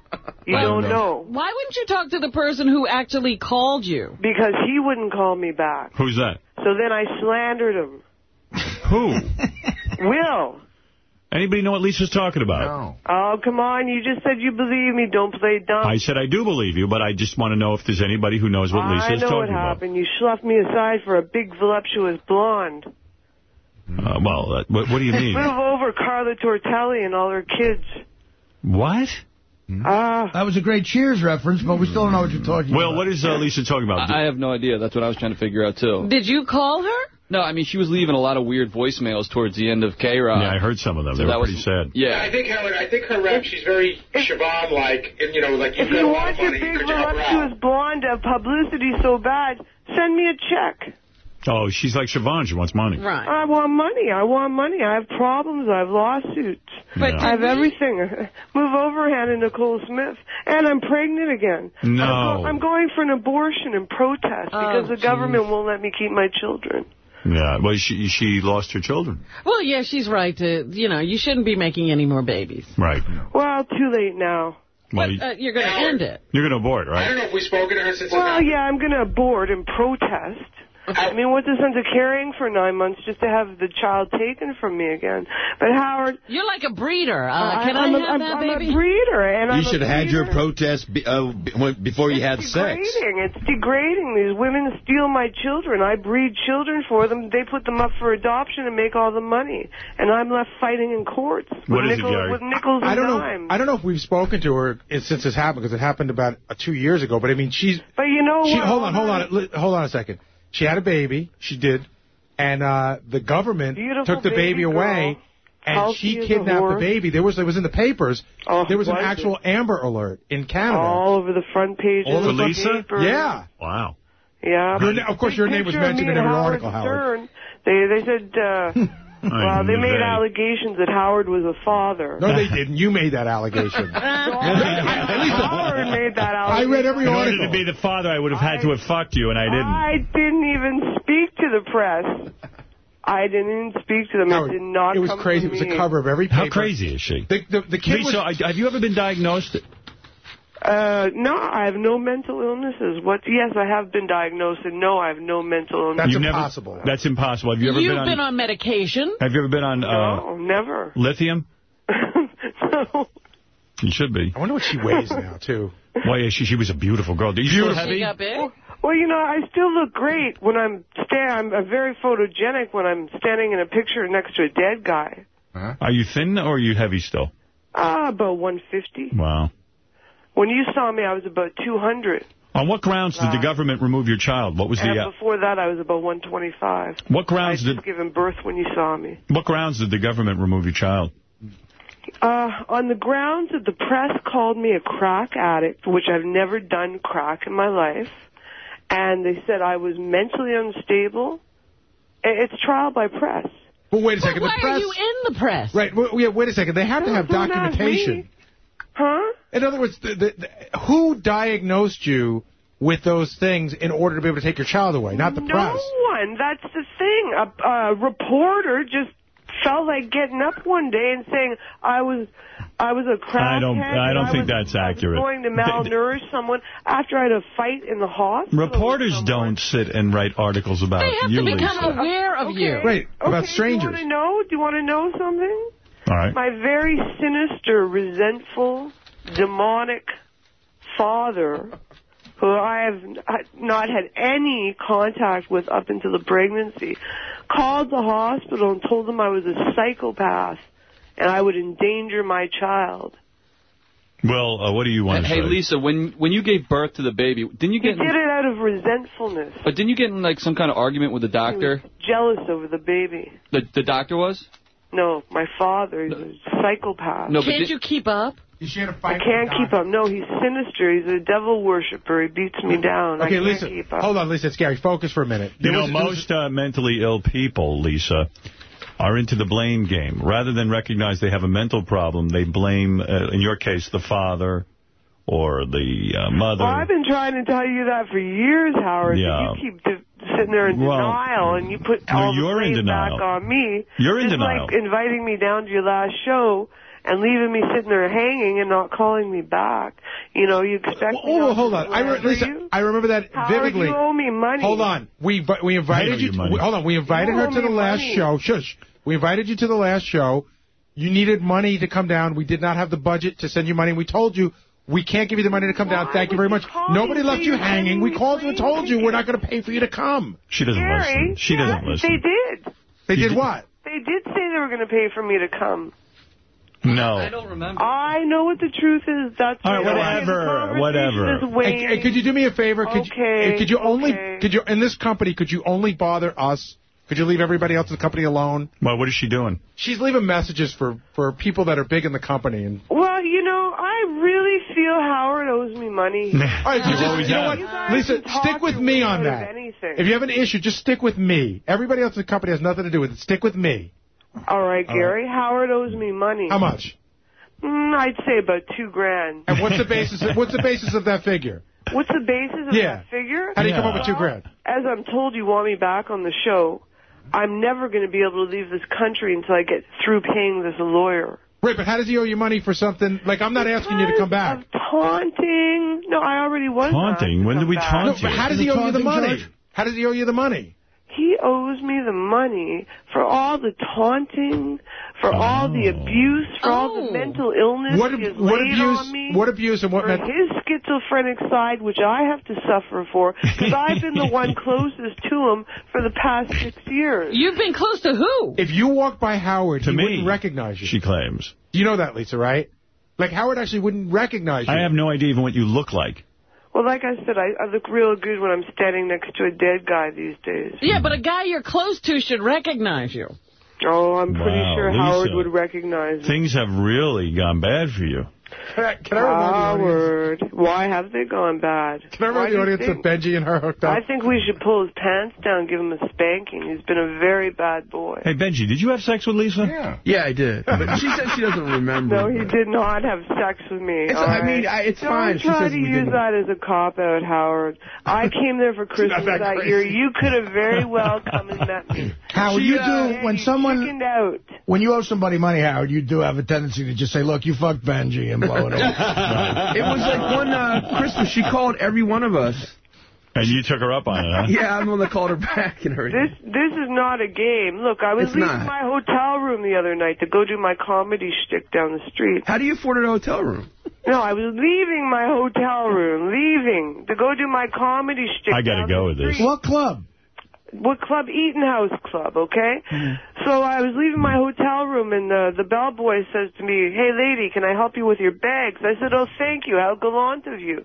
You I don't don't know. Why wouldn't you talk to the person who actually called you? Because he wouldn't call me back. Who's that? So then I slandered him. Who? Will. Anybody know what Lisa's talking about? No. Oh, come on. You just said you believe me. Don't play dumb. I said I do believe you, but I just want to know if there's anybody who knows what lisa's Lisa I is know what talking about. happened. You left me aside for a big, voluptuous blonde. Uh, well, uh, what, what do you mean? Move over Carla Tortelli and all her kids. what? Ah. That was a great Cheers reference, but we still don't know what you're talking Well, about. Well, what is uh, Lisa talking about? I have no idea. That's what I was trying to figure out, too. Did you call her? No, I mean, she was leaving a lot of weird voicemails towards the end of K-Rock. yeah, I heard some of them. So They were that was- pretty sad. Yeah. I think her, I think her rep, she's very Siobhan-like, and, you know, like you've If got you a lot want of your money, big, could you help her out? voluptuous blonde to have publicity so bad, send me a check. Oh, she's like Siobhan. She wants money. Right. I want money. I want money. I have problems. I have lawsuits. But I have everything. Move over, Anna Nicole Smith. And I'm pregnant again. No. I'm, go- I'm going for an abortion in protest Oh, because the government won't let me keep my children. Yeah, well, she she lost her children. Well, yeah, she's right. To you know, you shouldn't be making any more babies. Right. Well, too late now. Well, But uh, you're going to end it. you're going to abort, right? I don't know if we've spoken to her since Well, yeah, I'm going to abort and protest. I mean, what's the sense of carrying for nine months just to have the child taken from me again? But Howard, You're like a breeder. Uh, I- can I, I'm a- have I'm- that I'm a baby? breeder, and You I'm should have had your protest be, uh, before you had sex. degrading. It's degrading. These women steal my children. I breed children for them. They put them up for adoption and make all the money. And I'm left fighting in courts with, What is it, nickels, Gary? with nickels and I don't know. I don't know if we've spoken to her since this happened because it happened about uh, two years ago. But I mean, she's. But you know she, what? Hold on, hold on, li- hold on a second. She had a baby. She did, and uh, the government Beautiful took the baby baby, away. girl. And Healthy she kidnapped the horse. baby. There was it was in the papers. Oh, there was an actual it? Amber Alert in Canada. All over the front page All of over the Lisa? paper. Yeah. Wow. Yeah. Your of course, your name was mentioned in and every Howard article, Howard. Stern. They they said. Uh, well, they made allegations that Howard was a father. No, they didn't. You made that allegation. Howard made that allegation. I read every article. In order article. to be the father, I would have had to have fucked you, and I didn't. I didn't even speak to the press. I didn't even speak to them. Howard, it did not it was come crazy. It was a cover of every paper. How crazy is she? The, the, the kid Lisa, was... I- have you ever been diagnosed? Uh, no, I have no mental illnesses. What? Yes, I have been diagnosed, and no, I have no mental illnesses. You've never- that's impossible. Have you ever You've been on? been on medication. Have you ever been on uh, No, never. lithium? You should be. I wonder what she weighs now, too. Well, yeah, she, she was a beautiful girl. Are you still Beautiful. heavy? She got big? Well, you know, I still look great when I'm sta- I'm uh, very photogenic when I'm standing in a picture next to a dead guy. Are you thin or are you heavy still? Ah, about 150. Wow. When you saw me, I was about 200. On what grounds did the government remove your child? What was the... And Uh, before that, I was about 125. what grounds I did given birth when you saw me. what grounds did the government remove your child? Uh, on the grounds that the press called me a crack addict, which I've never done crack in my life, and they said I was mentally unstable. It's trial by press. Well, wait a second. Why the press, are you in the press? Right. Well, yeah, wait a second. They have to have documentation. Huh? In other words, the, the, the, who diagnosed you with those things in order to be able to take your child away? Not the no press. one. That's the thing. A, a reporter just felt like getting up one day and saying I was I was a crackhead. I don't- I don't think was- that's accurate. I was going to Th- th- malnourish someone after I had a fight in the hospital. Reporters don't sit and write articles about you. They have you, to become Lisa. aware of you. Right, about strangers. Do you want to know? Do you want to know something? All right. My very sinister, resentful, demonic father, who I have not had any contact with up until the pregnancy, called the hospital and told them I was a psychopath and I would endanger my child. Well, uh, what do you want to Hey, say? Lisa, when when you gave birth to the baby, didn't you He get did in, it out of resentfulness, but didn't you get in like some kind of argument with the doctor? jealous over the baby. The the doctor was? No, my father, he's a psychopath. No, Can't did- you keep up? You should have I can't keep up. No, he's sinister. He's a devil worshiper. He beats me down. I Okay, can't Lisa. keep up. Hold on, Lisa. It's Gary. Focus for a minute. You There know, was- there was- most uh, mentally ill people, Lisa, are into the blame game. Rather than recognize they have a mental problem, they blame, uh, in your case, the father or the uh, mother. Well, I've been trying to tell you that for years, Howard. Yeah. You keep sitting there in Well, denial, and you put no, all the you're in blame back on me. You're in Just denial. like inviting me down to your last show and leaving me sitting there hanging and not calling me back. You know, you expect me Oh, not hold on. I re- remember Lisa, you? I remember that Howard, vividly. you owe me money. Hold on. We we invited you. you to, money. hold on. We invited You her to the last money. show. Shush. We invited you to the last show. You needed money to come down. We did not have the budget to send you money. We told you we can't give you the money to come down. Thank you very much. Nobody left you hanging. We called you and told you we're not going to pay for you to come. She doesn't Gary, listen. She yeah, doesn't listen. They did. They did what? They did say they were going to pay for me to come. No. I don't remember. I know what the truth is. That's All right, why the whatever, whatever. is Hey, hey, could you do me a favor? Could Okay, you, could you only okay. could you in this company could you only bother us? Could you leave everybody else in the company alone? Well, what is she doing? She's leaving messages for for people that are big in the company and Well, you know, I really feel Howard owes me money. All right, you, You just, you know have. You what? Lisa, stick with me on that. anything. If you have an issue, just stick with me. Everybody else in the company has nothing to do with it. Stick with me. All right, Gary. Howard owes me money. How much? Mm, I'd say about two grand. And what's the basis? Of, what's the basis of that figure? What's the basis of Yeah. that figure? How do you come up with two grand? As I'm told you want me back on the show, I'm never going to be able to leave this country until I get through paying this lawyer. Right, but how does he owe you money for something? Like, I'm not asking you to come back. Of taunting. No, I already was Taunting? When come did we back. taunt No, you? but how does he owe you the money? How does he owe you the money? He owes me the money for all the taunting, for all the oh. abuse, for all Oh. the mental illness What, he has what laid abuse? on me. What abuse and what for his schizophrenic side, which I have to suffer for, because I've been the one closest to him for the past six years. You've been close to who? If you walk by Howard, To he me, wouldn't recognize you. She claims. You know that, Lisa, right? Like Howard actually wouldn't recognize you. I have no idea even what you look like. Well, like I said, I, I look real good when I'm standing next to a dead guy these days. Yeah, but a guy you're close to should recognize you. Oh, I'm pretty Wow, sure Lisa. Howard would recognize me. Things have really gone bad for you. Can I, can I the? Howard, why have they gone bad? Can I Why remind do the audience think- that Benjy and her hooked up? I think we should pull his pants down, give him a spanking. He's been a very bad boy. Hey, Benjy, did you have sex with Lisa? Yeah. Yeah, I did. But she said she doesn't remember. No, he did not have sex with me. It's- all I right? mean, I- it's Don't fine. She try says to use didn't. that as a cop out, Howard. I came there for Christmas that that, year. You could have very well come and met me. Howard, She, you uh, do, when someone, out. when you owe somebody money, Howard, you do have a tendency to just say, look, you fucked Benjy and blow it off. It was like one uh, Christmas. She called every one of us. And you took her up on it, huh? Yeah, I'm the one that called her back and everything. This this is not a game. Look, I was It's leaving not. my hotel room the other night to go do my comedy shtick down the street. How do you afford a hotel room? No, I was leaving my hotel room, leaving to go do my comedy shtick. I gotta go with this. what club? What club? Eaton House Club, okay? So I was leaving my hotel room, and the the bellboy says to me, "Hey, lady, can I help you with your bags?" I said, "Oh, thank you. How gallant of you."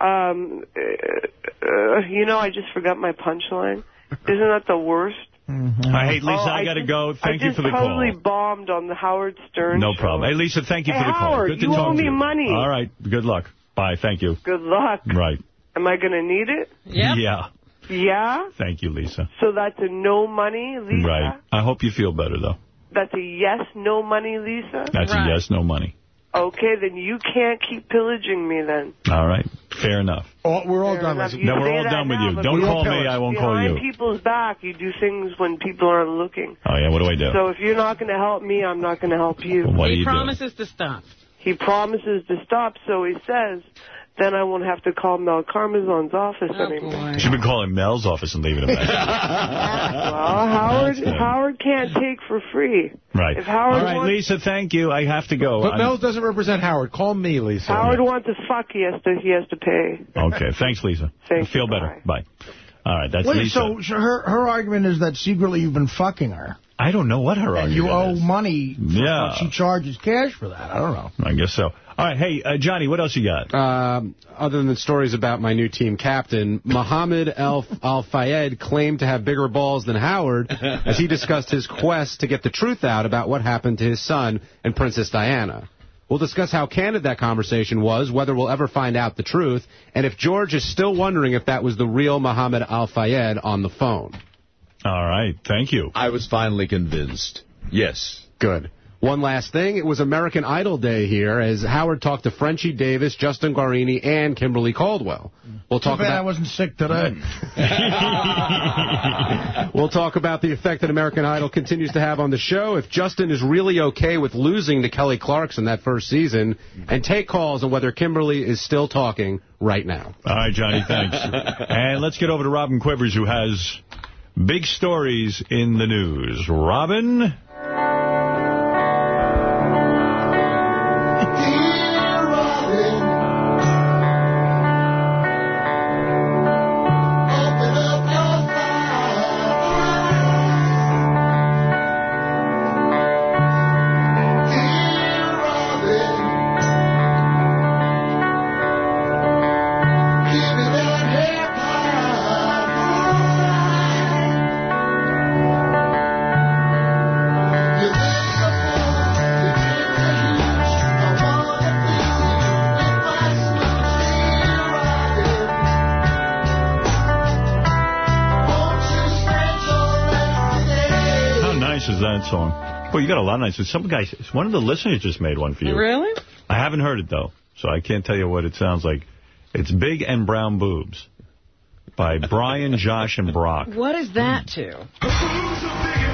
Um, uh, uh, you know, I just forgot my punchline. Isn't that the worst? All right, hey, Lisa, Oh, I got to just- go. Thank I you for the call. I just totally bombed on the Howard Stern. No show. problem. Hey, Lisa, thank you Hey, for the call. Howard, Good to you talk owe to me you. money. All right. Good luck. Bye. Thank you. Good luck. Right. Am I going to need it? Yeah. Yeah. Yeah. Thank you, Lisa. So that's a no money, Lisa. Right. I hope you feel better, though. That's a yes, no money, Lisa. That's a yes, no money. Okay, then you can't keep pillaging me then. All right. Fair enough. Oh, we're all done with No, we're all done with you. Don't call me. I won't call Behind you. people's back, you do things when people aren't looking. Oh, yeah. What do I do? So if you're not going to help me, I'm not going to help you. What do he you do? promises to stop. He promises to stop, so he says, then I won't have to call Mel Karmazin's office Oh, anymore. You should be calling Mel's office and leaving a message. Well, Howard, Howard can't take for free. right. If Howard All right, wants- Lisa, thank you. I have to go. But I'm- Mel doesn't represent Howard. Call me, Lisa. Howard wants to fuck, he has to, he has to pay. Okay. Thanks, Lisa. Thank Feel better. Bye. All right. That's Wait, Lisa. so, so her her argument is that secretly you've been fucking her. I don't know what her And you argument owe money. For, Yeah. She charges cash for that. I don't know. I guess so. All right. Hey, uh, Johnny, what else you got? Um, other than the stories about my new team captain, Mohammed Al, Al Fayed claimed to have bigger balls than Howard as he discussed his quest to get the truth out about what happened to his son and Princess Diana. We'll discuss how candid that conversation was, whether we'll ever find out the truth, and if George is still wondering if that was the real Mohammed Al Fayed on the phone. All right. Thank you. I was finally convinced. Yes. Good. One last thing, it was American Idol Day here as Howard talked to Frenchie Davis, Justin Guarini, and Kimberly Caldwell. We'll Too talk bad I about wasn't sick today. we'll talk about the effect that American Idol continues to have on the show, if Justin is really okay with losing to Kelly Clarkson that first season, and take calls on whether Kimberly is still talking right now. All right, Johnny, thanks. and let's get over to Robin Quivers, who has big stories in the news. Robin? Song? Boy, you got a lot of nice. Some guys, one of the listeners just made one for you. Really? I haven't heard it, though, so I can't tell you what it sounds like. It's Big and Brown Boobs by Brian, Josh, and Brock. What is that to?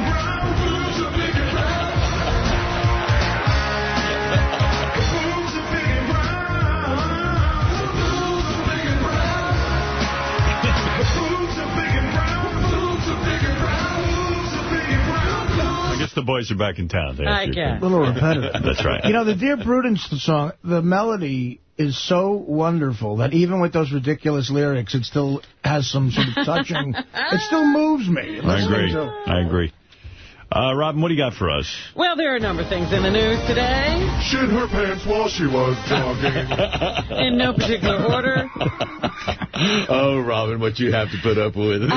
I guess the boys are back in town. They I have to- guess. A little repetitive. That's right. You know, the Dear Prudence song, the melody is so wonderful that even with those ridiculous lyrics, it still has some sort of touching. it still moves me. I agree. to- I agree. Uh, Robin, what do you got for us? Well, there are a number of things in the news today, Shit her pants while she was jogging. in no particular order. Oh, Robin, what you have to put up with.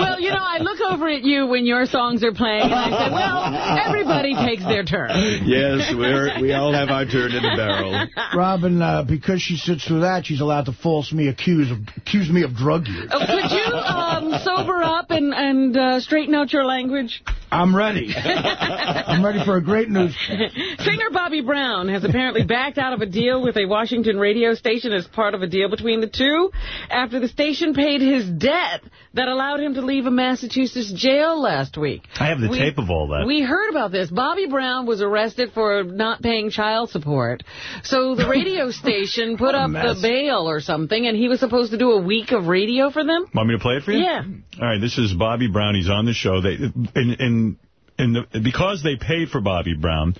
Well, you know, I look over at you when your songs are playing, and I say, well, everybody takes their turn. yes, we're, we all have our turn in the barrel. Robin, uh, because she sits through that, she's allowed to false me accuse of accuse me of drug use. Oh, could you um, sober up and, and uh, straighten out your language? I'm ready. I'm ready for a great news. Singer Bobby Brown has apparently backed out of a deal with a Washington radio station as part of a deal between the two after the station paid his debt that allowed him to leave a Massachusetts jail last week. I have the We- tape of all that. We heard about this. Bobby Brown was arrested for not paying child support. So the radio station put up the bail or something, and he was supposed to do a week of radio for them? Want me to play it for you? Yeah. All right, this is Bobby Brown. He's on the show. They in in in the, because they paid for Bobby Brown,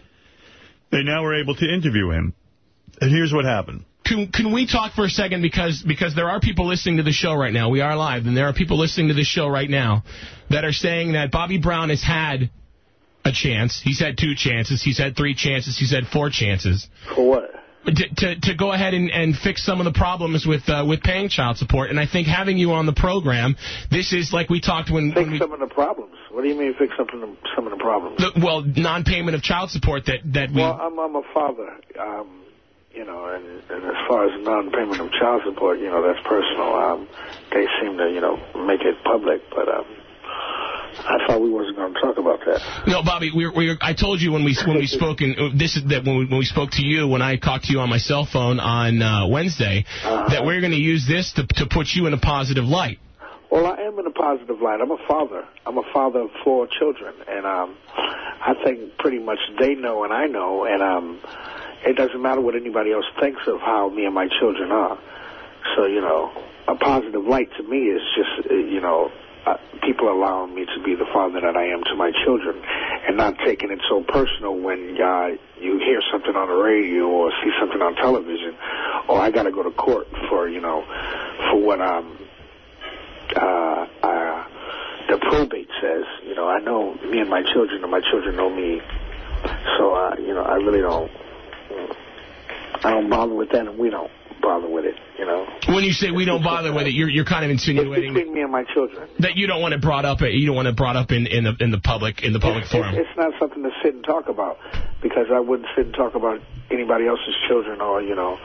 they now were able to interview him. And here's what happened. Can, can we talk for a second because because there are people listening to the show right now. We are live, and there are people listening to this show right now that are saying that Bobby Brown has had a chance. He's had two chances. He's had three chances. He's had four chances. For what? To, to, go ahead and, and fix some of the problems with uh, with paying child support. And I think having you on the program, this is like we talked when... Fix when we, some of the problems. What do you mean fix some of the, some of the problems? the, well, non-payment of child support that, that we... Well, I'm, I'm a father, um, you know, and, and as far as non-payment of child support, you know, that's personal. Um, they seem to, you know, make it public, but um, I thought we wasn't going to talk about that. No, Bobby, we were, we were, I told you when we when we spoke, and uh, this is that when we, when we spoke to you, when I talked to you on my cell phone on uh, Wednesday, that we're going to use this to to put you in a positive light. Well, I am in a positive light. I'm a father. I'm a father of four children, and um, I think pretty much they know and I know, and um, it doesn't matter what anybody else thinks of how me and my children are. So, you know, a positive light to me is just, uh, you know, uh, people allowing me to be the father that I am to my children and not taking it so personal when uh, you hear something on the radio or see something on television or I got to go to court for, you know, for what um, uh, uh, the probate says. You know, I know me and my children and my children know me. So, uh, you know, I really don't, I don't bother with that and we don't bother with it, you know. When you say we don't bother with it, you're you're kind of insinuating Between me and my children. that you don't want it brought up. You don't want it brought up in in the in the public in the public It's, forum. it's not something to sit and talk about because I wouldn't sit and talk about anybody else's children or you know,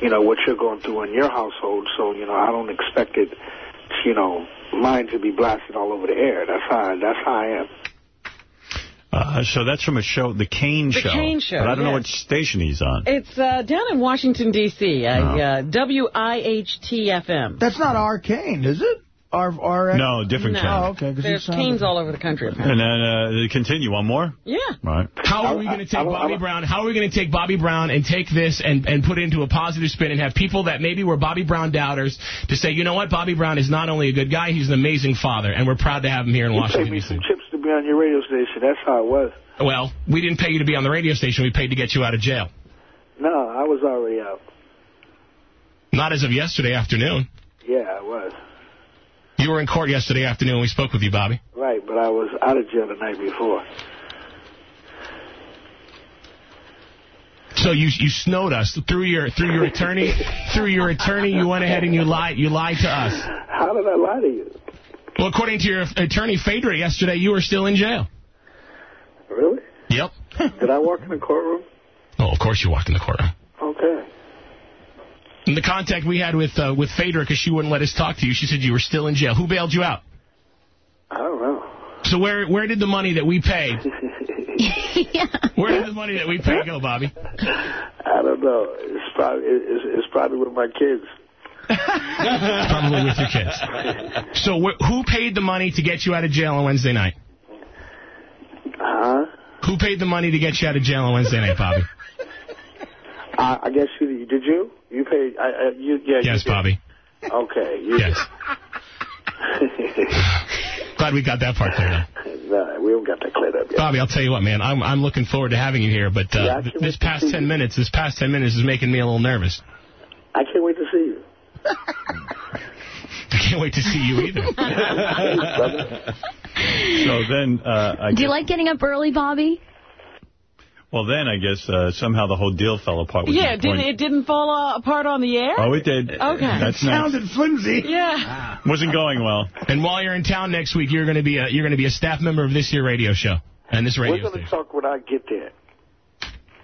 you know what you're going through in your household. So you know, I don't expect it, you know, mine to be blasted all over the air. That's how that's how I am. Uh, so that's from a show, The Kane The Show. Kane Show, But I don't know yes. what station he's on. It's uh, down in Washington, D.C., uh, Oh. uh, WIHT-FM. That's not Arcane, is it? R R No, different No. Kane. Oh, okay. 'cause he There's sounded- canes all over the country. And then uh, continue. One more? Yeah. Right. How are we going to take Bobby Brown? How are we going to take Bobby Brown and take this and, and put it into a positive spin and have people that maybe were Bobby Brown doubters to say, you know what, Bobby Brown is not only a good guy, he's an amazing father, and we're proud to have him here in Washington me D.C. some chips to be on your radio station. That's how it was. Well, we didn't pay you to be on the radio station. We paid to get you out of jail. No, I was already out. Not as of yesterday afternoon. Yeah, I was. You were in court yesterday afternoon. We spoke with you, Bobby. Right, but I was out of jail the night before. So you you snowed us through your through your attorney through your attorney. You went ahead and you lied you lied to us. How did I lie to you? Well, according to your attorney Phaedra yesterday, you were still in jail. Really? Yep. Did I walk in the courtroom? Oh, of course you walked in the courtroom. Okay. And the contact we had with uh, with Phaedra, because she wouldn't let us talk to you, she said you were still in jail. Who bailed you out? I don't know. So where where did the money that we paid? Where did the money that we paid go, Bobby? I don't know. It's probably it's, it's probably with my kids. Probably with your kids. So wh who paid the money to get you out of jail on Wednesday night? Huh? Who paid the money to get you out of jail on Wednesday night, Bobby? I, I guess you did. You you paid? I, you yeah. Yes, did. Bobby. Okay. You, Yes. Glad we got that part cleared up. no, we haven't got that cleared up yet. Bobby, I'll tell you what, man. I'm I'm looking forward to having you here, but uh, Yeah, th- this past ten minutes, this past ten minutes is making me a little nervous. I can't wait to see you. I can't wait to see you either. So then, uh, I Do you like getting up early, Bobby? well, then I guess uh, somehow the whole deal fell apart. which Yeah, didn't, it didn't fall uh, apart on the air? Oh, it did. Okay. That's nice. Sounded flimsy. Yeah. Wasn't going well. And while you're in town next week, you're going to be a you're going to be a staff member of this here radio show and this radio We're radio going to station. talk when I get there.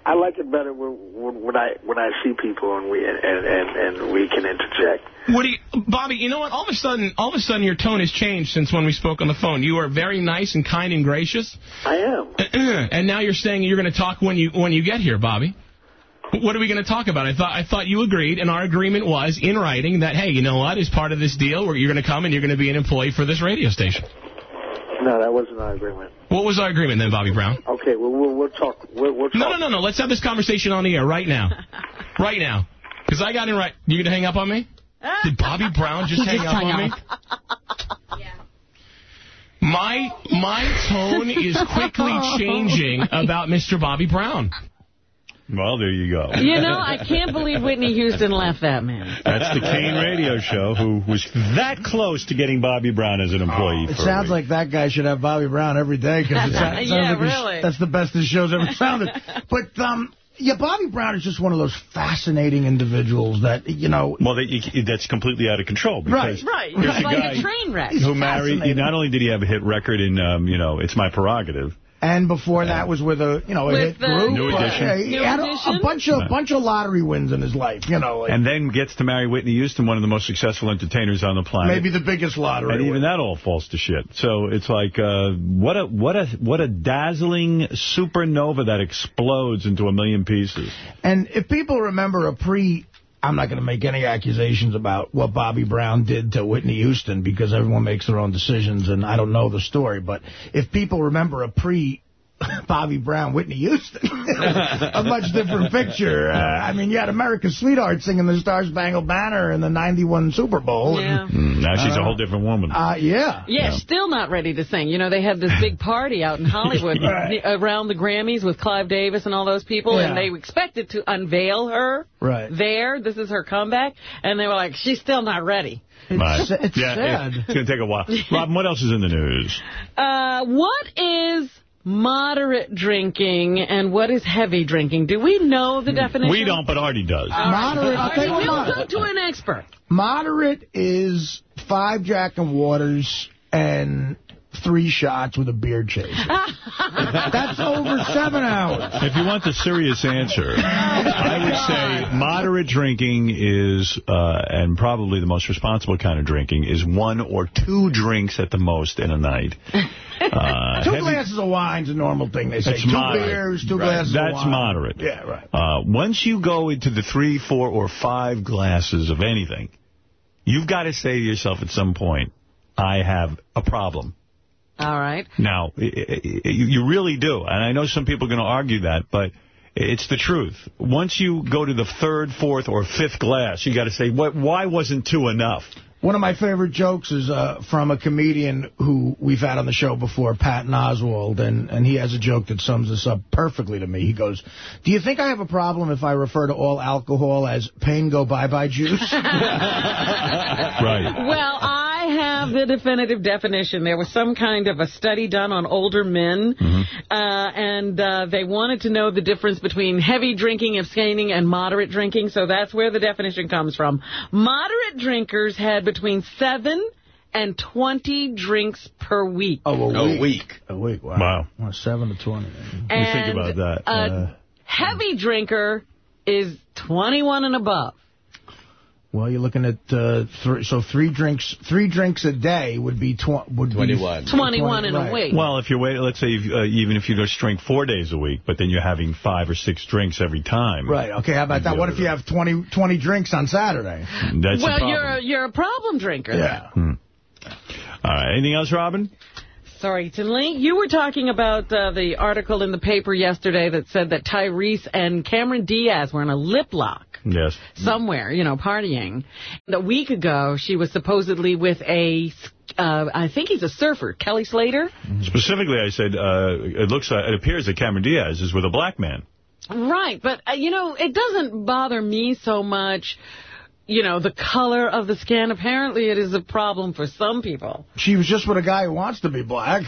I like it better when, when, when I when I see people and we and, and, and we can interject. What do you, Bobby? You know what? All of a sudden, all of a sudden, your tone has changed since when we spoke on the phone. You are very nice and kind and gracious, I am. and now you're saying you're going to talk when you when you get here, Bobby. What are we going to talk about? I thought I thought you agreed, and our agreement was in writing that hey, you know what? As part of this deal, where you're going to come and you're going to be an employee for this radio station. No, that wasn't our agreement. What was our agreement then, Bobby Brown? Okay, well we'll, we'll talk. We'll, we'll talk. No, no, no, no. Let's have this conversation on the air right now. right now. Because I got in right. You going to hang up on me? Did Bobby Brown just He hang just up hung on me? My my tone is quickly changing about Mr. Bobby Brown. Well, there you go. You know, I can't believe Whitney Houston left that man. That's the Kane radio show who was that close to getting Bobby Brown as an employee. It sounds week. like that guy should have Bobby Brown every day because it sounds, sounds Yeah, like really. that's the best his show's ever sounded. But um, yeah, Bobby Brown is just one of those fascinating individuals that you know. Well, that you, that's completely out of control. Because Right. there's It's a like a train wreck. Who married? fascinating. Not only did he have a hit record in, um, you know, "It's My Prerogative," And before that was with a you know a With hit group. New Uh, Edition. yeah, he New had a, Edition? a bunch of bunch of lottery wins in his life. You know, like and then gets to marry Whitney Houston, one of the most successful entertainers on the planet. maybe the biggest lottery. And even that all falls to shit. So it's like, uh, what a what a what a dazzling supernova that explodes into a million pieces. And if people remember a pre, I'm not going to make any accusations about what Bobby Brown did to Whitney Houston because everyone makes their own decisions and I don't know the story. But if people remember a pre Bobby Brown, Whitney Houston, a much different picture. Uh, I mean, you had America's Sweetheart singing the Star Spangled Banner in the 91 Super Bowl. Yeah. And, Mm, now she's a Uh, whole different woman. uh, yeah. Yeah, still not ready to sing. You know, they had this big party out in Hollywood Right. around the Grammys with Clive Davis and all those people, and they expected to unveil her Right. there. This is her comeback. And they were like, she's still not ready. Right. It's, it's yeah, sad. It's going to take a while. Robin, what else is in the news? Uh, what is moderate drinking and what is heavy drinking? Do we know the hmm. definition? We don't, but Artie does. Uh, moderate, I'll tell you what, We'll moderate. go to an expert. Moderate is five Jack and Waters and three shots with a beer chaser. That's over seven hours. If you want the serious answer, I would say moderate drinking is, uh, and probably the most responsible kind of drinking, is one or two drinks at the most in a night. Uh, Two heavy- glasses of wine's a normal thing, they say. Two moderate. beers, two Right. glasses That's of wine. That's moderate. Yeah, right. Uh, once you go into the three, four, or five glasses of anything, you've got to say to yourself at some point, I have a problem. All right. Now, i- i- i- you really do. And I know some people are going to argue that, but it's the truth. Once you go to the third, fourth, or fifth glass, you got to say, what? why wasn't two enough? One of my favorite jokes is uh, from a comedian who we've had on the show before, Patton Oswalt, and, and he has a joke that sums this up perfectly to me. He goes, do you think I have a problem if I refer to all alcohol as pain go bye-bye juice? right. Well, I have the definitive definition. There was some kind of a study done on older men, uh, and uh, they wanted to know the difference between heavy drinking, abstaining, and moderate drinking, so that's where the definition comes from. Moderate drinkers had between 7 and 20 drinks per week. Oh, a A week. week. A week, wow. Wow. Well, 7 to 20. You think about that. A Uh, heavy drinker is 21 and above. Well, you're looking at uh, three, so three drinks. Three drinks a day would be tw would 21. Be 21 in a week. Well, if you're waiting, let's say if, uh, even if you just drink four days a week, but then you're having five or six drinks every time. Right. Okay. How about that? What if you have 20, 20 drinks on Saturday? That's the well, problem. you're a, you're a problem drinker. Yeah. All right. Anything else, Robin? Sorry, Tinley. You were talking about uh, the article in the paper yesterday that said that Tyrese and Cameron Diaz were in a lip lock Yes. somewhere, you know, partying. A week ago, she was supposedly with a, uh, I think he's a surfer, Kelly Slater. Specifically, I said uh, it looks, uh, it appears that Cameron Diaz is with a black man. Right, but, uh, you know, it doesn't bother me so much, you know, the color of the skin. Apparently, it is a problem for some people. She was just with a guy who wants to be black.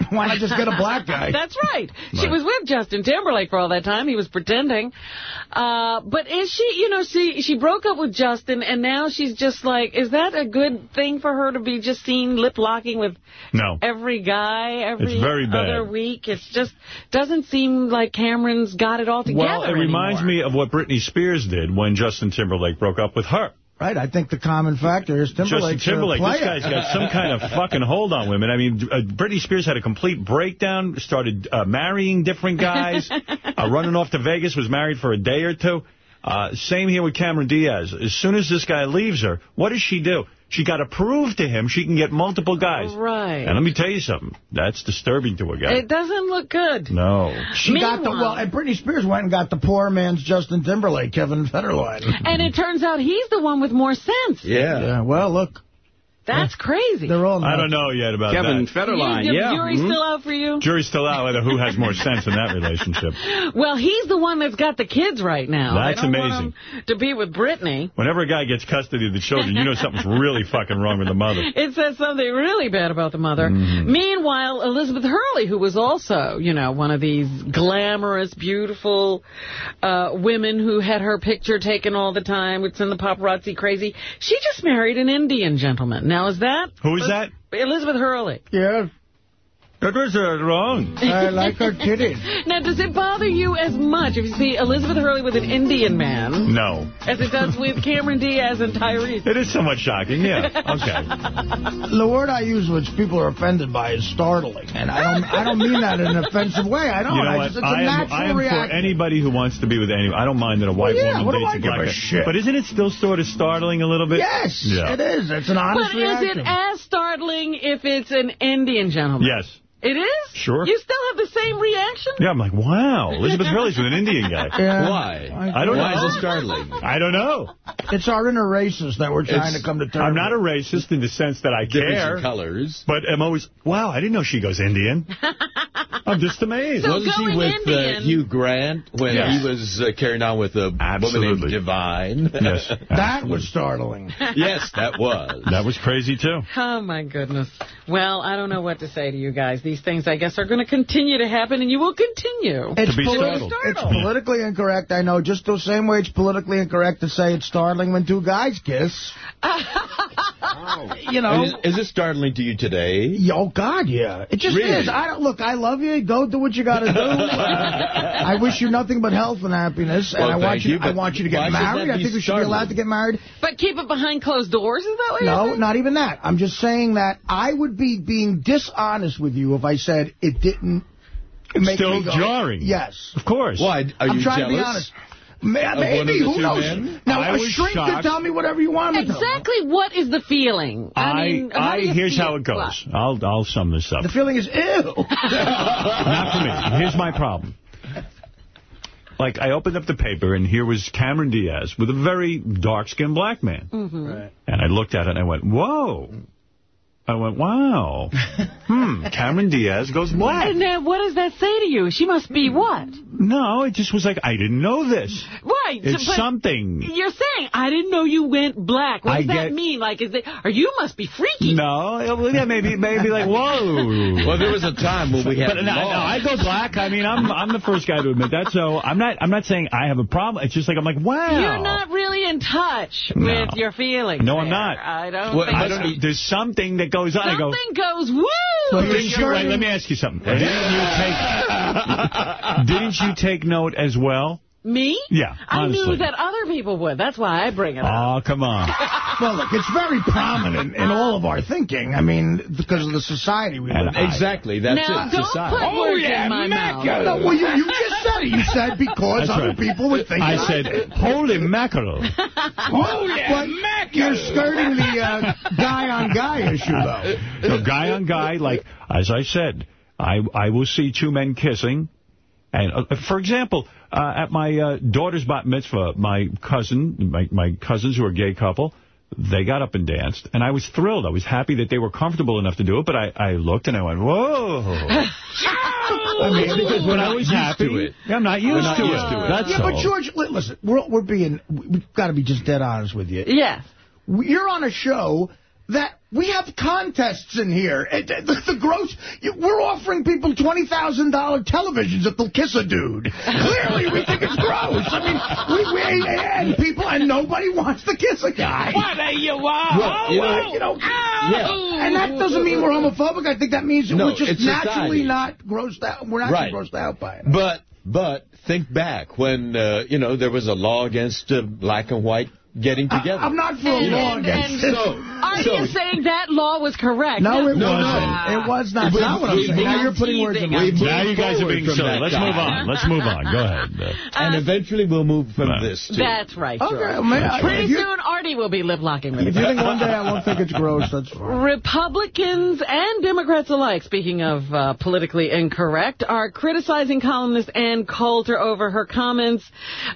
Why not just get a black guy? That's right. She was with Justin Timberlake for all that time. He was pretending. Uh, but is she, you know, she, she broke up with Justin, and now she's just like, is that a good thing for her to be just seen lip-locking with No. every guy every other week? It's just doesn't seem like Cameron's got it all together Well, it reminds me of what Britney Spears did when Justin Timberlake broke up with her. Right. I think the common factor is Justin Timberlake's a Timberlake, this player. guy's got some kind of fucking hold on women. I mean, uh, Britney Spears had a complete breakdown, started uh, marrying different guys, uh, running off to Vegas, was married for a day or two. Uh, same here with Cameron Diaz. As soon as this guy leaves her, what does she do? She got to prove to him she can get multiple guys. Right. And let me tell you something. That's disturbing to a guy. It doesn't look good. no. She got the, well, and Britney Spears went and got the poor man's Justin Timberlake, Kevin Federline. And it turns out he's the one with more sense. Yeah. Yeah, well, look, That's crazy. They're all I don't know yet about Kevin that. Federline, You- yeah. Jury's Mhm. still out for you? Jury's still out whether who has more sense in that relationship. Well, he's the one that's got the kids right now. They That's don't want amazing. him to be with Britney. Whenever a guy gets custody of the children, you know something's really fucking wrong with the mother. It says something really bad about the mother. Mm-hmm. Meanwhile, Elizabeth Hurley, who was also, you know, one of these glamorous, beautiful uh, women who had her picture taken all the time, it's in the paparazzi crazy, she just married an Indian gentleman. Now, is that... Who is that? Elizabeth Hurley. Yeah. That was uh, wrong. I like her titties. Now, does it bother you as much if you see Elizabeth Hurley with an Indian man No. as it does with Cameron Diaz and Tyrese? It is somewhat shocking, yeah. Okay. The word I use, which people are offended by, is startling, and I don't. I don't mean that in an offensive way. I don't. You know I what? just, it's a I am, natural I am for anybody who wants to be with anyone. I don't mind that a white Well, yeah, woman dates a black a guy. shit? But isn't it still sort of startling a little bit? Yes, Yeah. it is. It's an honest But is it as startling if it's an Indian gentleman? Yes. It is? Sure. You still have the same reaction? Yeah, I'm like, wow, Elizabeth Hurley's with an Indian guy. Yeah. Why? I don't know. Why know. is it startling? I don't know. It's our inner racist that we're trying It's- to come to terms I'm not a racist in the sense that I Difference care, in colors. but I'm always, wow, I didn't know she goes Indian. I'm just amazed. So Wasn't she with uh, Hugh Grant when Yes. he was uh, carrying on with a woman Absolutely. named Divine? Yes. That was startling. yes, that was. That was crazy, too. Oh, my goodness. Well, I don't know what to say to you guys. These things, I guess, are going to continue to happen, and you will continue. It's, be politi- startled. it's politically incorrect, I know, just the same way it's politically incorrect to say it's startling when two guys kiss. You know. Is, is it startling to you today? Oh, God, yeah. It just Really? is. I don't, look, I love you. Go do what you got to do. I wish you nothing but health and happiness. Well, and I want you, you, I want you to get married. I be think we should be allowed to get married. But keep it behind closed doors? Is that what you're No, not even that. I'm just saying that I would be being dishonest with you if I said it didn't It's make still me go, jarring. Yes. Of course. Why? Are I'm you trying jealous? to be honest. May- one of Maybe, who knows? men? Now, I a was shrink shocked. could tell me whatever you want to tell me. Exactly what is the feeling? I, I, mean, how I, do here's feel? how it goes. I'll, I'll sum this up. The feeling is, ew. Not for me. Here's my problem. Like, I opened up the paper, and here was Cameron Diaz with a very dark-skinned black man. Mhm. And I looked at it, and I went, whoa. I went, wow. hmm, Cameron Diaz goes black. And then what does that say to you? She must be what? No, it just was like, I didn't know this. Right. It's something. You're saying, I didn't know you went black. What I does that get- mean? Like, is it, or you must be freaky. No, well, yeah, maybe, maybe like, whoa. Well, there was a time when we had But no, no. I go black. I mean, I'm I'm the first guy to admit that. So I'm not I'm not saying I have a problem. It's just like I'm like, wow. You're not really in touch No. with your feelings. No, I'm not. I don't Well, think I don't, there's something that goes on. I go. Something goes woo. Well, in didn't you, let me ask you something. Didn't you take Didn't you take note as well? Me? Yeah, I knew that other people would. That's why I bring it up. Oh, come on. Well, look, it's very prominent in all of our thinking. I mean, because of the society we live in. Exactly, that's now, it. don't Society. put Oh, words yeah, in my mouth. No, well, you, you just said it. You said because That's other right. people would think I said, did. holy mackerel. Oh, yeah, You're skirting the uh, guy-on-guy issue, though. The guy on guy, like, as I said, I I will see two men kissing. And, uh, for example, uh, at my uh, daughter's bat mitzvah, my cousin, my, my cousins who are a gay couple, they got up and danced, and I was thrilled. I was happy that they were comfortable enough to do it, but I, I looked and I went, whoa. I mean, because when I was happy, to it. I'm not used, not to, used it. to it. That's yeah, all. but George, listen, we're, we're being, we've got to be just dead honest with you. Yeah. You're on a show that we have contests in here. And The, the gross, you- we're offering people $20,000 televisions if they'll kiss a dude. Clearly, we think it's gross. I mean, we, we and people, and nobody wants to kiss a guy. What are you Well, you know- you know, Yeah. and that doesn't mean we're homophobic. I think that means No, we're just naturally society. not grossed out. We're not Right. grossed out by it. But but think back when uh, you know there was a law against uh, black and white getting together. I'm not for a And- law and- against and- it. Are So- you saying that law was correct? No, it No, wasn't. It was not. That's We- not what I'm we- saying. we- Now you're putting words in my mouth. Now you guys are being silly. Let's guy. move on. Let's move on. Go ahead. Uh, and eventually we'll move from Right. this. To, That's right, Okay, George. man, Pretty if soon, Artie will be lip-locking with If you. you think one day I won't think it's gross, that's fine. Republicans and Democrats alike, speaking of uh, politically incorrect, are criticizing columnist Ann Coulter over her comments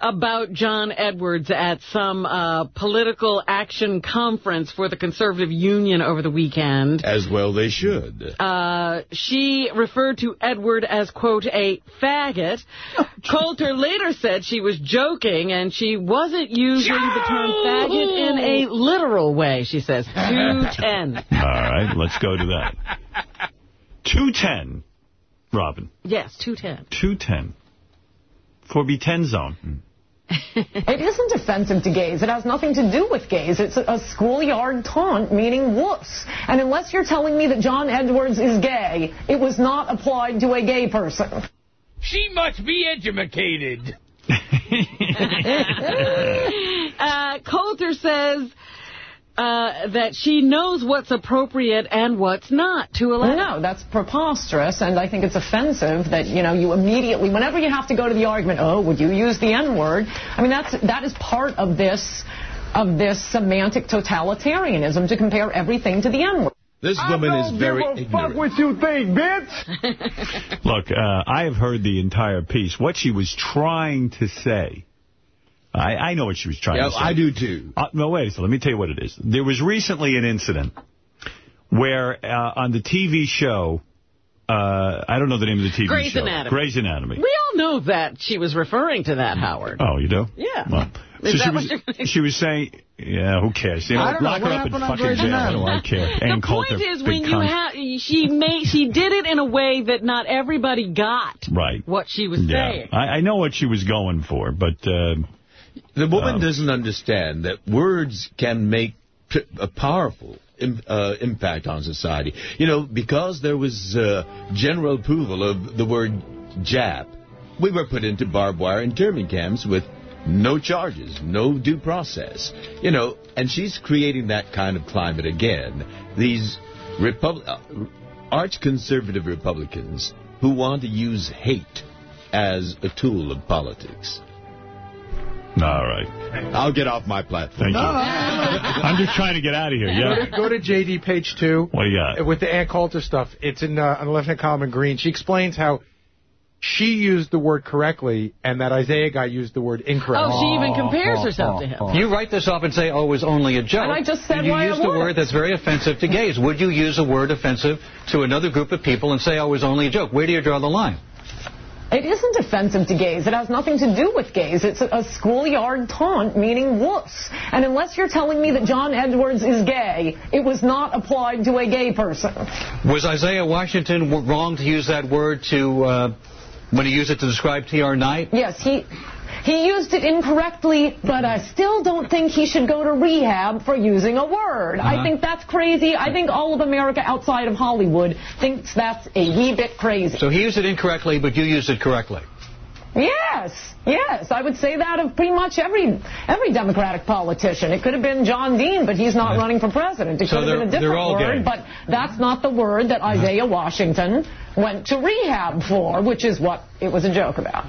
about John Edwards at some uh, uh, political action conference for the Conservative Union over the weekend. As well they should. Uh, she referred to Edward as, quote, a faggot. Coulter later said she was joking and she wasn't using the term faggot in a literal way, she says. 210. All right, let's go to that. 210, Robin. Yes, 210. 210. For B10 zone. It isn't offensive to gays. It has nothing to do with gays. It's a, a schoolyard taunt meaning wuss. And unless you're telling me that John Edwards is gay, it was not applied to a gay person. She must be educated. uh, Coulter says uh, that she knows what's appropriate and what's not to allow. No, that's preposterous, and I think it's offensive that, you know, you immediately, whenever you have to go to the argument, oh, would you use the N-word? I mean, that's that is part of this of this semantic totalitarianism to compare everything to the N-word. This woman is very Fuck what you think, bitch. Look, uh, I have heard the entire piece. What she was trying to say, I, I know what she was trying Yeah, to say. I do too. Uh, no, wait So. Let me tell you what it is. There was recently an incident where uh, on the TV show, uh, I don't know the name of the TV Grey's show. Anatomy. Grey's Anatomy. We all know that she was referring to that, Howard. Oh, you do? Yeah. Well, Is so that she what was, you're she was saying, yeah, who cares? You know, I don't know. lock What her up in fucking jail. What do Anatomy? I care? The point is big when you have she made she did it in a way that not everybody got Right. what she was Yeah, saying. I, I know what she was going for, but... Uh, The woman Um, doesn't understand that words can make a powerful im- uh, impact on society. You know, because there was uh, general approval of the word Jap, we were put into barbed wire internment camps with no charges, no due process. You know, and she's creating that kind of climate again. These uh, arch-conservative Republicans who want to use hate as a tool of politics. All right. I'll get off my platform. Thank you. I'm just trying to get out of here. Go Yeah. to, go to JD page two. What do you got? With the Ann Coulter stuff, it's in uh, on the left-hand column in green. She explains how she used the word correctly and that Isaiah guy used the word incorrectly. Oh, she even compares herself to him. You write this up and say, oh, it was only a joke. And I just said you why use it the was. word that's very offensive to gays. Would you use a word offensive to another group of people and say, oh, it was only a joke? Where do you draw the line? It isn't offensive to gays. It has nothing to do with gays. It's a, schoolyard taunt meaning wuss. And unless you're telling me that John Edwards is gay, it was not applied to a gay person. Was Isaiah Washington wrong to use that word to uh, when he used it to describe T.R. Knight? Yes, he he used it incorrectly, but I still don't think he should go to rehab for using a word. I Uh-huh. think that's crazy. I think all of America outside of Hollywood thinks that's a wee bit crazy. So he used it incorrectly, but you used it correctly. Yes, yes, I would say that of pretty much every every Democratic politician. It could have been John Dean, but he's not running for president. It So could have been a different all word, gay. but that's not the word that Isaiah Washington went to rehab for, which is what it was a joke about.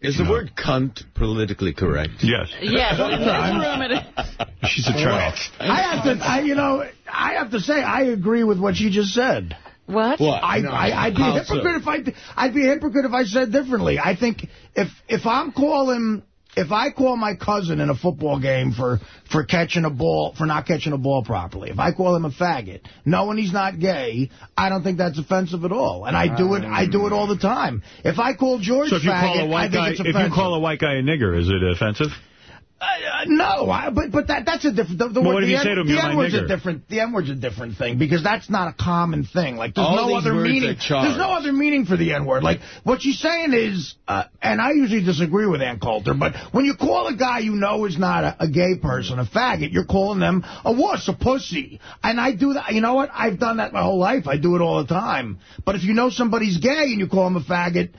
Is the word cunt politically correct? Yes. Yes, in this room it is. She's a turtle. I have to, I, you know, I have to say, I agree with what she just said. What? What? I, No. I, I'd be a How hypocrite if I, I'd be a hypocrite if I said differently. I think if if I'm calling, if I call my cousin in a football game for for catching a ball, for not catching a ball properly, if I call him a faggot, knowing he's not gay, I don't think that's offensive at all. And I do it, I do it all the time. If I call George So if you faggot, call a I white think guy, if you call a white guy a nigger, is it offensive? Uh, no, I, but but that that's a different. The, the Well, word, what if the you N- say to him, the N-word's a different. The N-word's a different thing because that's not a common thing. Like there's All no other meaning. There's no other meaning for the N-word. Like what she's saying is, uh, and I usually disagree with Ann Coulter, but when you call a guy you know is not a, a gay person a faggot, you're calling them a wuss, a pussy. And I do that. You know what? I've done that my whole life. I do it all the time. But if you know somebody's gay and you call him a faggot.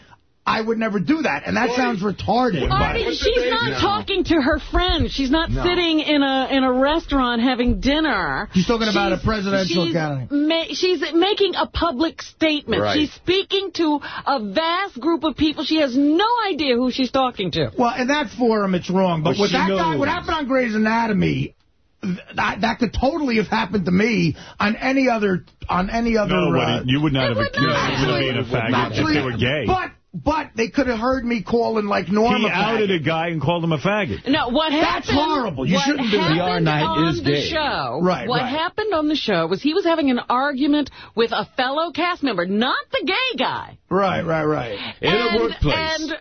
I would never do that, and that sounds retarded. but- Artie, she's not No. talking to her friend. She's not No. sitting in a in a restaurant having dinner. She's talking about a presidential she's candidate. Ma she's making a public statement. Right. She's speaking to a vast group of people. She has no idea who she's talking to. Well, in that forum, it's wrong. But But with she that guy, knows. what happened on Grey's Anatomy, that that could totally have happened to me on any other on any other. No, uh, you would not have accused them of being a faggot if they were gay. But But they could have heard me calling like Norma. He outed a guy and called him a faggot. No, what happened? That's horrible. You shouldn't do that. happened T.R. Knight on is the gay. show. Right, What right. happened on the show was he was having an argument with a fellow cast member, not the gay guy. Right, right, right. In and, a workplace. And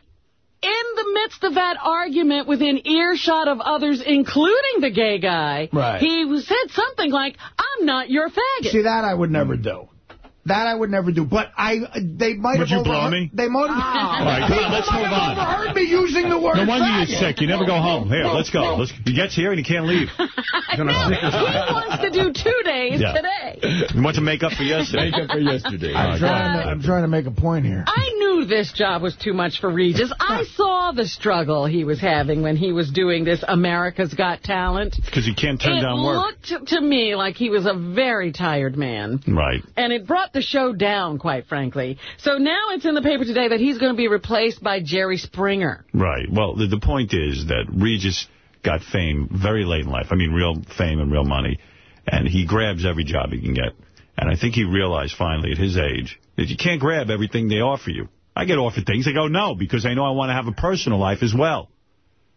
in the midst of that argument, within earshot of others, including the gay guy, Right. he said something like, I'm not your faggot. See, that I would never do. That I would never do. But I, they might Would have you blow me? They might have. Ah. All right, come on, let's move might on. have overheard me using the word No wonder faggot. you're sick. You never go home. Here, let's go. Let's, he gets here and he can't leave. he wants to do two days Yeah. today. He wants to make up for yesterday. Make up for yesterday. I'm trying, to, I'm trying to make a point here. I knew this job was too much for Regis. I saw the struggle he was having when he was doing this America's Got Talent. Because he can't turn it down work. It looked to me like he was a very tired man. Right. And it brought the show down, quite frankly. So now it's in the paper today that he's going to be replaced by Jerry Springer. Right. Well, the, the point is that Regis got fame very late in life. I mean, real fame and real money. And he grabs every job he can get. And I think he realized finally at his age that you can't grab everything they offer you. I get offered things. I go, no, because I know I want to have a personal life as well.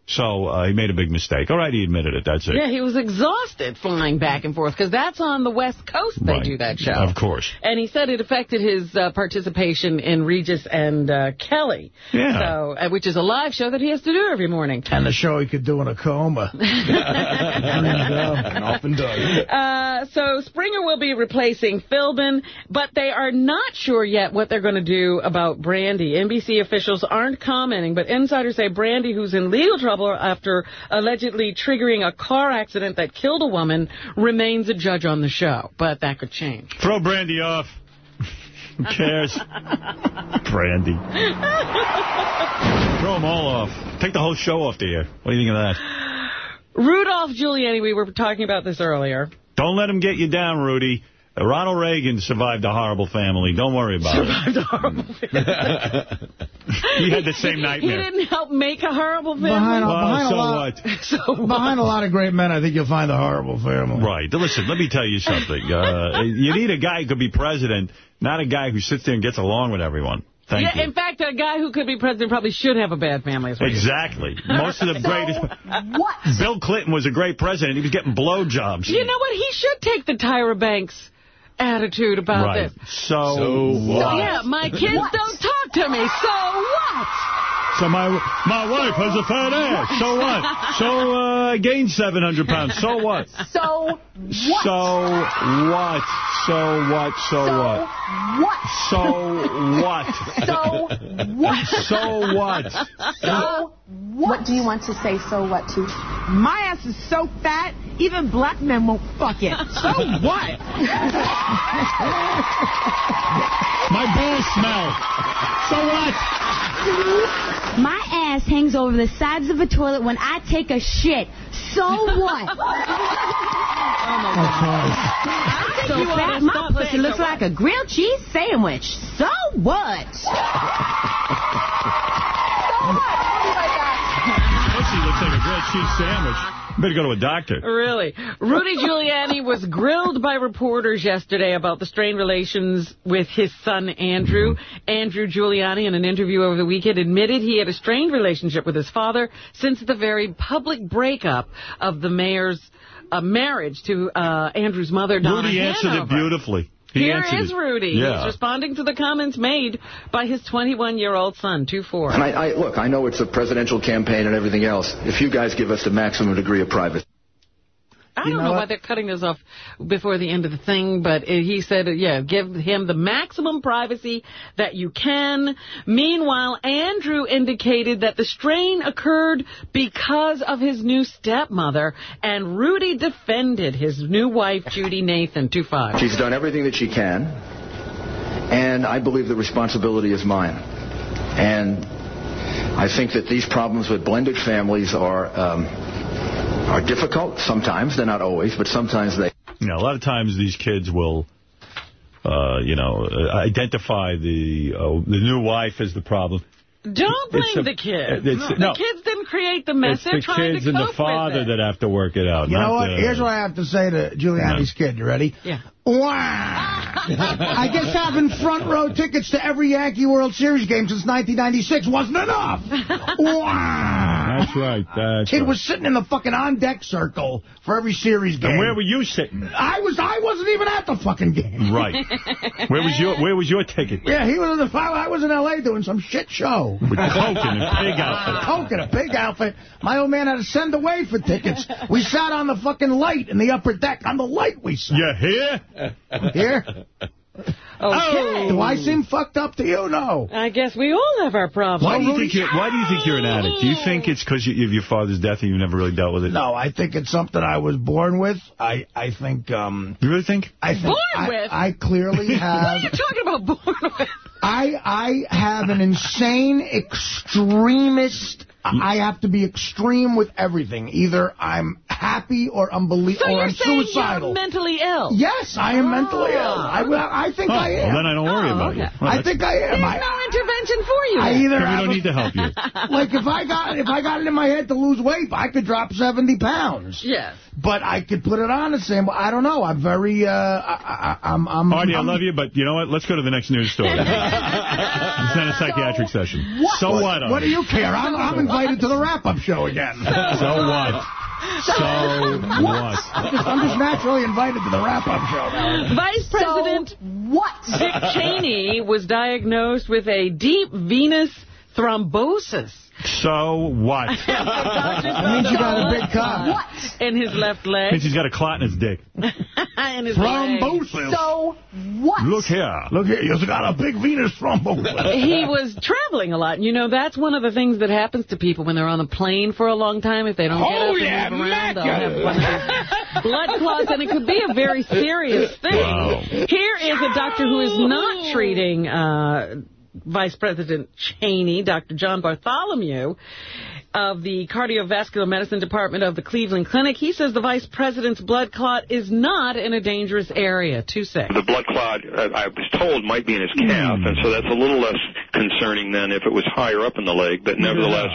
So uh, he made a big mistake. All right, he admitted it. That's it. Yeah, he was exhausted flying back and forth because that's on the West Coast they Right. do that show. Of course. And he said it affected his uh, participation in Regis and uh, Kelly. Yeah. So, uh, which is a live show that he has to do every morning. And the show he could do in a coma. and often does. Uh, so Springer will be replacing Philbin, but they are not sure yet what they're going to do about Brandy. NBC officials aren't commenting, but insiders say Brandy, who's in legal trouble after allegedly triggering a car accident that killed a woman, remains a judge on the show. But that could change. Throw Brandy off. Who cares? Brandy. Throw them all off. Take the whole show off the air. What do you think of that? Rudolph Giuliani, we were talking about this earlier. Don't let him get you down, Rudy. Ronald Reagan survived a horrible family. Don't worry about Survived a horrible it. he had the same nightmare. He nightmare. didn't help make a horrible family. Behind, Well, behind, so a lot, what? behind a lot of great men, I think you'll find a horrible family. Right. Listen, let me tell you something. Uh, you need a guy who could be president, not a guy who sits there and gets along with everyone. Thank yeah, you. in fact, a guy who could be president probably should have a bad family. is what Exactly. Most of the greatest. What? Bill Clinton was a great president. He was getting blowjobs. You know what? He should take the Tyra Banks attitude about Right. this. So, So, what? yeah, my kids don't talk to me. So what? So my my wife has a fat ass. So what? So uh, I gained 700 pounds. So what? So what? So what? So what? So what? What? So what? So what? So what? So what do you want to say so what to? My ass is so fat, even black men won't fuck it. So what? My balls smell. So what? My ass hangs over the sides of a toilet when I take a shit. So what? I'm so You fat, my pussy looks so like a grilled cheese sandwich. So what? Pussy looks like a grilled cheese sandwich. Better go to a doctor. Really? Rudy Giuliani was grilled by reporters yesterday about the strained relations with his son, Andrew. Andrew Giuliani, in an interview over the weekend, admitted he had a strained relationship with his father since the very public breakup of the mayor's uh, marriage to uh, Andrew's mother, Donna Rudy answered it beautifully. He Here answered is. Rudy. Yeah. He's responding to the comments made by his 21-year-old son, 2-4. And I, I look, I know it's a presidential campaign and everything else. If you guys give us the maximum degree of privacy. I don't know, why they're cutting this off before the end of the thing, but uh, he said, yeah, give him the maximum privacy that you can. Meanwhile, Andrew indicated that the strain occurred because of his new stepmother, and Rudy defended his new wife, Judy Nathan, 2-5. She's done everything that she can, and I believe the responsibility is mine. And I think that these problems with blended families are um, are difficult sometimes. They're not always, but sometimes they. You know, a lot of times these kids will, uh, you know, uh, identify the uh, the new wife as the problem. Don't It's blame a- the kids. it's- the no. kids didn't create the mess. It's They're the trying kids to and cope the father with it. that have to work it out. You know what? the- Here's what I have to say to Giuliani's kid. You ready? Yeah. Wow. I guess having front row tickets to every Yankee World Series game since 1996 wasn't enough. Wow. That's right. That's Kid right. was sitting in the fucking on-deck circle for every series game. And where were you sitting? I was. I wasn't even at the fucking game. Right. Where was your Where was your ticket? Yeah, he was in the. I was in L.A. doing some shit show. With Coke and a pig outfit. Coke and a pig outfit. My old man had to send away for tickets. We sat on the fucking light in the upper deck. On the light we sat. You here? Here? Okay. Do I seem fucked up to you? No. I guess we all have our problems. Why do you think you're Why do you think you're an addict? Do you think it's because you, of your father's death and you never really dealt with it? No, I think it's something I was born with. I I think. um You really think? I think Born I, with? I clearly have... What have. are you talking about born with? I I have an insane extremist. I have to be extreme with everything. Either I'm happy or unbelievable So or you're I'm saying suicidal. you're mentally ill? Yes, I am mentally ill. Ah. I, well, I think Oh, I am. well, then I don't worry Oh, about okay. you. Well, I think I am. There's I, no intervention for you. I either then we don't a- need to help you. like if I got if I got it in my head to lose weight, I could drop 70 pounds. Yes. But I could put it on and say, well, I don't know. I'm very, uh, I, I, I'm, I'm. Artie, I I'm- love you, but you know what? Let's go to the next news story. it's not a psychiatric session. So what? What do you care? I'm, I'm invited to the wrap-up show again. So what? So what? I'm just, I'm just naturally invited to the wrap-up show now. Vice President What? Dick Cheney was diagnosed with a deep venous thrombosis. So what? That means you got a big cock. What? In his left leg. Means he's got a clot in his dick. in his leg. Thrombosis. So what? Look here. Look here, you've got a big venous thrombosis. He was traveling a lot. You know, that's one of the things that happens to people when they're on a plane for a long time. If they don't get up Holy and move around, they'll mackerel. have one of these blood clots, and it could be a very serious thing. Wow. Here is a doctor who is not treating uh, Vice President Cheney, Dr. John Bartholomew, of the cardiovascular medicine department of the Cleveland Clinic. He says the vice president's blood clot is not in a dangerous area. Too sick. The blood clot, uh, I was told, might be in his calf, and so that's a little less concerning than if it was higher up in the leg. But nevertheless,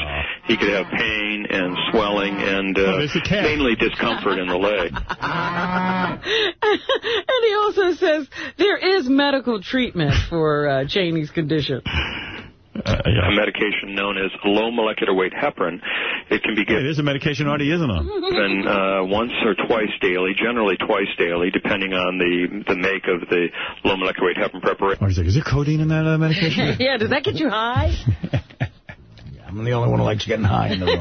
he could have pain and swelling and uh, Well, it's a calf. mainly discomfort in the leg. and he also says there is medical treatment for uh, Cheney's condition. Uh, yeah. A medication known as low molecular weight heparin. It can be Hey, given there's a medication Artie isn't on. uh, once or twice daily, generally twice daily, depending on the the make of the low molecular weight heparin preparation. Artie's like, is there codeine in that uh, medication? yeah, does that get you high? I'm the only one who likes getting high in the room.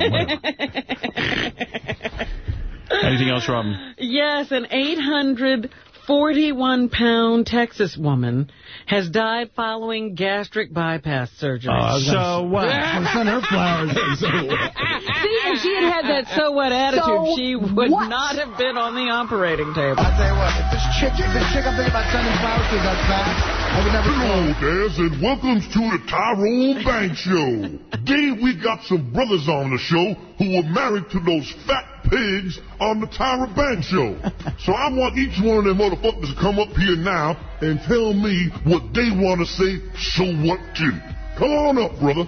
Anything else, Robin? yes, an 841-pound Texas woman has died following gastric bypass surgery. Uh, so what? Send her flowers. See, if she had had that so what attitude, So she would what? not have been on the operating table. I'll tell you what, if this chick, if this chick I'm thinking about sending flowers to got fat, I would never Hello, Des, and welcome to the Tyrone Bank Show. Today we got some brothers on the show who were married to those fat pigs on the Tyra Bank Show. So I want each one of them motherfuckers to come up here now and tell me what they want to say, so what to. Come on up, brother.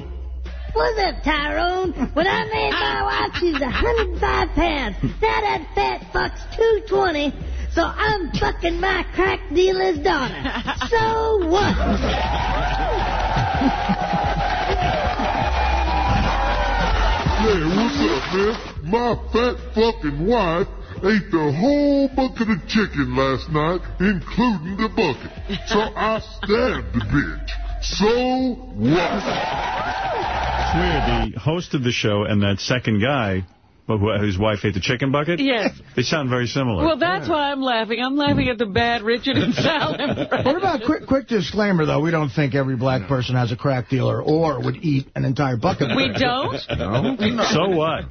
What's up, Tyrone? When I made my wife, she was 105 pounds. Now that fat fuck's 220, so I'm fucking my crack dealer's daughter. So what? Hey, what's up, man? My fat fucking wife ate the whole bucket of chicken last night, including the bucket. So I stabbed the bitch. So what? It's weird. The host of the show and that second guy, who- whose wife ate the chicken bucket, Yes. they sound very similar. Well, that's why I'm laughing. I'm laughing at the bad Richard and Sal impression. What about quick quick disclaimer though? We don't think every black person has a crack dealer or would eat an entire bucket. We don't? No. So what?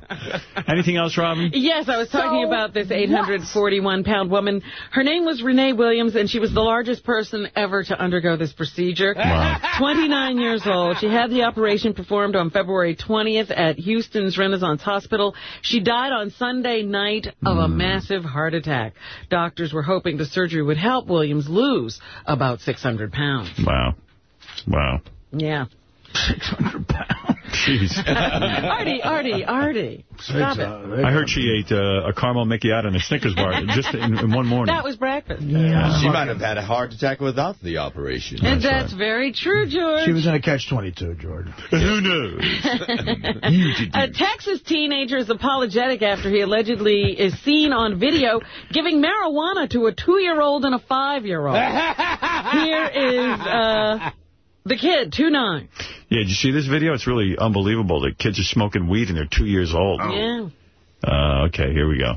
Anything else, Robin? Yes, I was talking about this 841-pound woman. Her name was Renee Williams, and she was the largest person ever to undergo this procedure. Wow. 29 years old. She had the operation performed on February 20th at Houston's Renaissance Hospital. She died on Sunday night of a hmm. massive heart attack. Doctors were hoping the surgery would help Williams lose about 600 pounds. Wow. Wow. Yeah. 600 pounds. Jeez. Artie, Artie, Artie. Stop it. I heard she ate uh, a caramel macchiato and a Snickers bar just in, in one morning. That was breakfast. She might have had a heart attack without the operation. And that's very true, George. She was in a catch-22, George. Who knows? A Texas teenager is apologetic after he allegedly is seen on video giving marijuana to a two-year-old and a five-year-old. Here is uh, the kid, 2'9". Yeah, did you see this video? It's really unbelievable. The kids are smoking weed and they're two years old. Yeah. Uh, okay, here we go.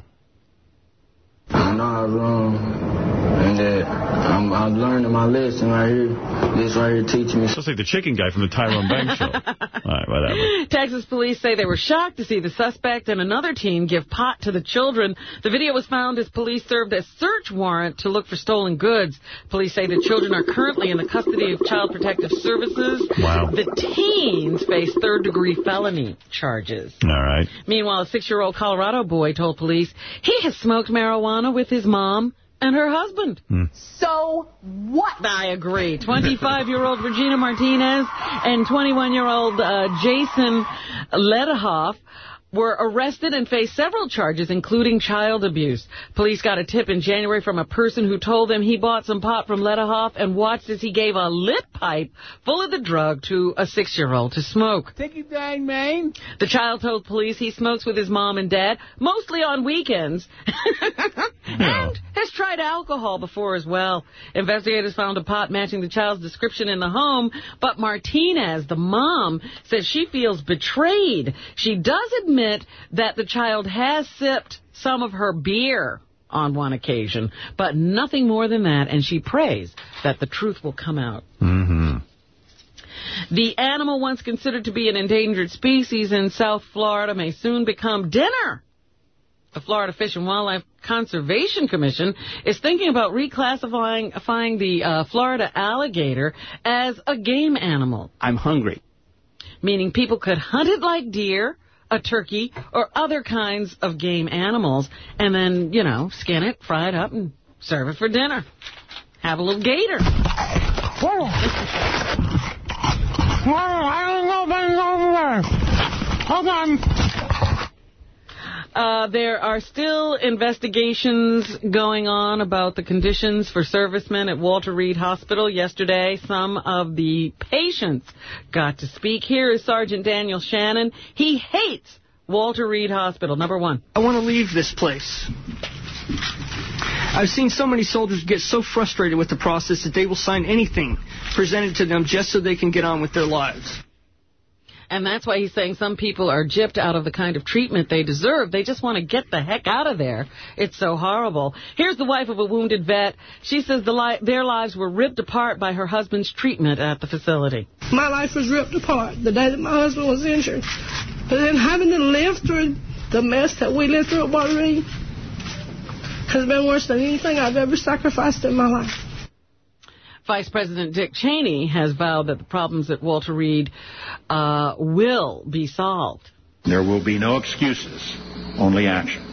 I know I was wrong, and that I'm, I'm learning my lesson right here. This right here teaching me. Looks like the chicken guy from the Tyrone Banks show. All right, whatever. Texas police say they were shocked to see the suspect and another teen give pot to the children. The video was found as police served a search warrant to look for stolen goods. Police say the children are currently in the custody of Child Protective Services. Wow. The teens face third-degree felony charges. All right. Meanwhile, a six-year-old Colorado boy told police he has smoked marijuana with his mom and her husband. So what? I agree. 25-year-old Regina Martinez and 21-year-old uh, Jason Ledehoff were arrested and faced several charges, including child abuse. Police got a tip in January from a person who told them he bought some pot from Ledehoff and watched as he gave a lit pipe full of the drug to a six-year-old to smoke. Take it down, man. The child told police he smokes with his mom and dad, mostly on weekends, and has tried alcohol before as well. Investigators found a pot matching the child's description in the home, but Martinez, the mom, says she feels betrayed. She does admit that the child has sipped some of her beer on one occasion, but nothing more than that, and she prays that the truth will come out. Mm-hmm. The animal once considered to be an endangered species in South Florida may soon become dinner. The Florida Fish and Wildlife Conservation Commission is thinking about reclassifying the uh, Florida alligator as a game animal, I'm hungry. meaning people could hunt it like deer, a turkey, or other kinds of game animals, and then, you know, skin it, fry it up, and serve it for dinner. Have a little gator. I don't know if over there. Hold on. Uh, there are still investigations going on about the conditions for servicemen at Walter Reed Hospital. Yesterday, some of the patients got to speak. Here is Sergeant Daniel Shannon. He hates Walter Reed Hospital, number one. I want to leave this place. I've seen so many soldiers get so frustrated with the process that they will sign anything presented to them just so they can get on with their lives. And that's why he's saying some people are gypped out of the kind of treatment they deserve. They just want to get the heck out of there. It's so horrible. Here's the wife of a wounded vet. She says the li their lives were ripped apart by her husband's treatment at the facility. My life was ripped apart the day that my husband was injured. But then having to live through the mess that we lived through at Walter has been worse than anything I've ever sacrificed in my life. Vice President Dick Cheney has vowed that the problems at Walter Reed uh, will be solved. There will be no excuses, only action.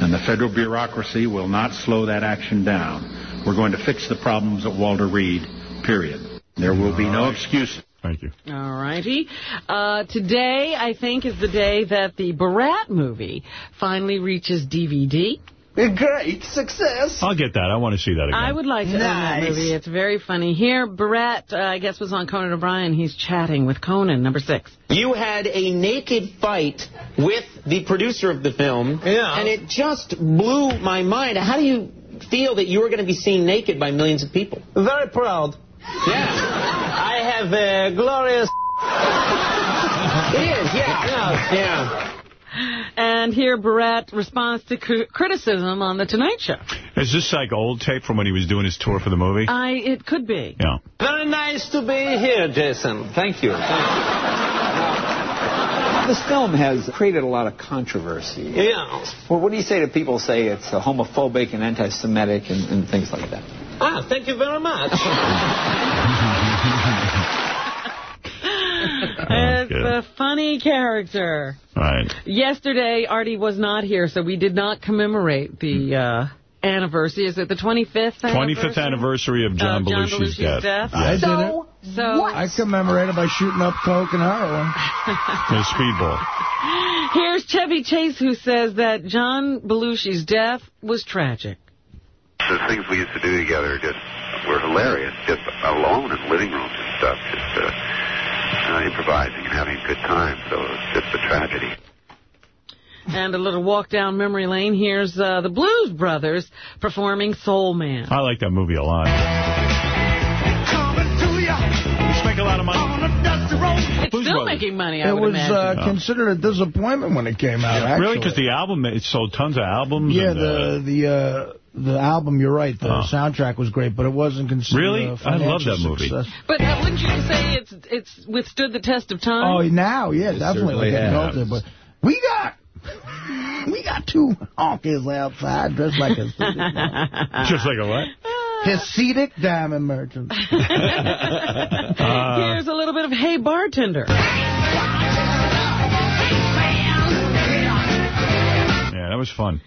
And the federal bureaucracy will not slow that action down. We're going to fix the problems at Walter Reed, period. There will be no excuses. Thank you. All righty. Uh, today, I think, is the day that the Borat movie finally reaches DVD. A great success. I'll get that. I want to see that again. I would like to own that Nice. movie. It's very funny. Here, Borat, uh, I guess, was on Conan O'Brien. He's chatting with Conan, number six. You had a naked fight with the producer of the film, Yeah. and it just blew my mind. How do you feel that you were going to be seen naked by millions of people? Very proud. Yeah. I have a glorious. It is, yeah. Yeah. And here, Borat responds to criticism on The Tonight Show. Is this like old tape from when he was doing his tour for the movie? I It could be. Yeah. Very nice to be here, Jason. Thank you. This film has created a lot of controversy. Yeah. Well, what do you say to people say it's uh, homophobic and anti-Semitic and, and things like that? Ah, thank you very much. It's a funny character. Right. Yesterday, Artie was not here, so we did not commemorate the uh, anniversary. Is it the 25th anniversary? 25th anniversary of John Of John Belushi's Belushi's death. death. Yes. So So I commemorated by shooting up coke and heroin. The speedball. Here's Chevy Chase who says that John Belushi's death was tragic. The things we used to do together just were hilarious, just alone in living rooms and stuff, just uh, uh, improvising and having a good time. So it's just a tragedy. And a little walk down memory lane. Here's uh, the Blues Brothers performing Soul Man. I like that movie a lot. Let's make a lot of money. It's still making money, I It would was imagine. uh, considered a disappointment when it came out, actually. Really? Because the album, it sold tons of albums. Yeah, and, uh, the the uh, the album, you're right, the Oh. soundtrack was great, but it wasn't considered Really? a I love that financial movie. success. But uh, wouldn't you say it's it's withstood the test of time? Oh, now, yeah, It definitely. certainly Like it has. but we got we got two honkies outside dressed like a Just like a what? Hasidic diamond merchant. Uh, Here's a little bit of Hey Bartender. Yeah, that was fun.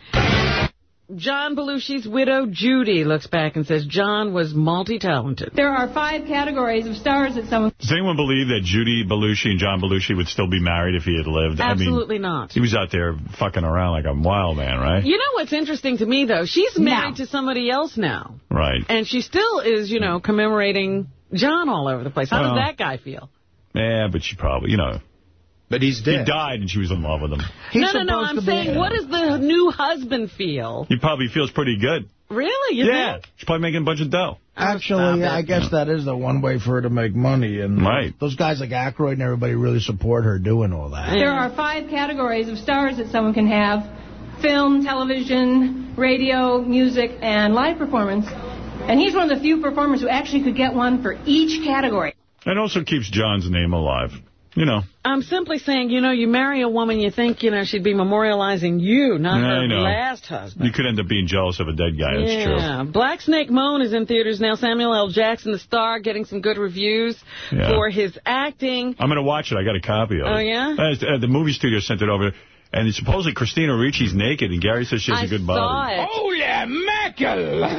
John Belushi's widow, Judy, looks back and says John was multi-talented. There are five categories of stars that someone... Does anyone believe that Judy Belushi and John Belushi would still be married if he had lived? I mean, Absolutely not. he was out there fucking around like a wild man, right? You know what's interesting to me, though? She's married to somebody else now. Right. And she still is, you know, commemorating John all over the place. How Well, does that guy feel? Yeah, but she probably, you know. But he's dead. He died and she was in love with him. no, no, no. I'm saying, what does the new husband feel? He probably feels pretty good. Really? You yeah. think? She's probably making a bunch of dough. Actually, I guess that is the one way for her to make money. And Right. those guys like Aykroyd and everybody really support her doing all that. There are five categories of stars that someone can have. Film, television, radio, music, and live performance. And he's one of the few performers who actually could get one for each category. And also keeps John's name alive. You know. I'm simply saying, you know, you marry a woman, you think, you know, she'd be memorializing you, not Yeah, her last husband. You could end up being jealous of a dead guy. That's true. yeah. Black Snake Moan is in theaters now. Samuel L. Jackson, the star, getting some good reviews Yeah. for his acting. I'm going to watch it. I got a copy of it. Oh, yeah? Uh, the movie studio sent it over. And supposedly Christina Ricci's naked, and Gary says she has I a good saw body. it. Oh, Holy mackerel!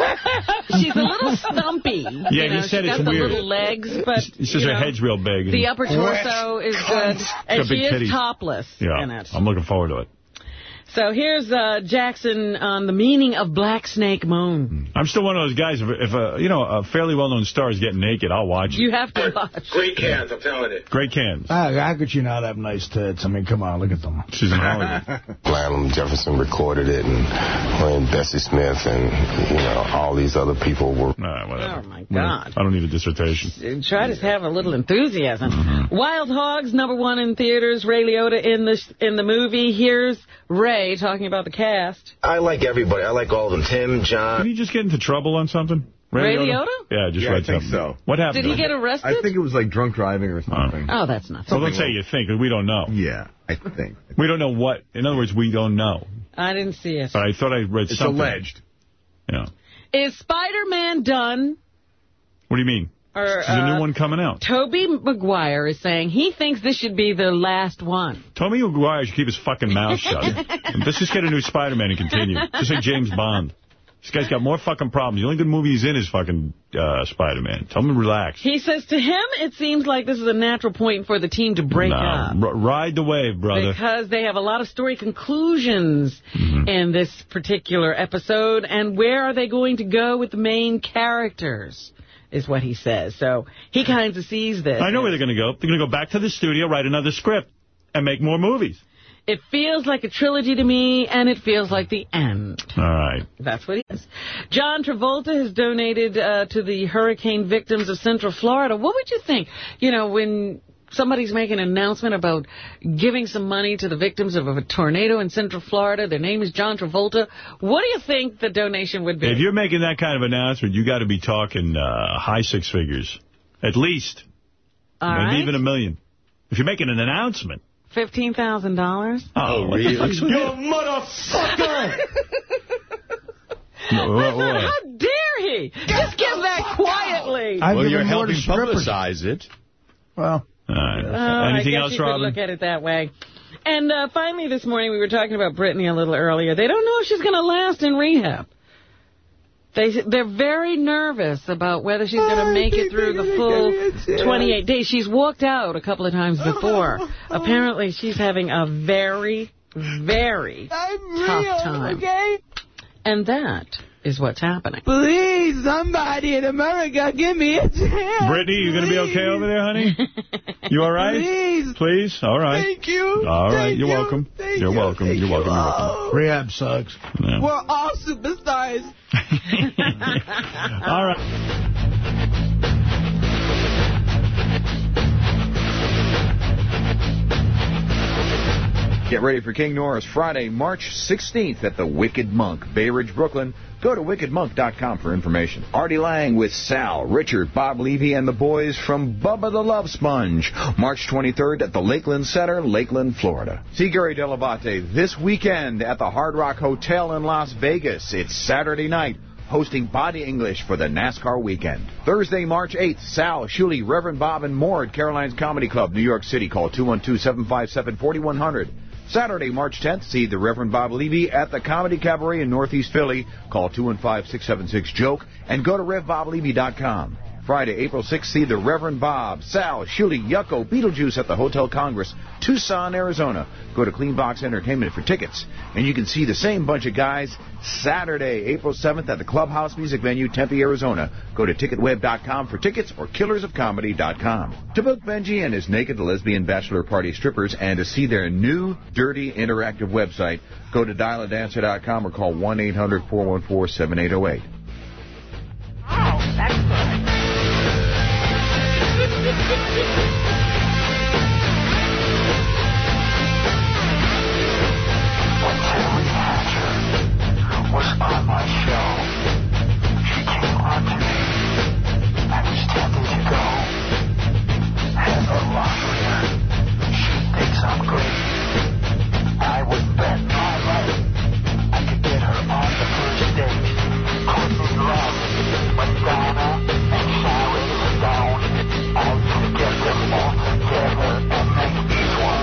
She's a little stumpy. Yeah, you he know, said she's it's got the weird. little legs, but He says you her know, head's real big. The upper torso is good, and got she is titties. topless Yeah, in it. I'm looking forward to it. So here's uh, Jackson on the meaning of Black Snake Moan. I'm still one of those guys. If, if a you know a fairly well-known star is getting naked, I'll watch it. You have to watch. Great cans, I'm telling you. Great cans. Ah, how could you not have nice tits? I mean, come on, look at them. She's in Hollywood. Lionel Jefferson recorded it, and when Bessie Smith and you know all these other people were. Nah, whatever. Oh, my God. I don't need a dissertation. Try to have a little enthusiasm. Mm-hmm. Wild Hogs, number one in theaters. Ray Liotta in the in the movie. Here's Ray talking about the cast. I like everybody. I like all of them. Tim, John. Did he just get into trouble on something? Ray Liotta? Yeah, just Yeah, read I think something. so. What happened? Did he to get arrested? I think it was like drunk driving or oh. something. Oh, that's not. Well, don't say you think. 'cause We don't know. Yeah, I think. We don't know what. In other words, we don't know. I didn't see it. But I thought I read It's something. alleged. Yeah. Is Spider-Man done? What do you mean? Or, There's a uh, new one coming out. Tobey Maguire is saying he thinks this should be the last one. Tobey Maguire should keep his fucking mouth shut. Let's just get a new Spider-Man and continue. Just like James Bond. This guy's got more fucking problems. The only good movie he's in is fucking uh, Spider-Man. Tell him to relax. He says to him, it seems like this is a natural point for the team to break Nah, up. ride the wave, brother. Because they have a lot of story conclusions Mm-hmm. in this particular episode. And where are they going to go with the main characters, is what he says. So he kind of sees this. I know where they're going to go. They're going to go back to the studio, write another script, and make more movies. It feels like a trilogy to me, and it feels like the end. All right. That's what he is. John Travolta has donated uh, to the hurricane victims of Central Florida. What would you think, you know, when somebody's making an announcement about giving some money to the victims of a tornado in Central Florida? Their name is John Travolta. What do you think the donation would be? If you're making that kind of announcement, you got to be talking uh, high six figures. At least. All Maybe right. even a million. If you're making an announcement. $15,000? Oh, really? You motherfucker! No, what- what? How dare he? Just give that quietly. I've well, you're more to helping publicize it. Well, All right. Oh, Anything I guess else, you could Robin? look at it that way. And uh, finally this morning we were talking about Britney a little earlier. They don't know if she's going to last in rehab. They, they're very nervous about whether she's going to make it through the full 28 days. She's walked out a couple of times before. Apparently, she's having a very, very tough time. okay? And that is what's happening. Please, somebody in America, give me a chance. Britney, you going to be okay over there, honey? You all right? Please. Please? All right. Thank you. All right, Thank you're you. welcome. Thank You're you. welcome. Thank You're welcome. You're welcome. Oh. Rehab sucks. Yeah. We're all superstars. All right. Get ready for King Norris Friday, March 16th at the Wicked Monk, Bay Ridge, Brooklyn. Go to wickedmonk.com for information. Artie Lange with Sal, Richard, Bob Levy, and the boys from Bubba the Love Sponge. March 23rd at the Lakeland Center, Lakeland, Florida. See Gary Dell'Abate this weekend at the Hard Rock Hotel in Las Vegas. It's Saturday night hosting Body English for the NASCAR weekend. Thursday, March 8th, Sal, Shuli, Reverend Bob, and more at Caroline's Comedy Club, New York City. Call 212-757-4100. Saturday, March 10th, see the Reverend Bob Levy at the Comedy Cabaret in Northeast Philly. Call 215-676-JOKE and go to RevBobLevy.com. Friday, April 6th, see the Reverend Bob, Sal, Shuli, Yucko, Beetlejuice at the Hotel Congress, Tucson, Arizona. Go to Cleanbox Entertainment for tickets. And you can see the same bunch of guys Saturday, April 7th at the Clubhouse Music Venue, Tempe, Arizona. Go to ticketweb.com for tickets or killersofcomedy.com. To book Benjy and his naked lesbian bachelor party strippers and to see their new, dirty, interactive website, go to dialadancer.com or call 1-800-414-7808.